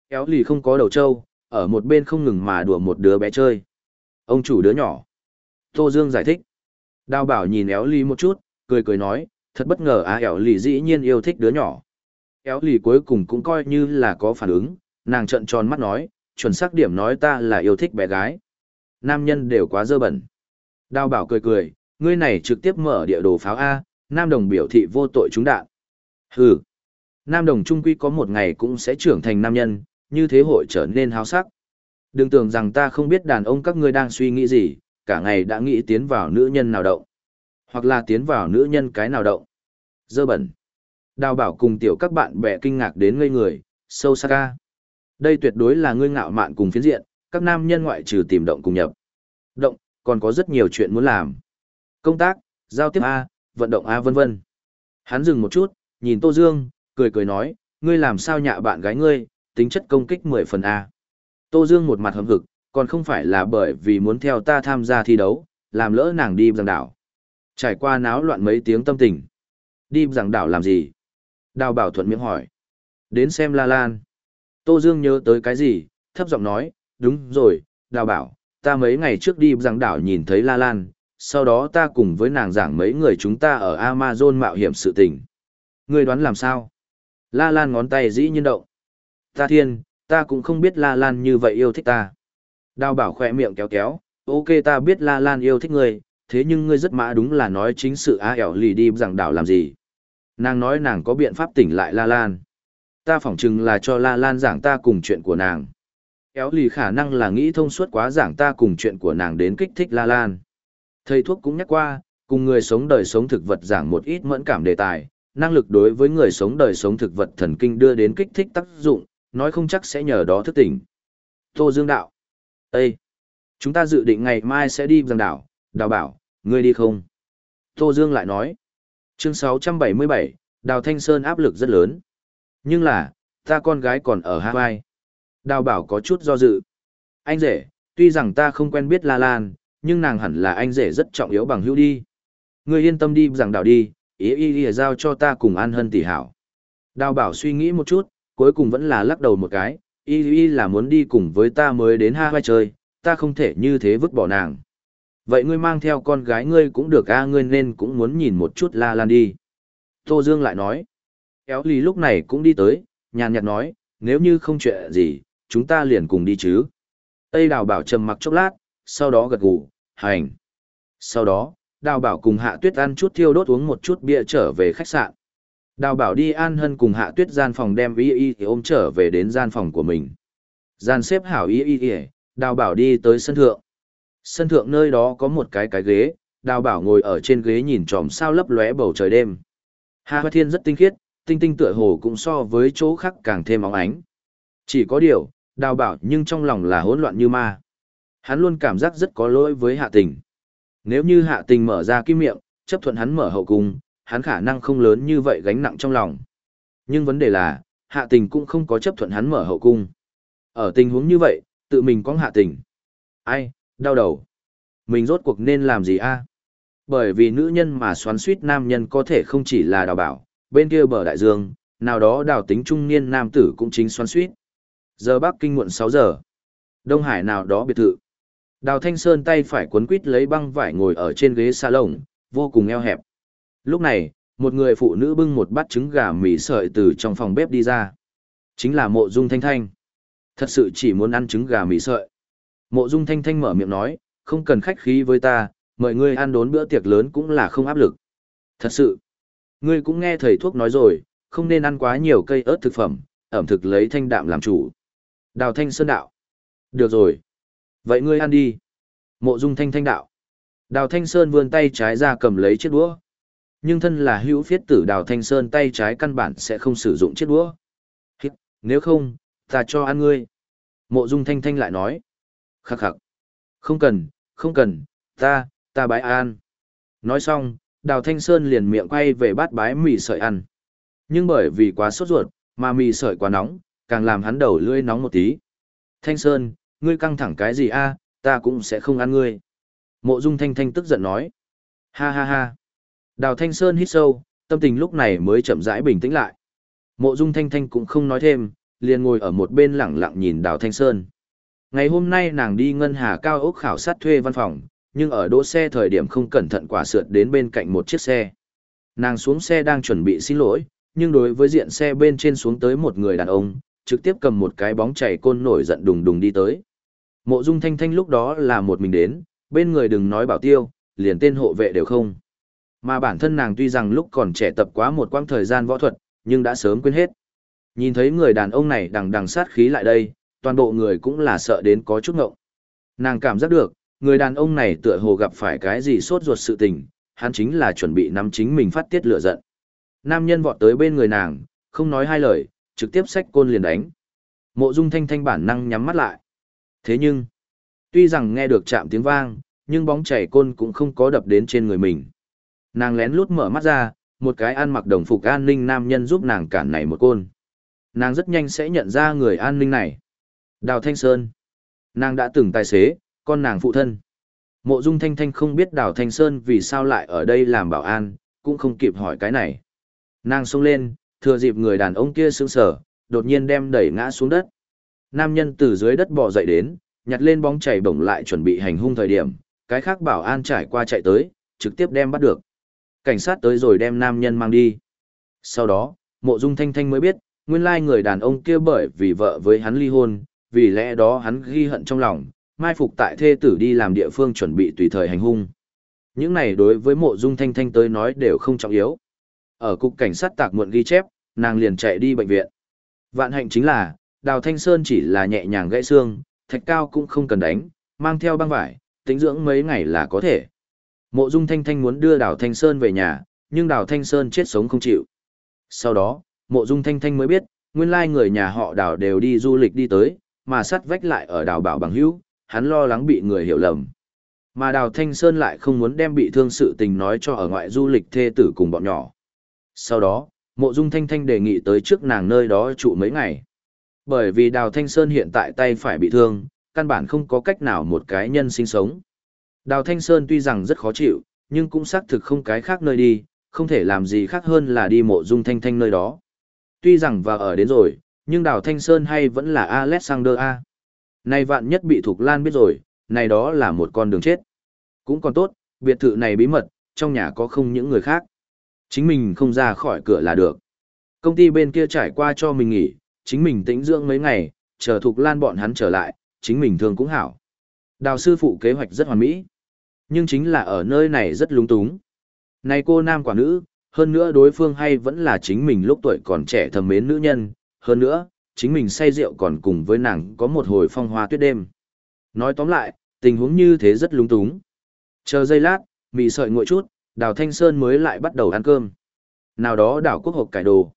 Éo lì không có đầu trâu, ở một bên không ngừng mà đùa một đứa bé chơi. Ông chủ đứa nhỏ. Tô Dương giải thích. Đào bảo nhìn éo lì một chút, cười cười nói, thật bất ngờ á éo lì dĩ nhiên yêu thích đứa nhỏ. Éo lì cuối cùng cũng coi như là có phản ứng, nàng trợn tròn mắt nói, chuẩn xác điểm nói ta là yêu thích bé gái. Nam nhân đều quá dơ bẩn. Đào bảo cười cười, ngươi này trực tiếp mở địa đồ pháo A, Nam Đồng biểu thị vô tội chúng đạn. Hừ. Nam Đồng Trung Quy có một ngày cũng sẽ trưởng thành nam nhân, như thế hội trở nên háo sắc. Đừng tưởng rằng ta không biết đàn ông các ngươi đang suy nghĩ gì, cả ngày đã nghĩ tiến vào nữ nhân nào động. Hoặc là tiến vào nữ nhân cái nào động. Dơ bẩn. Đào bảo cùng tiểu các bạn bè kinh ngạc đến ngây người, sâu sắc ca. Đây tuyệt đối là ngươi ngạo mạn cùng phiến diện, các nam nhân ngoại trừ tìm động cùng nhập. Động, còn có rất nhiều chuyện muốn làm. Công tác, giao tiếp A, vận động A vân vân. Hắn dừng một chút, nhìn Tô Dương, cười cười nói, ngươi làm sao nhạ bạn gái ngươi, tính chất công kích 10 phần A. Tô Dương một mặt hầm hực, còn không phải là bởi vì muốn theo ta tham gia thi đấu, làm lỡ nàng đi giảng đảo. Trải qua náo loạn mấy tiếng tâm tình. Đi giảng đảo làm gì? Đào bảo thuận miệng hỏi. Đến xem La Lan. Tô Dương nhớ tới cái gì, thấp giọng nói, đúng rồi, đào bảo, ta mấy ngày trước đi giảng đảo nhìn thấy La Lan, sau đó ta cùng với nàng giảng mấy người chúng ta ở Amazon mạo hiểm sự tình. Ngươi đoán làm sao? La Lan ngón tay dĩ nhiên động. Ta thiên, ta cũng không biết La Lan như vậy yêu thích ta. Đào bảo khỏe miệng kéo kéo, ok ta biết La Lan yêu thích ngươi, thế nhưng ngươi rất mã đúng là nói chính sự a ẻo lì đi rằng đảo làm gì. Nàng nói nàng có biện pháp tỉnh lại La Lan. Ta phỏng chừng là cho La Lan giảng ta cùng chuyện của nàng. Éo lì khả năng là nghĩ thông suốt quá giảng ta cùng chuyện của nàng đến kích thích La Lan. Thầy thuốc cũng nhắc qua, cùng người sống đời sống thực vật giảng một ít mẫn cảm đề tài, năng lực đối với người sống đời sống thực vật thần kinh đưa đến kích thích tác dụng, nói không chắc sẽ nhờ đó thức tỉnh. Tô Dương đạo. Ê! Chúng ta dự định ngày mai sẽ đi giang đảo, đào bảo, ngươi đi không? Tô Dương lại nói. Chương 677, Đào Thanh Sơn áp lực rất lớn. Nhưng là, ta con gái còn ở Hawaii. Đào bảo có chút do dự. Anh rể, tuy rằng ta không quen biết La Lan, nhưng nàng hẳn là anh rể rất trọng yếu bằng hữu đi. Ngươi yên tâm đi rằng đảo đi, ý ý ý giao cho ta cùng an hân tỷ hảo. Đào bảo suy nghĩ một chút, cuối cùng vẫn là lắc đầu một cái, y y là muốn đi cùng với ta mới đến Ha Vai chơi, ta không thể như thế vứt bỏ nàng. Vậy ngươi mang theo con gái ngươi cũng được a ngươi nên cũng muốn nhìn một chút La Lan đi. Tô Dương lại nói. Kéo lì lúc này cũng đi tới, nhàn nhạt nói, nếu như không chuyện gì, chúng ta liền cùng đi chứ. Tây đào bảo trầm mặc chốc lát, sau đó gật gù, hành. Sau đó, đào bảo cùng hạ tuyết ăn chút thiêu đốt uống một chút bia trở về khách sạn. Đào bảo đi an hân cùng hạ tuyết gian phòng đem y y ôm trở về đến gian phòng của mình. Gian xếp hảo y y y, đào bảo đi tới sân thượng. Sân thượng nơi đó có một cái cái ghế, đào bảo ngồi ở trên ghế nhìn tròm sao lấp lóe bầu trời đêm. Hạ Hoa Thiên rất tinh khiết, tinh tinh tựa hồ cũng so với chỗ khác càng thêm óng ánh. Chỉ có điều, đào bảo nhưng trong lòng là hỗn loạn như ma. Hắn luôn cảm giác rất có lỗi với hạ tình. Nếu như hạ tình mở ra kim miệng, chấp thuận hắn mở hậu cung, hắn khả năng không lớn như vậy gánh nặng trong lòng. Nhưng vấn đề là, hạ tình cũng không có chấp thuận hắn mở hậu cung. Ở tình huống như vậy, tự mình có hạ tình. Ai, đau đầu. Mình rốt cuộc nên làm gì a? À? Bởi vì nữ nhân mà xoắn suýt nam nhân có thể không chỉ là đào bảo, bên kia bờ đại dương, nào đó đào tính trung niên nam tử cũng chính xoắn suýt. Giờ Bắc Kinh muộn 6 giờ. Đông Hải nào đó biệt thự. Đào Thanh Sơn tay phải cuốn quít lấy băng vải ngồi ở trên ghế salon, vô cùng eo hẹp. Lúc này, một người phụ nữ bưng một bát trứng gà mì sợi từ trong phòng bếp đi ra. Chính là mộ dung thanh thanh. Thật sự chỉ muốn ăn trứng gà mì sợi. Mộ dung thanh thanh mở miệng nói, không cần khách khí với ta, mời ngươi ăn đốn bữa tiệc lớn cũng là không áp lực. Thật sự, ngươi cũng nghe thầy thuốc nói rồi, không nên ăn quá nhiều cây ớt thực phẩm, ẩm thực lấy thanh đạm làm chủ. Đào thanh sơn đạo. Được rồi. Vậy ngươi ăn đi. Mộ dung thanh thanh đạo. Đào thanh sơn vươn tay trái ra cầm lấy chiếc đũa. Nhưng thân là hữu phiết tử đào thanh sơn tay trái căn bản sẽ không sử dụng chiếc đũa. Nếu không, ta cho ăn ngươi. Mộ dung thanh thanh lại nói. Khắc khắc. Không cần, không cần, ta, ta bái an. Nói xong, đào thanh sơn liền miệng quay về bát bái mì sợi ăn. Nhưng bởi vì quá sốt ruột, mà mì sợi quá nóng, càng làm hắn đầu lưỡi nóng một tí. Thanh sơn, ngươi căng thẳng cái gì a? ta cũng sẽ không ăn ngươi. Mộ dung thanh thanh tức giận nói. Ha ha ha. Đào thanh sơn hít sâu, tâm tình lúc này mới chậm rãi bình tĩnh lại. Mộ dung thanh thanh cũng không nói thêm, liền ngồi ở một bên lẳng lặng nhìn đào thanh sơn. Ngày hôm nay nàng đi ngân hà cao ốc khảo sát thuê văn phòng, nhưng ở đỗ xe thời điểm không cẩn thận quả sượt đến bên cạnh một chiếc xe. Nàng xuống xe đang chuẩn bị xin lỗi, nhưng đối với diện xe bên trên xuống tới một người đàn ông, trực tiếp cầm một cái bóng chảy côn nổi giận đùng đùng đi tới. Mộ Dung Thanh Thanh lúc đó là một mình đến, bên người đừng nói bảo tiêu, liền tên hộ vệ đều không. Mà bản thân nàng tuy rằng lúc còn trẻ tập quá một quãng thời gian võ thuật, nhưng đã sớm quên hết. Nhìn thấy người đàn ông này đằng đằng sát khí lại đây, toàn bộ người cũng là sợ đến có chút ngộng. Nàng cảm giác được, người đàn ông này tựa hồ gặp phải cái gì sốt ruột sự tình, hắn chính là chuẩn bị nắm chính mình phát tiết lửa giận. Nam nhân vọt tới bên người nàng, không nói hai lời, trực tiếp xách côn liền đánh. Mộ Dung Thanh Thanh bản năng nhắm mắt lại. Thế nhưng, tuy rằng nghe được chạm tiếng vang, nhưng bóng chảy côn cũng không có đập đến trên người mình. Nàng lén lút mở mắt ra, một cái ăn mặc đồng phục an ninh nam nhân giúp nàng cản này một côn. Nàng rất nhanh sẽ nhận ra người an ninh này. Đào Thanh Sơn. Nàng đã từng tài xế, con nàng phụ thân. Mộ Dung Thanh Thanh không biết Đào Thanh Sơn vì sao lại ở đây làm bảo an, cũng không kịp hỏi cái này. Nàng xông lên, thừa dịp người đàn ông kia sững sờ, đột nhiên đem đẩy ngã xuống đất. Nam nhân từ dưới đất bò dậy đến, nhặt lên bóng chảy bổng lại chuẩn bị hành hung thời điểm, cái khác bảo an trải qua chạy tới, trực tiếp đem bắt được. Cảnh sát tới rồi đem nam nhân mang đi. Sau đó, mộ dung thanh thanh mới biết, nguyên lai người đàn ông kia bởi vì vợ với hắn ly hôn, vì lẽ đó hắn ghi hận trong lòng, mai phục tại thê tử đi làm địa phương chuẩn bị tùy thời hành hung. Những này đối với mộ dung thanh thanh tới nói đều không trọng yếu. Ở cục cảnh sát tạc muộn ghi chép, nàng liền chạy đi bệnh viện. Vạn hạnh chính là, đào thanh sơn chỉ là nhẹ nhàng gãy xương, thạch cao cũng không cần đánh, mang theo băng vải, tính dưỡng mấy ngày là có thể. Mộ dung thanh thanh muốn đưa đào thanh sơn về nhà, nhưng đào thanh sơn chết sống không chịu. Sau đó, mộ dung thanh thanh mới biết, nguyên lai người nhà họ đào đều đi du lịch đi tới, mà sắt vách lại ở đào bảo bằng hữu, hắn lo lắng bị người hiểu lầm. Mà đào thanh sơn lại không muốn đem bị thương sự tình nói cho ở ngoại du lịch thê tử cùng bọn nhỏ. Sau đó, mộ dung thanh thanh đề nghị tới trước nàng nơi đó trụ mấy ngày. Bởi vì đào thanh sơn hiện tại tay phải bị thương, căn bản không có cách nào một cái nhân sinh sống. Đào thanh sơn tuy rằng rất khó chịu, nhưng cũng xác thực không cái khác nơi đi, không thể làm gì khác hơn là đi mộ dung thanh thanh nơi đó. Tuy rằng và ở đến rồi, nhưng đào thanh sơn hay vẫn là Alexander A. Nay vạn nhất bị Thục Lan biết rồi, này đó là một con đường chết. Cũng còn tốt, biệt thự này bí mật, trong nhà có không những người khác. Chính mình không ra khỏi cửa là được. Công ty bên kia trải qua cho mình nghỉ, chính mình tĩnh dưỡng mấy ngày, chờ Thục Lan bọn hắn trở lại, chính mình thường cũng hảo. Đào sư phụ kế hoạch rất hoàn mỹ. Nhưng chính là ở nơi này rất lung túng. Này cô nam quả nữ, hơn nữa đối phương hay vẫn là chính mình lúc tuổi còn trẻ thầm mến nữ nhân, hơn nữa, chính mình say rượu còn cùng với nàng có một hồi phong hoa tuyết đêm. Nói tóm lại, tình huống như thế rất lung túng. Chờ giây lát, mì sợi nguội chút, đào thanh sơn mới lại bắt đầu ăn cơm. Nào đó đào quốc hộp cải đồ.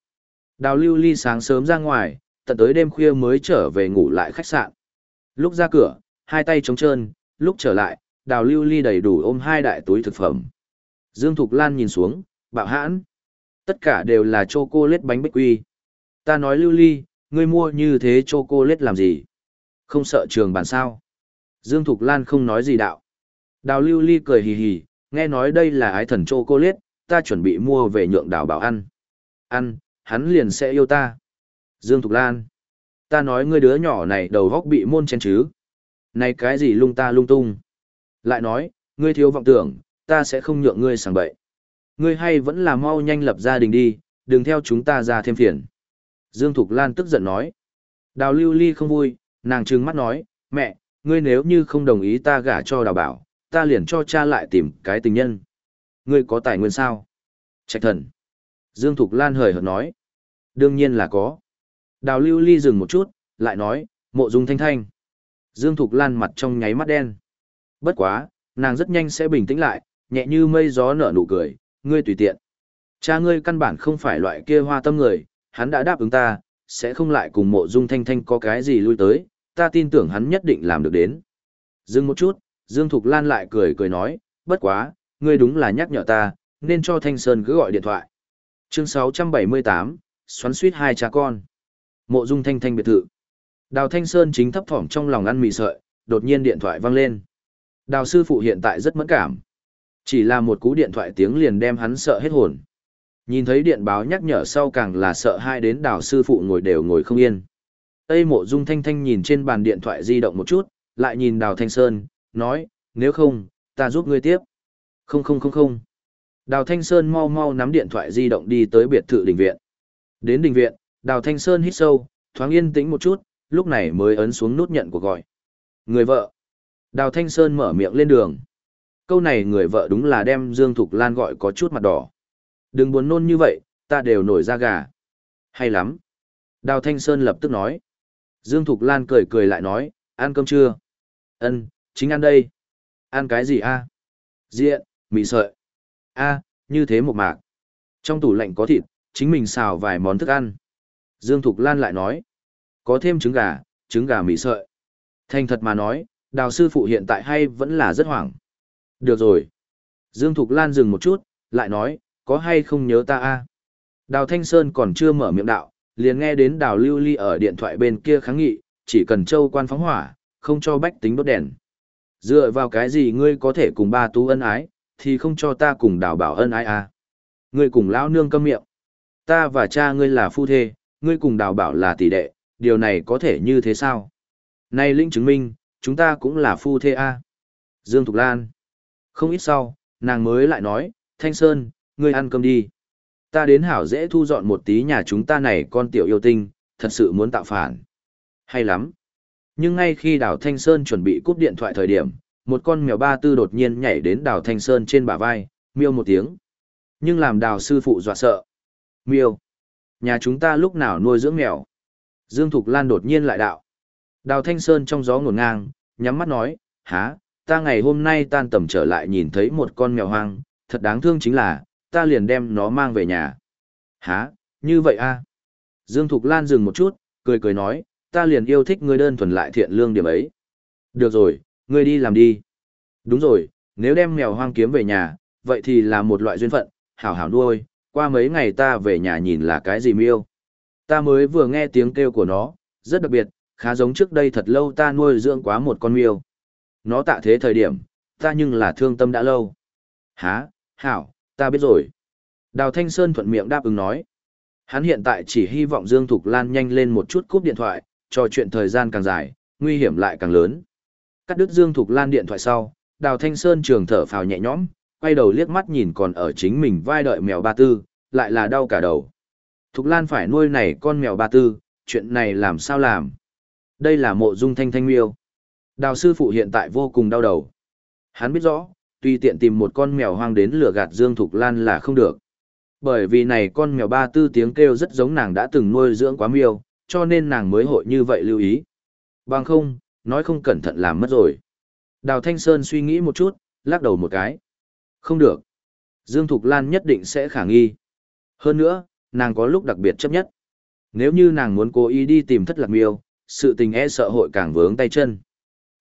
Đào lưu ly sáng sớm ra ngoài, tận tới đêm khuya mới trở về ngủ lại khách sạn. Lúc ra cửa, hai tay trống trơn, lúc trở lại, đào lưu ly đầy đủ ôm hai đại túi thực phẩm. Dương Thục Lan nhìn xuống, bạo hãn. Tất cả đều là chocolate bánh bích quy. Ta nói lưu ly, ngươi mua như thế chocolate làm gì? Không sợ trường bản sao? Dương Thục Lan không nói gì đạo. Đào lưu ly cười hì hì, nghe nói đây là ái thần chocolate, ta chuẩn bị mua về nhượng đào bảo ăn. Ăn, hắn liền sẽ yêu ta. Dương Thục Lan. Ta nói ngươi đứa nhỏ này đầu góc bị môn chen chứ. Này cái gì lung ta lung tung. Lại nói, ngươi thiếu vọng tưởng, ta sẽ không nhượng ngươi sảng bậy. Ngươi hay vẫn là mau nhanh lập gia đình đi, đừng theo chúng ta ra thêm phiền. Dương Thục Lan tức giận nói. Đào lưu ly không vui, nàng trừng mắt nói, mẹ, ngươi nếu như không đồng ý ta gả cho đào bảo, ta liền cho cha lại tìm cái tình nhân. Ngươi có tài nguyên sao? Trạch thần. Dương Thục Lan hời hợt nói. Đương nhiên là có. Đào lưu ly dừng một chút, lại nói, mộ dung thanh thanh. Dương Thục Lan mặt trong nháy mắt đen. Bất quá, nàng rất nhanh sẽ bình tĩnh lại, nhẹ như mây gió nở nụ cười, ngươi tùy tiện. Cha ngươi căn bản không phải loại kia hoa tâm người, hắn đã đáp ứng ta, sẽ không lại cùng mộ dung thanh thanh có cái gì lui tới, ta tin tưởng hắn nhất định làm được đến. Dừng một chút, Dương Thục Lan lại cười cười nói, bất quá, ngươi đúng là nhắc nhở ta, nên cho Thanh Sơn cứ gọi điện thoại. Chương 678, xoắn suýt hai cha con. Mộ dung thanh thanh biệt thự. Đào Thanh Sơn chính thấp thỏm trong lòng ăn mì sợi, đột nhiên điện thoại vang lên. Đào sư phụ hiện tại rất mẫn cảm. Chỉ là một cú điện thoại tiếng liền đem hắn sợ hết hồn. Nhìn thấy điện báo nhắc nhở sau càng là sợ hai đến đào sư phụ ngồi đều ngồi không yên. Tây mộ dung thanh thanh nhìn trên bàn điện thoại di động một chút, lại nhìn đào thanh sơn, nói, nếu không, ta giúp ngươi tiếp. Không không không không. Đào thanh sơn mau mau nắm điện thoại di động đi tới biệt thự đình viện. Đến đình viện, đào thanh sơn hít sâu, thoáng yên tĩnh một chút, lúc này mới ấn xuống nút nhận cuộc gọi. Người vợ. Đào thanh sơn mở miệng lên đường. Câu này người vợ đúng là đem Dương Thục Lan gọi có chút mặt đỏ. Đừng buồn nôn như vậy, ta đều nổi da gà. Hay lắm. Đào Thanh Sơn lập tức nói. Dương Thục Lan cười cười lại nói, ăn cơm chưa? Ân, chính ăn đây. Ăn cái gì a? Diện, mì sợi. A, như thế một mạc. Trong tủ lạnh có thịt, chính mình xào vài món thức ăn. Dương Thục Lan lại nói, có thêm trứng gà, trứng gà mì sợi. Thành thật mà nói, đào sư phụ hiện tại hay vẫn là rất hoảng. Được rồi. Dương Thục Lan dừng một chút, lại nói, có hay không nhớ ta a Đào Thanh Sơn còn chưa mở miệng đạo, liền nghe đến đào lưu ly ở điện thoại bên kia kháng nghị, chỉ cần châu quan phóng hỏa, không cho bách tính đốt đèn. Dựa vào cái gì ngươi có thể cùng ba tú ân ái, thì không cho ta cùng đào bảo ân ái à. Ngươi cùng lão nương câm miệng. Ta và cha ngươi là phu thê, ngươi cùng đào bảo là tỷ đệ, điều này có thể như thế sao? Nay linh chứng minh, chúng ta cũng là phu thê a. À? Dương Thục Lan. Không ít sau, nàng mới lại nói, Thanh Sơn, ngươi ăn cơm đi. Ta đến hảo dễ thu dọn một tí nhà chúng ta này con tiểu yêu tinh, thật sự muốn tạo phản. Hay lắm. Nhưng ngay khi Đào Thanh Sơn chuẩn bị cúp điện thoại thời điểm, một con mèo ba tư đột nhiên nhảy đến Đào Thanh Sơn trên bả vai, miêu một tiếng. Nhưng làm Đào sư phụ dọa sợ. Miêu. Nhà chúng ta lúc nào nuôi dưỡng mèo? Dương Thục Lan đột nhiên lại đạo. Đào Thanh Sơn trong gió ngổn ngang, nhắm mắt nói, há, ta ngày hôm nay tan tầm trở lại nhìn thấy một con mèo hoang, thật đáng thương chính là, ta liền đem nó mang về nhà. Hả, như vậy a? Dương Thục Lan dừng một chút, cười cười nói, ta liền yêu thích ngươi đơn thuần lại thiện lương điểm ấy. Được rồi, ngươi đi làm đi. Đúng rồi, nếu đem mèo hoang kiếm về nhà, vậy thì là một loại duyên phận, hảo hảo nuôi, qua mấy ngày ta về nhà nhìn là cái gì miêu. Ta mới vừa nghe tiếng kêu của nó, rất đặc biệt, khá giống trước đây thật lâu ta nuôi dưỡng quá một con miêu. Nó tạ thế thời điểm, ta nhưng là thương tâm đã lâu. Hả, hảo, ta biết rồi. Đào Thanh Sơn thuận miệng đáp ứng nói. Hắn hiện tại chỉ hy vọng Dương Thục Lan nhanh lên một chút cúp điện thoại, trò chuyện thời gian càng dài, nguy hiểm lại càng lớn. Cắt đứt Dương Thục Lan điện thoại sau, Đào Thanh Sơn trường thở phào nhẹ nhõm, quay đầu liếc mắt nhìn còn ở chính mình vai đợi mèo ba tư, lại là đau cả đầu. Thục Lan phải nuôi này con mèo ba tư, chuyện này làm sao làm? Đây là mộ dung thanh thanh miêu. Đào sư phụ hiện tại vô cùng đau đầu. Hắn biết rõ, tuy tiện tìm một con mèo hoang đến lừa gạt Dương Thục Lan là không được. Bởi vì này con mèo ba tư tiếng kêu rất giống nàng đã từng nuôi dưỡng quá miêu, cho nên nàng mới hội như vậy lưu ý. Bằng không, nói không cẩn thận làm mất rồi. Đào Thanh Sơn suy nghĩ một chút, lắc đầu một cái. Không được. Dương Thục Lan nhất định sẽ khả nghi. Hơn nữa, nàng có lúc đặc biệt chấp nhất. Nếu như nàng muốn cố ý đi tìm thất lạc miêu, sự tình e sợ hội càng vướng tay chân.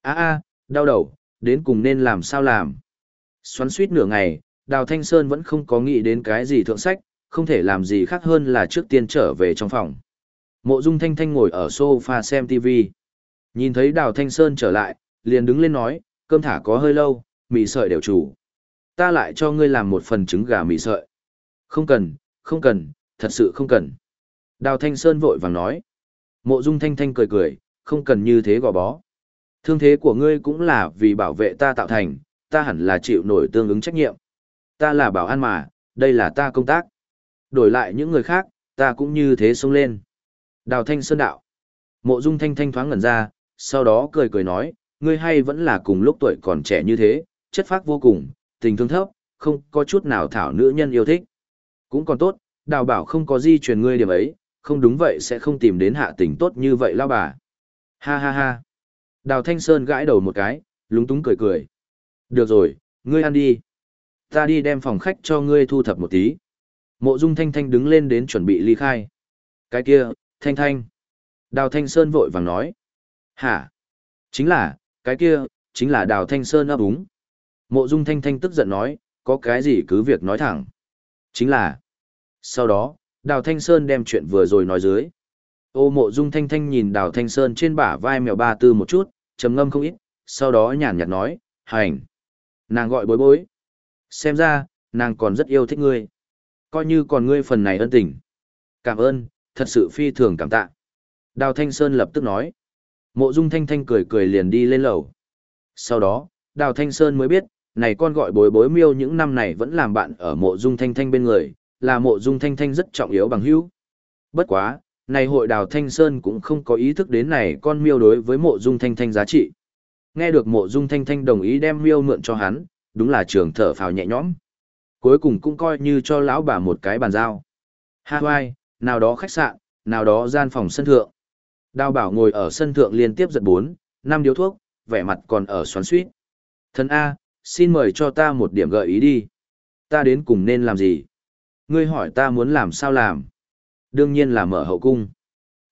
a a đau đầu, đến cùng nên làm sao làm. Xoắn suýt nửa ngày, Đào Thanh Sơn vẫn không có nghĩ đến cái gì thượng sách, không thể làm gì khác hơn là trước tiên trở về trong phòng. Mộ Dung Thanh Thanh ngồi ở sofa xem TV. Nhìn thấy Đào Thanh Sơn trở lại, liền đứng lên nói, cơm thả có hơi lâu, mì sợi đều chủ. Ta lại cho ngươi làm một phần trứng gà mì sợi. Không cần, không cần, thật sự không cần. Đào Thanh Sơn vội vàng nói. Mộ Dung Thanh Thanh cười cười, không cần như thế gò bó. Thương thế của ngươi cũng là vì bảo vệ ta tạo thành, ta hẳn là chịu nổi tương ứng trách nhiệm. Ta là bảo an mà, đây là ta công tác. Đổi lại những người khác, ta cũng như thế xông lên. Đào Thanh Sơn đạo. Mộ Dung Thanh Thanh thoáng ngẩn ra, sau đó cười cười nói, ngươi hay vẫn là cùng lúc tuổi còn trẻ như thế, chất phác vô cùng, tình thương thấp, không có chút nào thảo nữ nhân yêu thích. Cũng còn tốt, đào bảo không có di truyền ngươi điểm ấy, không đúng vậy sẽ không tìm đến hạ tình tốt như vậy lao bà. Ha ha ha. Đào Thanh Sơn gãi đầu một cái, lúng túng cười cười. Được rồi, ngươi ăn đi. Ta đi đem phòng khách cho ngươi thu thập một tí. Mộ Dung Thanh Thanh đứng lên đến chuẩn bị ly khai. Cái kia, Thanh Thanh. Đào Thanh Sơn vội vàng nói. Hả? Chính là, cái kia, chính là Đào Thanh Sơn ấp úng. Mộ Dung Thanh Thanh tức giận nói, có cái gì cứ việc nói thẳng. Chính là. Sau đó, Đào Thanh Sơn đem chuyện vừa rồi nói dưới. Ô mộ Dung Thanh Thanh nhìn Đào Thanh Sơn trên bả vai mèo ba tư một chút, trầm ngâm không ít, sau đó nhàn nhạt nói, hành. Nàng gọi bối bối. Xem ra, nàng còn rất yêu thích ngươi. Coi như còn ngươi phần này ân tình. Cảm ơn, thật sự phi thường cảm tạ. Đào Thanh Sơn lập tức nói. Mộ Dung Thanh Thanh cười cười liền đi lên lầu. Sau đó, Đào Thanh Sơn mới biết, này con gọi bối bối miêu những năm này vẫn làm bạn ở mộ Dung Thanh Thanh bên người, là mộ Dung Thanh Thanh rất trọng yếu bằng hữu. Bất quá, này hội Đào Thanh Sơn cũng không có ý thức đến này con miêu đối với mộ Dung Thanh Thanh giá trị. Nghe được mộ Dung Thanh Thanh đồng ý đem miêu mượn cho hắn, đúng là trường thở phào nhẹ nhõm. Cuối cùng cũng coi như cho lão bà một cái bàn giao. Hawaii, nào đó khách sạn, nào đó gian phòng sân thượng. Đào bảo ngồi ở sân thượng liên tiếp giật bốn, năm điếu thuốc, vẻ mặt còn ở xoắn suýt. Thần A, xin mời cho ta một điểm gợi ý đi. Ta đến cùng nên làm gì? Ngươi hỏi ta muốn làm sao làm? Đương nhiên là mở hậu cung.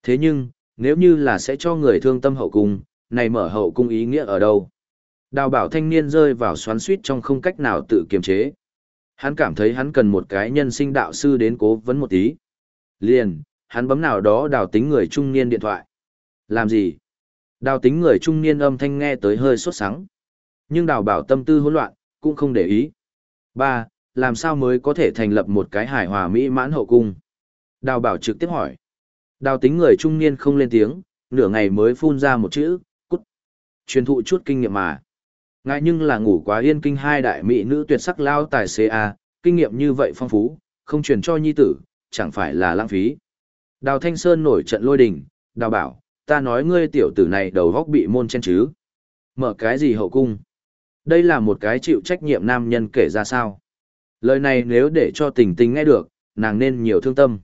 Thế nhưng, nếu như là sẽ cho người thương tâm hậu cung, này mở hậu cung ý nghĩa ở đâu? Đào bảo thanh niên rơi vào xoắn suýt trong không cách nào tự kiềm chế. Hắn cảm thấy hắn cần một cái nhân sinh đạo sư đến cố vấn một tí. Liền, hắn bấm nào đó đào tính người trung niên điện thoại. Làm gì? Đào tính người trung niên âm thanh nghe tới hơi sốt sắng. Nhưng đào bảo tâm tư hỗn loạn, cũng không để ý. Ba, làm sao mới có thể thành lập một cái hài hòa mỹ mãn hậu cung? Đào bảo trực tiếp hỏi. Đào tính người trung niên không lên tiếng, nửa ngày mới phun ra một chữ, cút. Truyền thụ chút kinh nghiệm mà. Ngại nhưng là ngủ quá yên kinh hai đại mỹ nữ tuyệt sắc lao tài xế A, kinh nghiệm như vậy phong phú, không truyền cho nhi tử, chẳng phải là lãng phí. Đào Thanh Sơn nổi trận lôi đình, đào bảo, ta nói ngươi tiểu tử này đầu góc bị môn chen chứ. Mở cái gì hậu cung? Đây là một cái chịu trách nhiệm nam nhân kể ra sao. Lời này nếu để cho tình tình nghe được, nàng nên nhiều thương tâm.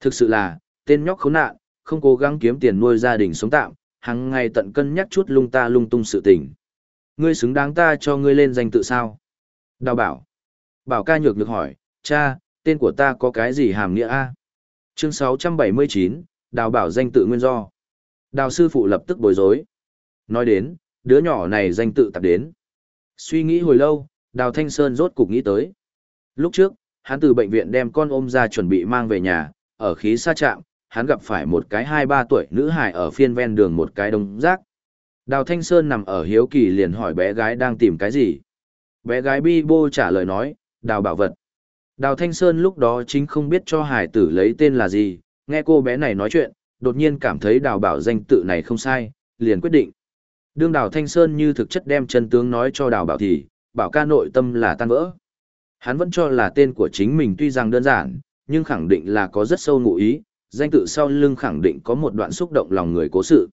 Thực sự là, tên nhóc khốn nạn, không cố gắng kiếm tiền nuôi gia đình sống tạm, hàng ngày tận cân nhắc chút lung ta lung tung sự tình. Ngươi xứng đáng ta cho ngươi lên danh tự sao? Đào bảo. Bảo ca nhược nhược hỏi, cha, tên của ta có cái gì hàm nghĩa a? Chương 679, đào bảo danh tự nguyên do. Đào sư phụ lập tức bối rối. Nói đến, đứa nhỏ này danh tự tập đến. Suy nghĩ hồi lâu, đào thanh sơn rốt cục nghĩ tới. Lúc trước, hắn từ bệnh viện đem con ôm ra chuẩn bị mang về nhà, ở khí xa trạm, hắn gặp phải một cái hai ba tuổi nữ hài ở phiên ven đường một cái đông rác. Đào Thanh Sơn nằm ở hiếu kỳ liền hỏi bé gái đang tìm cái gì. Bé gái bi bô trả lời nói, đào bảo vật. Đào Thanh Sơn lúc đó chính không biết cho hải tử lấy tên là gì, nghe cô bé này nói chuyện, đột nhiên cảm thấy đào bảo danh tự này không sai, liền quyết định. Đương đào Thanh Sơn như thực chất đem chân tướng nói cho đào bảo thì, bảo ca nội tâm là tan vỡ. Hắn vẫn cho là tên của chính mình tuy rằng đơn giản, nhưng khẳng định là có rất sâu ngụ ý, danh tự sau lưng khẳng định có một đoạn xúc động lòng người cố sự.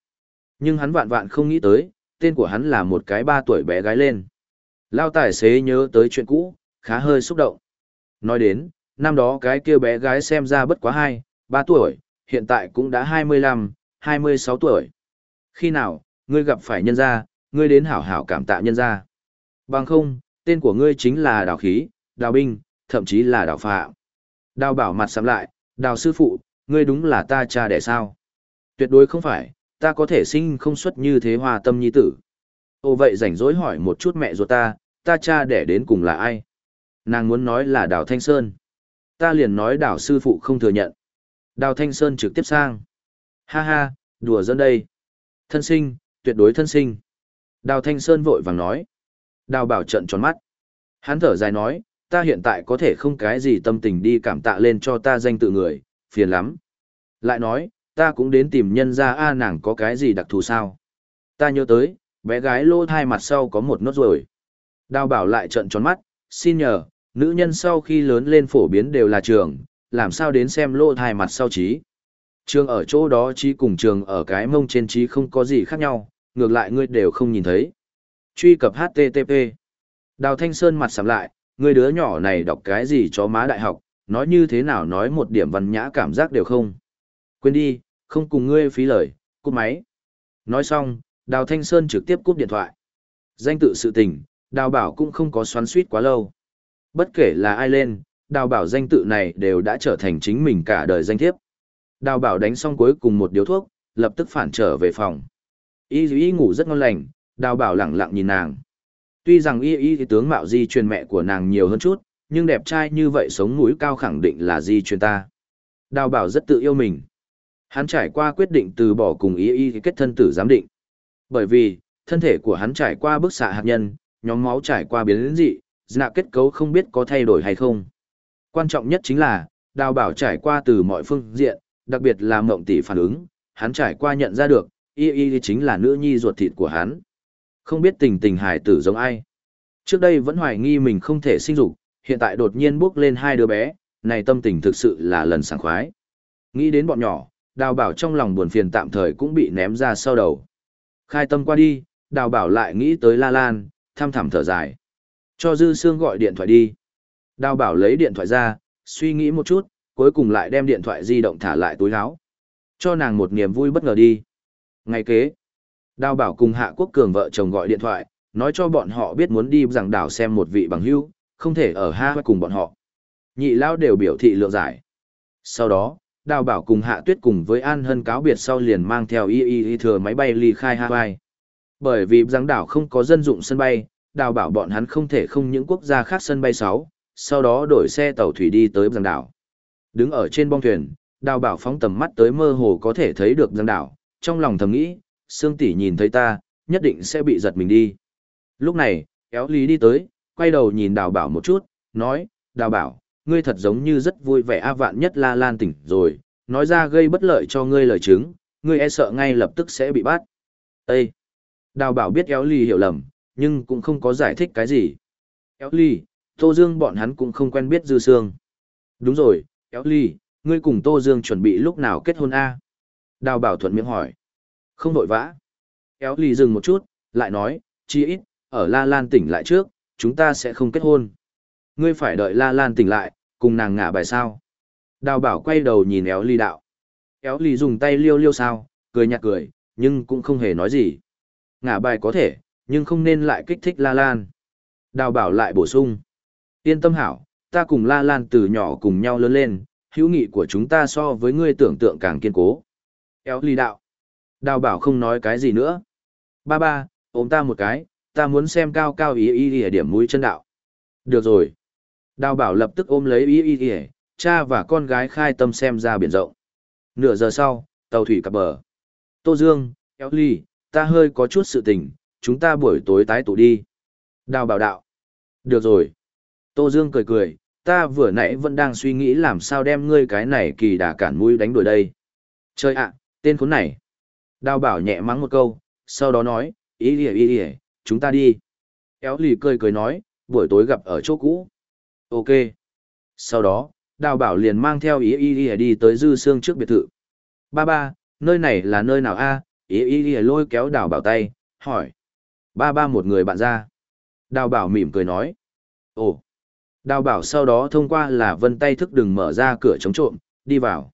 Nhưng hắn vạn vạn không nghĩ tới, tên của hắn là một cái ba tuổi bé gái lên. Lao tài xế nhớ tới chuyện cũ, khá hơi xúc động. Nói đến, năm đó cái kia bé gái xem ra bất quá hai, ba tuổi, hiện tại cũng đã hai mươi lăm, hai mươi sáu tuổi. Khi nào, ngươi gặp phải nhân gia, ngươi đến hảo hảo cảm tạ nhân gia. Bằng không, tên của ngươi chính là đào khí, đào binh, thậm chí là đào phạm. Đào bảo mặt sắm lại, đào sư phụ, ngươi đúng là ta cha đẻ sao? Tuyệt đối không phải, ta có thể sinh không xuất như thế hòa tâm nhi tử. Ô vậy rảnh rỗi hỏi một chút mẹ ruột ta, ta cha đẻ đến cùng là ai? Nàng muốn nói là đào Thanh Sơn. Ta liền nói đào sư phụ không thừa nhận. Đào Thanh Sơn trực tiếp sang. Ha ha, đùa dân đây. Thân sinh, tuyệt đối thân sinh. Đào Thanh Sơn vội vàng nói. Đào bảo trận tròn mắt. Hắn thở dài nói, ta hiện tại có thể không cái gì tâm tình đi cảm tạ lên cho ta danh tự người, phiền lắm. Lại nói, ta cũng đến tìm nhân ra a nàng có cái gì đặc thù sao. Ta nhớ tới, bé gái lô thai mặt sau có một nốt rồi. Đào bảo lại trận tròn mắt, xin nhờ, nữ nhân sau khi lớn lên phổ biến đều là trường, làm sao đến xem lô thai mặt sau trí. Trường ở chỗ đó trí cùng trường ở cái mông trên trí không có gì khác nhau, ngược lại ngươi đều không nhìn thấy. Truy cập HTTP. Đào Thanh Sơn mặt sầm lại, ngươi đứa nhỏ này đọc cái gì cho má đại học, nói như thế nào nói một điểm văn nhã cảm giác đều không. Quên đi, không cùng ngươi phí lời, cúp máy. Nói xong, Đào Thanh Sơn trực tiếp cúp điện thoại. Danh tự sự tình, Đào Bảo cũng không có xoắn suýt quá lâu. Bất kể là ai lên, Đào Bảo danh tự này đều đã trở thành chính mình cả đời danh thiếp. Đào Bảo đánh xong cuối cùng một điếu thuốc, lập tức phản trở về phòng. Y Y ngủ rất ngon lành, Đào Bảo lặng lặng nhìn nàng. Tuy rằng Y Y thì tướng mạo di truyền mẹ của nàng nhiều hơn chút, nhưng đẹp trai như vậy sống mũi cao khẳng định là di truyền ta. Đào Bảo rất tự yêu mình. Hắn trải qua quyết định từ bỏ cùng Y Y kết thân tử giám định. Bởi vì, thân thể của hắn trải qua bức xạ hạt nhân, nhóm máu trải qua biến dị, dạ kết cấu không biết có thay đổi hay không. Quan trọng nhất chính là, đào bảo trải qua từ mọi phương diện, đặc biệt là mộng tỷ phản ứng, hắn trải qua nhận ra được, y y chính là nữ nhi ruột thịt của hắn. Không biết tình tình hải tử giống ai. Trước đây vẫn hoài nghi mình không thể sinh dục, hiện tại đột nhiên bước lên hai đứa bé, này tâm tình thực sự là lần sảng khoái. Nghĩ đến bọn nhỏ, đào bảo trong lòng buồn phiền tạm thời cũng bị ném ra sau đầu. Khai tâm qua đi, đào bảo lại nghĩ tới La Lan, thăm thẳm thở dài. Cho Dư Sương gọi điện thoại đi. Đào bảo lấy điện thoại ra, suy nghĩ một chút, cuối cùng lại đem điện thoại di động thả lại túi áo. Cho nàng một niềm vui bất ngờ đi. Ngày kế, đào bảo cùng Hạ Quốc Cường vợ chồng gọi điện thoại, nói cho bọn họ biết muốn đi rằng đảo xem một vị bằng hữu, không thể ở ha cùng bọn họ. Nhị lao đều biểu thị lượng giải. Sau đó, đào bảo cùng hạ tuyết cùng với an hân cáo biệt sau liền mang theo y y y thừa máy bay ly khai hawaii bởi vì rằng đảo không có dân dụng sân bay đào bảo bọn hắn không thể không những quốc gia khác sân bay sáu sau đó đổi xe tàu thủy đi tới rằng đảo. Đứng ở trên bong thuyền, đào bảo phóng tầm mắt tới mơ hồ có thể thấy được rằng đảo, trong lòng thầm nghĩ, Sương tỷ nhìn thấy ta, nhất định sẽ bị giật mình đi. Lúc này, kéo lý đi tới, quay đầu nhìn đào bảo một chút, nói, đào bảo, ngươi thật giống như rất vui vẻ a vạn nhất la lan tỉnh rồi, nói ra gây bất lợi cho ngươi lời chứng, ngươi e sợ ngay lập tức sẽ bị bắt. Ê! Đào bảo biết kéo ly hiểu lầm, nhưng cũng không có giải thích cái gì. Kéo ly, Tô Dương bọn hắn cũng không quen biết Dư Sương. Đúng rồi, kéo ly, ngươi cùng Tô Dương chuẩn bị lúc nào kết hôn a? Đào bảo thuận miệng hỏi. Không vội vã. Kéo ly dừng một chút, lại nói, chi ít, ở La Lan tỉnh lại trước, chúng ta sẽ không kết hôn. Ngươi phải đợi La Lan tỉnh lại, cùng nàng ngả bài sao. Đào bảo quay đầu nhìn éo ly đạo. Éo ly dùng tay liêu liêu sao, cười nhạt cười, nhưng cũng không hề nói gì. Ngả bài có thể, nhưng không nên lại kích thích La Lan. Đào bảo lại bổ sung. Yên tâm hảo, ta cùng La Lan từ nhỏ cùng nhau lớn lên, hữu nghị của chúng ta so với ngươi tưởng tượng càng kiên cố. Éo ly đạo. Đào bảo không nói cái gì nữa. Ba ba, ôm ta một cái, ta muốn xem cao cao ý ý ý điểm mũi chân đạo. Được rồi. Đào bảo lập tức ôm lấy ý ý ý, cha và con gái khai tâm xem ra biển rộng. Nửa giờ sau, tàu thủy cập bờ. Tô Dương, Éo Ly, ta hơi có chút sự tình, chúng ta buổi tối tái tụ đi. Đào bảo đạo. Được rồi. Tô Dương cười cười, ta vừa nãy vẫn đang suy nghĩ làm sao đem ngươi cái này kỳ đà cản mũi đánh đuổi đây. Chơi ạ, tên khốn này. Đào bảo nhẹ mắng một câu, sau đó nói, ý lìa ý lìa, chúng ta đi. Éo lì cười cười nói, buổi tối gặp ở chỗ cũ. Ok. Sau đó, đào bảo liền mang theo ý ý ý đi tới dư xương trước biệt thự. Ba ba, nơi này là nơi nào a? Ý ý ý lôi kéo đào bảo tay, hỏi. Ba ba một người bạn ra. Đào bảo mỉm cười nói. Ồ. Đào bảo sau đó thông qua là vân tay thức đừng mở ra cửa chống trộm, đi vào.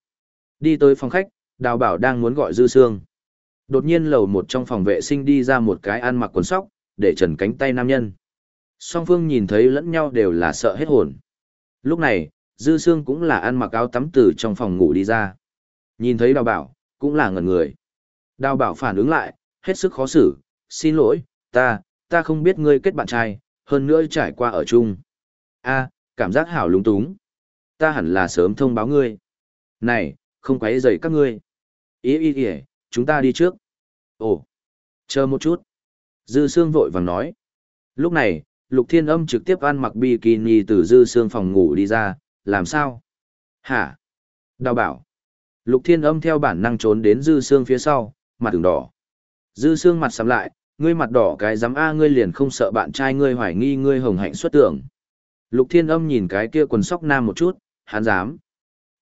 Đi tới phòng khách, đào bảo đang muốn gọi dư xương. Đột nhiên lầu một trong phòng vệ sinh đi ra một cái ăn mặc quần sóc, để trần cánh tay nam nhân. Song phương nhìn thấy lẫn nhau đều là sợ hết hồn. Lúc này, Dư Sương cũng là ăn mặc áo tắm từ trong phòng ngủ đi ra. Nhìn thấy đào bảo, cũng là ngẩn người. Đào bảo phản ứng lại, hết sức khó xử, xin lỗi, ta, ta không biết ngươi kết bạn trai, hơn nữa trải qua ở chung. a cảm giác hảo lúng túng. Ta hẳn là sớm thông báo ngươi. Này, không quấy rầy các ngươi. Ý ý ý, chúng ta đi trước. Ồ, chờ một chút. Dư Sương vội vàng nói. Lúc này, Lục Thiên Âm trực tiếp ăn mặc bikini từ Dư Sương phòng ngủ đi ra, làm sao? Hả? Đào bảo. Lục Thiên Âm theo bản năng trốn đến Dư Sương phía sau, mặt ửng đỏ. Dư Sương mặt sắm lại, ngươi mặt đỏ cái dám a ngươi liền không sợ bạn trai ngươi hoài nghi ngươi hồng hạnh xuất tưởng. Lục Thiên Âm nhìn cái kia quần sóc nam một chút, hắn dám.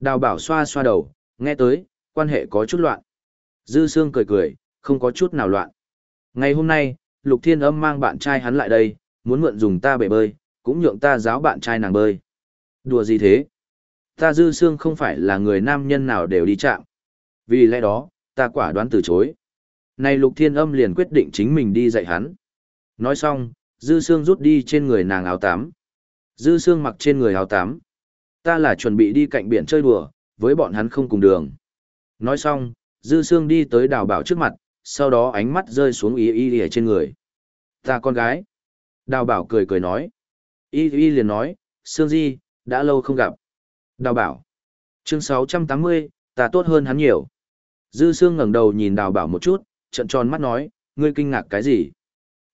Đào bảo xoa xoa đầu, nghe tới, quan hệ có chút loạn. Dư Sương cười cười, không có chút nào loạn. Ngày hôm nay, Lục Thiên Âm mang bạn trai hắn lại đây, muốn mượn dùng ta bể bơi, cũng nhượng ta giáo bạn trai nàng bơi. Đùa gì thế? Ta Dư Sương không phải là người nam nhân nào đều đi chạm. Vì lẽ đó, ta quả đoán từ chối. Này Lục Thiên Âm liền quyết định chính mình đi dạy hắn. Nói xong, Dư Sương rút đi trên người nàng áo tắm. Dư Sương mặc trên người áo tắm. Ta là chuẩn bị đi cạnh biển chơi đùa, với bọn hắn không cùng đường. Nói xong, Dư Sương đi tới đào bảo trước mặt, sau đó ánh mắt rơi xuống y y y trên người. Ta con gái. Đào bảo cười cười nói. Y y liền nói, Sương Di, đã lâu không gặp. Đào bảo. Chương 680, ta tốt hơn hắn nhiều. Dư Sương ngẩng đầu nhìn đào bảo một chút, trận tròn mắt nói, ngươi kinh ngạc cái gì?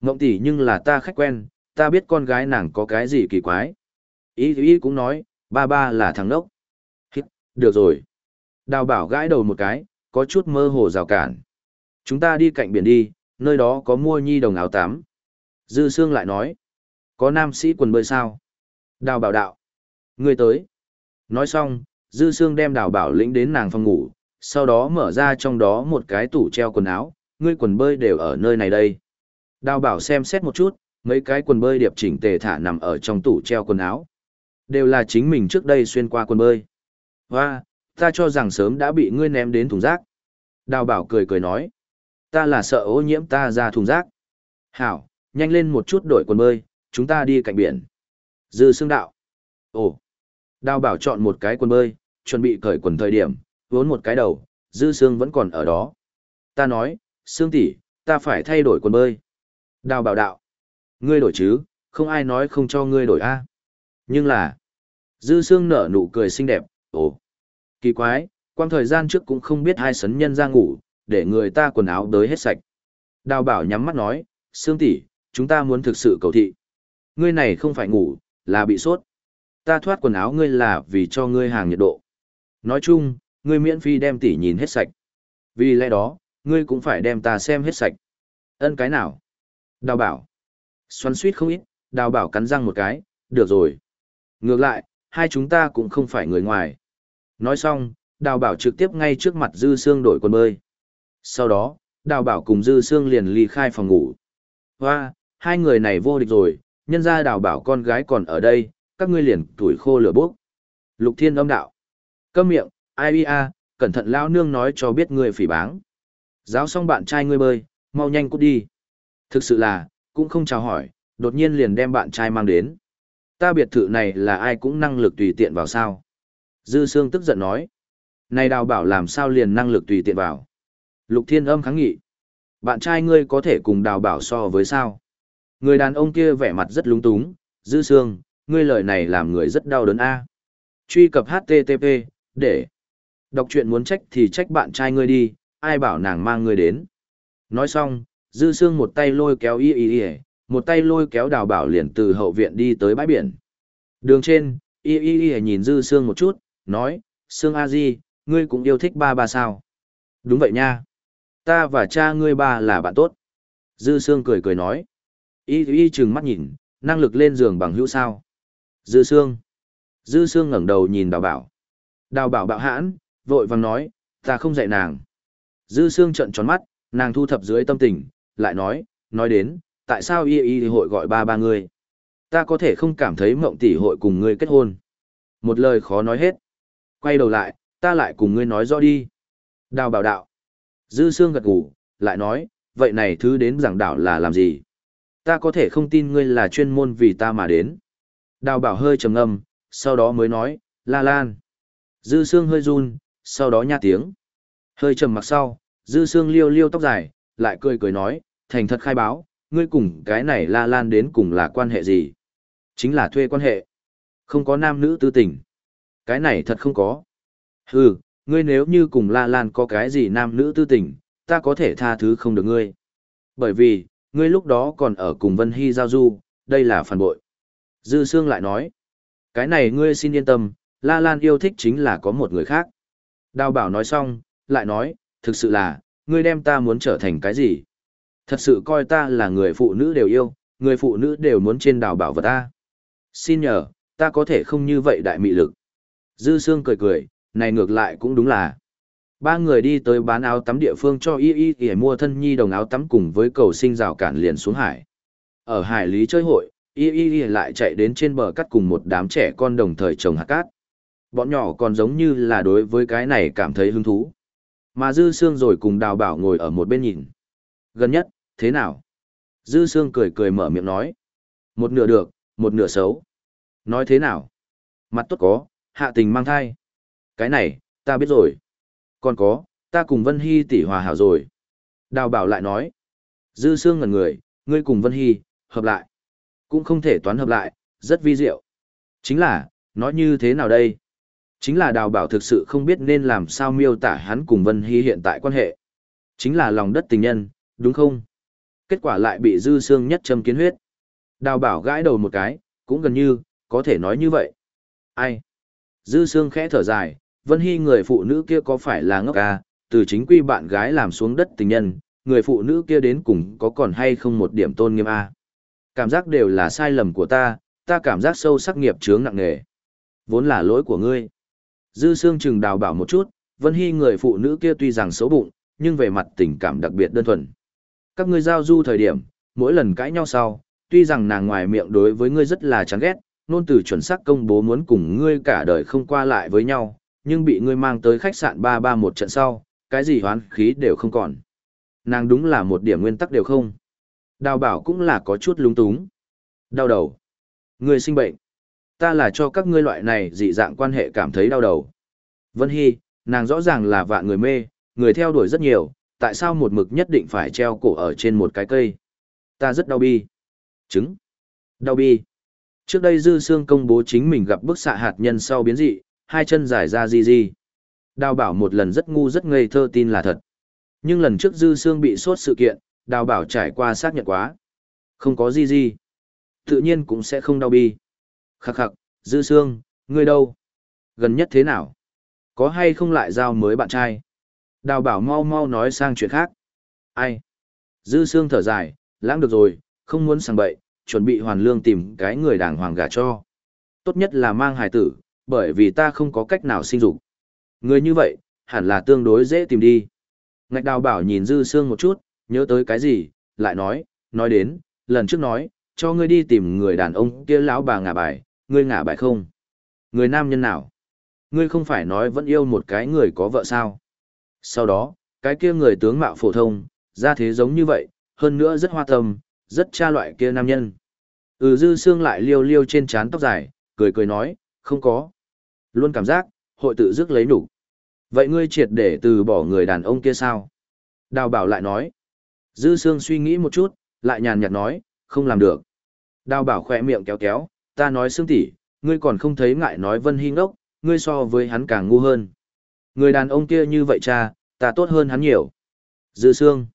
Ngộng tỷ nhưng là ta khách quen, ta biết con gái nàng có cái gì kỳ quái. Y y cũng nói, ba ba là thằng đốc. Được rồi. Đào bảo gãi đầu một cái, có chút mơ hồ rào cản. Chúng ta đi cạnh biển đi, nơi đó có mua nhi đồng áo tắm. Dư Sương lại nói, có nam sĩ quần bơi sao? Đào bảo đạo, người tới. Nói xong, Dư Sương đem đào bảo lĩnh đến nàng phòng ngủ, sau đó mở ra trong đó một cái tủ treo quần áo, ngươi quần bơi đều ở nơi này đây. Đào bảo xem xét một chút, mấy cái quần bơi điệp chỉnh tề thả nằm ở trong tủ treo quần áo. Đều là chính mình trước đây xuyên qua quần bơi. Và, ta cho rằng sớm đã bị ngươi ném đến thùng rác. Đào bảo cười cười nói. Ta là sợ ô nhiễm ta ra thùng rác. Hảo, nhanh lên một chút đổi quần bơi, chúng ta đi cạnh biển. Dư xương đạo. Ồ. Đào bảo chọn một cái quần bơi, chuẩn bị cởi quần thời điểm, vốn một cái đầu, dư xương vẫn còn ở đó. Ta nói, xương tỷ, ta phải thay đổi quần bơi. Đào bảo đạo. Ngươi đổi chứ, không ai nói không cho ngươi đổi a. Nhưng là, Dư Sương nở nụ cười xinh đẹp, ồ, kỳ quái, quang thời gian trước cũng không biết hai sấn nhân ra ngủ, để người ta quần áo đới hết sạch. Đào bảo nhắm mắt nói, Sương tỷ, chúng ta muốn thực sự cầu thị. Ngươi này không phải ngủ, là bị sốt. Ta thoát quần áo ngươi là vì cho ngươi hàng nhiệt độ. Nói chung, ngươi miễn phí đem tỷ nhìn hết sạch. Vì lẽ đó, ngươi cũng phải đem ta xem hết sạch. Ân cái nào? Đào bảo. Xoắn suýt không ít, đào bảo cắn răng một cái, được rồi. Ngược lại, hai chúng ta cũng không phải người ngoài. Nói xong, đào bảo trực tiếp ngay trước mặt dư xương đổi quần bơi. Sau đó, đào bảo cùng dư xương liền ly khai phòng ngủ. Hoa, hai người này vô địch rồi, nhân ra đào bảo con gái còn ở đây, các ngươi liền tuổi khô lửa bốc. Lục thiên âm đạo. Câm miệng, ai bia, cẩn thận lao nương nói cho biết ngươi phỉ báng. Giáo xong bạn trai ngươi bơi, mau nhanh cút đi. Thực sự là, cũng không chào hỏi, đột nhiên liền đem bạn trai mang đến. Ta biệt thự này là ai cũng năng lực tùy tiện vào sao. Dư Sương tức giận nói. Này đào bảo làm sao liền năng lực tùy tiện vào. Lục thiên âm kháng nghị. Bạn trai ngươi có thể cùng đào bảo so với sao. Người đàn ông kia vẻ mặt rất lúng túng. Dư Sương, ngươi lời này làm người rất đau đớn a. Truy cập HTTP, để. Đọc truyện muốn trách thì trách bạn trai ngươi đi, ai bảo nàng mang ngươi đến. Nói xong, Dư Sương một tay lôi kéo y y y, một tay lôi kéo đào bảo liền từ hậu viện đi tới bãi biển. Đường trên, y y y nhìn Dư Sương một chút, nói, Sương A Di, ngươi cũng yêu thích ba ba sao? Đúng vậy nha. Ta và cha ngươi ba là bạn tốt. Dư Sương cười cười nói. Y y chừng mắt nhìn, năng lực lên giường bằng hữu sao. Dư Sương. Dư Sương ngẩng đầu nhìn đào bảo. Đào bảo bạo hãn, vội vàng nói, ta không dạy nàng. Dư Sương trận tròn mắt, nàng thu thập dưới tâm tình, lại nói, nói đến, tại sao y y hội gọi ba ba ngươi? Ta có thể không cảm thấy mộng tỷ hội cùng ngươi kết hôn. Một lời khó nói hết. Quay đầu lại, ta lại cùng ngươi nói rõ đi. Đào bảo đạo. Dư Sương gật gù, lại nói, vậy này thứ đến giảng đảo là làm gì? Ta có thể không tin ngươi là chuyên môn vì ta mà đến. Đào bảo hơi trầm ngâm, sau đó mới nói, la lan. Dư Sương hơi run, sau đó nha tiếng. Hơi trầm mặc sau, Dư Sương liêu liêu tóc dài, lại cười cười nói, thành thật khai báo, ngươi cùng cái này la lan đến cùng là quan hệ gì? Chính là thuê quan hệ. Không có nam nữ tư tình. Cái này thật không có. Hừ, ngươi nếu như cùng la lan có cái gì nam nữ tư tình, ta có thể tha thứ không được ngươi. Bởi vì, ngươi lúc đó còn ở cùng Vân Hy giao du, đây là phản bội. Dư Sương lại nói, cái này ngươi xin yên tâm, La Lan yêu thích chính là có một người khác. Đào bảo nói xong, lại nói, thực sự là, ngươi đem ta muốn trở thành cái gì? Thật sự coi ta là người phụ nữ đều yêu, người phụ nữ đều muốn trên đào bảo vật ta. Xin nhờ, ta có thể không như vậy đại mị lực. Dư Sương cười cười, này ngược lại cũng đúng là. Ba người đi tới bán áo tắm địa phương cho y y để mua thân nhi đồng áo tắm cùng với cầu sinh rào cản liền xuống hải. Ở hải lý chơi hội, y y y lại chạy đến trên bờ cắt cùng một đám trẻ con đồng thời trồng hạt cát. Bọn nhỏ còn giống như là đối với cái này cảm thấy hứng thú. Mà Dư Sương rồi cùng đào bảo ngồi ở một bên nhìn. Gần nhất, thế nào? Dư Sương cười cười mở miệng nói. Một nửa được, một nửa xấu. Nói thế nào? Mặt tốt có, hạ tình mang thai. Cái này, ta biết rồi. Còn có, ta cùng Vân Hy tỷ hòa hảo rồi. Đào bảo lại nói. Dư Sương ngẩn người, ngươi cùng Vân Hy, hợp lại. Cũng không thể toán hợp lại, rất vi diệu. Chính là, nói như thế nào đây? Chính là đào bảo thực sự không biết nên làm sao miêu tả hắn cùng Vân Hy hiện tại quan hệ. Chính là lòng đất tình nhân, đúng không? Kết quả lại bị dư xương nhất châm kiến huyết. Đào bảo gãi đầu một cái, cũng gần như, có thể nói như vậy. Ai? Dư Sương khẽ thở dài, Vân Hy người phụ nữ kia có phải là ngốc à, từ chính quy bạn gái làm xuống đất tình nhân, người phụ nữ kia đến cùng có còn hay không một điểm tôn nghiêm à? Cảm giác đều là sai lầm của ta, ta cảm giác sâu sắc nghiệp chướng nặng nề. Vốn là lỗi của ngươi. Dư Sương chừng đào bảo một chút, Vân Hy người phụ nữ kia tuy rằng xấu bụng, nhưng về mặt tình cảm đặc biệt đơn thuần. Các ngươi giao du thời điểm, mỗi lần cãi nhau sau, tuy rằng nàng ngoài miệng đối với ngươi rất là chán ghét, nôn từ chuẩn xác công bố muốn cùng ngươi cả đời không qua lại với nhau, nhưng bị ngươi mang tới khách sạn ba ba một trận sau, cái gì hoán khí đều không còn. Nàng đúng là một điểm nguyên tắc đều không. Đào bảo cũng là có chút lúng túng. Đau đầu. Ngươi sinh bệnh ta là cho các ngươi loại này dị dạng quan hệ cảm thấy đau đầu. Vân Hy, nàng rõ ràng là vạn người mê, người theo đuổi rất nhiều, tại sao một mực nhất định phải treo cổ ở trên một cái cây? Ta rất đau bi. Trứng. Đau bi. Trước đây Dư Sương công bố chính mình gặp bức xạ hạt nhân sau biến dị, hai chân dài ra gì gì. Đào bảo một lần rất ngu rất ngây thơ tin là thật. Nhưng lần trước Dư Sương bị sốt sự kiện, đào bảo trải qua xác nhận quá. Không có gì gì. Tự nhiên cũng sẽ không đau bi. Khắc khắc, Dư Sương, ngươi đâu? Gần nhất thế nào? Có hay không lại giao mới bạn trai? Đào bảo mau mau nói sang chuyện khác. Ai? Dư Sương thở dài, lãng được rồi, không muốn sàng bậy, chuẩn bị hoàn lương tìm cái người đàng hoàng gả cho. Tốt nhất là mang hài tử, bởi vì ta không có cách nào sinh dục. Người như vậy, hẳn là tương đối dễ tìm đi. Ngạch đào bảo nhìn Dư Sương một chút, nhớ tới cái gì, lại nói, nói đến, lần trước nói, cho ngươi đi tìm người đàn ông kia lão bà ngả bài, ngươi ngả bài không? Người nam nhân nào? Ngươi không phải nói vẫn yêu một cái người có vợ sao? Sau đó, cái kia người tướng mạo phổ thông, ra thế giống như vậy, hơn nữa rất hoa tâm, rất cha loại kia nam nhân. Ừ dư xương lại liêu liêu trên trán tóc dài, cười cười nói, không có. Luôn cảm giác, hội tự dứt lấy đủ. Vậy ngươi triệt để từ bỏ người đàn ông kia sao? Đào bảo lại nói. Dư xương suy nghĩ một chút, lại nhàn nhạt nói, không làm được. Đào bảo khỏe miệng kéo kéo, ta nói xương tỷ, ngươi còn không thấy ngại nói vân hy ngốc, ngươi so với hắn càng ngu hơn. Người đàn ông kia như vậy cha, ta tốt hơn hắn nhiều. Dư xương.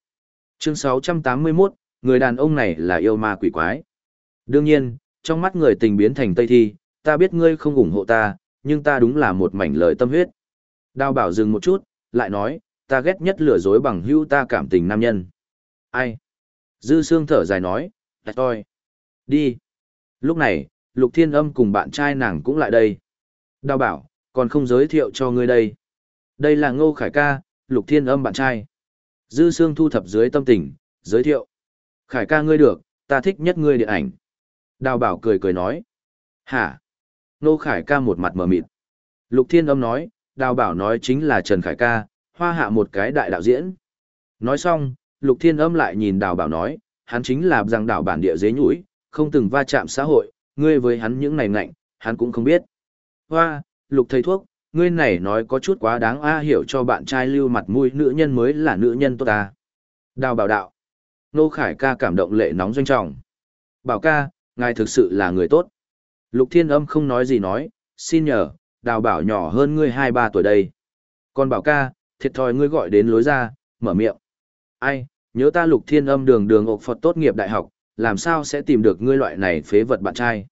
Chương 681, người đàn ông này là yêu ma quỷ quái. Đương nhiên, trong mắt người tình biến thành Tây Thi, ta biết ngươi không ủng hộ ta, nhưng ta đúng là một mảnh lời tâm huyết. Đào bảo dừng một chút, lại nói, ta ghét nhất lừa dối bằng hữu ta cảm tình nam nhân. Ai? Dư Sương thở dài nói, đặt toi. Đi. Lúc này, Lục Thiên Âm cùng bạn trai nàng cũng lại đây. Đào bảo, còn không giới thiệu cho ngươi đây. Đây là Ngô Khải ca, Lục Thiên Âm bạn trai. Dư Sương thu thập dưới tâm tình, giới thiệu. Khải ca ngươi được, ta thích nhất ngươi điện ảnh. Đào bảo cười cười nói. Hả? Nô Khải ca một mặt mờ mịt. Lục Thiên Âm nói, đào bảo nói chính là Trần Khải ca, hoa hạ một cái đại đạo diễn. Nói xong, Lục Thiên Âm lại nhìn đào bảo nói, hắn chính là rằng đảo bản địa dế nhũi, không từng va chạm xã hội, ngươi với hắn những này ngạnh, hắn cũng không biết. Hoa, Lục thầy thuốc, ngươi này nói có chút quá đáng a hiểu cho bạn trai lưu mặt mũi nữ nhân mới là nữ nhân tốt ta. Đào bảo đạo. Nô Khải ca cảm động lệ nóng doanh trọng. Bảo ca, ngài thực sự là người tốt. Lục thiên âm không nói gì nói, xin nhờ, đào bảo nhỏ hơn ngươi hai ba tuổi đây. Còn bảo ca, thiệt thòi ngươi gọi đến lối ra, mở miệng. Ai, nhớ ta lục thiên âm đường đường ộc Phật tốt nghiệp đại học, làm sao sẽ tìm được ngươi loại này phế vật bạn trai.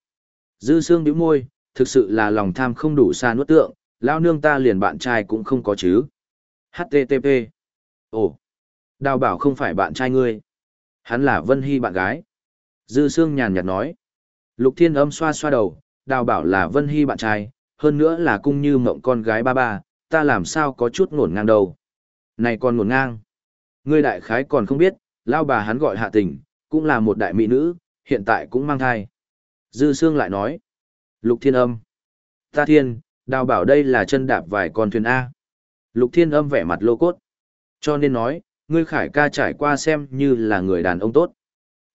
Dư xương bĩu môi, thực sự là lòng tham không đủ xa nuốt tượng, lao nương ta liền bạn trai cũng không có chứ. HTTP. Ồ, đào bảo không phải bạn trai ngươi. Hắn là Vân Hy bạn gái. Dư Sương nhàn nhạt nói. Lục Thiên âm xoa xoa đầu, đào bảo là Vân Hy bạn trai, hơn nữa là cung như mộng con gái ba ba, ta làm sao có chút ngổn ngang đâu. Này còn ngổn ngang. Ngươi đại khái còn không biết, lao bà hắn gọi hạ tình, cũng là một đại mỹ nữ, hiện tại cũng mang thai. Dư Sương lại nói. Lục Thiên âm. Ta thiên, đào bảo đây là chân đạp vài con thuyền A. Lục Thiên âm vẻ mặt lô cốt. Cho nên nói, ngươi khải ca trải qua xem như là người đàn ông tốt.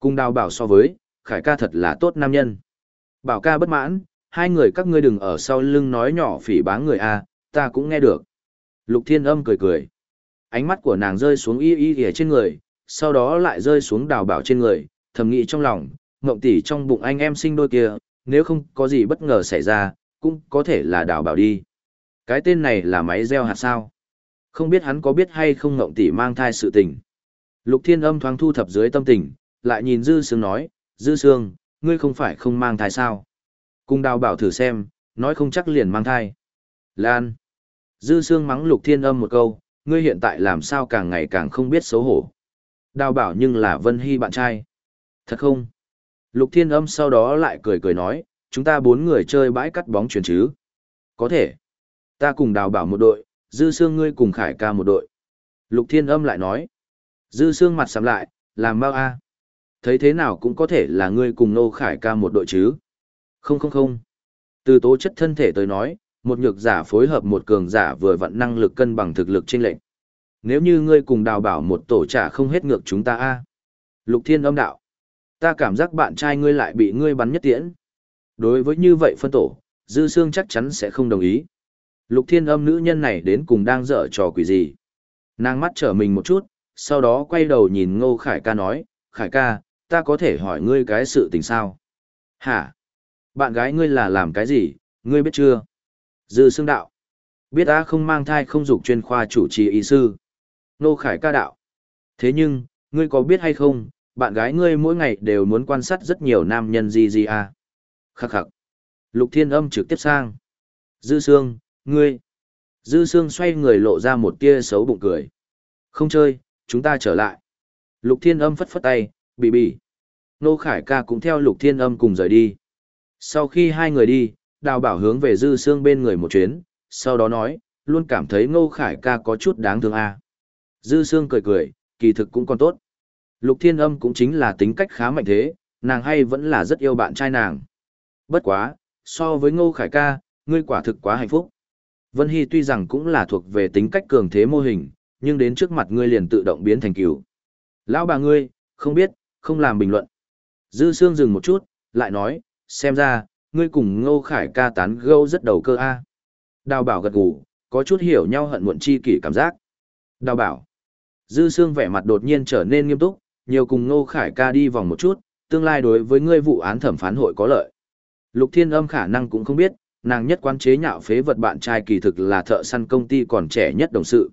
Cùng đào bảo so với, khải ca thật là tốt nam nhân. Bảo ca bất mãn, hai người các ngươi đừng ở sau lưng nói nhỏ phỉ báng người a, ta cũng nghe được. Lục thiên âm cười cười. Ánh mắt của nàng rơi xuống y y ghề trên người, sau đó lại rơi xuống đào bảo trên người, thầm nghĩ trong lòng, ngộng tỷ trong bụng anh em sinh đôi kia, nếu không có gì bất ngờ xảy ra, cũng có thể là đào bảo đi. Cái tên này là máy gieo hạt sao. Không biết hắn có biết hay không ngộng tỷ mang thai sự tình. Lục thiên âm thoáng thu thập dưới tâm tình, lại nhìn Dư Sương nói, Dư Sương, ngươi không phải không mang thai sao? Cung đào bảo thử xem, nói không chắc liền mang thai. Lan. Dư Sương mắng Lục Thiên Âm một câu, ngươi hiện tại làm sao càng ngày càng không biết xấu hổ. Đào bảo nhưng là Vân Hy bạn trai. Thật không? Lục Thiên Âm sau đó lại cười cười nói, chúng ta bốn người chơi bãi cắt bóng chuyển chứ. Có thể. Ta cùng đào bảo một đội, Dư Sương ngươi cùng Khải ca một đội. Lục Thiên Âm lại nói. Dư Sương mặt sắm lại, làm bao a? Thấy thế nào cũng có thể là ngươi cùng Nô Khải ca một đội chứ. Không không không. Từ tố chất thân thể tới nói, một nhược giả phối hợp một cường giả vừa vặn năng lực cân bằng thực lực trên lệnh. Nếu như ngươi cùng đào bảo một tổ trả không hết ngược chúng ta a Lục Thiên âm đạo. Ta cảm giác bạn trai ngươi lại bị ngươi bắn nhất tiễn. Đối với như vậy phân tổ, Dư Sương chắc chắn sẽ không đồng ý. Lục Thiên âm nữ nhân này đến cùng đang dở trò quỷ gì. Nàng mắt trở mình một chút, sau đó quay đầu nhìn Ngô Khải ca nói, Khải ca, ta có thể hỏi ngươi cái sự tình sao? Hả? Bạn gái ngươi là làm cái gì, ngươi biết chưa? Dư xương đạo. Biết ta không mang thai không dục chuyên khoa chủ trì y sư. Nô Khải ca đạo. Thế nhưng, ngươi có biết hay không, bạn gái ngươi mỗi ngày đều muốn quan sát rất nhiều nam nhân gì gì à? Khắc khắc. Lục thiên âm trực tiếp sang. Dư xương, ngươi. Dư Sương xoay người lộ ra một tia xấu bụng cười. Không chơi, chúng ta trở lại. Lục thiên âm phất phất tay, bị bị. Nô Khải ca cũng theo lục thiên âm cùng rời đi. Sau khi hai người đi, đào bảo hướng về dư Sương bên người một chuyến, sau đó nói, luôn cảm thấy Ngô Khải ca có chút đáng thương à. Dư Sương cười cười, kỳ thực cũng còn tốt. Lục thiên âm cũng chính là tính cách khá mạnh thế, nàng hay vẫn là rất yêu bạn trai nàng. Bất quá, so với Ngô Khải ca, ngươi quả thực quá hạnh phúc. Vân Hy tuy rằng cũng là thuộc về tính cách cường thế mô hình, nhưng đến trước mặt ngươi liền tự động biến thành cửu. Lão bà ngươi, không biết, không làm bình luận. Dư Sương dừng một chút, lại nói, xem ra, ngươi cùng Ngô Khải ca tán gâu rất đầu cơ a. Đào bảo gật gù, có chút hiểu nhau hận muộn chi kỷ cảm giác. Đào bảo. Dư Sương vẻ mặt đột nhiên trở nên nghiêm túc, nhiều cùng Ngô Khải ca đi vòng một chút, tương lai đối với ngươi vụ án thẩm phán hội có lợi. Lục Thiên Âm khả năng cũng không biết, nàng nhất quan chế nhạo phế vật bạn trai kỳ thực là thợ săn công ty còn trẻ nhất đồng sự.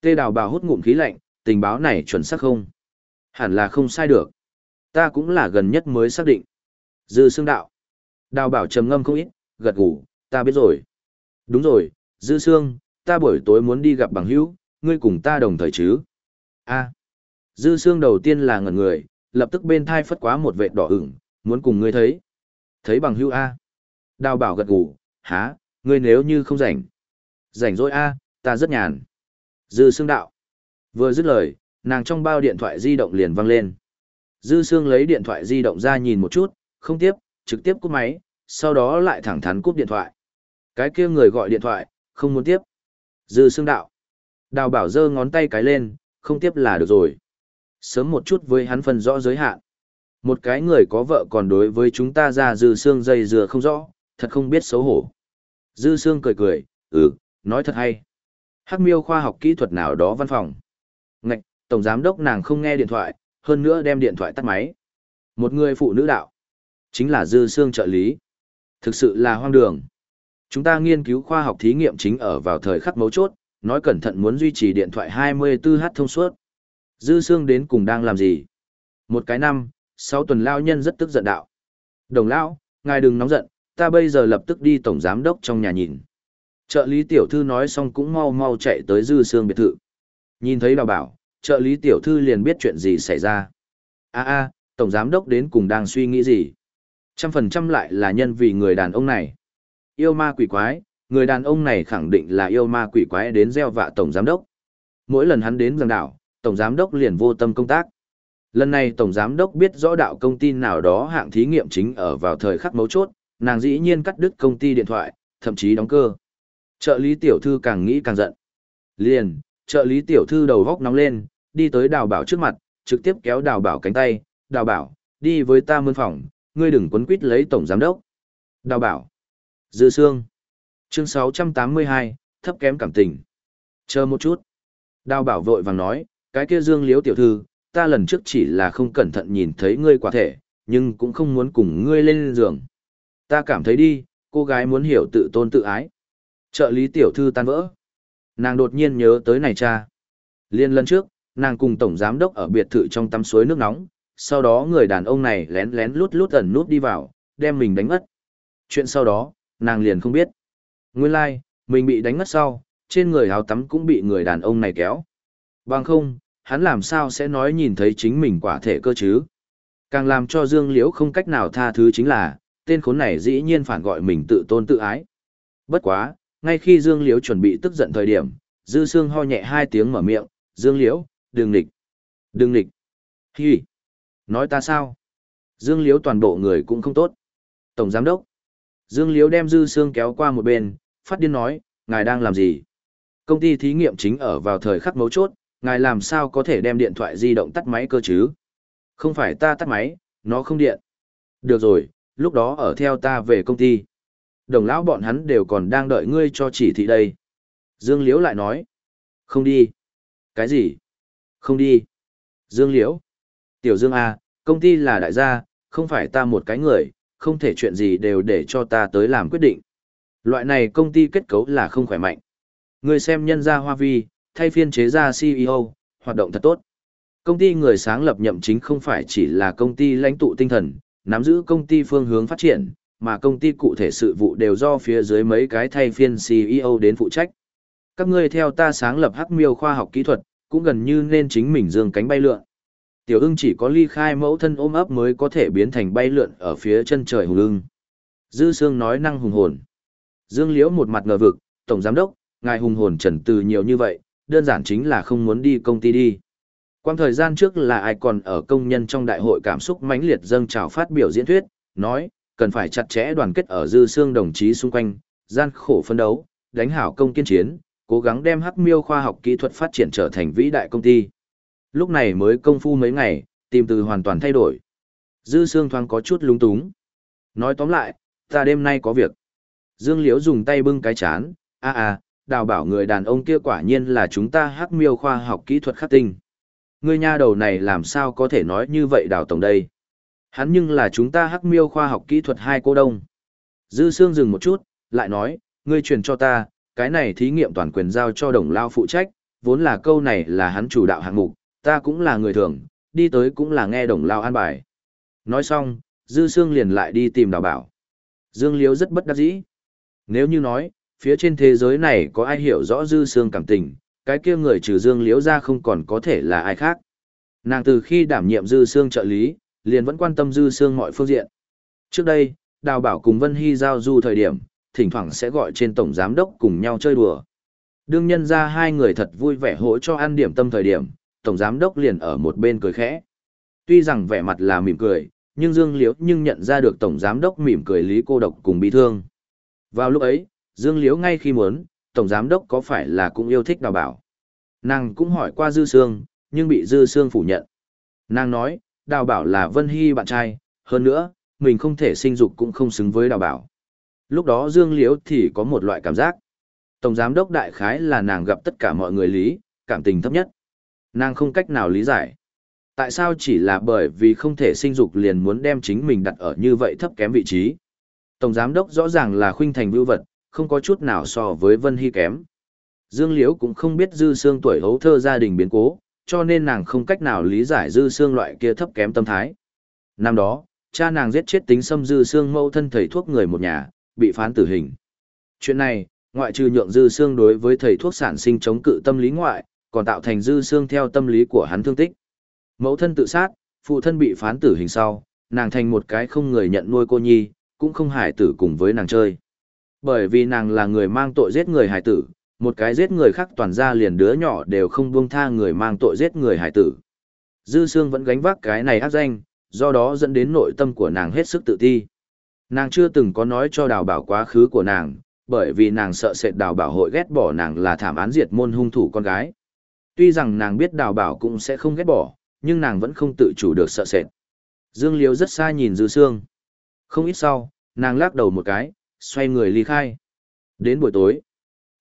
Tê đào bảo hút ngụm khí lạnh, tình báo này chuẩn xác không? Hẳn là không sai được. Ta cũng là gần nhất mới xác định. Dư xương đạo. Đào bảo trầm ngâm không ít, gật gù, ta biết rồi. Đúng rồi, dư xương, ta buổi tối muốn đi gặp bằng hữu, ngươi cùng ta đồng thời chứ? A. Dư xương đầu tiên là ngẩn người, lập tức bên thai phất quá một vệt đỏ ửng, muốn cùng ngươi thấy. Thấy bằng hữu A. Đào bảo gật gù, há, ngươi nếu như không rảnh. Rảnh rỗi A, ta rất nhàn. Dư xương đạo. Vừa dứt lời, nàng trong bao điện thoại di động liền văng lên. Dư xương lấy điện thoại di động ra nhìn một chút, không tiếp, trực tiếp cúp máy, sau đó lại thẳng thắn cúp điện thoại. Cái kia người gọi điện thoại, không muốn tiếp. Dư xương đạo. Đào bảo giơ ngón tay cái lên, không tiếp là được rồi. Sớm một chút với hắn phân rõ giới hạn. Một cái người có vợ còn đối với chúng ta ra dư xương dây dừa không rõ, thật không biết xấu hổ. Dư Sương cười cười, ừ, nói thật hay. Hắc miêu khoa học kỹ thuật nào đó văn phòng. Ngạch, tổng giám đốc nàng không nghe điện thoại, hơn nữa đem điện thoại tắt máy. Một người phụ nữ đạo. Chính là dư Sương trợ lý. Thực sự là hoang đường. Chúng ta nghiên cứu khoa học thí nghiệm chính ở vào thời khắc mấu chốt, nói cẩn thận muốn duy trì điện thoại 24h thông suốt. Dư Sương đến cùng đang làm gì? Một cái năm, sáu tuần lao nhân rất tức giận đạo. Đồng lão, ngài đừng nóng giận, ta bây giờ lập tức đi tổng giám đốc trong nhà nhìn. Trợ lý tiểu thư nói xong cũng mau mau chạy tới dư xương biệt thự. Nhìn thấy đào bảo, trợ lý tiểu thư liền biết chuyện gì xảy ra. a a tổng giám đốc đến cùng đang suy nghĩ gì? Trăm phần trăm lại là nhân vì người đàn ông này. Yêu ma quỷ quái, người đàn ông này khẳng định là yêu ma quỷ quái đến gieo vạ tổng giám đốc. Mỗi lần hắn đến giang đảo, tổng giám đốc liền vô tâm công tác. Lần này tổng giám đốc biết rõ đạo công ty nào đó hạng thí nghiệm chính ở vào thời khắc mấu chốt, nàng dĩ nhiên cắt đứt công ty điện thoại, thậm chí đóng cơ. Trợ lý tiểu thư càng nghĩ càng giận. Liền, trợ lý tiểu thư đầu góc nóng lên, đi tới đào bảo trước mặt, trực tiếp kéo đào bảo cánh tay, đào bảo, đi với ta mươn phòng, ngươi đừng quấn quýt lấy tổng giám đốc. Đào bảo, dư xương, chương 682, thấp kém cảm tình. Chờ một chút. Đào bảo vội vàng nói, cái kia dương liếu tiểu thư, ta lần trước chỉ là không cẩn thận nhìn thấy ngươi quả thể, nhưng cũng không muốn cùng ngươi lên giường. Ta cảm thấy đi, cô gái muốn hiểu tự tôn tự ái. Trợ lý tiểu thư tan vỡ. Nàng đột nhiên nhớ tới này cha. Liên lần trước, nàng cùng tổng giám đốc ở biệt thự trong tắm suối nước nóng, sau đó người đàn ông này lén lén lút lút ẩn nút đi vào, đem mình đánh ngất. Chuyện sau đó, nàng liền không biết. Nguyên lai, like, mình bị đánh ngất sau, trên người áo tắm cũng bị người đàn ông này kéo. Bằng không, hắn làm sao sẽ nói nhìn thấy chính mình quả thể cơ chứ? Càng làm cho Dương Liễu không cách nào tha thứ chính là, tên khốn này dĩ nhiên phản gọi mình tự tôn tự ái. Bất quá, ngay khi Dương Liễu chuẩn bị tức giận thời điểm, Dư Sương ho nhẹ hai tiếng mở miệng, Dương Liễu, đừng nịch. Đừng nịch. Hi. Nói ta sao? Dương Liễu toàn bộ người cũng không tốt. Tổng Giám Đốc. Dương Liễu đem Dư Sương kéo qua một bên, phát điên nói, ngài đang làm gì? Công ty thí nghiệm chính ở vào thời khắc mấu chốt, ngài làm sao có thể đem điện thoại di động tắt máy cơ chứ? Không phải ta tắt máy, nó không điện. Được rồi, lúc đó ở theo ta về công ty. Đồng lão bọn hắn đều còn đang đợi ngươi cho chỉ thị đây. Dương Liễu lại nói. Không đi. Cái gì? Không đi. Dương Liễu. Tiểu Dương A, công ty là đại gia, không phải ta một cái người, không thể chuyện gì đều để cho ta tới làm quyết định. Loại này công ty kết cấu là không khỏe mạnh. Người xem nhân gia Hoa Vi, thay phiên chế ra CEO, hoạt động thật tốt. Công ty người sáng lập nhậm chính không phải chỉ là công ty lãnh tụ tinh thần, nắm giữ công ty phương hướng phát triển, mà công ty cụ thể sự vụ đều do phía dưới mấy cái thay phiên CEO đến phụ trách. Các ngươi theo ta sáng lập hắc miêu khoa học kỹ thuật, cũng gần như nên chính mình dương cánh bay lượn. Tiểu ưng chỉ có ly khai mẫu thân ôm ấp mới có thể biến thành bay lượn ở phía chân trời hùng ưng. Dư Sương nói năng hùng hồn. Dương Liễu một mặt ngờ vực, Tổng Giám Đốc, ngài hùng hồn trần từ nhiều như vậy, đơn giản chính là không muốn đi công ty đi. Quang thời gian trước là ai còn ở công nhân trong đại hội cảm xúc mãnh liệt dâng trào phát biểu diễn thuyết, nói, cần phải chặt chẽ đoàn kết ở dư xương đồng chí xung quanh, gian khổ phân đấu, đánh hảo công kiên chiến, cố gắng đem hắc miêu khoa học kỹ thuật phát triển trở thành vĩ đại công ty. Lúc này mới công phu mấy ngày, tìm từ hoàn toàn thay đổi. Dư xương thoáng có chút lúng túng. Nói tóm lại, ta đêm nay có việc. Dương Liễu dùng tay bưng cái chán, a a, đào bảo người đàn ông kia quả nhiên là chúng ta hắc miêu khoa học kỹ thuật khắc tinh. Ngươi nha đầu này làm sao có thể nói như vậy đào tổng đây. Hắn nhưng là chúng ta hắc miêu khoa học kỹ thuật hai cô đông. Dư Sương dừng một chút, lại nói, ngươi truyền cho ta, cái này thí nghiệm toàn quyền giao cho đồng lao phụ trách, vốn là câu này là hắn chủ đạo hạng mục, ta cũng là người thường, đi tới cũng là nghe đồng lao an bài. Nói xong, Dư Sương liền lại đi tìm đào bảo. Dương Liếu rất bất đắc dĩ. Nếu như nói, phía trên thế giới này có ai hiểu rõ Dư Sương cảm tình, cái kia người trừ Dương Liễu ra không còn có thể là ai khác. Nàng từ khi đảm nhiệm Dư Sương trợ lý, liền vẫn quan tâm Dư Sương mọi phương diện. Trước đây, Đào Bảo cùng Vân Hy giao du thời điểm, thỉnh thoảng sẽ gọi trên tổng giám đốc cùng nhau chơi đùa. Đương nhân ra hai người thật vui vẻ hỗ cho ăn điểm tâm thời điểm, tổng giám đốc liền ở một bên cười khẽ. Tuy rằng vẻ mặt là mỉm cười, nhưng Dương Liễu nhưng nhận ra được tổng giám đốc mỉm cười lý cô độc cùng bị thương. Vào lúc ấy, Dương Liễu ngay khi muốn, tổng giám đốc có phải là cũng yêu thích đào bảo. Nàng cũng hỏi qua Dư Sương, nhưng bị Dư Sương phủ nhận. Nàng nói, đào bảo là Vân Hy bạn trai, hơn nữa, mình không thể sinh dục cũng không xứng với đào bảo. Lúc đó Dương Liễu thì có một loại cảm giác. Tổng giám đốc đại khái là nàng gặp tất cả mọi người lý, cảm tình thấp nhất. Nàng không cách nào lý giải. Tại sao chỉ là bởi vì không thể sinh dục liền muốn đem chính mình đặt ở như vậy thấp kém vị trí. Tổng giám đốc rõ ràng là khuynh thành vưu vật, không có chút nào so với Vân Hy kém. Dương Liễu cũng không biết Dư Sương tuổi hấu thơ gia đình biến cố, cho nên nàng không cách nào lý giải Dư Sương loại kia thấp kém tâm thái. Năm đó, cha nàng giết chết tính xâm Dư Sương mâu thân thầy thuốc người một nhà, bị phán tử hình. Chuyện này, ngoại trừ nhượng Dư Sương đối với thầy thuốc sản sinh chống cự tâm lý ngoại, còn tạo thành Dư Sương theo tâm lý của hắn thương tích. Mẫu thân tự sát, phụ thân bị phán tử hình sau, nàng thành một cái không người nhận nuôi cô nhi, cũng không hải tử cùng với nàng chơi. Bởi vì nàng là người mang tội giết người hải tử, một cái giết người khác toàn ra liền đứa nhỏ đều không buông tha người mang tội giết người hải tử. Dư Sương vẫn gánh vác cái này áp danh, do đó dẫn đến nội tâm của nàng hết sức tự ti. Nàng chưa từng có nói cho đào bảo quá khứ của nàng, bởi vì nàng sợ sệt đào bảo hội ghét bỏ nàng là thảm án diệt môn hung thủ con gái. Tuy rằng nàng biết đào bảo cũng sẽ không ghét bỏ, nhưng nàng vẫn không tự chủ được sợ sệt. Dương Liếu rất xa nhìn Dư Sương. Không ít sau, nàng lắc đầu một cái, xoay người ly khai. Đến buổi tối,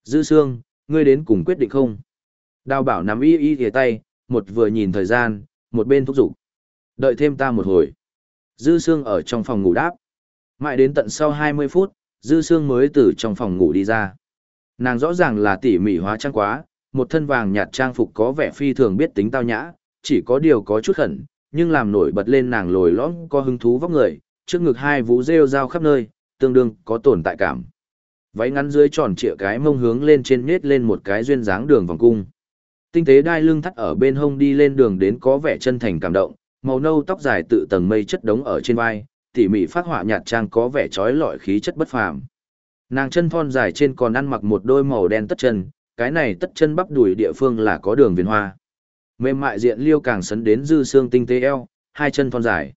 Dư Sương, ngươi đến cùng quyết định không? Đào bảo nắm y y thìa tay, một vừa nhìn thời gian, một bên thúc giục. Đợi thêm ta một hồi. Dư Sương ở trong phòng ngủ đáp. Mãi đến tận sau 20 phút, Dư Sương mới từ trong phòng ngủ đi ra. Nàng rõ ràng là tỉ mỉ hóa trang quá, một thân vàng nhạt trang phục có vẻ phi thường biết tính tao nhã, chỉ có điều có chút khẩn, nhưng làm nổi bật lên nàng lồi lõm có hứng thú vóc người, trước ngực hai vú rêu rao khắp nơi, tương đương có tồn tại cảm. Váy ngắn dưới tròn trịa cái mông hướng lên trên nết lên một cái duyên dáng đường vòng cung. Tinh tế đai lưng thắt ở bên hông đi lên đường đến có vẻ chân thành cảm động, màu nâu tóc dài tự tầng mây chất đống ở trên vai, tỉ mỉ phát họa nhạt trang có vẻ trói lọi khí chất bất phàm. Nàng chân thon dài trên còn ăn mặc một đôi màu đen tất chân, cái này tất chân bắp đùi địa phương là có đường viền hoa. Mềm mại diện liêu càng sấn đến dư xương tinh tế eo, hai chân thon dài.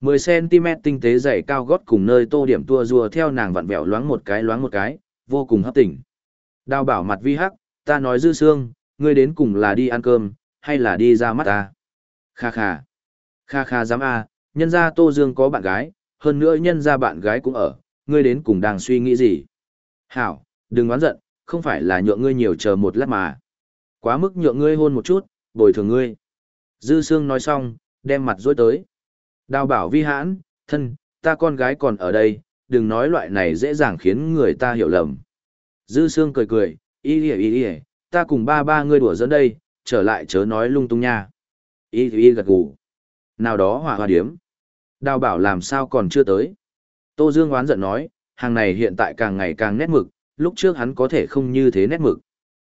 10cm tinh tế dày cao gót cùng nơi tô điểm tua rùa theo nàng vặn vẹo loáng một cái loáng một cái, vô cùng hấp tỉnh. Đào bảo mặt vi hắc, ta nói dư xương, ngươi đến cùng là đi ăn cơm, hay là đi ra mắt ta? Kha kha. Kha kha dám a, nhân gia tô dương có bạn gái, hơn nữa nhân gia bạn gái cũng ở, ngươi đến cùng đang suy nghĩ gì? Hảo, đừng oán giận, không phải là nhượng ngươi nhiều chờ một lát mà. Quá mức nhượng ngươi hôn một chút, bồi thường ngươi. Dư sương nói xong, đem mặt dối tới. Đào bảo vi hãn, thân, ta con gái còn ở đây, đừng nói loại này dễ dàng khiến người ta hiểu lầm. Dư Sương cười cười, y y y y, ta cùng ba ba ngươi đùa dẫn đây, trở lại chớ nói lung tung nha. Y y gật gù. Nào đó hỏa hoa điếm. Đào bảo làm sao còn chưa tới. Tô Dương oán giận nói, hàng này hiện tại càng ngày càng nét mực, lúc trước hắn có thể không như thế nét mực.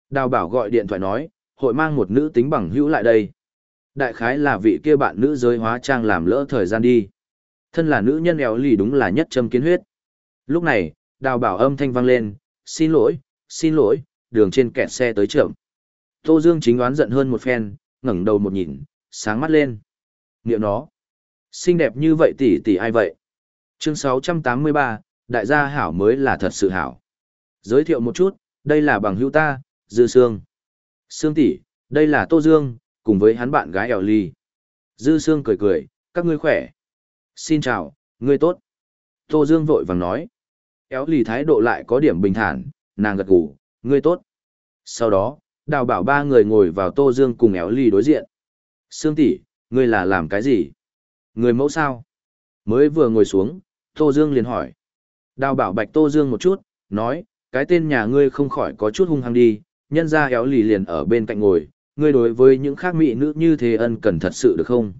Đào bảo gọi điện thoại nói, hội mang một nữ tính bằng hữu lại đây. Đại khái là vị kia bạn nữ giới hóa trang làm lỡ thời gian đi. Thân là nữ nhân éo lì đúng là nhất châm kiến huyết. Lúc này, đào bảo âm thanh vang lên, xin lỗi, xin lỗi, đường trên kẹt xe tới trưởng. Tô Dương chính đoán giận hơn một phen, ngẩng đầu một nhìn, sáng mắt lên. Niệm nó. Xinh đẹp như vậy tỷ tỷ ai vậy? Chương 683, đại gia hảo mới là thật sự hảo. Giới thiệu một chút, đây là bằng hữu ta, Dư Sương. Sương tỷ, đây là Tô Dương, cùng với hắn bạn gái ẻo ly. Dư Sương cười cười, các ngươi khỏe. Xin chào, ngươi tốt. Tô Dương vội vàng nói. Éo lì thái độ lại có điểm bình thản, nàng gật gù, ngươi tốt. Sau đó, đào bảo ba người ngồi vào Tô Dương cùng éo lì đối diện. Sương tỷ, ngươi là làm cái gì? Người mẫu sao? Mới vừa ngồi xuống, Tô Dương liền hỏi. Đào bảo bạch Tô Dương một chút, nói, cái tên nhà ngươi không khỏi có chút hung hăng đi, nhân ra éo lì liền ở bên cạnh ngồi, ngươi đối với những khác mỹ nữ như thế ân cần thật sự được không?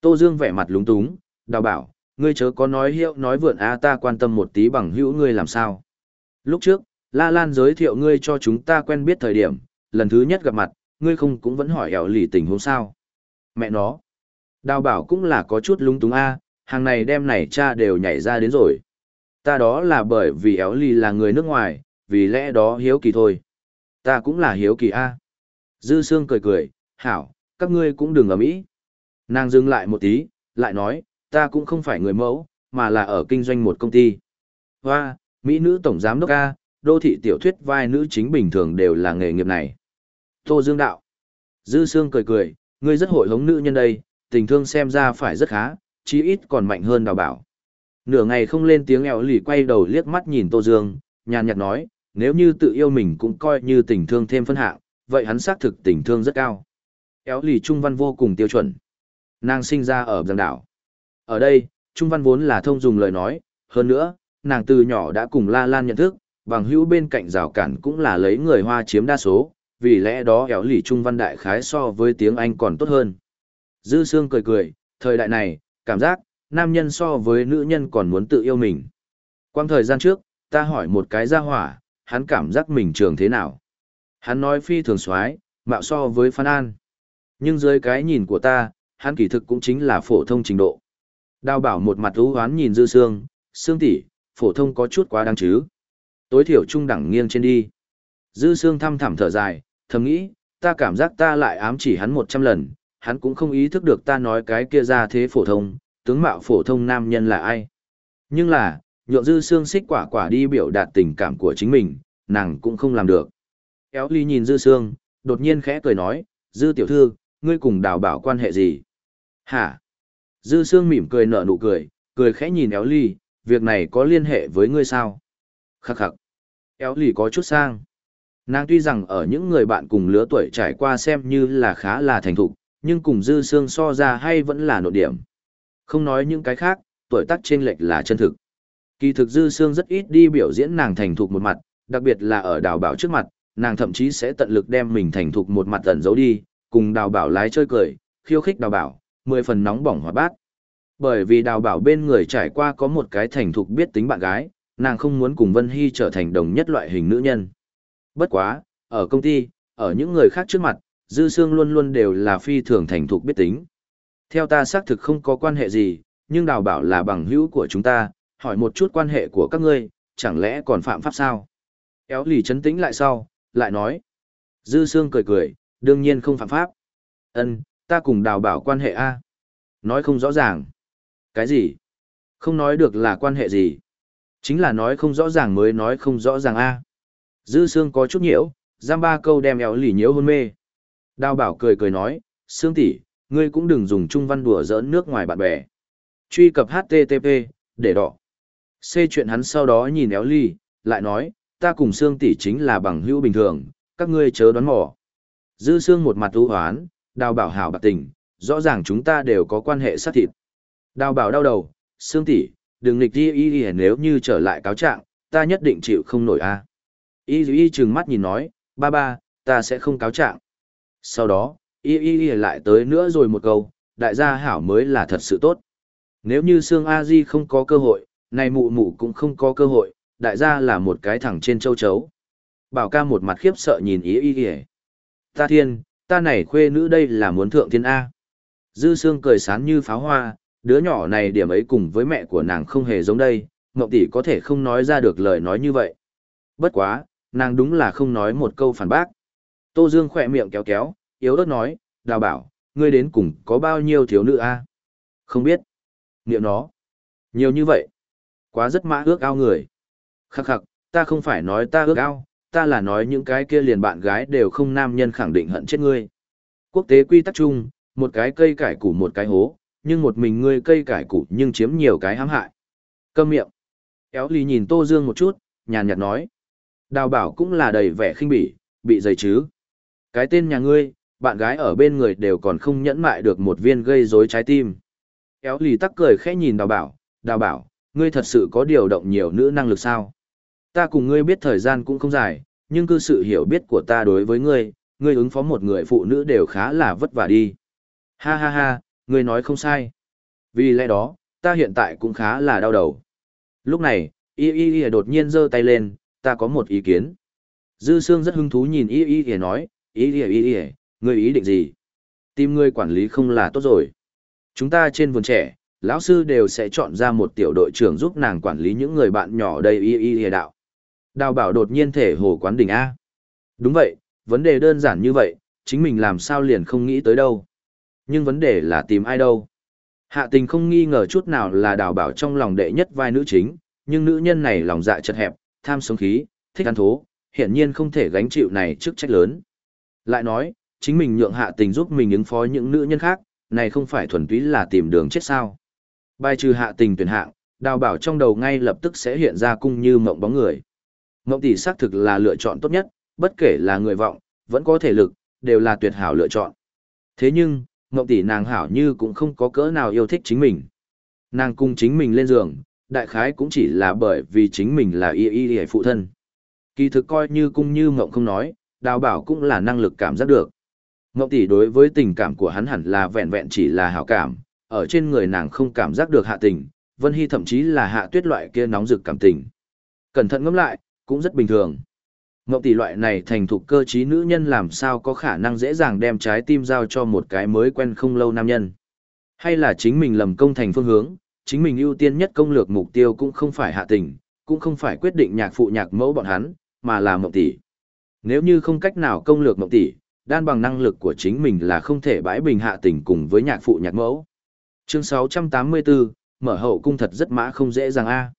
Tô Dương vẻ mặt lúng túng, đào bảo, ngươi chớ có nói hiệu nói vượn a ta quan tâm một tí bằng hữu ngươi làm sao. Lúc trước, La Lan giới thiệu ngươi cho chúng ta quen biết thời điểm, lần thứ nhất gặp mặt, ngươi không cũng vẫn hỏi ẻo lì tình huống sao. Mẹ nó. Đào bảo cũng là có chút lúng túng a hàng này đem này cha đều nhảy ra đến rồi. Ta đó là bởi vì ẻo lì là người nước ngoài, vì lẽ đó hiếu kỳ thôi. Ta cũng là hiếu kỳ a Dư Sương cười cười, hảo, các ngươi cũng đừng ở Mỹ. Nàng dừng lại một tí, lại nói, ta cũng không phải người mẫu, mà là ở kinh doanh một công ty. Hoa, Mỹ nữ tổng giám đốc A, đô thị tiểu thuyết vai nữ chính bình thường đều là nghề nghiệp này. Tô Dương Đạo. Dư Sương cười cười, ngươi rất hội hống nữ nhân đây, tình thương xem ra phải rất khá, chí ít còn mạnh hơn đào bảo. Nửa ngày không lên tiếng eo lì quay đầu liếc mắt nhìn Tô Dương, nhàn nhạt nói, nếu như tự yêu mình cũng coi như tình thương thêm phân hạng, vậy hắn xác thực tình thương rất cao. Éo lì trung văn vô cùng tiêu chuẩn. Nàng sinh ra ở giang đảo. Ở đây, trung văn vốn là thông dùng lời nói, hơn nữa, nàng từ nhỏ đã cùng La Lan nhận thức, bằng hữu bên cạnh rào cản cũng là lấy người Hoa chiếm đa số, vì lẽ đó éo lì trung văn đại khái so với tiếng Anh còn tốt hơn. Dư Sương cười cười, thời đại này, cảm giác, nam nhân so với nữ nhân còn muốn tự yêu mình. Quang thời gian trước, ta hỏi một cái ra hỏa, hắn cảm giác mình trường thế nào. Hắn nói phi thường soái mạo so với Phan An. Nhưng dưới cái nhìn của ta, hắn kỳ thực cũng chính là phổ thông trình độ. Đào bảo một mặt ưu hoán nhìn Dư Sương, Sương tỷ, phổ thông có chút quá đáng chứ. Tối thiểu trung đẳng nghiêng trên đi. Dư Sương thăm thẳm thở dài, thầm nghĩ, ta cảm giác ta lại ám chỉ hắn một trăm lần, hắn cũng không ý thức được ta nói cái kia ra thế phổ thông, tướng mạo phổ thông nam nhân là ai. Nhưng là, nhượng Dư xương xích quả quả đi biểu đạt tình cảm của chính mình, nàng cũng không làm được. Kéo ly nhìn Dư Sương, đột nhiên khẽ cười nói, Dư tiểu thư, ngươi cùng đào bảo quan hệ gì? Hả? Dư Sương mỉm cười nở nụ cười, cười khẽ nhìn éo ly, việc này có liên hệ với ngươi sao? Khắc khắc. Éo ly có chút sang. Nàng tuy rằng ở những người bạn cùng lứa tuổi trải qua xem như là khá là thành thục, nhưng cùng Dư Sương so ra hay vẫn là nội điểm. Không nói những cái khác, tuổi tác trên lệch là chân thực. Kỳ thực Dư Sương rất ít đi biểu diễn nàng thành thục một mặt, đặc biệt là ở đào bảo trước mặt, nàng thậm chí sẽ tận lực đem mình thành thục một mặt tẩn giấu đi, cùng đào bảo lái chơi cười, khiêu khích đào bảo, mười phần nóng bỏng hoạt bát. Bởi vì đào bảo bên người trải qua có một cái thành thục biết tính bạn gái, nàng không muốn cùng Vân Hy trở thành đồng nhất loại hình nữ nhân. Bất quá, ở công ty, ở những người khác trước mặt, Dư Sương luôn luôn đều là phi thường thành thục biết tính. Theo ta xác thực không có quan hệ gì, nhưng đào bảo là bằng hữu của chúng ta, hỏi một chút quan hệ của các ngươi, chẳng lẽ còn phạm pháp sao? Kéo lì chấn tĩnh lại sau, lại nói. Dư Sương cười cười, đương nhiên không phạm pháp. Ân, ta cùng đào bảo quan hệ A. Nói không rõ ràng. Cái gì? Không nói được là quan hệ gì. Chính là nói không rõ ràng mới nói không rõ ràng A. Dư Sương có chút nhiễu, giam ba câu đem éo lì nhiễu hôn mê. Đào bảo cười cười nói, Sương tỷ, ngươi cũng đừng dùng trung văn đùa giỡn nước ngoài bạn bè. Truy cập HTTP, để đỏ. C chuyện hắn sau đó nhìn éo ly, lại nói, ta cùng Sương tỷ chính là bằng hữu bình thường, các ngươi chớ đoán mò. Dư Sương một mặt u hoán, đào bảo hảo bạc tình, rõ ràng chúng ta đều có quan hệ sát thịt. Đào bảo đau đầu, Sương tỷ, đừng nghịch đi y y nếu như trở lại cáo trạng, ta nhất định chịu không nổi a. Y y trừng mắt nhìn nói, ba ba, ta sẽ không cáo trạng. Sau đó, y y y lại tới nữa rồi một câu, đại gia hảo mới là thật sự tốt. Nếu như Sương A Di không có cơ hội, này mụ mụ cũng không có cơ hội, đại gia là một cái thẳng trên châu chấu. Bảo ca một mặt khiếp sợ nhìn ý ý kìa. Ta thiên, ta này khuê nữ đây là muốn thượng thiên A. Dư Sương cười sán như pháo hoa, đứa nhỏ này điểm ấy cùng với mẹ của nàng không hề giống đây, Ngọc tỷ có thể không nói ra được lời nói như vậy. Bất quá, nàng đúng là không nói một câu phản bác. Tô Dương khỏe miệng kéo kéo, yếu ớt nói, đào bảo, ngươi đến cùng có bao nhiêu thiếu nữ a? Không biết. Niệm nó. Nhiều như vậy. Quá rất mã ước ao người. Khắc khắc, ta không phải nói ta ước ao, ta là nói những cái kia liền bạn gái đều không nam nhân khẳng định hận chết ngươi. Quốc tế quy tắc chung, một cái cây cải củ một cái hố, nhưng một mình ngươi cây cải củ nhưng chiếm nhiều cái hãm hại. Câm miệng. Éo lì nhìn Tô Dương một chút, nhàn nhạt nói. Đào bảo cũng là đầy vẻ khinh bỉ, bị dày chứ. Cái tên nhà ngươi, bạn gái ở bên người đều còn không nhẫn mại được một viên gây rối trái tim. Éo lì tắc cười khẽ nhìn đào bảo, đào bảo, ngươi thật sự có điều động nhiều nữ năng lực sao? Ta cùng ngươi biết thời gian cũng không dài, nhưng cư sự hiểu biết của ta đối với ngươi, ngươi ứng phó một người phụ nữ đều khá là vất vả đi. Ha ha ha, ngươi nói không sai. Vì lẽ đó, ta hiện tại cũng khá là đau đầu. Lúc này, y y y đột nhiên giơ tay lên, ta có một ý kiến. Dư Sương rất hứng thú nhìn y y y nói, y y y y, ngươi ý định gì? Tìm ngươi quản lý không là tốt rồi. Chúng ta trên vườn trẻ, lão sư đều sẽ chọn ra một tiểu đội trưởng giúp nàng quản lý những người bạn nhỏ đây y y y đạo. Đào bảo đột nhiên thể hồ quán đỉnh A. Đúng vậy, vấn đề đơn giản như vậy, chính mình làm sao liền không nghĩ tới đâu. Nhưng vấn đề là tìm ai đâu. Hạ tình không nghi ngờ chút nào là đào bảo trong lòng đệ nhất vai nữ chính, nhưng nữ nhân này lòng dạ chật hẹp, tham sống khí, thích ăn thố, hiển nhiên không thể gánh chịu này trước trách lớn. Lại nói, chính mình nhượng hạ tình giúp mình ứng phó những nữ nhân khác, này không phải thuần túy là tìm đường chết sao. Bài trừ hạ tình tuyển hạng, đào bảo trong đầu ngay lập tức sẽ hiện ra cung như mộng bóng người. Mộng tỷ xác thực là lựa chọn tốt nhất, bất kể là người vọng, vẫn có thể lực, đều là tuyệt hảo lựa chọn. Thế nhưng, mộng tỷ nàng hảo như cũng không có cỡ nào yêu thích chính mình. Nàng cùng chính mình lên giường, đại khái cũng chỉ là bởi vì chính mình là y y y phụ thân. Kỳ thực coi như cung như mộng không nói, đào bảo cũng là năng lực cảm giác được. Mộng tỷ đối với tình cảm của hắn hẳn là vẹn vẹn chỉ là hảo cảm, ở trên người nàng không cảm giác được hạ tình, Vân Hy thậm chí là hạ tuyết loại kia nóng rực cảm tình. Cẩn thận ngẫm lại, cũng rất bình thường. Ngộng tỷ loại này thành thục cơ trí nữ nhân làm sao có khả năng dễ dàng đem trái tim giao cho một cái mới quen không lâu nam nhân. Hay là chính mình lầm công thành phương hướng, chính mình ưu tiên nhất công lược mục tiêu cũng không phải hạ tình, cũng không phải quyết định nhạc phụ nhạc mẫu bọn hắn, mà là ngọc tỷ. Nếu như không cách nào công lược ngọc tỷ, đan bằng năng lực của chính mình là không thể bãi bình hạ tình cùng với nhạc phụ nhạc mẫu. Chương 684, mở hậu cung thật rất mã không dễ dàng a.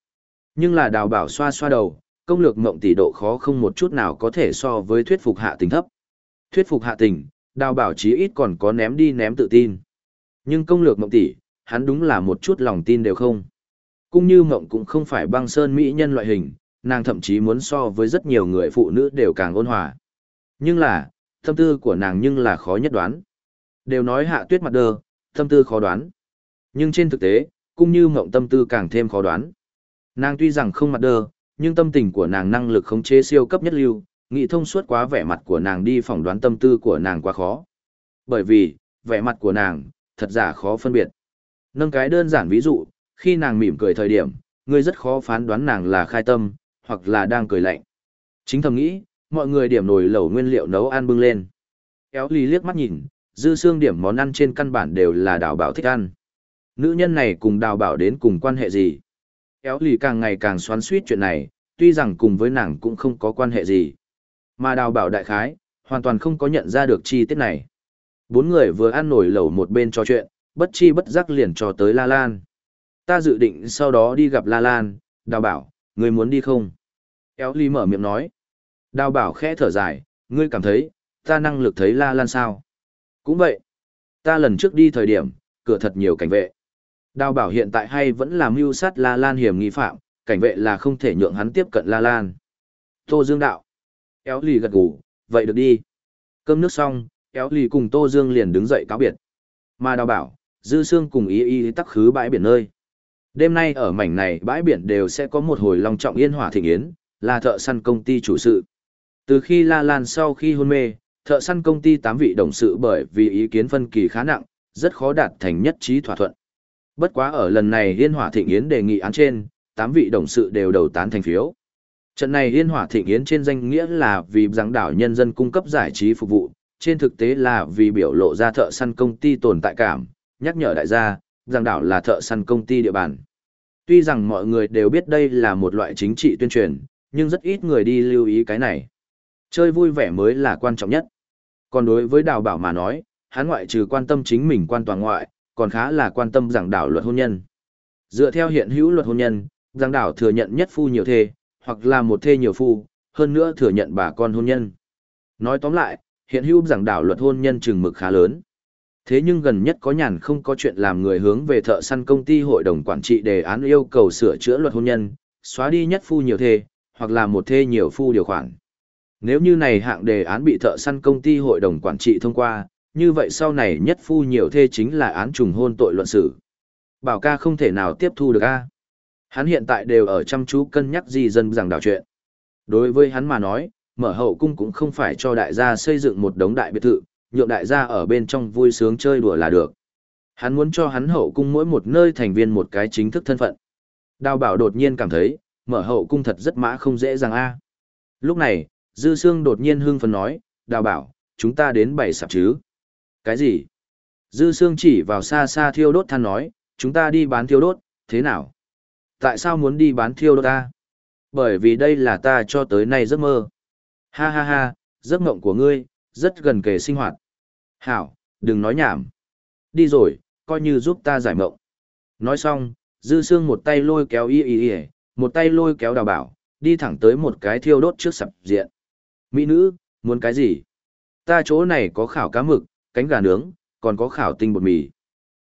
Nhưng là đào bảo xoa xoa đầu, công lược mộng tỷ độ khó không một chút nào có thể so với thuyết phục hạ tình thấp. Thuyết phục hạ tình, đào bảo chí ít còn có ném đi ném tự tin. Nhưng công lược mộng tỷ, hắn đúng là một chút lòng tin đều không. Cũng như mộng cũng không phải băng sơn mỹ nhân loại hình, nàng thậm chí muốn so với rất nhiều người phụ nữ đều càng ôn hòa. Nhưng là, tâm tư của nàng nhưng là khó nhất đoán. Đều nói hạ tuyết mặt đơ, tâm tư khó đoán. Nhưng trên thực tế, cũng như mộng tâm tư càng thêm khó đoán. Nàng tuy rằng không mặt đơ, nhưng tâm tình của nàng năng lực khống chế siêu cấp nhất lưu, nghĩ thông suốt quá vẻ mặt của nàng đi phỏng đoán tâm tư của nàng quá khó. Bởi vì, vẻ mặt của nàng, thật giả khó phân biệt. Nâng cái đơn giản ví dụ, khi nàng mỉm cười thời điểm, ngươi rất khó phán đoán nàng là khai tâm, hoặc là đang cười lạnh. Chính thầm nghĩ, mọi người điểm nồi lẩu nguyên liệu nấu ăn bưng lên. Kéo ly liếc mắt nhìn, dư xương điểm món ăn trên căn bản đều là đào bảo thích ăn. Nữ nhân này cùng đào bảo đến cùng quan hệ gì? Kéo lì càng ngày càng xoắn suýt chuyện này, tuy rằng cùng với nàng cũng không có quan hệ gì. Mà đào bảo đại khái, hoàn toàn không có nhận ra được chi tiết này. Bốn người vừa ăn nổi lẩu một bên trò chuyện, bất chi bất giác liền trò tới La Lan. Ta dự định sau đó đi gặp La Lan, đào bảo, người muốn đi không? Éo ly mở miệng nói. Đào bảo khẽ thở dài, ngươi cảm thấy, ta năng lực thấy La Lan sao? Cũng vậy. Ta lần trước đi thời điểm, cửa thật nhiều cảnh vệ. Đào bảo hiện tại hay vẫn là mưu sát La Lan hiểm nghi phạm, cảnh vệ là không thể nhượng hắn tiếp cận La Lan. Tô Dương đạo. Éo lì gật gù, vậy được đi. Cơm nước xong, Éo lì cùng Tô Dương liền đứng dậy cáo biệt. Mà đào bảo, Dư Sương cùng ý ý tắc khứ bãi biển nơi. Đêm nay ở mảnh này bãi biển đều sẽ có một hồi long trọng yên hỏa thịnh yến, là thợ săn công ty chủ sự. Từ khi La Lan sau khi hôn mê, thợ săn công ty tám vị đồng sự bởi vì ý kiến phân kỳ khá nặng, rất khó đạt thành nhất trí thỏa thuận. Bất quá ở lần này Yên Hỏa Thịnh Yến đề nghị án trên, tám vị đồng sự đều đầu tán thành phiếu. Trận này Yên Hỏa Thịnh Yến trên danh nghĩa là vì giảng đảo nhân dân cung cấp giải trí phục vụ, trên thực tế là vì biểu lộ ra thợ săn công ty tồn tại cảm, nhắc nhở đại gia, giảng đảo là thợ săn công ty địa bàn. Tuy rằng mọi người đều biết đây là một loại chính trị tuyên truyền, nhưng rất ít người đi lưu ý cái này. Chơi vui vẻ mới là quan trọng nhất. Còn đối với đào bảo mà nói, hắn ngoại trừ quan tâm chính mình quan toàn ngoại, còn khá là quan tâm giảng đảo luật hôn nhân. Dựa theo hiện hữu luật hôn nhân, giảng đảo thừa nhận nhất phu nhiều thê, hoặc là một thê nhiều phu, hơn nữa thừa nhận bà con hôn nhân. Nói tóm lại, hiện hữu giảng đảo luật hôn nhân chừng mực khá lớn. Thế nhưng gần nhất có nhàn không có chuyện làm người hướng về thợ săn công ty hội đồng quản trị đề án yêu cầu sửa chữa luật hôn nhân, xóa đi nhất phu nhiều thê, hoặc là một thê nhiều phu điều khoản. Nếu như này hạng đề án bị thợ săn công ty hội đồng quản trị thông qua, như vậy sau này nhất phu nhiều thê chính là án trùng hôn tội luận xử. Bảo ca không thể nào tiếp thu được a. Hắn hiện tại đều ở chăm chú cân nhắc gì dân rằng đảo chuyện. Đối với hắn mà nói, mở hậu cung cũng không phải cho đại gia xây dựng một đống đại biệt thự, nhượng đại gia ở bên trong vui sướng chơi đùa là được. Hắn muốn cho hắn hậu cung mỗi một nơi thành viên một cái chính thức thân phận. Đào bảo đột nhiên cảm thấy, mở hậu cung thật rất mã không dễ dàng a. À. Lúc này, Dư Sương đột nhiên hưng phấn nói, đào bảo, chúng ta đến bảy sạp chứ. Cái gì? Dư Sương chỉ vào xa xa thiêu đốt than nói, chúng ta đi bán thiêu đốt, thế nào? Tại sao muốn đi bán thiêu đốt ta? Bởi vì đây là ta cho tới nay giấc mơ. Ha ha ha, giấc mộng của ngươi, rất gần kề sinh hoạt. Hảo, đừng nói nhảm. Đi rồi, coi như giúp ta giải mộng. Nói xong, Dư Sương một tay lôi kéo y y y, một tay lôi kéo đào bảo, đi thẳng tới một cái thiêu đốt trước sập diện. Mỹ nữ, muốn cái gì? Ta chỗ này có khảo cá mực, cánh gà nướng, còn có khảo tinh bột mì.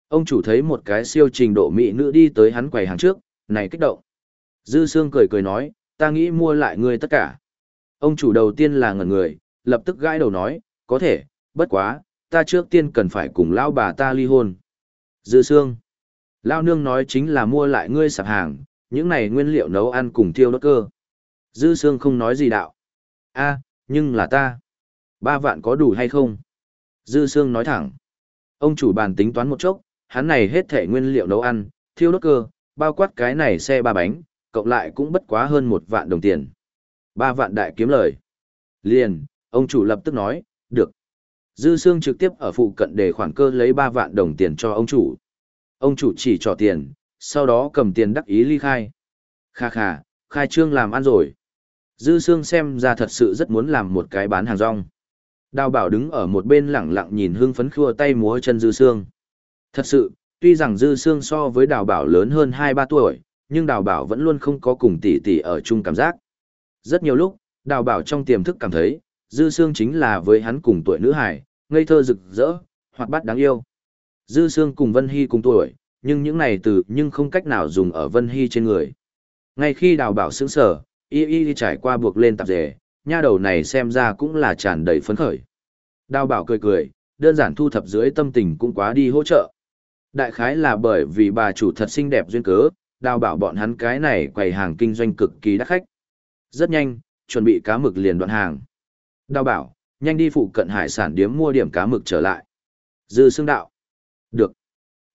Ông chủ thấy một cái siêu trình độ mỹ nữ đi tới hắn quầy hàng trước, này kích động. Dư Sương cười cười nói, ta nghĩ mua lại ngươi tất cả. Ông chủ đầu tiên là ngẩn người, lập tức gãi đầu nói, có thể, bất quá, ta trước tiên cần phải cùng lão bà ta ly hôn. Dư Sương. Lao nương nói chính là mua lại ngươi sạp hàng, những này nguyên liệu nấu ăn cùng thiêu đốt cơ. Dư Sương không nói gì đạo. a nhưng là ta. Ba vạn có đủ hay không? Dư Sương nói thẳng. Ông chủ bàn tính toán một chốc, hắn này hết thể nguyên liệu nấu ăn, thiêu đốt cơ, bao quát cái này xe ba bánh, cộng lại cũng bất quá hơn một vạn đồng tiền. Ba vạn đại kiếm lời. Liền, ông chủ lập tức nói, được. Dư Sương trực tiếp ở phụ cận để khoản cơ lấy ba vạn đồng tiền cho ông chủ. Ông chủ chỉ trò tiền, sau đó cầm tiền đắc ý ly khai. Kha kha, khai trương làm ăn rồi. Dư Sương xem ra thật sự rất muốn làm một cái bán hàng rong. Đào bảo đứng ở một bên lẳng lặng nhìn hương phấn khua tay múa chân Dư Sương. Thật sự, tuy rằng Dư xương so với đào bảo lớn hơn 2-3 tuổi, nhưng đào bảo vẫn luôn không có cùng tỷ tỷ ở chung cảm giác. Rất nhiều lúc, đào bảo trong tiềm thức cảm thấy, Dư xương chính là với hắn cùng tuổi nữ hải, ngây thơ rực rỡ, hoạt bát đáng yêu. Dư xương cùng Vân Hy cùng tuổi, nhưng những này từ nhưng không cách nào dùng ở Vân Hy trên người. Ngay khi đào bảo sững sở, y y trải qua buộc lên tạp dề, nha đầu này xem ra cũng là tràn đầy phấn khởi. Đào bảo cười cười, đơn giản thu thập dưới tâm tình cũng quá đi hỗ trợ. Đại khái là bởi vì bà chủ thật xinh đẹp duyên cớ, đào bảo bọn hắn cái này quầy hàng kinh doanh cực kỳ đắt khách. Rất nhanh, chuẩn bị cá mực liền đoạn hàng. Đào bảo, nhanh đi phụ cận hải sản điếm mua điểm cá mực trở lại. Dư xương đạo. Được.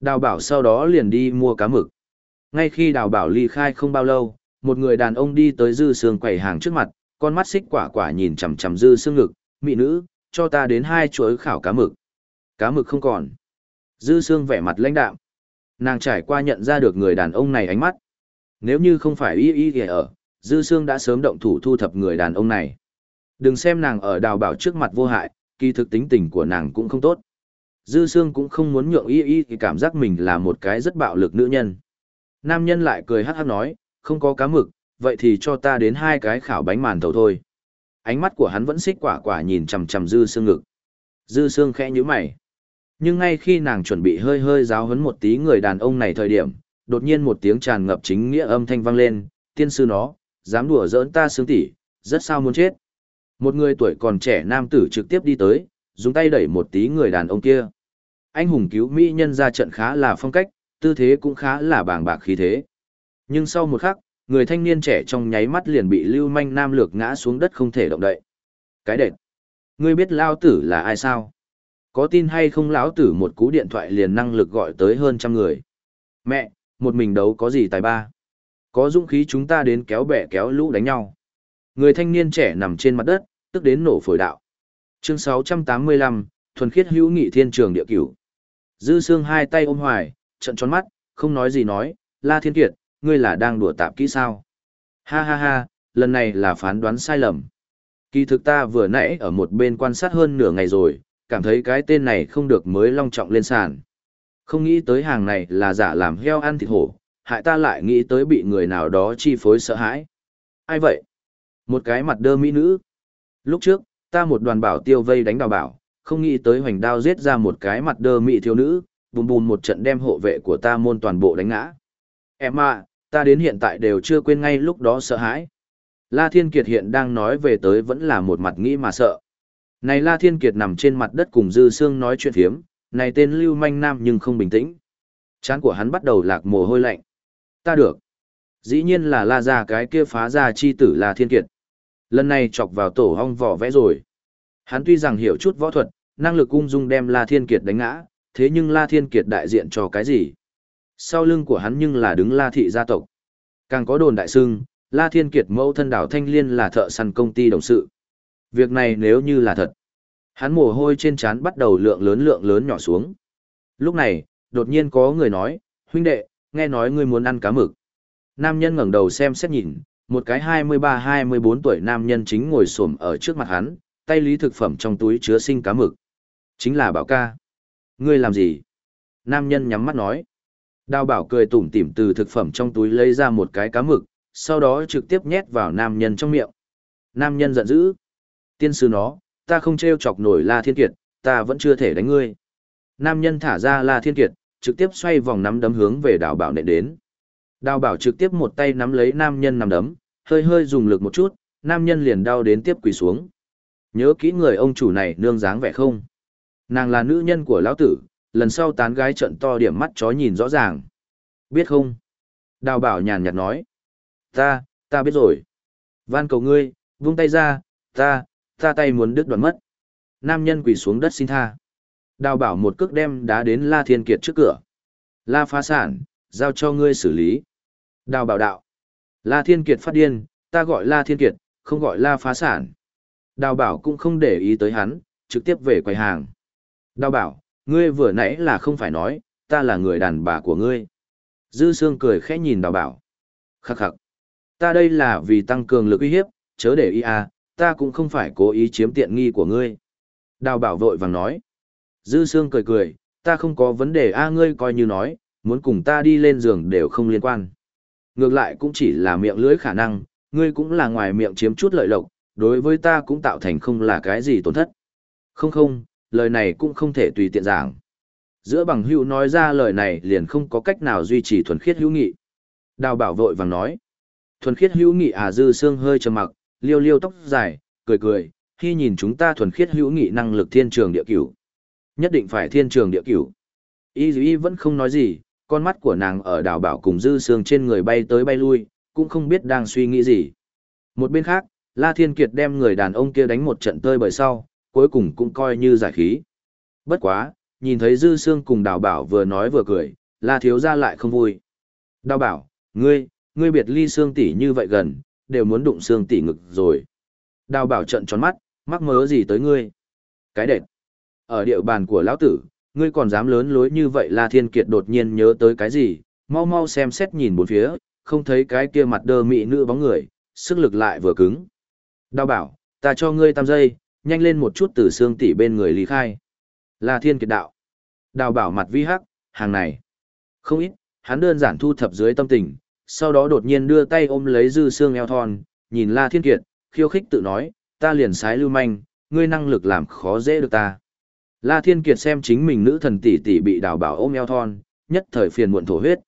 Đào bảo sau đó liền đi mua cá mực. Ngay khi đào bảo ly khai không bao lâu, một người đàn ông đi tới dư xương quầy hàng trước mặt, con mắt xích quả quả nhìn chằm chằm dư xương ngực, mỹ nữ, cho ta đến hai chuỗi khảo cá mực. Cá mực không còn. Dư xương vẻ mặt lãnh đạm. Nàng trải qua nhận ra được người đàn ông này ánh mắt. Nếu như không phải y y ở, dư xương đã sớm động thủ thu thập người đàn ông này. Đừng xem nàng ở đào bảo trước mặt vô hại, kỳ thực tính tình của nàng cũng không tốt. Dư xương cũng không muốn nhượng y y thì cảm giác mình là một cái rất bạo lực nữ nhân. Nam nhân lại cười hắc hắc nói, không có cá mực, vậy thì cho ta đến hai cái khảo bánh màn thầu thôi. Ánh mắt của hắn vẫn xích quả quả nhìn chằm chằm dư xương ngực. Dư xương khẽ nhíu mày. Nhưng ngay khi nàng chuẩn bị hơi hơi giáo huấn một tí người đàn ông này thời điểm, đột nhiên một tiếng tràn ngập chính nghĩa âm thanh vang lên, tiên sư nó, dám đùa giỡn ta sướng tỷ, rất sao muốn chết. Một người tuổi còn trẻ nam tử trực tiếp đi tới, dùng tay đẩy một tí người đàn ông kia. Anh hùng cứu mỹ nhân ra trận khá là phong cách, tư thế cũng khá là bàng bạc khí thế. Nhưng sau một khắc, người thanh niên trẻ trong nháy mắt liền bị lưu manh nam lược ngã xuống đất không thể động đậy. Cái đệt! Ngươi biết lao tử là ai sao? Có tin hay không lão tử một cú điện thoại liền năng lực gọi tới hơn trăm người. Mẹ, một mình đấu có gì tài ba? Có dũng khí chúng ta đến kéo bè kéo lũ đánh nhau. Người thanh niên trẻ nằm trên mặt đất, tức đến nổ phổi đạo. Chương 685, thuần khiết hữu nghị thiên trường địa cửu. Dư xương hai tay ôm hoài, trận tròn mắt, không nói gì nói, La Thiên Kiệt, ngươi là đang đùa tạp kỹ sao? Ha ha ha, lần này là phán đoán sai lầm. Kỳ thực ta vừa nãy ở một bên quan sát hơn nửa ngày rồi, cảm thấy cái tên này không được mới long trọng lên sàn. Không nghĩ tới hàng này là giả làm heo ăn thịt hổ, hại ta lại nghĩ tới bị người nào đó chi phối sợ hãi. Ai vậy? Một cái mặt đơ mỹ nữ. Lúc trước, ta một đoàn bảo tiêu vây đánh đào bảo, không nghĩ tới hoành đao giết ra một cái mặt đơ mỹ thiếu nữ, bùm bùm một trận đem hộ vệ của ta môn toàn bộ đánh ngã. Em à, ta đến hiện tại đều chưa quên ngay lúc đó sợ hãi. La Thiên Kiệt hiện đang nói về tới vẫn là một mặt nghĩ mà sợ. Này La Thiên Kiệt nằm trên mặt đất cùng Dư Sương nói chuyện phiếm, này tên lưu manh nam nhưng không bình tĩnh. Chán của hắn bắt đầu lạc mồ hôi lạnh. Ta được. Dĩ nhiên là La ra cái kia phá ra chi tử La Thiên Kiệt. Lần này chọc vào tổ hong vỏ vẽ rồi. Hắn tuy rằng hiểu chút võ thuật, năng lực ung dung đem La Thiên Kiệt đánh ngã, thế nhưng La Thiên Kiệt đại diện cho cái gì? Sau lưng của hắn nhưng là đứng La thị gia tộc. Càng có đồn đại sưng, La Thiên Kiệt mẫu thân đảo Thanh Liên là thợ săn công ty đồng sự. Việc này nếu như là thật, hắn mồ hôi trên trán bắt đầu lượng lớn lượng lớn nhỏ xuống. Lúc này, đột nhiên có người nói, huynh đệ, nghe nói ngươi muốn ăn cá mực. Nam nhân ngẩng đầu xem xét nhìn, một cái 23-24 tuổi nam nhân chính ngồi xổm ở trước mặt hắn, tay lý thực phẩm trong túi chứa sinh cá mực. Chính là bảo ca. Ngươi làm gì? Nam nhân nhắm mắt nói. Đào bảo cười tủm tỉm từ thực phẩm trong túi lấy ra một cái cá mực, sau đó trực tiếp nhét vào nam nhân trong miệng. Nam nhân giận dữ. Tiên sư nó, ta không treo chọc nổi La Thiên Kiệt, ta vẫn chưa thể đánh ngươi. Nam nhân thả ra La Thiên Kiệt, trực tiếp xoay vòng nắm đấm hướng về đào bảo nện đến. Đào bảo trực tiếp một tay nắm lấy nam nhân nắm đấm, hơi hơi dùng lực một chút, nam nhân liền đau đến tiếp quỳ xuống. Nhớ kỹ người ông chủ này nương dáng vẻ không? Nàng là nữ nhân của lão tử, lần sau tán gái trận to điểm mắt chó nhìn rõ ràng. Biết không? Đào bảo nhàn nhạt nói. Ta, ta biết rồi. Van cầu ngươi, vung tay ra, ta, ta tay muốn đứt đoạn mất. Nam nhân quỳ xuống đất xin tha. Đào bảo một cước đem đá đến La Thiên Kiệt trước cửa. La phá sản, giao cho ngươi xử lý. Đào bảo đạo. La Thiên Kiệt phát điên, ta gọi La Thiên Kiệt, không gọi La phá sản. Đào bảo cũng không để ý tới hắn, trực tiếp về quầy hàng. Đào bảo, ngươi vừa nãy là không phải nói, ta là người đàn bà của ngươi. Dư Sương cười khẽ nhìn đào bảo. Khắc khắc. Ta đây là vì tăng cường lực uy hiếp, chớ để ý à, ta cũng không phải cố ý chiếm tiện nghi của ngươi. Đào bảo vội vàng nói. Dư Sương cười cười, ta không có vấn đề a ngươi coi như nói, muốn cùng ta đi lên giường đều không liên quan. Ngược lại cũng chỉ là miệng lưỡi khả năng, ngươi cũng là ngoài miệng chiếm chút lợi lộc, đối với ta cũng tạo thành không là cái gì tổn thất. Không không, lời này cũng không thể tùy tiện giảng. Giữa bằng hữu nói ra lời này liền không có cách nào duy trì thuần khiết hữu nghị. Đào bảo vội vàng nói. Thuần khiết hữu nghị à dư xương hơi trầm mặc, liêu liêu tóc dài, cười cười, khi nhìn chúng ta thuần khiết hữu nghị năng lực thiên trường địa cửu. Nhất định phải thiên trường địa cửu. Y y vẫn không nói gì, con mắt của nàng ở đào bảo cùng dư Sương trên người bay tới bay lui, cũng không biết đang suy nghĩ gì. Một bên khác, La Thiên Kiệt đem người đàn ông kia đánh một trận tơi bởi sau, cuối cùng cũng coi như giải khí. Bất quá, nhìn thấy dư Sương cùng đào bảo vừa nói vừa cười, La Thiếu ra lại không vui. Đào bảo, ngươi, ngươi biệt ly xương tỷ như vậy gần, đều muốn đụng xương tỷ ngực rồi. Đào bảo trận tròn mắt, mắc mớ gì tới ngươi? Cái đệt. Ở địa bàn của lão tử, ngươi còn dám lớn lối như vậy La Thiên Kiệt đột nhiên nhớ tới cái gì, mau mau xem xét nhìn bốn phía, không thấy cái kia mặt đơ mị nữ bóng người, sức lực lại vừa cứng. Đào bảo, ta cho ngươi tam giây, nhanh lên một chút từ xương tỷ bên người lý khai. La Thiên Kiệt đạo. Đào bảo mặt vi hắc, hàng này. Không ít, hắn đơn giản thu thập dưới tâm tình, sau đó đột nhiên đưa tay ôm lấy dư xương eo thon, nhìn La Thiên Kiệt, khiêu khích tự nói, ta liền sái lưu manh, ngươi năng lực làm khó dễ được ta. La Thiên Kiệt xem chính mình nữ thần tỷ tỷ bị đào bảo ôm eo thon, nhất thời phiền muộn thổ huyết.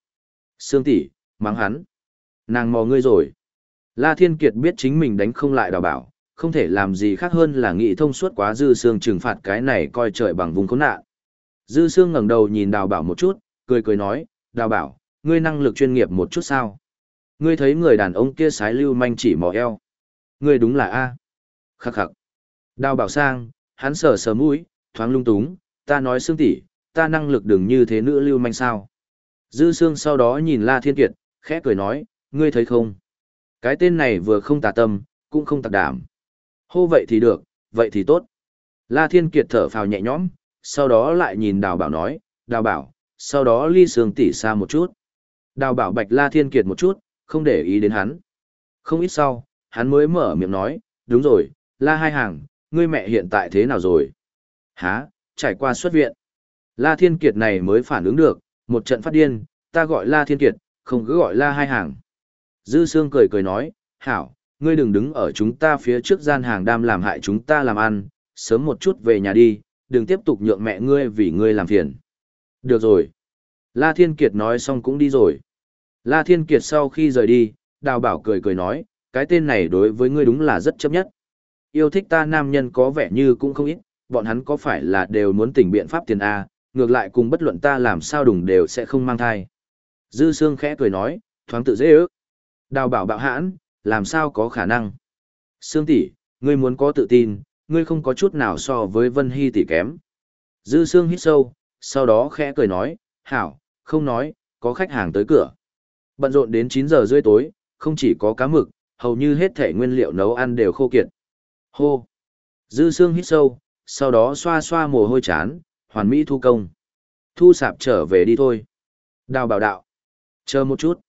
Sương tỷ, mắng hắn. Nàng mò ngươi rồi. La Thiên Kiệt biết chính mình đánh không lại đào bảo, không thể làm gì khác hơn là nghĩ thông suốt quá dư xương trừng phạt cái này coi trời bằng vùng khốn nạn. Dư xương ngẩng đầu nhìn đào bảo một chút, cười cười nói, đào bảo, ngươi năng lực chuyên nghiệp một chút sao? Ngươi thấy người đàn ông kia sái lưu manh chỉ mò eo. Ngươi đúng là A. Khắc khắc. Đào bảo sang, hắn sờ sờ mũi, thoáng lung túng, ta nói xương tỷ, ta năng lực đừng như thế nữa lưu manh sao. Dư xương sau đó nhìn La Thiên Kiệt, khẽ cười nói, ngươi thấy không? Cái tên này vừa không tà tâm, cũng không tạc đảm. Hô vậy thì được, vậy thì tốt. La Thiên Kiệt thở phào nhẹ nhõm, sau đó lại nhìn đào bảo nói, đào bảo, sau đó ly sương tỉ xa một chút. Đào bảo bạch La Thiên Kiệt một chút, không để ý đến hắn. Không ít sau, hắn mới mở miệng nói, đúng rồi, La hai hàng, ngươi mẹ hiện tại thế nào rồi? Hả, trải qua xuất viện. La Thiên Kiệt này mới phản ứng được, một trận phát điên, ta gọi La Thiên Kiệt, không cứ gọi La hai hàng. Dư Sương cười cười nói, hảo, ngươi đừng đứng ở chúng ta phía trước gian hàng đam làm hại chúng ta làm ăn, sớm một chút về nhà đi, đừng tiếp tục nhượng mẹ ngươi vì ngươi làm phiền. Được rồi. La Thiên Kiệt nói xong cũng đi rồi. La Thiên Kiệt sau khi rời đi, đào bảo cười cười nói, cái tên này đối với ngươi đúng là rất chấp nhất. Yêu thích ta nam nhân có vẻ như cũng không ít, bọn hắn có phải là đều muốn tỉnh biện pháp tiền A, ngược lại cùng bất luận ta làm sao đùng đều sẽ không mang thai. Dư Sương khẽ cười nói, thoáng tự dễ ước. Đào bảo bạo hãn, làm sao có khả năng. Sương tỷ, ngươi muốn có tự tin, ngươi không có chút nào so với Vân Hy tỷ kém. Dư Sương hít sâu, sau đó khẽ cười nói, hảo, không nói, có khách hàng tới cửa. Bận rộn đến 9 giờ rưỡi tối, không chỉ có cá mực, hầu như hết thể nguyên liệu nấu ăn đều khô kiệt. Hô! Dư xương hít sâu, sau đó xoa xoa mồ hôi chán, hoàn mỹ thu công. Thu sạp trở về đi thôi. Đào bảo đạo. Chờ một chút.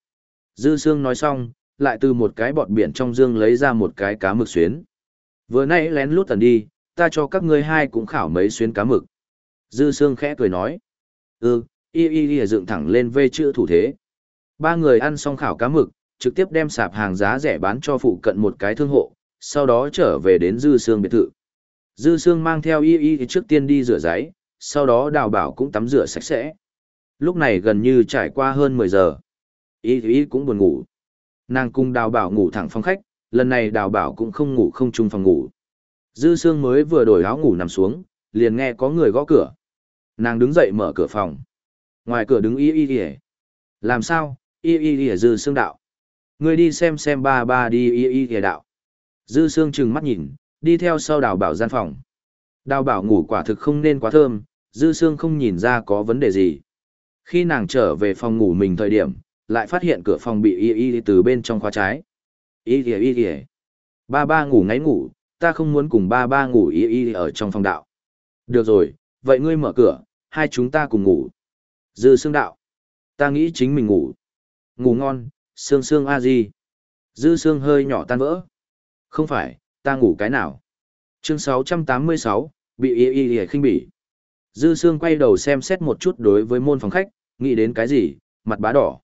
Dư xương nói xong, lại từ một cái bọt biển trong dương lấy ra một cái cá mực xuyến. Vừa nãy lén lút tần đi, ta cho các ngươi hai cũng khảo mấy xuyến cá mực. Dư xương khẽ cười nói. Ừ, y y y dựng thẳng lên vê chữ thủ thế. Ba người ăn xong khảo cá mực, trực tiếp đem sạp hàng giá rẻ bán cho phụ cận một cái thương hộ, sau đó trở về đến Dư Sương biệt thự. Dư Sương mang theo y y trước tiên đi rửa giấy, sau đó đào bảo cũng tắm rửa sạch sẽ. Lúc này gần như trải qua hơn 10 giờ. Y y cũng buồn ngủ. Nàng cùng đào bảo ngủ thẳng phòng khách, lần này đào bảo cũng không ngủ không chung phòng ngủ. Dư Sương mới vừa đổi áo ngủ nằm xuống, liền nghe có người gõ cửa. Nàng đứng dậy mở cửa phòng. Ngoài cửa đứng y y y. Làm sao, y y y Dư xương đạo. người đi xem xem ba ba đi y y y đạo. Dư xương trừng mắt nhìn, đi theo sau đào bảo gian phòng. Đào bảo ngủ quả thực không nên quá thơm, Dư xương không nhìn ra có vấn đề gì. Khi nàng trở về phòng ngủ mình thời điểm, lại phát hiện cửa phòng bị y y từ bên trong khóa trái. Y y y y. Ba ba ngủ ngáy ngủ, ta không muốn cùng ba ba ngủ y y ở trong phòng đạo. Được rồi, vậy ngươi mở cửa, hai chúng ta cùng ngủ. Dư xương đạo. Ta nghĩ chính mình ngủ. Ngủ ngon, Sương Sương a di. Dư Sương hơi nhỏ tan vỡ. Không phải, ta ngủ cái nào? Chương 686, bị y y y khinh bỉ. Dư Sương quay đầu xem xét một chút đối với môn phòng khách, nghĩ đến cái gì, mặt bá đỏ.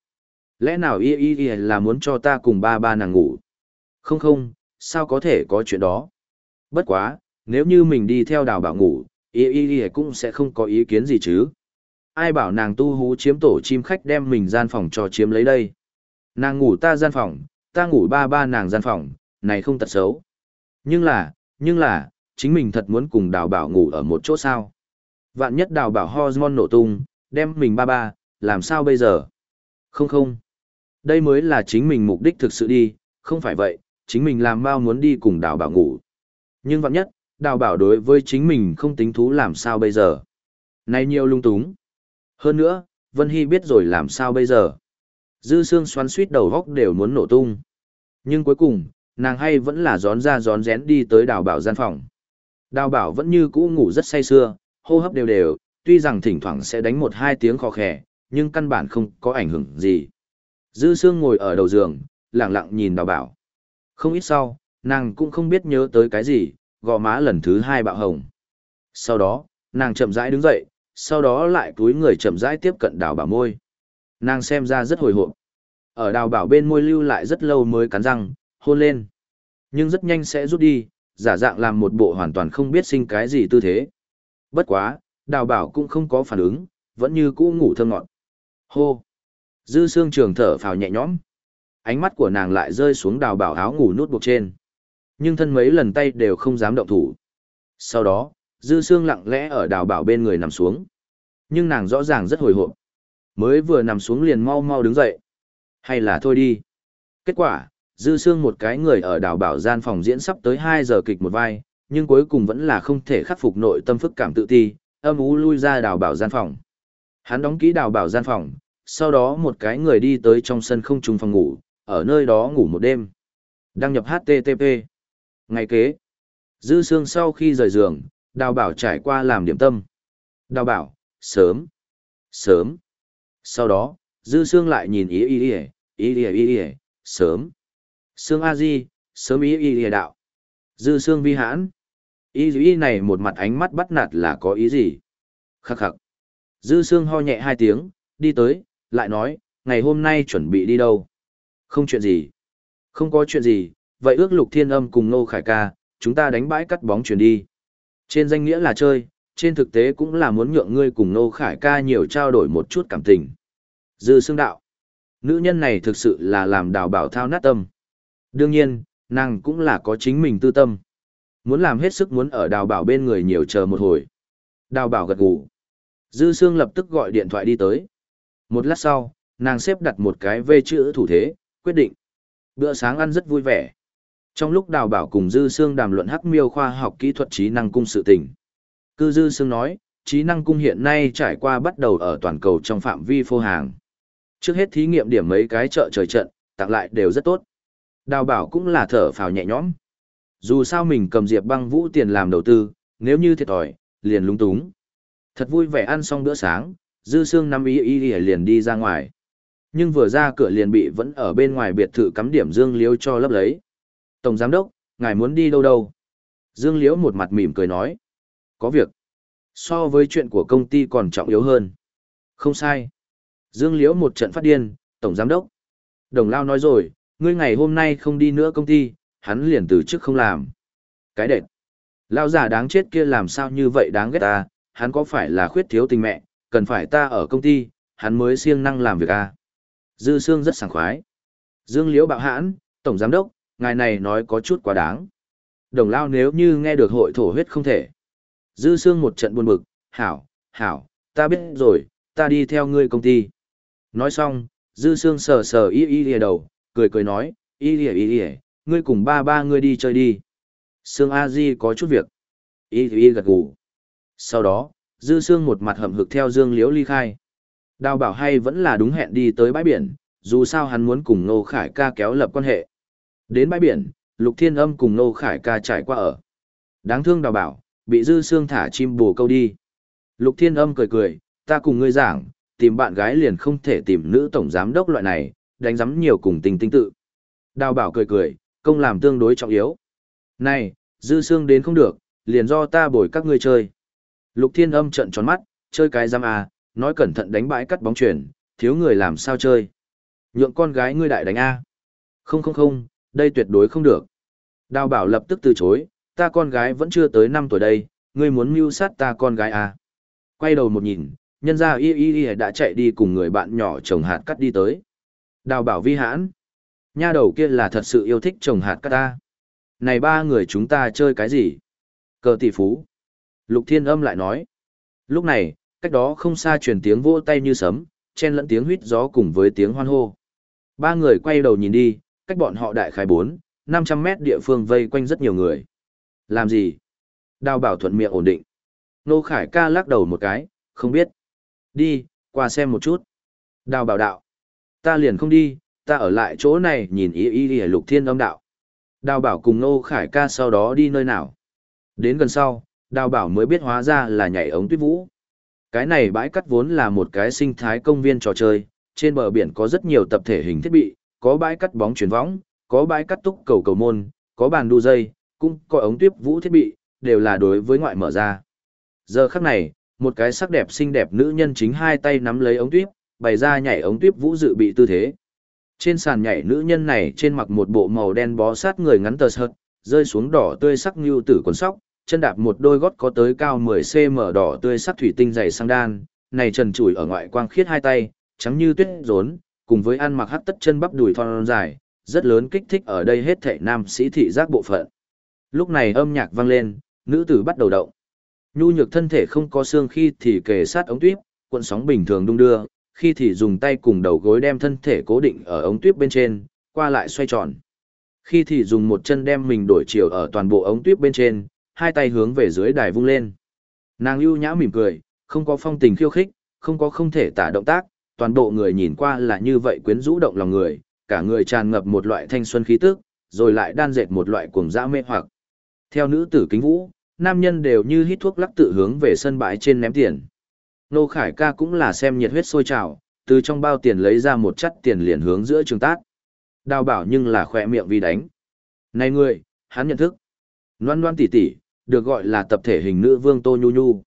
Lẽ nào y y y là muốn cho ta cùng ba ba nàng ngủ? Không không, sao có thể có chuyện đó? Bất quá, nếu như mình đi theo đào bảo ngủ, y y y cũng sẽ không có ý kiến gì chứ. Ai bảo nàng tu hú chiếm tổ chim khách đem mình gian phòng cho chiếm lấy đây. Nàng ngủ ta gian phòng, ta ngủ ba ba nàng gian phòng, này không tật xấu. Nhưng là, nhưng là, chính mình thật muốn cùng đào bảo ngủ ở một chỗ sao. Vạn nhất đào bảo hormone nổ tung, đem mình ba ba, làm sao bây giờ? Không không. Đây mới là chính mình mục đích thực sự đi, không phải vậy, chính mình làm bao muốn đi cùng đào bảo ngủ. Nhưng vạn nhất, đào bảo đối với chính mình không tính thú làm sao bây giờ. Này nhiều lung túng. Hơn nữa, Vân Hy biết rồi làm sao bây giờ. Dư xương xoắn suýt đầu góc đều muốn nổ tung. Nhưng cuối cùng, nàng hay vẫn là gión ra gión rén đi tới đào bảo gian phòng. Đào bảo vẫn như cũ ngủ rất say sưa, hô hấp đều đều, tuy rằng thỉnh thoảng sẽ đánh một hai tiếng khó khẻ, nhưng căn bản không có ảnh hưởng gì. Dư Sương ngồi ở đầu giường, lặng lặng nhìn đào bảo. Không ít sau, nàng cũng không biết nhớ tới cái gì, gò má lần thứ hai bạo hồng. Sau đó, nàng chậm rãi đứng dậy, sau đó lại túi người chậm rãi tiếp cận đào bảo môi. Nàng xem ra rất hồi hộp. Ở đào bảo bên môi lưu lại rất lâu mới cắn răng, hôn lên. Nhưng rất nhanh sẽ rút đi, giả dạng làm một bộ hoàn toàn không biết sinh cái gì tư thế. Bất quá, đào bảo cũng không có phản ứng, vẫn như cũ ngủ thơm ngọt. Hô! Dư xương trường thở phào nhẹ nhõm. Ánh mắt của nàng lại rơi xuống đào bảo áo ngủ nút buộc trên. Nhưng thân mấy lần tay đều không dám động thủ. Sau đó, dư xương lặng lẽ ở đào bảo bên người nằm xuống. Nhưng nàng rõ ràng rất hồi hộp. Mới vừa nằm xuống liền mau mau đứng dậy. Hay là thôi đi. Kết quả, dư xương một cái người ở đào bảo gian phòng diễn sắp tới hai giờ kịch một vai, nhưng cuối cùng vẫn là không thể khắc phục nội tâm phức cảm tự ti, âm ú lui ra đào bảo gian phòng. Hắn đóng kỹ đào bảo gian phòng, sau đó một cái người đi tới trong sân không trùng phòng ngủ, ở nơi đó ngủ một đêm. Đăng nhập HTTP. Ngày kế. Dư xương sau khi rời giường, đào bảo trải qua làm điểm tâm. Đào bảo, sớm, sớm. Sau đó, dư xương lại nhìn ý ý ý, ý ý ý ý, sớm. Sương A-di, sớm ý ý ý đạo. Dư xương vi hãn. Ý ý này một mặt ánh mắt bắt nạt là có ý gì? Khắc khắc. Dư xương ho nhẹ hai tiếng, đi tới, lại nói, ngày hôm nay chuẩn bị đi đâu? Không chuyện gì. Không có chuyện gì, vậy ước lục thiên âm cùng Nô Khải ca, chúng ta đánh bãi cắt bóng chuyển đi. Trên danh nghĩa là chơi, trên thực tế cũng là muốn nhượng ngươi cùng Nô Khải ca nhiều trao đổi một chút cảm tình. Dư xương đạo. Nữ nhân này thực sự là làm đào bảo thao nát tâm. Đương nhiên, nàng cũng là có chính mình tư tâm. Muốn làm hết sức muốn ở đào bảo bên người nhiều chờ một hồi. Đào bảo gật gù. Dư xương lập tức gọi điện thoại đi tới. Một lát sau, nàng xếp đặt một cái vê chữ thủ thế, quyết định. Bữa sáng ăn rất vui vẻ. Trong lúc đào bảo cùng Dư Sương đàm luận hắc miêu khoa học kỹ thuật trí năng cung sự tình. Cư Dư Sương nói, trí năng cung hiện nay trải qua bắt đầu ở toàn cầu trong phạm vi phô hàng. Trước hết thí nghiệm điểm mấy cái chợ trời trận, tặng lại đều rất tốt. Đào bảo cũng là thở phào nhẹ nhõm. Dù sao mình cầm diệp băng vũ tiền làm đầu tư, nếu như thiệt thòi, liền lúng túng. Thật vui vẻ ăn xong bữa sáng, Dư Sương năm ý ý, ý liền đi ra ngoài. Nhưng vừa ra cửa liền bị vẫn ở bên ngoài biệt thự cắm điểm Dương liêu cho lấp lấy. Tổng giám đốc, ngài muốn đi đâu đâu? Dương Liễu một mặt mỉm cười nói. Có việc. So với chuyện của công ty còn trọng yếu hơn. Không sai. Dương Liễu một trận phát điên, tổng giám đốc. Đồng Lao nói rồi, ngươi ngày hôm nay không đi nữa công ty, hắn liền từ chức không làm. Cái đệt. Lao giả đáng chết kia làm sao như vậy đáng ghét ta, hắn có phải là khuyết thiếu tình mẹ, cần phải ta ở công ty, hắn mới siêng năng làm việc à. Dư Sương rất sảng khoái. Dương Liễu bạo hãn, tổng giám đốc, ngài này nói có chút quá đáng. Đồng lao nếu như nghe được hội thổ huyết không thể. Dư Sương một trận buồn bực, hảo, hảo, ta biết rồi, ta đi theo ngươi công ty. Nói xong, Dư Sương sờ sờ y y lìa đầu, cười cười nói, y lìa y lìa, ngươi cùng ba ba ngươi đi chơi đi. Sương A Di có chút việc. Y y gật gù. Sau đó, Dư Sương một mặt hậm hực theo Dương Liễu ly khai. Đào bảo hay vẫn là đúng hẹn đi tới bãi biển, dù sao hắn muốn cùng Ngô Khải ca kéo lập quan hệ. Đến bãi biển, Lục Thiên Âm cùng Nô Khải ca trải qua ở. Đáng thương đào bảo, bị dư xương thả chim bồ câu đi. Lục Thiên Âm cười cười, ta cùng ngươi giảng, tìm bạn gái liền không thể tìm nữ tổng giám đốc loại này, đánh giấm nhiều cùng tình tinh tự. Đào bảo cười cười, công làm tương đối trọng yếu. Này, dư xương đến không được, liền do ta bồi các ngươi chơi. Lục Thiên Âm trận tròn mắt, chơi cái giam à, nói cẩn thận đánh bãi cắt bóng chuyển, thiếu người làm sao chơi. Nhượng con gái ngươi đại đánh A. Không không không, đây tuyệt đối không được. Đào bảo lập tức từ chối, ta con gái vẫn chưa tới năm tuổi đây, ngươi muốn mưu sát ta con gái à? Quay đầu một nhìn, nhân ra y y y đã chạy đi cùng người bạn nhỏ trồng hạt cắt đi tới. Đào bảo vi hãn. Nha đầu kia là thật sự yêu thích trồng hạt cắt ta. Này ba người chúng ta chơi cái gì? Cờ tỷ phú. Lục thiên âm lại nói. Lúc này, cách đó không xa truyền tiếng vỗ tay như sấm, chen lẫn tiếng huýt gió cùng với tiếng hoan hô. Ba người quay đầu nhìn đi, cách bọn họ đại khái 4, 500 mét địa phương vây quanh rất nhiều người. Làm gì? Đào bảo thuận miệng ổn định. Nô Khải ca lắc đầu một cái, không biết. Đi, qua xem một chút. Đào bảo đạo. Ta liền không đi, ta ở lại chỗ này nhìn ý ý ý lục thiên âm đạo. Đào bảo cùng Nô Khải ca sau đó đi nơi nào. Đến gần sau, đào bảo mới biết hóa ra là nhảy ống tuyết vũ. Cái này bãi cắt vốn là một cái sinh thái công viên trò chơi, trên bờ biển có rất nhiều tập thể hình thiết bị, có bãi cắt bóng chuyển võng, có bãi cắt túc cầu cầu môn, có bàn đu dây, cũng có ống tuyếp vũ thiết bị, đều là đối với ngoại mở ra. Giờ khắc này, một cái sắc đẹp xinh đẹp nữ nhân chính hai tay nắm lấy ống tuyếp, bày ra nhảy ống tuyếp vũ dự bị tư thế. Trên sàn nhảy nữ nhân này trên mặc một bộ màu đen bó sát người ngắn tờ sợt, rơi xuống đỏ tươi sắc như tử quần sóc, chân đạp một đôi gót có tới cao 10cm đỏ tươi sắc thủy tinh dày sang đan, này trần trụi ở ngoại quang khiết hai tay, trắng như tuyết rốn, cùng với ăn mặc hắc tất chân bắp đùi thon dài, rất lớn kích thích ở đây hết thảy nam sĩ thị giác bộ phận. Lúc này âm nhạc vang lên, nữ tử bắt đầu động. Nhu nhược thân thể không có xương khi thì kề sát ống tuyếp, cuộn sóng bình thường đung đưa, khi thì dùng tay cùng đầu gối đem thân thể cố định ở ống tuyếp bên trên, qua lại xoay tròn. Khi thì dùng một chân đem mình đổi chiều ở toàn bộ ống tuyếp bên trên, hai tay hướng về dưới đài vung lên. Nàng ưu nhã mỉm cười, không có phong tình khiêu khích, không có không thể tả động tác, toàn bộ người nhìn qua là như vậy quyến rũ động lòng người, cả người tràn ngập một loại thanh xuân khí tức, rồi lại đan dệt một loại cuồng dã mê hoặc. Theo nữ tử kính vũ, nam nhân đều như hít thuốc lắc tự hướng về sân bãi trên ném tiền. Nô Khải ca cũng là xem nhiệt huyết sôi trào, từ trong bao tiền lấy ra một chất tiền liền hướng giữa trường tát. Đào bảo nhưng là khỏe miệng vì đánh. Này người, hắn nhận thức. Loan loan tỷ tỷ, được gọi là tập thể hình nữ vương Tô Nhu Nhu.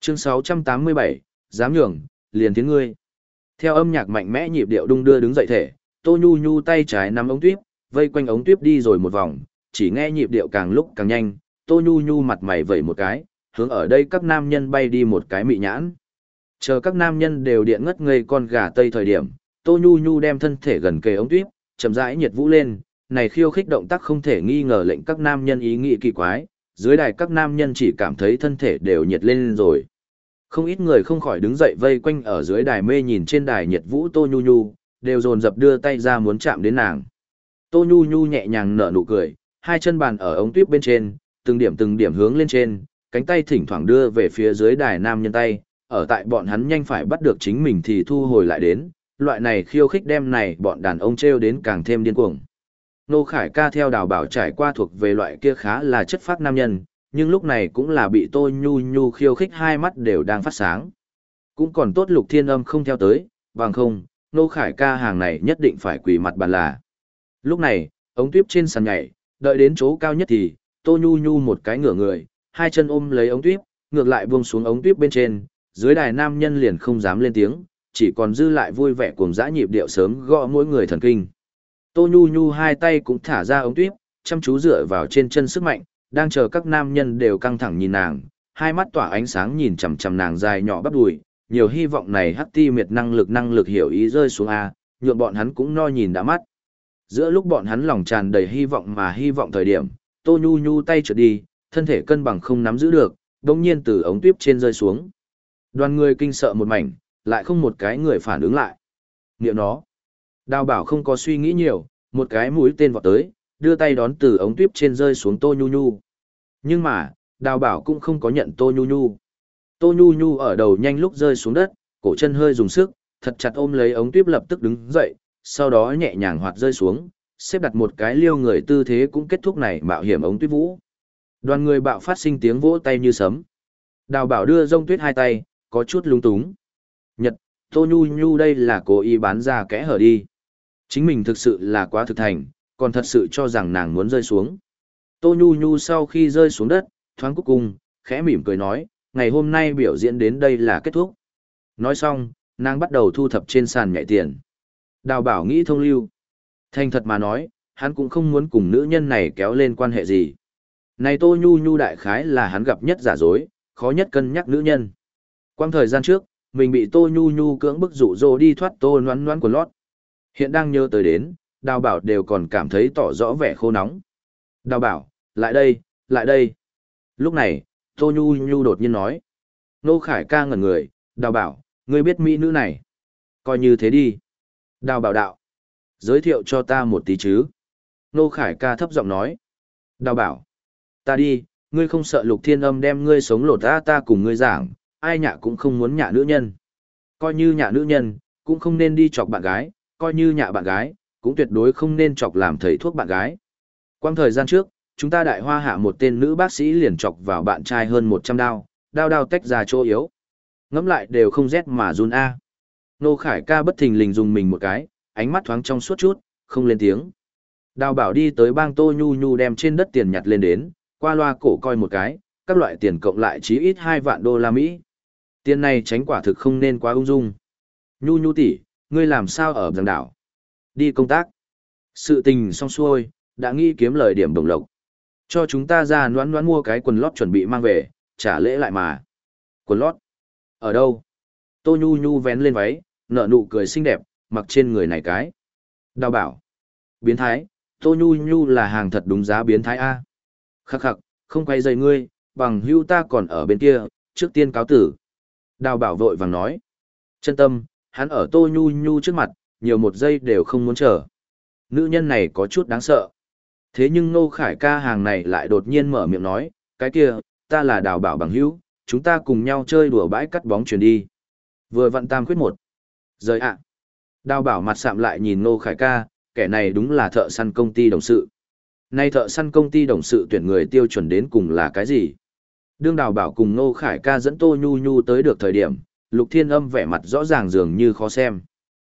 Chương 687, dám nhường, liền tiếng ngươi. Theo âm nhạc mạnh mẽ nhịp điệu đung đưa đứng dậy thể, Tô Nhu Nhu tay trái nắm ống tuyếp, vây quanh ống tuyếp đi rồi một vòng, chỉ nghe nhịp điệu càng lúc càng nhanh, Tô Nhu Nhu mặt mày vẩy một cái, hướng ở đây các nam nhân bay đi một cái mị nhãn. Chờ các nam nhân đều điện ngất ngây con gà tây thời điểm, Tô Nhu Nhu đem thân thể gần kề ống tuyếp, chậm rãi nhiệt vũ lên, này khiêu khích động tác không thể nghi ngờ lệnh các nam nhân ý nghĩ kỳ quái, dưới đài các nam nhân chỉ cảm thấy thân thể đều nhiệt lên rồi. Không ít người không khỏi đứng dậy vây quanh ở dưới đài mê nhìn trên đài nhiệt vũ Tô Nhu Nhu, đều dồn dập đưa tay ra muốn chạm đến nàng. Tô Nhu Nhu nhẹ nhàng nở nụ cười, hai chân bàn ở ống tuyếp bên trên, từng điểm từng điểm hướng lên trên, cánh tay thỉnh thoảng đưa về phía dưới đài nam nhân tay, ở tại bọn hắn nhanh phải bắt được chính mình thì thu hồi lại đến, loại này khiêu khích đem này bọn đàn ông treo đến càng thêm điên cuồng. Nô Khải ca theo đào bảo trải qua thuộc về loại kia khá là chất phát nam nhân, nhưng lúc này cũng là bị Tô Nhu Nhu khiêu khích hai mắt đều đang phát sáng. Cũng còn tốt lục thiên âm không theo tới, bằng không, Nô Khải ca hàng này nhất định phải quỳ mặt bàn là. Lúc này, ống tuyếp trên sàn nhảy, đợi đến chỗ cao nhất thì, Tô Nhu Nhu một cái ngửa người, hai chân ôm lấy ống tuyếp, ngược lại buông xuống ống tuyếp bên trên, dưới đài nam nhân liền không dám lên tiếng, chỉ còn dư lại vui vẻ cùng dã nhịp điệu sớm gõ mỗi người thần kinh. Tô Nhu Nhu hai tay cũng thả ra ống tuyếp, chăm chú dựa vào trên chân sức mạnh, đang chờ các nam nhân đều căng thẳng nhìn nàng, hai mắt tỏa ánh sáng nhìn chằm chằm nàng dài nhỏ bắp đùi, nhiều hy vọng này hắc ti miệt năng lực năng lực hiểu ý rơi xuống a, nhượng bọn hắn cũng no nhìn đã mắt. Giữa lúc bọn hắn lòng tràn đầy hy vọng mà hy vọng thời điểm, Tô Nhu Nhu tay trượt đi, thân thể cân bằng không nắm giữ được, đồng nhiên từ ống tuyếp trên rơi xuống. Đoàn người kinh sợ một mảnh, lại không một cái người phản ứng lại. Niệm nó. Đào bảo không có suy nghĩ nhiều, một cái mũi tên vọt tới, đưa tay đón từ ống tuyếp trên rơi xuống Tô Nhu Nhu. Nhưng mà, đào bảo cũng không có nhận Tô Nhu Nhu. Tô Nhu Nhu ở đầu nhanh lúc rơi xuống đất, cổ chân hơi dùng sức, thật chặt ôm lấy ống tuyếp lập tức đứng dậy, sau đó nhẹ nhàng hoạt rơi xuống, xếp đặt một cái liêu người tư thế cũng kết thúc này mạo hiểm ống tuyết vũ. Đoàn người bạo phát sinh tiếng vỗ tay như sấm. Đào bảo đưa rông tuyết hai tay, có chút lung túng. Nhật, Tô Nhu Nhu đây là cố ý bán ra kẽ hở đi. Chính mình thực sự là quá thực thành, còn thật sự cho rằng nàng muốn rơi xuống. Tô Nhu Nhu sau khi rơi xuống đất, thoáng cúc cung, khẽ mỉm cười nói, ngày hôm nay biểu diễn đến đây là kết thúc. Nói xong, nàng bắt đầu thu thập trên sàn nhảy tiền. Đào bảo nghĩ thông lưu. Thành thật mà nói, hắn cũng không muốn cùng nữ nhân này kéo lên quan hệ gì. Này Tô Nhu Nhu đại khái là hắn gặp nhất giả dối, khó nhất cân nhắc nữ nhân. Quang thời gian trước, mình bị Tô Nhu Nhu cưỡng bức dụ dỗ đi thoát Tô Noãn Noãn của lót. Hiện đang nhớ tới đến, đào bảo đều còn cảm thấy tỏ rõ vẻ khô nóng. Đào bảo, lại đây, lại đây. Lúc này, Tô Nhu Nhu đột nhiên nói. Nô Khải ca ngẩn người, đào bảo, ngươi biết mỹ nữ này. Coi như thế đi. Đào bảo đạo. Giới thiệu cho ta một tí chứ. Nô Khải ca thấp giọng nói. Đào bảo. Ta đi, ngươi không sợ lục thiên âm đem ngươi sống lột ra ta cùng ngươi giảng, ai nhạ cũng không muốn nhạ nữ nhân. Coi như nhạ nữ nhân, cũng không nên đi chọc bạn gái, coi như nhạ bạn gái, cũng tuyệt đối không nên chọc làm thầy thuốc bạn gái. Quang thời gian trước, chúng ta đại hoa hạ một tên nữ bác sĩ liền chọc vào bạn trai hơn 100 đao, đao đao tách ra chỗ yếu. Ngắm lại đều không rét mà run A. Nô Khải ca bất thình lình dùng mình một cái, ánh mắt thoáng trong suốt chút, không lên tiếng. Đào bảo đi tới bang Tô Nhu Nhu đem trên đất tiền nhặt lên đến, qua loa cổ coi một cái, các loại tiền cộng lại chí ít 2 vạn đô la Mỹ. Tiền này tránh quả thực không nên quá ung dung. Nhu Nhu tỷ, ngươi làm sao ở giang đảo? Đi công tác. Sự tình xong xuôi, đã nghĩ kiếm lời điểm đồng lộc. Cho chúng ta ra noán noán mua cái quần lót chuẩn bị mang về, trả lễ lại mà. Quần lót? Ở đâu? Tô Nhu Nhu vén lên váy, nở nụ cười xinh đẹp, mặc trên người này cái. Đào bảo. Biến thái, Tô Nhu Nhu là hàng thật đúng giá biến thái A. Khắc khắc, không quay dây ngươi, bằng hưu ta còn ở bên kia, trước tiên cáo tử. Đào bảo vội vàng nói. Chân tâm, hắn ở Tô Nhu Nhu trước mặt, nhiều một giây đều không muốn chờ. Nữ nhân này có chút đáng sợ. Thế nhưng Ngô Khải ca hàng này lại đột nhiên mở miệng nói, cái kia, ta là đào bảo bằng hữu, chúng ta cùng nhau chơi đùa bãi cắt bóng chuyển đi. Vừa vận tam quyết một. Rời ạ. Đào bảo mặt sạm lại nhìn Ngô Khải ca, kẻ này đúng là thợ săn công ty đồng sự. Nay thợ săn công ty đồng sự tuyển người tiêu chuẩn đến cùng là cái gì? Đương đào bảo cùng Ngô Khải ca dẫn Tô Nhu Nhu tới được thời điểm, Lục Thiên Âm vẻ mặt rõ ràng dường như khó xem.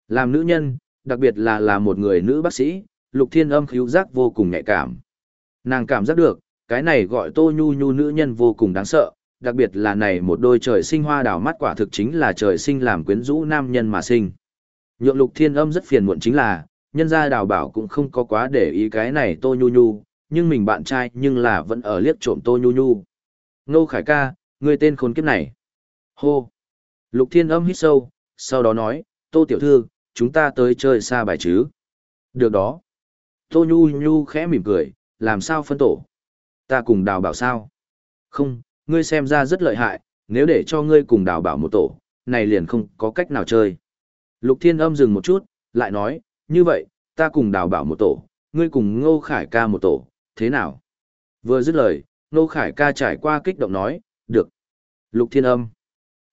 Làm nữ nhân, đặc biệt là là một người nữ bác sĩ, Lục Thiên Âm khíu giác vô cùng nhạy cảm. Nàng cảm giác được, cái này gọi Tô Nhu Nhu nữ nhân vô cùng đáng sợ, đặc biệt là này một đôi trời sinh hoa đào mắt quả thực chính là trời sinh làm quyến rũ nam nhân mà sinh. Nhượng Lục Thiên Âm rất phiền muộn chính là, nhân gia đào bảo cũng không có quá để ý cái này Tô Nhu Nhu, nhưng mình bạn trai nhưng là vẫn ở liếc trộm Tô Nhu Nhu. Ngô Khải ca, người tên khốn kiếp này. Hô. Lục Thiên Âm hít sâu, sau đó nói, Tô Tiểu Thư, chúng ta tới chơi xa bài chứ. Được đó. Tô Nhu Nhu khẽ mỉm cười, làm sao phân tổ? Ta cùng đào bảo sao? Không, ngươi xem ra rất lợi hại, nếu để cho ngươi cùng đào bảo một tổ, này liền không có cách nào chơi. Lục Thiên Âm dừng một chút, lại nói, như vậy, ta cùng đào bảo một tổ, ngươi cùng Ngô Khải ca một tổ, thế nào? Vừa dứt lời, Ngô Khải ca trải qua kích động nói, được. Lục Thiên Âm.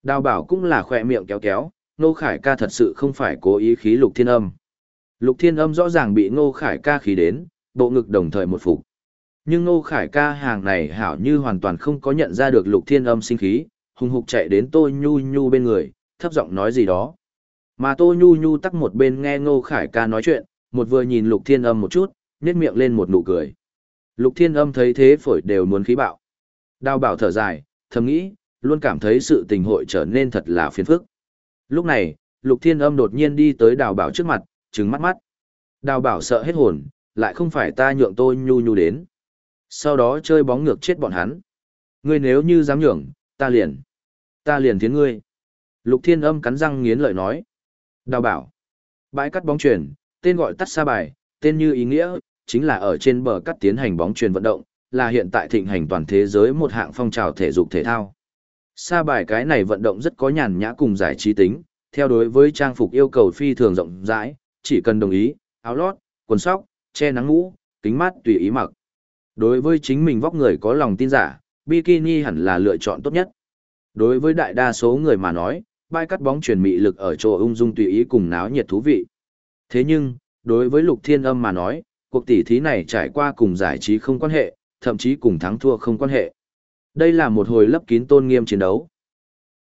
Đào bảo cũng là khỏe miệng kéo kéo, Ngô Khải ca thật sự không phải cố ý khí Lục Thiên Âm. Lục Thiên Âm rõ ràng bị Ngô Khải ca khí đến, bộ ngực đồng thời một phục. Nhưng Ngô Khải ca hàng này hảo như hoàn toàn không có nhận ra được Lục Thiên Âm sinh khí, hùng hục chạy đến Tô Nhu Nhu bên người, thấp giọng nói gì đó. Mà Tô Nhu Nhu tắc một bên nghe Ngô Khải ca nói chuyện, một vừa nhìn Lục Thiên Âm một chút, nhếch miệng lên một nụ cười. Lục Thiên Âm thấy thế phổi đều muốn khí bạo. Đào bảo thở dài, thầm nghĩ, luôn cảm thấy sự tình hội trở nên thật là phiền phức. Lúc này, Lục Thiên Âm đột nhiên đi tới đào bảo trước mặt, trừng mắt mắt. Đào bảo sợ hết hồn, lại không phải ta nhượng tôi Nhu Nhu đến. Sau đó chơi bóng ngược chết bọn hắn. Ngươi nếu như dám nhượng, ta liền. Ta liền thiến ngươi. Lục Thiên Âm cắn răng nghiến lợi nói. Đào bảo. Bãi cắt bóng truyền, tên gọi tắt xa bài, tên như ý nghĩa, chính là ở trên bờ cắt tiến hành bóng truyền vận động, là hiện tại thịnh hành toàn thế giới một hạng phong trào thể dục thể thao. Sa bài cái này vận động rất có nhàn nhã cùng giải trí tính, theo đối với trang phục yêu cầu phi thường rộng rãi, chỉ cần đồng ý, áo lót, quần sóc, che nắng mũ, kính mát tùy ý mặc. Đối với chính mình vóc người có lòng tin giả, bikini hẳn là lựa chọn tốt nhất. Đối với đại đa số người mà nói, bãi cắt bóng truyền mị lực ở chỗ ung dung tùy ý cùng náo nhiệt thú vị. Thế nhưng, đối với Lục Thiên Âm mà nói, cuộc tỷ thí này trải qua cùng giải trí không quan hệ, thậm chí cùng thắng thua không quan hệ. Đây là một hồi lấp kín tôn nghiêm chiến đấu.